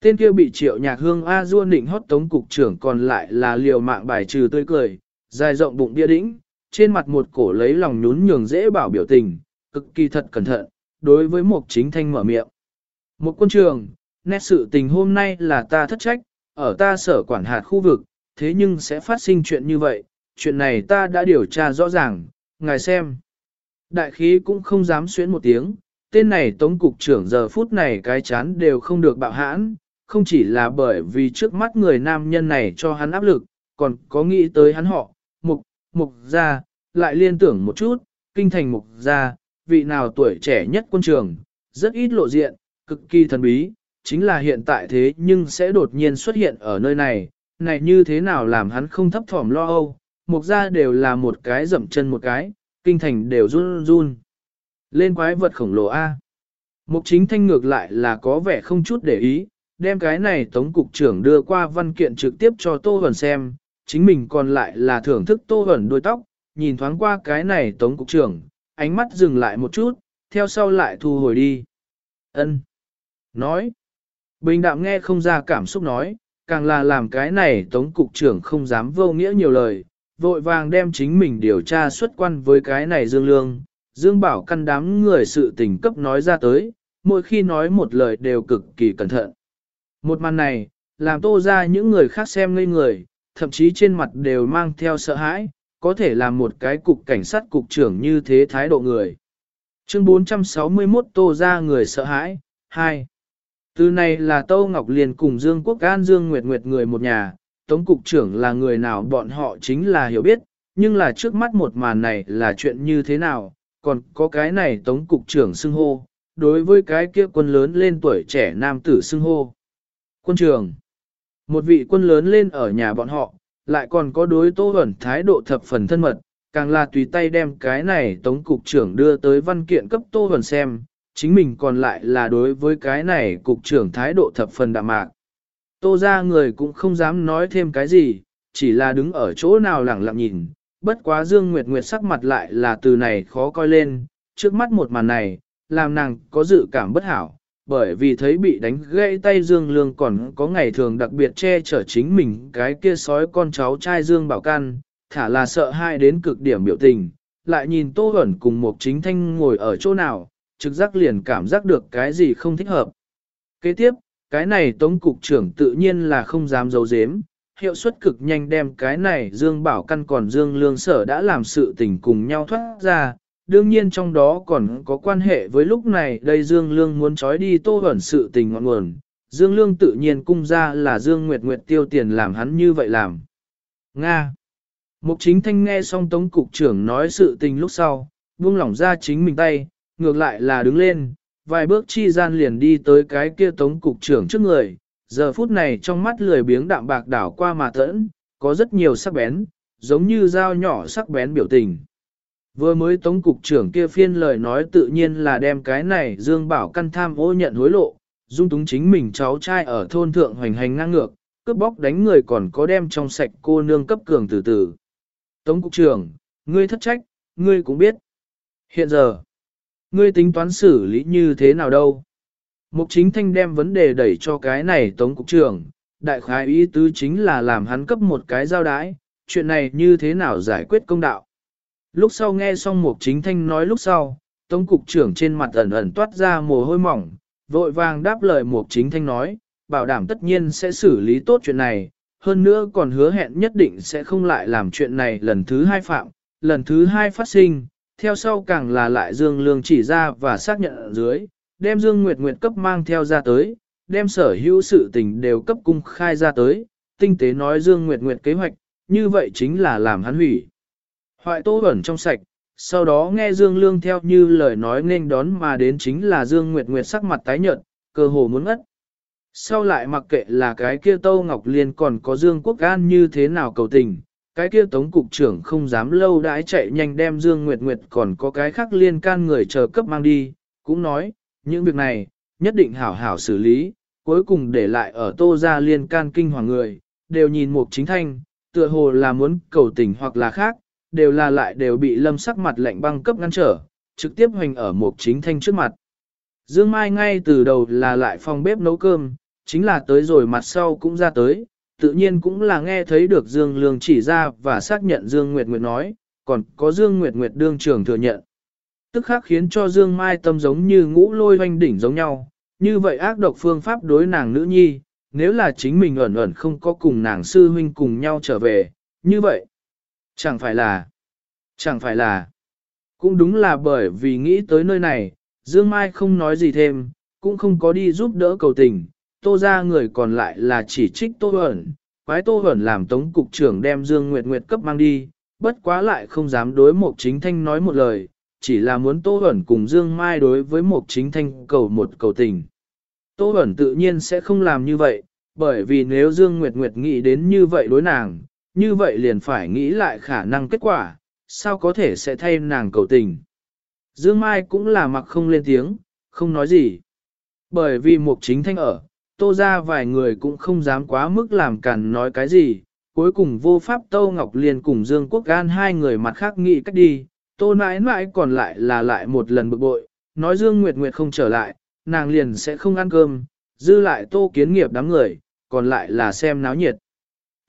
Tên kia bị triệu nhạc hương A Du nịnh hót tống cục trưởng còn lại là liều mạng bài trừ tươi cười, dài rộng bụng bia đĩnh, trên mặt một cổ lấy lòng nhún nhường dễ bảo biểu tình, cực kỳ thật cẩn thận, đối với một chính thanh mở miệng. Một quân trường, nét sự tình hôm nay là ta thất trách, ở ta sở quản hạt khu vực, thế nhưng sẽ phát sinh chuyện như vậy, chuyện này ta đã điều tra rõ ràng, ngài xem. Đại khí cũng không dám xuyến một tiếng, tên này tống cục trưởng giờ phút này cái chán đều không được bạo hãn, không chỉ là bởi vì trước mắt người nam nhân này cho hắn áp lực, còn có nghĩ tới hắn họ, mục, mục ra, lại liên tưởng một chút, kinh thành mục ra, vị nào tuổi trẻ nhất quân trường, rất ít lộ diện, cực kỳ thần bí, chính là hiện tại thế nhưng sẽ đột nhiên xuất hiện ở nơi này, này như thế nào làm hắn không thấp thỏm lo âu, mục ra đều là một cái dậm chân một cái, kinh thành đều run run. Lên quái vật khổng lồ A. Mục chính thanh ngược lại là có vẻ không chút để ý, đem cái này tống cục trưởng đưa qua văn kiện trực tiếp cho Tô Huẩn xem, chính mình còn lại là thưởng thức Tô Huẩn đôi tóc, nhìn thoáng qua cái này tống cục trưởng, ánh mắt dừng lại một chút, theo sau lại thu hồi đi. ân Nói. Bình đạm nghe không ra cảm xúc nói, càng là làm cái này tống cục trưởng không dám vô nghĩa nhiều lời, vội vàng đem chính mình điều tra xuất quan với cái này Dương Lương. Dương Bảo căn đám người sự tình cấp nói ra tới, mỗi khi nói một lời đều cực kỳ cẩn thận. Một màn này, làm tô ra những người khác xem ngây người, thậm chí trên mặt đều mang theo sợ hãi, có thể làm một cái cục cảnh sát cục trưởng như thế thái độ người. Chương 461 tô ra người sợ hãi, 2. Từ này là Tô Ngọc Liên cùng Dương Quốc An Dương Nguyệt Nguyệt người một nhà, Tống Cục trưởng là người nào bọn họ chính là hiểu biết, nhưng là trước mắt một màn này là chuyện như thế nào, còn có cái này Tống Cục trưởng xưng hô, đối với cái kia quân lớn lên tuổi trẻ nam tử xưng hô. Quân trưởng, một vị quân lớn lên ở nhà bọn họ, lại còn có đối Tô ẩn thái độ thập phần thân mật, càng là tùy tay đem cái này Tống Cục trưởng đưa tới văn kiện cấp Tô ẩn xem, chính mình còn lại là đối với cái này cục trưởng thái độ thập phần đạm mạc. Tô ra người cũng không dám nói thêm cái gì, chỉ là đứng ở chỗ nào lẳng lặng nhìn, bất quá Dương Nguyệt Nguyệt sắc mặt lại là từ này khó coi lên, trước mắt một màn này, làm nàng có dự cảm bất hảo, bởi vì thấy bị đánh gãy tay Dương Lương còn có ngày thường đặc biệt che chở chính mình cái kia sói con cháu trai Dương Bảo Can, thả là sợ hai đến cực điểm biểu tình, lại nhìn Tô Huẩn cùng một chính thanh ngồi ở chỗ nào, trực giác liền cảm giác được cái gì không thích hợp. Kế tiếp, cái này Tống Cục trưởng tự nhiên là không dám giấu giếm, hiệu suất cực nhanh đem cái này Dương Bảo Căn còn Dương Lương Sở đã làm sự tình cùng nhau thoát ra, đương nhiên trong đó còn có quan hệ với lúc này đây Dương Lương muốn trói đi tô ẩn sự tình ngọn nguồn. Dương Lương tự nhiên cung ra là Dương Nguyệt Nguyệt tiêu tiền làm hắn như vậy làm. Nga Mục chính thanh nghe xong Tống Cục trưởng nói sự tình lúc sau, buông lỏng ra chính mình tay, ngược lại là đứng lên, vài bước chi gian liền đi tới cái kia tống cục trưởng trước người, giờ phút này trong mắt lười biếng đạm bạc đảo qua mà tẫn, có rất nhiều sắc bén, giống như dao nhỏ sắc bén biểu tình. Vừa mới tống cục trưởng kia phiên lời nói tự nhiên là đem cái này Dương Bảo căn tham ô nhận hối lộ, dung túng chính mình cháu trai ở thôn thượng hoành hành ngang ngược, cướp bóc đánh người còn có đem trong sạch cô nương cấp cường từ từ. Tống cục trưởng, ngươi thất trách, ngươi cũng biết. Hiện giờ, Ngươi tính toán xử lý như thế nào đâu? Mục chính thanh đem vấn đề đẩy cho cái này tống cục trưởng, đại khái ý tứ chính là làm hắn cấp một cái giao đái, chuyện này như thế nào giải quyết công đạo. Lúc sau nghe xong mục chính thanh nói lúc sau, tống cục trưởng trên mặt ẩn ẩn toát ra mồ hôi mỏng, vội vàng đáp lời mục chính thanh nói, bảo đảm tất nhiên sẽ xử lý tốt chuyện này, hơn nữa còn hứa hẹn nhất định sẽ không lại làm chuyện này lần thứ hai phạm, lần thứ hai phát sinh, theo sau càng là lại Dương Lương chỉ ra và xác nhận ở dưới, đem Dương Nguyệt Nguyệt cấp mang theo ra tới, đem sở hữu sự tình đều cấp cung khai ra tới, tinh tế nói Dương Nguyệt Nguyệt kế hoạch, như vậy chính là làm hắn hủy. Hoại tô ẩn trong sạch, sau đó nghe Dương Lương theo như lời nói nên đón mà đến chính là Dương Nguyệt Nguyệt sắc mặt tái nhợt, cơ hồ muốn ngất. Sau lại mặc kệ là cái kia Tâu Ngọc Liên còn có Dương Quốc An như thế nào cầu tình, cái kia tống cục trưởng không dám lâu đãi chạy nhanh đem Dương Nguyệt Nguyệt còn có cái khác liên can người chờ cấp mang đi, cũng nói, những việc này, nhất định hảo hảo xử lý, cuối cùng để lại ở tô ra liên can kinh hoàng người, đều nhìn một chính thanh, tựa hồ là muốn cầu tình hoặc là khác, đều là lại đều bị lâm sắc mặt lạnh băng cấp ngăn trở, trực tiếp hoành ở một chính thanh trước mặt. Dương Mai ngay từ đầu là lại phòng bếp nấu cơm, chính là tới rồi mặt sau cũng ra tới, tự nhiên cũng là nghe thấy được Dương Lương chỉ ra và xác nhận Dương Nguyệt Nguyệt nói, còn có Dương Nguyệt Nguyệt đương trường thừa nhận. Tức khác khiến cho Dương Mai tâm giống như ngũ lôi hoanh đỉnh giống nhau, như vậy ác độc phương pháp đối nàng nữ nhi, nếu là chính mình ẩn ẩn không có cùng nàng sư huynh cùng nhau trở về, như vậy. Chẳng phải là, chẳng phải là, cũng đúng là bởi vì nghĩ tới nơi này, Dương Mai không nói gì thêm, cũng không có đi giúp đỡ cầu tình, tô ra người còn lại là chỉ trích tô ẩn, quái tô ẩn làm tống cục trưởng đem Dương Nguyệt Nguyệt cấp mang đi, bất quá lại không dám đối một chính thanh nói một lời, chỉ là muốn tô ẩn cùng Dương Mai đối với một chính thanh cầu một cầu tình. Tô ẩn tự nhiên sẽ không làm như vậy, bởi vì nếu Dương Nguyệt Nguyệt nghĩ đến như vậy đối nàng, như vậy liền phải nghĩ lại khả năng kết quả, sao có thể sẽ thay nàng cầu tình. Dương Mai cũng là mặc không lên tiếng, không nói gì. Bởi vì mục chính thanh ở, tô ra vài người cũng không dám quá mức làm cản nói cái gì, cuối cùng vô pháp Tô Ngọc Liên cùng Dương Quốc Gan hai người mặt khác nghĩ cách đi, tô nãi nãi còn lại là lại một lần bực bội, nói Dương Nguyệt Nguyệt không trở lại, nàng liền sẽ không ăn cơm, dư lại tô kiến nghiệp đám người, còn lại là xem náo nhiệt.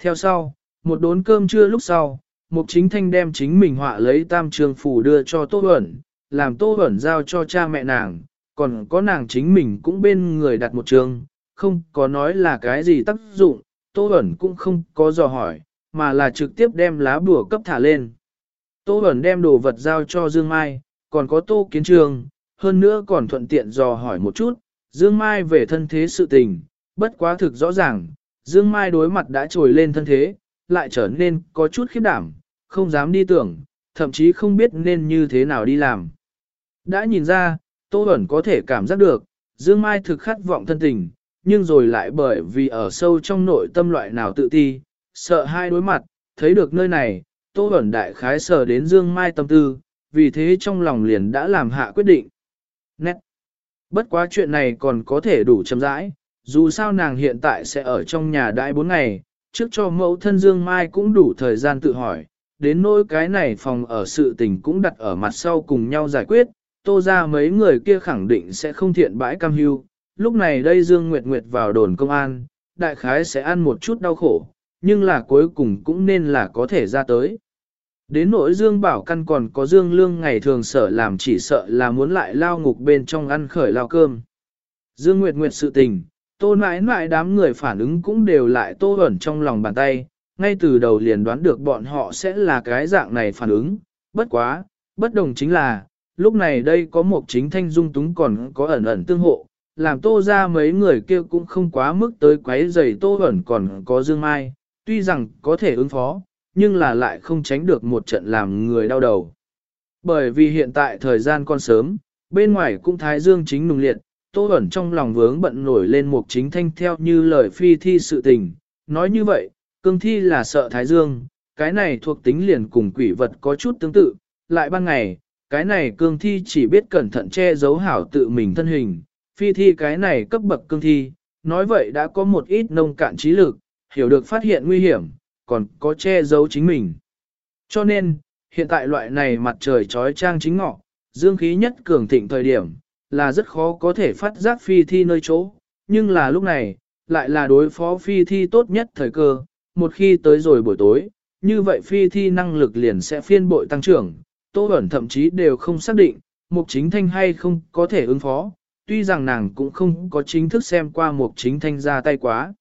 Theo sau, một đốn cơm trưa lúc sau, Mục Chính Thanh đem chính mình họa lấy tam trường phủ đưa cho Tô Huẩn, làm Tô Huẩn giao cho cha mẹ nàng, còn có nàng chính mình cũng bên người đặt một trường, không có nói là cái gì tác dụng, Tô Bẩn cũng không có dò hỏi, mà là trực tiếp đem lá bùa cấp thả lên. Tô Bẩn đem đồ vật giao cho Dương Mai, còn có Tô Kiến Trường, hơn nữa còn thuận tiện dò hỏi một chút, Dương Mai về thân thế sự tình, bất quá thực rõ ràng, Dương Mai đối mặt đã trồi lên thân thế, lại trở nên có chút khiếp đảm, không dám đi tưởng, thậm chí không biết nên như thế nào đi làm. Đã nhìn ra, Tô Bẩn có thể cảm giác được, Dương Mai thực khát vọng thân tình, nhưng rồi lại bởi vì ở sâu trong nội tâm loại nào tự ti, sợ hai đối mặt, thấy được nơi này, Tô Bẩn đại khái sợ đến Dương Mai tâm tư, vì thế trong lòng liền đã làm hạ quyết định. Nét! Bất quá chuyện này còn có thể đủ chậm rãi, dù sao nàng hiện tại sẽ ở trong nhà đại bốn ngày, trước cho mẫu thân Dương Mai cũng đủ thời gian tự hỏi, đến nỗi cái này phòng ở sự tình cũng đặt ở mặt sau cùng nhau giải quyết, tô ra mấy người kia khẳng định sẽ không thiện bãi cam hưu. Lúc này đây Dương Nguyệt Nguyệt vào đồn công an, đại khái sẽ ăn một chút đau khổ, nhưng là cuối cùng cũng nên là có thể ra tới. Đến nỗi Dương Bảo Căn còn có Dương Lương ngày thường sở làm chỉ sợ là muốn lại lao ngục bên trong ăn khởi lao cơm. Dương Nguyệt Nguyệt sự tình, tô mãi mãi đám người phản ứng cũng đều lại tô ẩn trong lòng bàn tay, ngay từ đầu liền đoán được bọn họ sẽ là cái dạng này phản ứng, bất quá, bất đồng chính là, lúc này đây có một chính thanh dung túng còn có ẩn ẩn tương hộ, làm tô ra mấy người kia cũng không quá mức tới quấy giày tô ẩn còn có dương mai, tuy rằng có thể ứng phó, nhưng là lại không tránh được một trận làm người đau đầu. Bởi vì hiện tại thời gian còn sớm, bên ngoài cũng thái dương chính nùng liệt, tô ẩn trong lòng vướng bận nổi lên một chính thanh theo như lời phi thi sự tình, nói như vậy, cương thi là sợ thái dương, cái này thuộc tính liền cùng quỷ vật có chút tương tự, lại ban ngày, cái này cương thi chỉ biết cẩn thận che giấu hảo tự mình thân hình, phi thi cái này cấp bậc cương thi, nói vậy đã có một ít nông cạn trí lực, hiểu được phát hiện nguy hiểm, còn có che giấu chính mình. Cho nên, hiện tại loại này mặt trời trói trang chính ngọ, dương khí nhất cường thịnh thời điểm, là rất khó có thể phát giác phi thi nơi chỗ, nhưng là lúc này, lại là đối phó phi thi tốt nhất thời cơ, một khi tới rồi buổi tối, như vậy phi thi năng lực liền sẽ phiên bội tăng trưởng, Tô ẩn thậm chí đều không xác định, Mục Chính Thanh hay không có thể ứng phó, tuy rằng nàng cũng không có chính thức xem qua một Chính Thanh ra tay quá.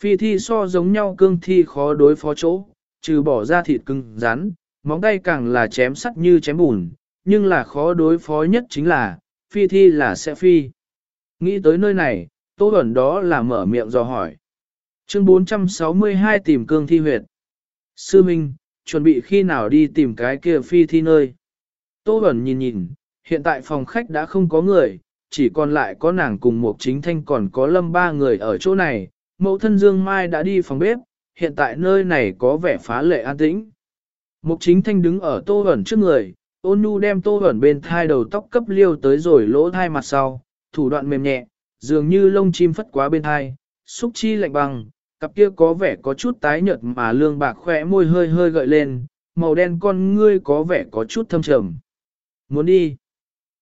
Phi thi so giống nhau cương thi khó đối phó chỗ, trừ bỏ ra thịt cứng rắn, móng tay càng là chém sắt như chém bùn, nhưng là khó đối phó nhất chính là, phi thi là sẽ phi. Nghĩ tới nơi này, Tô Bẩn đó là mở miệng dò hỏi. Chương 462 tìm cương thi huyệt. Sư Minh, chuẩn bị khi nào đi tìm cái kia phi thi nơi. Tô Bẩn nhìn nhìn, hiện tại phòng khách đã không có người, chỉ còn lại có nàng cùng một chính thanh còn có lâm ba người ở chỗ này. Mẫu thân Dương Mai đã đi phòng bếp, hiện tại nơi này có vẻ phá lệ an tĩnh. Mục chính thanh đứng ở tô ẩn trước người, ôn nhu đem tô ẩn bên thai đầu tóc cấp liêu tới rồi lỗ thai mặt sau, thủ đoạn mềm nhẹ, dường như lông chim phất quá bên thai, xúc chi lạnh băng, cặp kia có vẻ có chút tái nhợt mà lương bạc khỏe môi hơi hơi gợi lên, màu đen con ngươi có vẻ có chút thâm trầm. Muốn đi.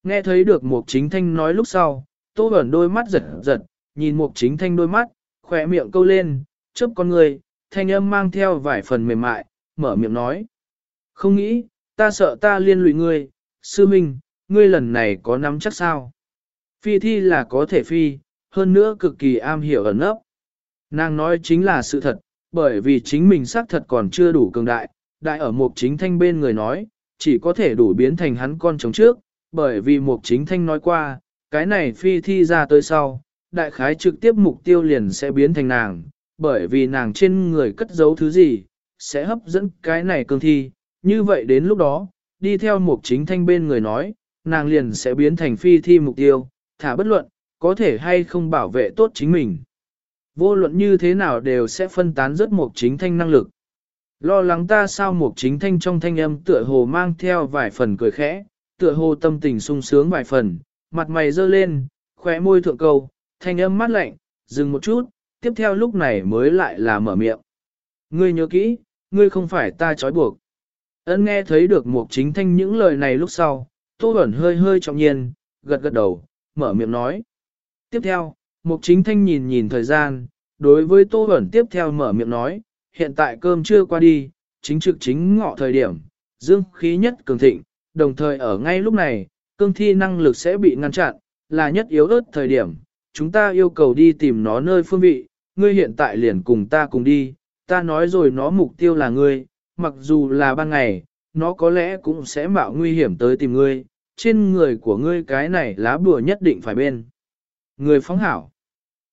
Nghe thấy được Mục Chính Thanh nói lúc sau, Tô Bẩn đôi mắt giật giật, nhìn Mục Chính Thanh đôi mắt, khỏe miệng câu lên, chớp con người, thanh âm mang theo vài phần mềm mại, mở miệng nói. Không nghĩ, ta sợ ta liên lụy ngươi, sư minh, ngươi lần này có nắm chắc sao? Phi thi là có thể phi, hơn nữa cực kỳ am hiểu ẩn ấp. Nàng nói chính là sự thật, bởi vì chính mình xác thật còn chưa đủ cường đại, đại ở mục chính thanh bên người nói, chỉ có thể đủ biến thành hắn con chống trước, bởi vì mục chính thanh nói qua, cái này phi thi ra tới sau, đại khái trực tiếp mục tiêu liền sẽ biến thành nàng, bởi vì nàng trên người cất giấu thứ gì, sẽ hấp dẫn cái này cương thi, như vậy đến lúc đó, đi theo mục chính thanh bên người nói, nàng liền sẽ biến thành phi thi mục tiêu, thả bất luận, có thể hay không bảo vệ tốt chính mình. Vô luận như thế nào đều sẽ phân tán rất mục chính thanh năng lực. Lo lắng ta sao mục chính thanh trong thanh âm tựa hồ mang theo vài phần cười khẽ, tựa hồ tâm tình sung sướng vài phần, mặt mày dơ lên, khóe môi thượng câu, thanh âm mát lạnh, dừng một chút, tiếp theo lúc này mới lại là mở miệng. Ngươi nhớ kỹ, ngươi không phải ta trói buộc. Ấn nghe thấy được mục chính thanh những lời này lúc sau, tô ẩn hơi hơi trọng nhiên, gật gật đầu, mở miệng nói. Tiếp theo, mục chính thanh nhìn nhìn thời gian, đối với tô ẩn tiếp theo mở miệng nói, hiện tại cơm chưa qua đi, chính trực chính ngọ thời điểm, dương khí nhất cường thịnh, đồng thời ở ngay lúc này, cương thi năng lực sẽ bị ngăn chặn, là nhất yếu ớt thời điểm, chúng ta yêu cầu đi tìm nó nơi phương vị, ngươi hiện tại liền cùng ta cùng đi, ta nói rồi nó mục tiêu là ngươi, mặc dù là ban ngày, nó có lẽ cũng sẽ mạo nguy hiểm tới tìm ngươi, trên người của ngươi cái này lá bùa nhất định phải bên. Người phóng hảo.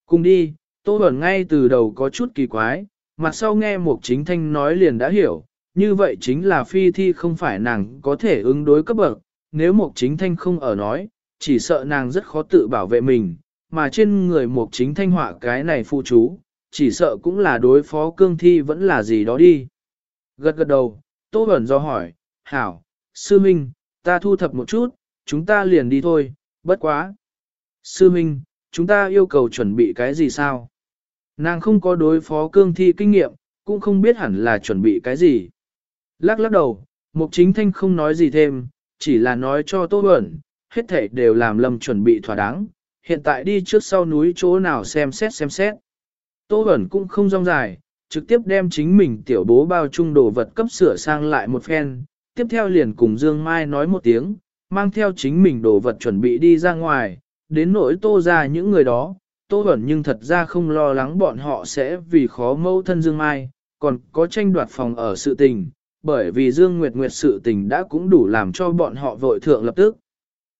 Cùng đi, Tô Bẩn ngay từ đầu có chút kỳ quái, mặt sau nghe một chính thanh nói liền đã hiểu, như vậy chính là phi thi không phải nàng có thể ứng đối cấp bậc, nếu mục chính thanh không ở nói, chỉ sợ nàng rất khó tự bảo vệ mình, mà trên người mục chính thanh họa cái này phụ chú, chỉ sợ cũng là đối phó cương thi vẫn là gì đó đi. Gật gật đầu, Tô Bẩn do hỏi, Hảo, Sư Minh, ta thu thập một chút, chúng ta liền đi thôi, bất quá. Sư Minh, chúng ta yêu cầu chuẩn bị cái gì sao? Nàng không có đối phó cương thi kinh nghiệm, cũng không biết hẳn là chuẩn bị cái gì. Lắc lắc đầu, Mục Chính Thanh không nói gì thêm, chỉ là nói cho Tô Bẩn, hết thảy đều làm lầm chuẩn bị thỏa đáng, hiện tại đi trước sau núi chỗ nào xem xét xem xét. Tô Bẩn cũng không rong dài, trực tiếp đem chính mình tiểu bố bao chung đồ vật cấp sửa sang lại một phen, tiếp theo liền cùng Dương Mai nói một tiếng, mang theo chính mình đồ vật chuẩn bị đi ra ngoài, đến nỗi tô ra những người đó, tô Bẩn nhưng thật ra không lo lắng bọn họ sẽ vì khó mâu thân Dương Mai, còn có tranh đoạt phòng ở sự tình, bởi vì Dương Nguyệt Nguyệt sự tình đã cũng đủ làm cho bọn họ vội thượng lập tức.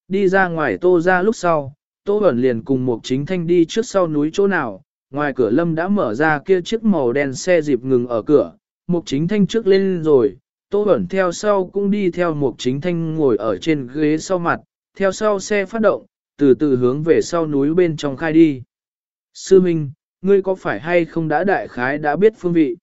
Đi ra ngoài tô ra lúc sau, tô Bẩn liền cùng một chính thanh đi trước sau núi chỗ nào, ngoài cửa lâm đã mở ra kia chiếc màu đen xe dịp ngừng ở cửa, mục chính thanh trước lên rồi, tô ẩn theo sau cũng đi theo mục chính thanh ngồi ở trên ghế sau mặt, theo sau xe phát động, từ từ hướng về sau núi bên trong khai đi. Sư Minh, ngươi có phải hay không đã đại khái đã biết phương vị?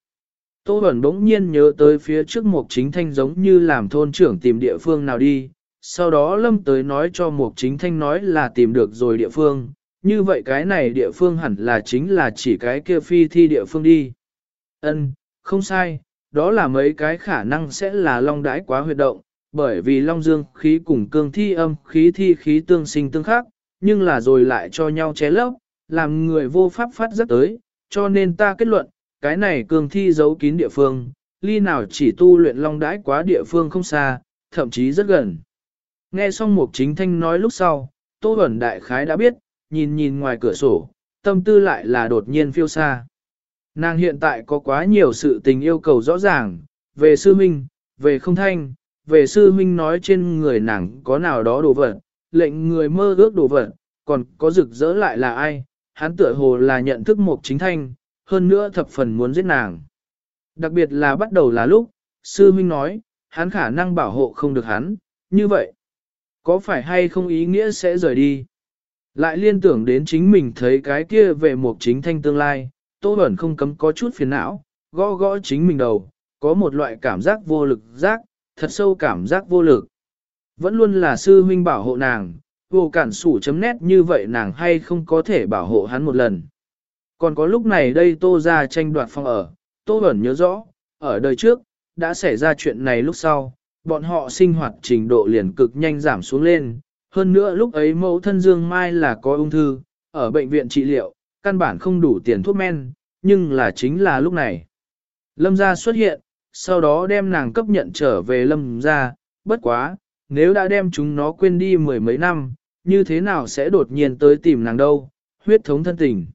Tô Bẩn bỗng nhiên nhớ tới phía trước mục chính thanh giống như làm thôn trưởng tìm địa phương nào đi, sau đó lâm tới nói cho mục chính thanh nói là tìm được rồi địa phương, như vậy cái này địa phương hẳn là chính là chỉ cái kia phi thi địa phương đi. Ân, không sai, đó là mấy cái khả năng sẽ là long đãi quá huyệt động, bởi vì long dương khí cùng cương thi âm khí thi khí tương sinh tương khắc, nhưng là rồi lại cho nhau ché lấp, làm người vô pháp phát rất tới, cho nên ta kết luận, cái này cương thi giấu kín địa phương, ly nào chỉ tu luyện long đãi quá địa phương không xa, thậm chí rất gần. Nghe xong Mục Chính Thanh nói lúc sau, Tô Bẩn Đại Khái đã biết, nhìn nhìn ngoài cửa sổ, tâm tư lại là đột nhiên phiêu xa. Nàng hiện tại có quá nhiều sự tình yêu cầu rõ ràng, về sư minh, về không thanh, về sư minh nói trên người nàng có nào đó đồ vật, lệnh người mơ ước đồ vật, còn có rực rỡ lại là ai, hắn tựa hồ là nhận thức một chính thanh, hơn nữa thập phần muốn giết nàng. Đặc biệt là bắt đầu là lúc, sư huynh nói, hắn khả năng bảo hộ không được hắn, như vậy, có phải hay không ý nghĩa sẽ rời đi? Lại liên tưởng đến chính mình thấy cái kia về một chính thanh tương lai, Tô Bẩn không cấm có chút phiền não, gõ gõ chính mình đầu, có một loại cảm giác vô lực giác, thật sâu cảm giác vô lực. Vẫn luôn là sư huynh bảo hộ nàng, vô cản sủ chấm nét như vậy nàng hay không có thể bảo hộ hắn một lần. Còn có lúc này đây Tô ra tranh đoạt phòng ở, Tô Bẩn nhớ rõ, ở đời trước, đã xảy ra chuyện này lúc sau, bọn họ sinh hoạt trình độ liền cực nhanh giảm xuống lên, hơn nữa lúc ấy mẫu thân Dương Mai là có ung thư, ở bệnh viện trị liệu, căn bản không đủ tiền thuốc men, nhưng là chính là lúc này. Lâm gia xuất hiện, sau đó đem nàng cấp nhận trở về lâm gia, bất quá, nếu đã đem chúng nó quên đi mười mấy năm, như thế nào sẽ đột nhiên tới tìm nàng đâu, huyết thống thân tình.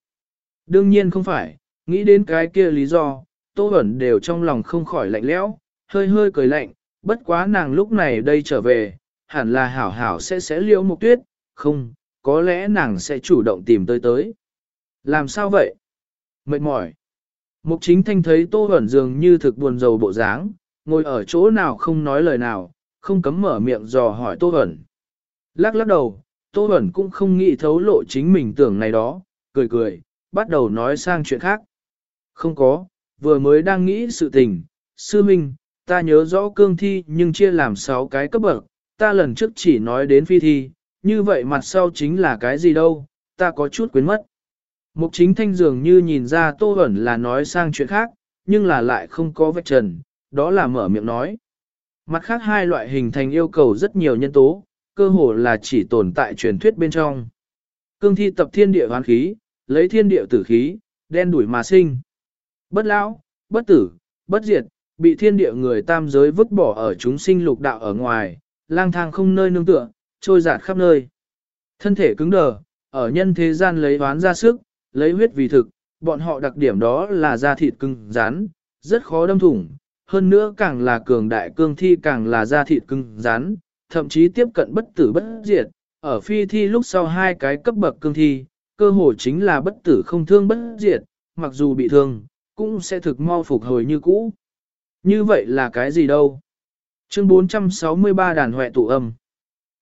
Đương nhiên không phải, nghĩ đến cái kia lý do, Tô Bẩn đều trong lòng không khỏi lạnh lẽo, hơi hơi cười lạnh, bất quá nàng lúc này đây trở về, hẳn là hảo hảo sẽ sẽ liễu mục tuyết, không, có lẽ nàng sẽ chủ động tìm tới tới. Làm sao vậy? Mệt mỏi. Mục chính thanh thấy tô Bẩn dường như thực buồn rầu bộ dáng, ngồi ở chỗ nào không nói lời nào, không cấm mở miệng dò hỏi tô Bẩn. Lắc lắc đầu, tô Bẩn cũng không nghĩ thấu lộ chính mình tưởng này đó, cười cười, bắt đầu nói sang chuyện khác. Không có, vừa mới đang nghĩ sự tình, sư minh, ta nhớ rõ cương thi nhưng chia làm 6 cái cấp bậc, ta lần trước chỉ nói đến phi thi, như vậy mặt sau chính là cái gì đâu, ta có chút quên mất. Mục chính thanh dường như nhìn ra tô ẩn là nói sang chuyện khác, nhưng là lại không có vạch trần, đó là mở miệng nói. Mặt khác hai loại hình thành yêu cầu rất nhiều nhân tố, cơ hồ là chỉ tồn tại truyền thuyết bên trong. Cương thi tập thiên địa hoán khí, lấy thiên địa tử khí, đen đuổi mà sinh. Bất lão, bất tử, bất diệt, bị thiên địa người tam giới vứt bỏ ở chúng sinh lục đạo ở ngoài, lang thang không nơi nương tựa, trôi dạt khắp nơi. Thân thể cứng đờ, ở nhân thế gian lấy oán ra sức, lấy huyết vì thực, bọn họ đặc điểm đó là da thịt cứng rắn, rất khó đâm thủng, hơn nữa càng là cường đại cương thi càng là da thịt cứng rắn, thậm chí tiếp cận bất tử bất diệt, ở phi thi lúc sau hai cái cấp bậc cương thi, cơ hồ chính là bất tử không thương bất diệt, mặc dù bị thương, cũng sẽ thực mau phục hồi như cũ. Như vậy là cái gì đâu? Chương 463 đàn huệ tụ âm.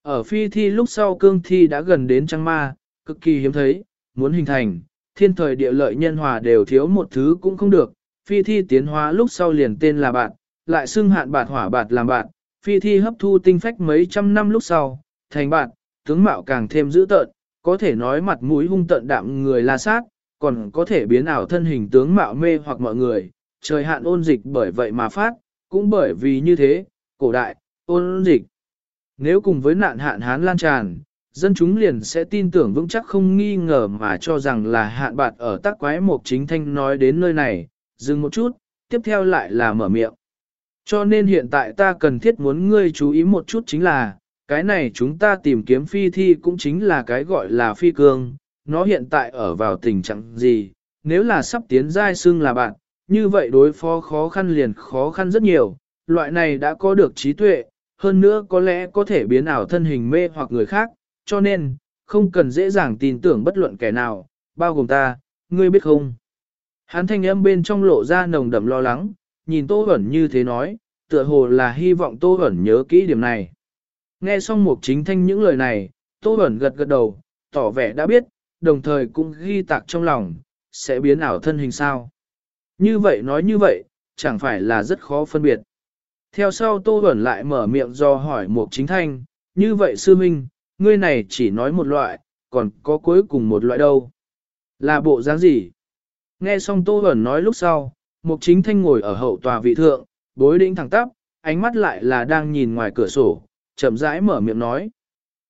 Ở phi thi lúc sau cương thi đã gần đến trăng ma, cực kỳ hiếm thấy, muốn hình thành, thiên thời địa lợi nhân hòa đều thiếu một thứ cũng không được. Phi thi tiến hóa lúc sau liền tên là bạn, lại xưng hạn bạt hỏa bạt làm bạn, phi thi hấp thu tinh phách mấy trăm năm lúc sau, thành bạn, tướng mạo càng thêm dữ tợn, có thể nói mặt mũi hung tận đạm người la sát, còn có thể biến ảo thân hình tướng mạo mê hoặc mọi người, trời hạn ôn dịch bởi vậy mà phát, cũng bởi vì như thế, cổ đại, ôn dịch. Nếu cùng với nạn hạn hán lan tràn, dân chúng liền sẽ tin tưởng vững chắc không nghi ngờ mà cho rằng là hạn bạt ở tác quái một chính thanh nói đến nơi này, dừng một chút, tiếp theo lại là mở miệng. Cho nên hiện tại ta cần thiết muốn ngươi chú ý một chút chính là, cái này chúng ta tìm kiếm phi thi cũng chính là cái gọi là phi cương, nó hiện tại ở vào tình trạng gì, nếu là sắp tiến giai xưng là bạn, như vậy đối phó khó khăn liền khó khăn rất nhiều, loại này đã có được trí tuệ, hơn nữa có lẽ có thể biến ảo thân hình mê hoặc người khác, cho nên, không cần dễ dàng tin tưởng bất luận kẻ nào, bao gồm ta, ngươi biết không? Hắn thanh âm bên trong lộ ra nồng đậm lo lắng, nhìn Tô hẩn như thế nói, tựa hồ là hy vọng Tô hẩn nhớ kỹ điểm này. Nghe xong một chính thanh những lời này, Tô Bẩn gật gật đầu, tỏ vẻ đã biết, đồng thời cũng ghi tạc trong lòng, sẽ biến ảo thân hình sao. Như vậy nói như vậy, chẳng phải là rất khó phân biệt. Theo sau Tô Bẩn lại mở miệng do hỏi một chính thanh, như vậy sư minh, ngươi này chỉ nói một loại, còn có cuối cùng một loại đâu. Là bộ dáng gì? Nghe xong Tô Bẩn nói lúc sau, một chính thanh ngồi ở hậu tòa vị thượng, bối đĩnh thẳng tắp, ánh mắt lại là đang nhìn ngoài cửa sổ, chậm rãi mở miệng nói.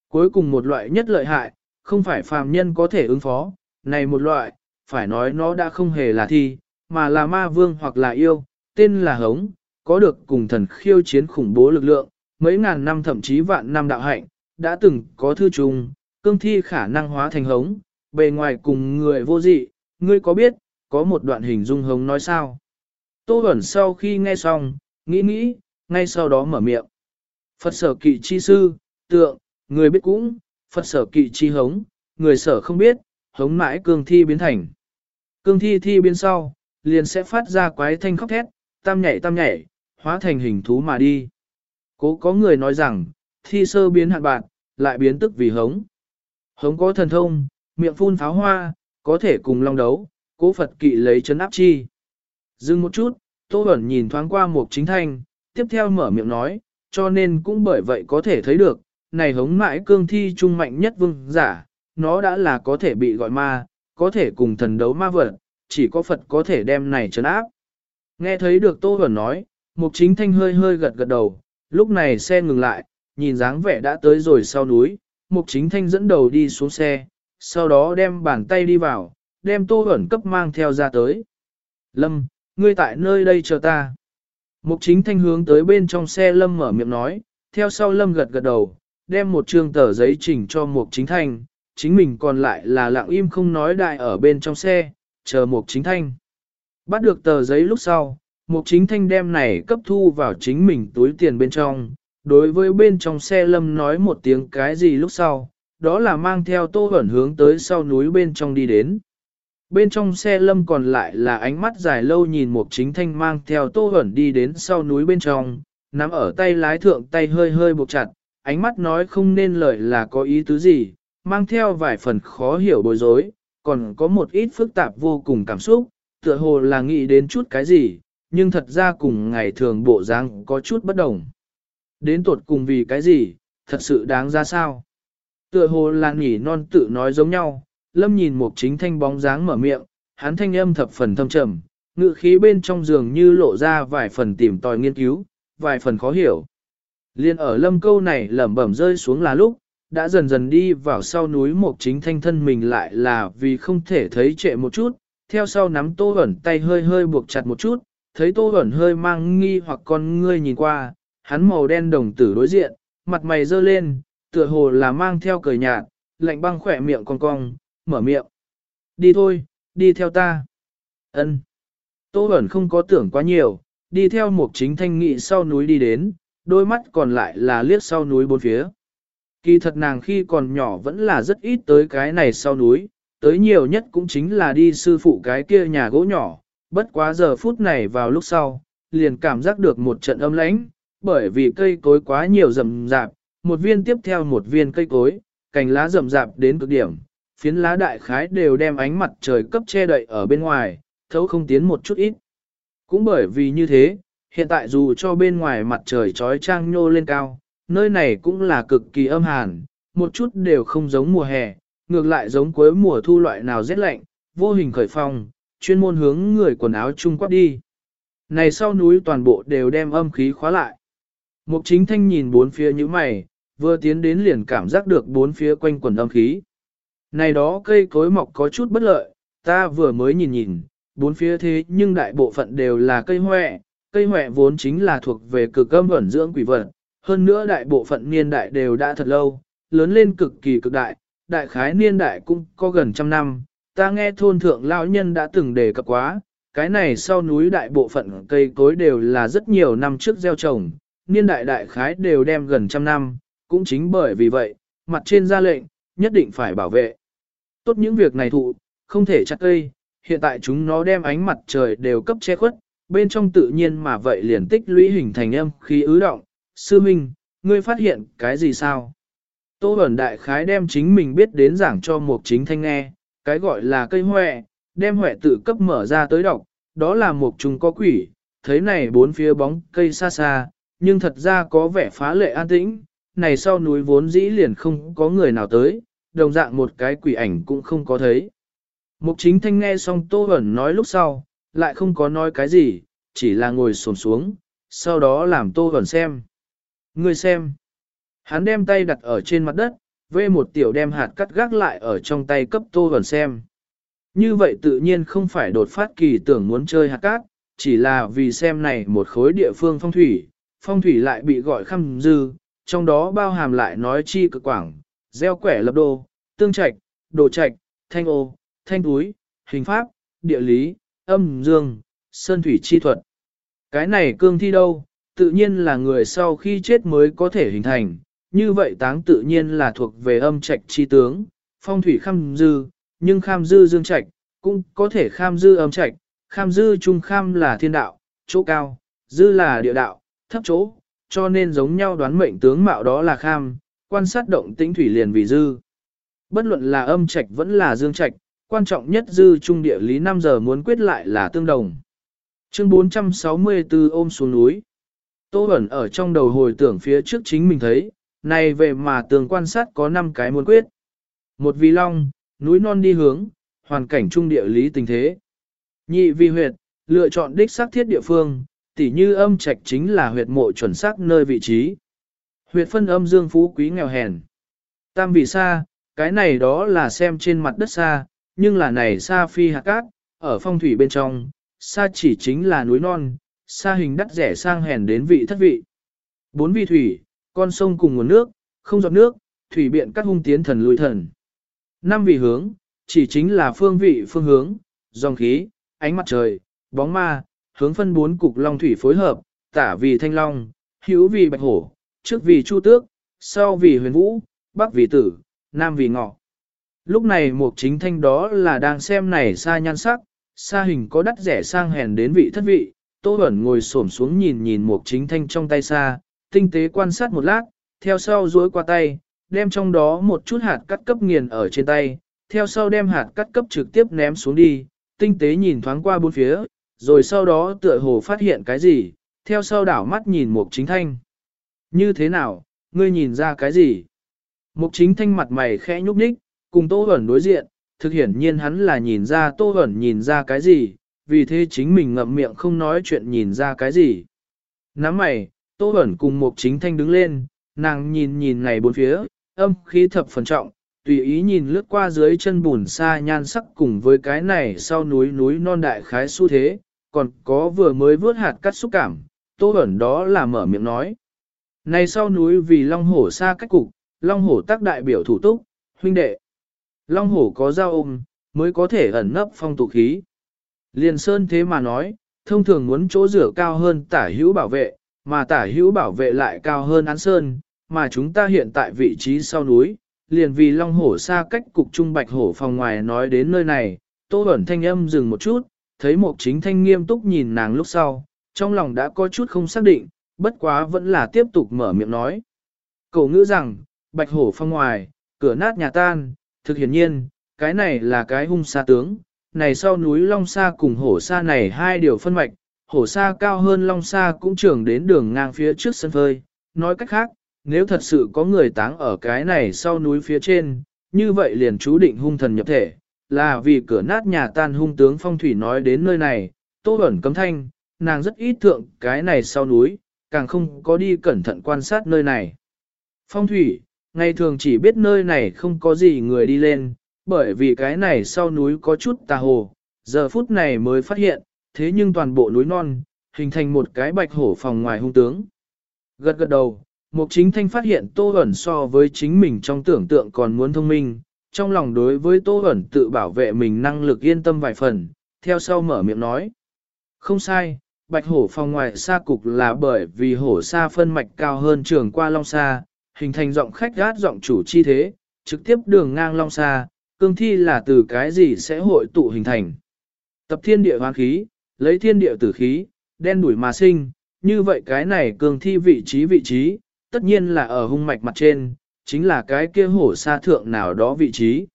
Cuối cùng một loại nhất lợi hại, không phải phàm nhân có thể ứng phó, này một loại, phải nói nó đã không hề là thi, mà là ma vương hoặc là yêu, tên là hống, có được cùng thần khiêu chiến khủng bố lực lượng, mấy ngàn năm thậm chí vạn năm đạo hạnh, đã từng có thư trùng, cương thi khả năng hóa thành hống, bề ngoài cùng người vô dị, ngươi có biết, có một đoạn hình dung hống nói sao? Tô Bẩn sau khi nghe xong, nghĩ nghĩ, ngay sau đó mở miệng. Phật sở kỵ chi sư, tượng, người biết cũng, Phật sở kỵ chi hống, người sở không biết, hống mãi cương thi biến thành. Cương thi thi biến sau, liền sẽ phát ra quái thanh khóc thét, tam nhảy tam nhảy, hóa thành hình thú mà đi. Cố có người nói rằng, thi sơ biến hạn bạn, lại biến tức vì hống. Hống có thần thông, miệng phun pháo hoa, có thể cùng long đấu, cố Phật kỵ lấy chấn áp chi. Dừng một chút, Tô Bẩn nhìn thoáng qua một chính thanh, tiếp theo mở miệng nói, cho nên cũng bởi vậy có thể thấy được, này hống mãi cương thi trung mạnh nhất vương giả, nó đã là có thể bị gọi ma, có thể cùng thần đấu ma vật, chỉ có Phật có thể đem này trấn áp. Nghe thấy được Tô Huẩn nói, Mục Chính Thanh hơi hơi gật gật đầu, lúc này xe ngừng lại, nhìn dáng vẻ đã tới rồi sau núi, Mục Chính Thanh dẫn đầu đi xuống xe, sau đó đem bàn tay đi vào, đem Tô Huẩn cấp mang theo ra tới. Lâm, ngươi tại nơi đây chờ ta. Mục Chính Thanh hướng tới bên trong xe Lâm mở miệng nói, theo sau Lâm gật gật đầu, đem một trương tờ giấy chỉnh cho Mục Chính Thanh, chính mình còn lại là lặng im không nói đại ở bên trong xe, chờ Mục Chính Thanh. Bắt được tờ giấy lúc sau, Mục chính thanh đem này cấp thu vào chính mình túi tiền bên trong, đối với bên trong xe lâm nói một tiếng cái gì lúc sau, đó là mang theo tô ẩn hướng tới sau núi bên trong đi đến. Bên trong xe lâm còn lại là ánh mắt dài lâu nhìn một chính thanh mang theo tô hẩn đi đến sau núi bên trong, nắm ở tay lái thượng tay hơi hơi buộc chặt, ánh mắt nói không nên lời là có ý tứ gì, mang theo vài phần khó hiểu bối rối, còn có một ít phức tạp vô cùng cảm xúc, tựa hồ là nghĩ đến chút cái gì, nhưng thật ra cùng ngày thường bộ dáng có chút bất đồng. Đến tột cùng vì cái gì, thật sự đáng ra sao? Tựa hồ là nghỉ non tự nói giống nhau, lâm nhìn một chính thanh bóng dáng mở miệng, hắn thanh âm thập phần thâm trầm, ngự khí bên trong giường như lộ ra vài phần tìm tòi nghiên cứu, vài phần khó hiểu. Liên ở lâm câu này lẩm bẩm rơi xuống là lúc, đã dần dần đi vào sau núi một chính thanh thân mình lại là vì không thể thấy trệ một chút, theo sau nắm tô ẩn tay hơi hơi buộc chặt một chút, thấy tô ẩn hơi mang nghi hoặc con ngươi nhìn qua, hắn màu đen đồng tử đối diện, mặt mày dơ lên, tựa hồ là mang theo cười nhạt, lạnh băng khỏe miệng cong cong, mở miệng. Đi thôi, đi theo ta. Ân. Tô ẩn không có tưởng quá nhiều, đi theo một chính thanh nghị sau núi đi đến, đôi mắt còn lại là liếc sau núi bốn phía. Kỳ thật nàng khi còn nhỏ vẫn là rất ít tới cái này sau núi, tới nhiều nhất cũng chính là đi sư phụ cái kia nhà gỗ nhỏ, bất quá giờ phút này vào lúc sau, liền cảm giác được một trận âm lãnh, bởi vì cây cối quá nhiều rậm rạp, một viên tiếp theo một viên cây cối, cành lá rậm rạp đến cực điểm, phiến lá đại khái đều đem ánh mặt trời cấp che đậy ở bên ngoài, thấu không tiến một chút ít. Cũng bởi vì như thế, hiện tại dù cho bên ngoài mặt trời trói trang nhô lên cao, nơi này cũng là cực kỳ âm hàn, một chút đều không giống mùa hè, ngược lại giống cuối mùa thu loại nào rét lạnh, vô hình khởi phong, chuyên môn hướng người quần áo trung quát đi. Này sau núi toàn bộ đều đem âm khí khóa lại. Mục chính thanh nhìn bốn phía như mày, vừa tiến đến liền cảm giác được bốn phía quanh quần âm khí. Này đó cây cối mọc có chút bất lợi, ta vừa mới nhìn nhìn, bốn phía thế nhưng đại bộ phận đều là cây hoẹ, cây hoẹ vốn chính là thuộc về cực âm ẩn dưỡng quỷ vật, hơn nữa đại bộ phận niên đại đều đã thật lâu, lớn lên cực kỳ cực đại, đại khái niên đại cũng có gần trăm năm, ta nghe thôn thượng lão nhân đã từng đề cập quá, cái này sau núi đại bộ phận cây cối đều là rất nhiều năm trước gieo trồng, niên đại đại khái đều đem gần trăm năm, cũng chính bởi vì vậy, mặt trên ra lệnh, nhất định phải bảo vệ. Tốt những việc này thụ, không thể chặt cây, hiện tại chúng nó đem ánh mặt trời đều cấp che khuất, bên trong tự nhiên mà vậy liền tích lũy hình thành âm khí ứ động. Sư Minh, ngươi phát hiện cái gì sao? Tô Bẩn Đại Khái đem chính mình biết đến giảng cho một chính thanh nghe, cái gọi là cây hoẹ, đem hoẹ tự cấp mở ra tới đọc, đó là một chúng có quỷ, thấy này bốn phía bóng cây xa xa, nhưng thật ra có vẻ phá lệ an tĩnh, này sau núi vốn dĩ liền không có người nào tới, đồng dạng một cái quỷ ảnh cũng không có thấy. Mục chính thanh nghe xong Tô Bẩn nói lúc sau, lại không có nói cái gì, chỉ là ngồi xổm xuống, sau đó làm Tô Bẩn xem. Ngươi xem. Hắn đem tay đặt ở trên mặt đất, vê một tiểu đem hạt cắt gác lại ở trong tay cấp Tô Bẩn xem. Như vậy tự nhiên không phải đột phát kỳ tưởng muốn chơi hạt cát, chỉ là vì xem này một khối địa phương phong thủy, phong thủy lại bị gọi khăm dư, trong đó bao hàm lại nói chi cực quảng, gieo quẻ lập đô, tương trạch, đồ trạch, thanh ô, thanh túi, hình pháp, địa lý, âm dương, sơn thủy chi thuật. Cái này cương thi đâu, tự nhiên là người sau khi chết mới có thể hình thành, như vậy táng tự nhiên là thuộc về âm trạch chi tướng, phong thủy kham dư, nhưng kham dư dương trạch, cũng có thể kham dư âm trạch, kham dư trung kham là thiên đạo, chỗ cao, dư là địa đạo, thấp chỗ, cho nên giống nhau đoán mệnh tướng mạo đó là kham, quan sát động tĩnh thủy liền vì dư. Bất luận là âm trạch vẫn là dương trạch, quan trọng nhất dư trung địa lý 5 giờ muốn quyết lại là tương đồng. Chương 464 ôm xuống núi. Tô ẩn ở trong đầu hồi tưởng phía trước chính mình thấy, này về mà tường quan sát có 5 cái muốn quyết. Một vì long, núi non đi hướng, hoàn cảnh trung địa lý tình thế. Nhị vì huyệt, lựa chọn đích xác thiết địa phương, tỉ như âm trạch chính là huyệt mộ chuẩn xác nơi vị trí. Huyệt phân âm dương phú quý nghèo hèn. Tam vì xa, cái này đó là xem trên mặt đất xa, nhưng là này xa phi hạt cát, ở phong thủy bên trong, xa chỉ chính là núi non, xa hình đắt rẻ sang hèn đến vị thất vị. Bốn vị thủy, con sông cùng nguồn nước, không giọt nước, thủy biện cắt hung tiến thần lùi thần. Năm vị hướng, chỉ chính là phương vị phương hướng, dòng khí, ánh mặt trời, bóng ma, hướng phân bốn cục long thủy phối hợp, tả vì thanh long, hữu vì bạch hổ, trước vì chu tước, sau vì huyền vũ, bắc vì tử, nam vì ngọ. Lúc này mục chính thanh đó là đang xem này xa nhan sắc, xa hình có đắt rẻ sang hèn đến vị thất vị, Tô Bẩn ngồi xổm xuống nhìn nhìn mục chính thanh trong tay xa, tinh tế quan sát một lát, theo sau duỗi qua tay, đem trong đó một chút hạt cắt cấp nghiền ở trên tay, theo sau đem hạt cắt cấp trực tiếp ném xuống đi, tinh tế nhìn thoáng qua bốn phía, rồi sau đó tựa hồ phát hiện cái gì, theo sau đảo mắt nhìn mục chính thanh. Như thế nào, ngươi nhìn ra cái gì? Mục chính thanh mặt mày khẽ nhúc nhích, cùng Tô Huẩn đối diện, thực hiển nhiên hắn là nhìn ra Tô Huẩn nhìn ra cái gì, vì thế chính mình ngậm miệng không nói chuyện nhìn ra cái gì. Nắm mày, Tô Huẩn cùng Mục chính thanh đứng lên, nàng nhìn nhìn này bốn phía, âm khí thập phần trọng, tùy ý nhìn lướt qua dưới chân bùn xa nhan sắc cùng với cái này sau núi núi non đại khái xu thế, còn có vừa mới vớt hạt cắt xúc cảm, Tô Huẩn đó là mở miệng nói. Này sau núi vì Long Hổ xa cách cục, Long Hổ tác đại biểu thủ túc, huynh đệ. Long Hổ có dao ôm, mới có thể ẩn nấp phong tụ khí. Liên Sơn thế mà nói, thông thường muốn chỗ rửa cao hơn tả hữu bảo vệ, mà tả hữu bảo vệ lại cao hơn án sơn, mà chúng ta hiện tại vị trí sau núi, liền vì Long Hổ xa cách cục trung bạch hổ phòng ngoài nói đến nơi này, Tô Bẩn thanh âm dừng một chút, thấy một chính thanh nghiêm túc nhìn nàng lúc sau, trong lòng đã có chút không xác định, bất quá vẫn là tiếp tục mở miệng nói. Cậu ngữ rằng, bạch hổ phong ngoài, cửa nát nhà tan, thực hiển nhiên, cái này là cái hung sa tướng, này sau núi Long Sa cùng hổ sa này hai điều phân mạch, hổ sa cao hơn Long Sa cũng trưởng đến đường ngang phía trước sân phơi, nói cách khác, nếu thật sự có người táng ở cái này sau núi phía trên, như vậy liền chú định hung thần nhập thể, là vì cửa nát nhà tan hung tướng phong thủy nói đến nơi này, tô ẩn cấm thanh, nàng rất ít thượng cái này sau núi, càng không có đi cẩn thận quan sát nơi này. Phong thủy, ngày thường chỉ biết nơi này không có gì người đi lên, bởi vì cái này sau núi có chút tà hồ, giờ phút này mới phát hiện, thế nhưng toàn bộ núi non, hình thành một cái bạch hổ phòng ngoài hung tướng. Gật gật đầu, Mục chính thanh phát hiện Tô hẩn so với chính mình trong tưởng tượng còn muốn thông minh, trong lòng đối với Tô hẩn tự bảo vệ mình năng lực yên tâm vài phần, theo sau mở miệng nói. Không sai, bạch hổ phòng ngoài xa cục là bởi vì hổ xa phân mạch cao hơn trường qua long xa, hình thành giọng khách gát giọng chủ chi thế, trực tiếp đường ngang long xa, cương thi là từ cái gì sẽ hội tụ hình thành. Tập thiên địa hoang khí, lấy thiên địa tử khí, đen đuổi mà sinh, như vậy cái này cương thi vị trí vị trí, tất nhiên là ở hung mạch mặt trên, chính là cái kia hổ sa thượng nào đó vị trí.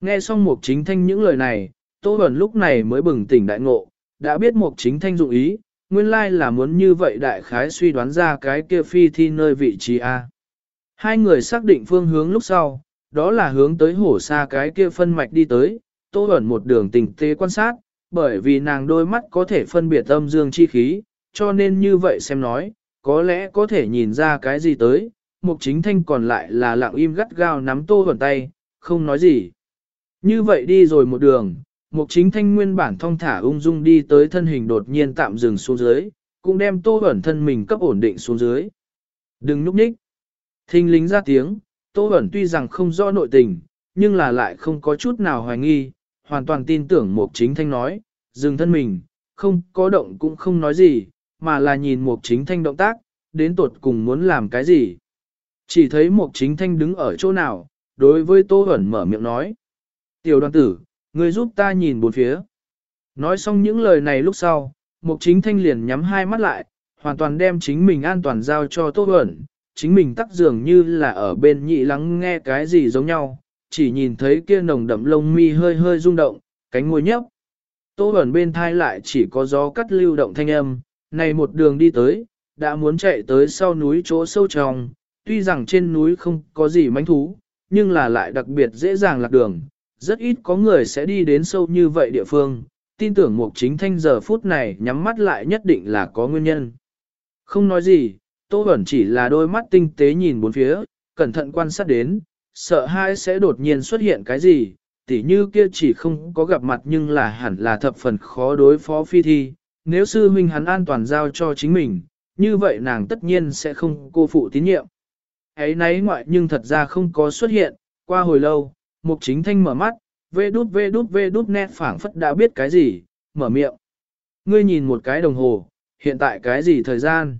Nghe xong Mục Chính Thanh những lời này, Tô Bẩn lúc này mới bừng tỉnh đại ngộ, đã biết Mục Chính Thanh dụng ý, nguyên lai là muốn như vậy đại khái suy đoán ra cái kia phi thi nơi vị trí A. Hai người xác định phương hướng lúc sau, đó là hướng tới hổ xa cái kia phân mạch đi tới, Tô ẩn một đường tình tế quan sát, bởi vì nàng đôi mắt có thể phân biệt âm dương chi khí, cho nên như vậy xem nói, có lẽ có thể nhìn ra cái gì tới, mục chính thanh còn lại là lặng im gắt gao nắm tô ẩn tay, không nói gì. Như vậy đi rồi một đường, mục chính thanh nguyên bản thong thả ung dung đi tới thân hình đột nhiên tạm dừng xuống dưới, cũng đem tô ẩn thân mình cấp ổn định xuống dưới. Đừng núp nhích. Thinh lính ra tiếng, tô Bẩn tuy rằng không rõ nội tình, nhưng là lại không có chút nào hoài nghi, hoàn toàn tin tưởng mục chính thanh nói, dừng thân mình, không có động cũng không nói gì, mà là nhìn Mục Chính Thanh động tác, đến tột cùng muốn làm cái gì. Chỉ thấy Mục Chính Thanh đứng ở chỗ nào, đối với Tô Bẩn mở miệng nói. Tiểu đoàn tử, người giúp ta nhìn bốn phía. Nói xong những lời này lúc sau, Mục Chính Thanh liền nhắm hai mắt lại, hoàn toàn đem chính mình an toàn giao cho Tô Bẩn, Chính mình tắc dường như là ở bên nhị lắng nghe cái gì giống nhau, chỉ nhìn thấy kia nồng đậm lông mi hơi hơi rung động, cánh môi nhấp. Tô ẩn bên thai lại chỉ có gió cắt lưu động thanh âm, này một đường đi tới, đã muốn chạy tới sau núi chỗ sâu trong, tuy rằng trên núi không có gì mánh thú, nhưng là lại đặc biệt dễ dàng lạc đường, rất ít có người sẽ đi đến sâu như vậy địa phương, tin tưởng Mục Chính Thanh giờ phút này nhắm mắt lại nhất định là có nguyên nhân. Không nói gì, Tô Bẩn chỉ là đôi mắt tinh tế nhìn bốn phía, cẩn thận quan sát đến, sợ hai sẽ đột nhiên xuất hiện cái gì, tỉ như kia chỉ không có gặp mặt nhưng là hẳn là thập phần khó đối phó phi thi, nếu sư huynh hắn an toàn giao cho chính mình, như vậy nàng tất nhiên sẽ không cô phụ tín nhiệm. Ấy nấy ngoại nhưng thật ra không có xuất hiện, qua hồi lâu, mục chính thanh mở mắt, vê đút vê đút vê đút nét phảng phất đã biết cái gì, mở miệng. Ngươi nhìn một cái đồng hồ, hiện tại cái gì thời gian?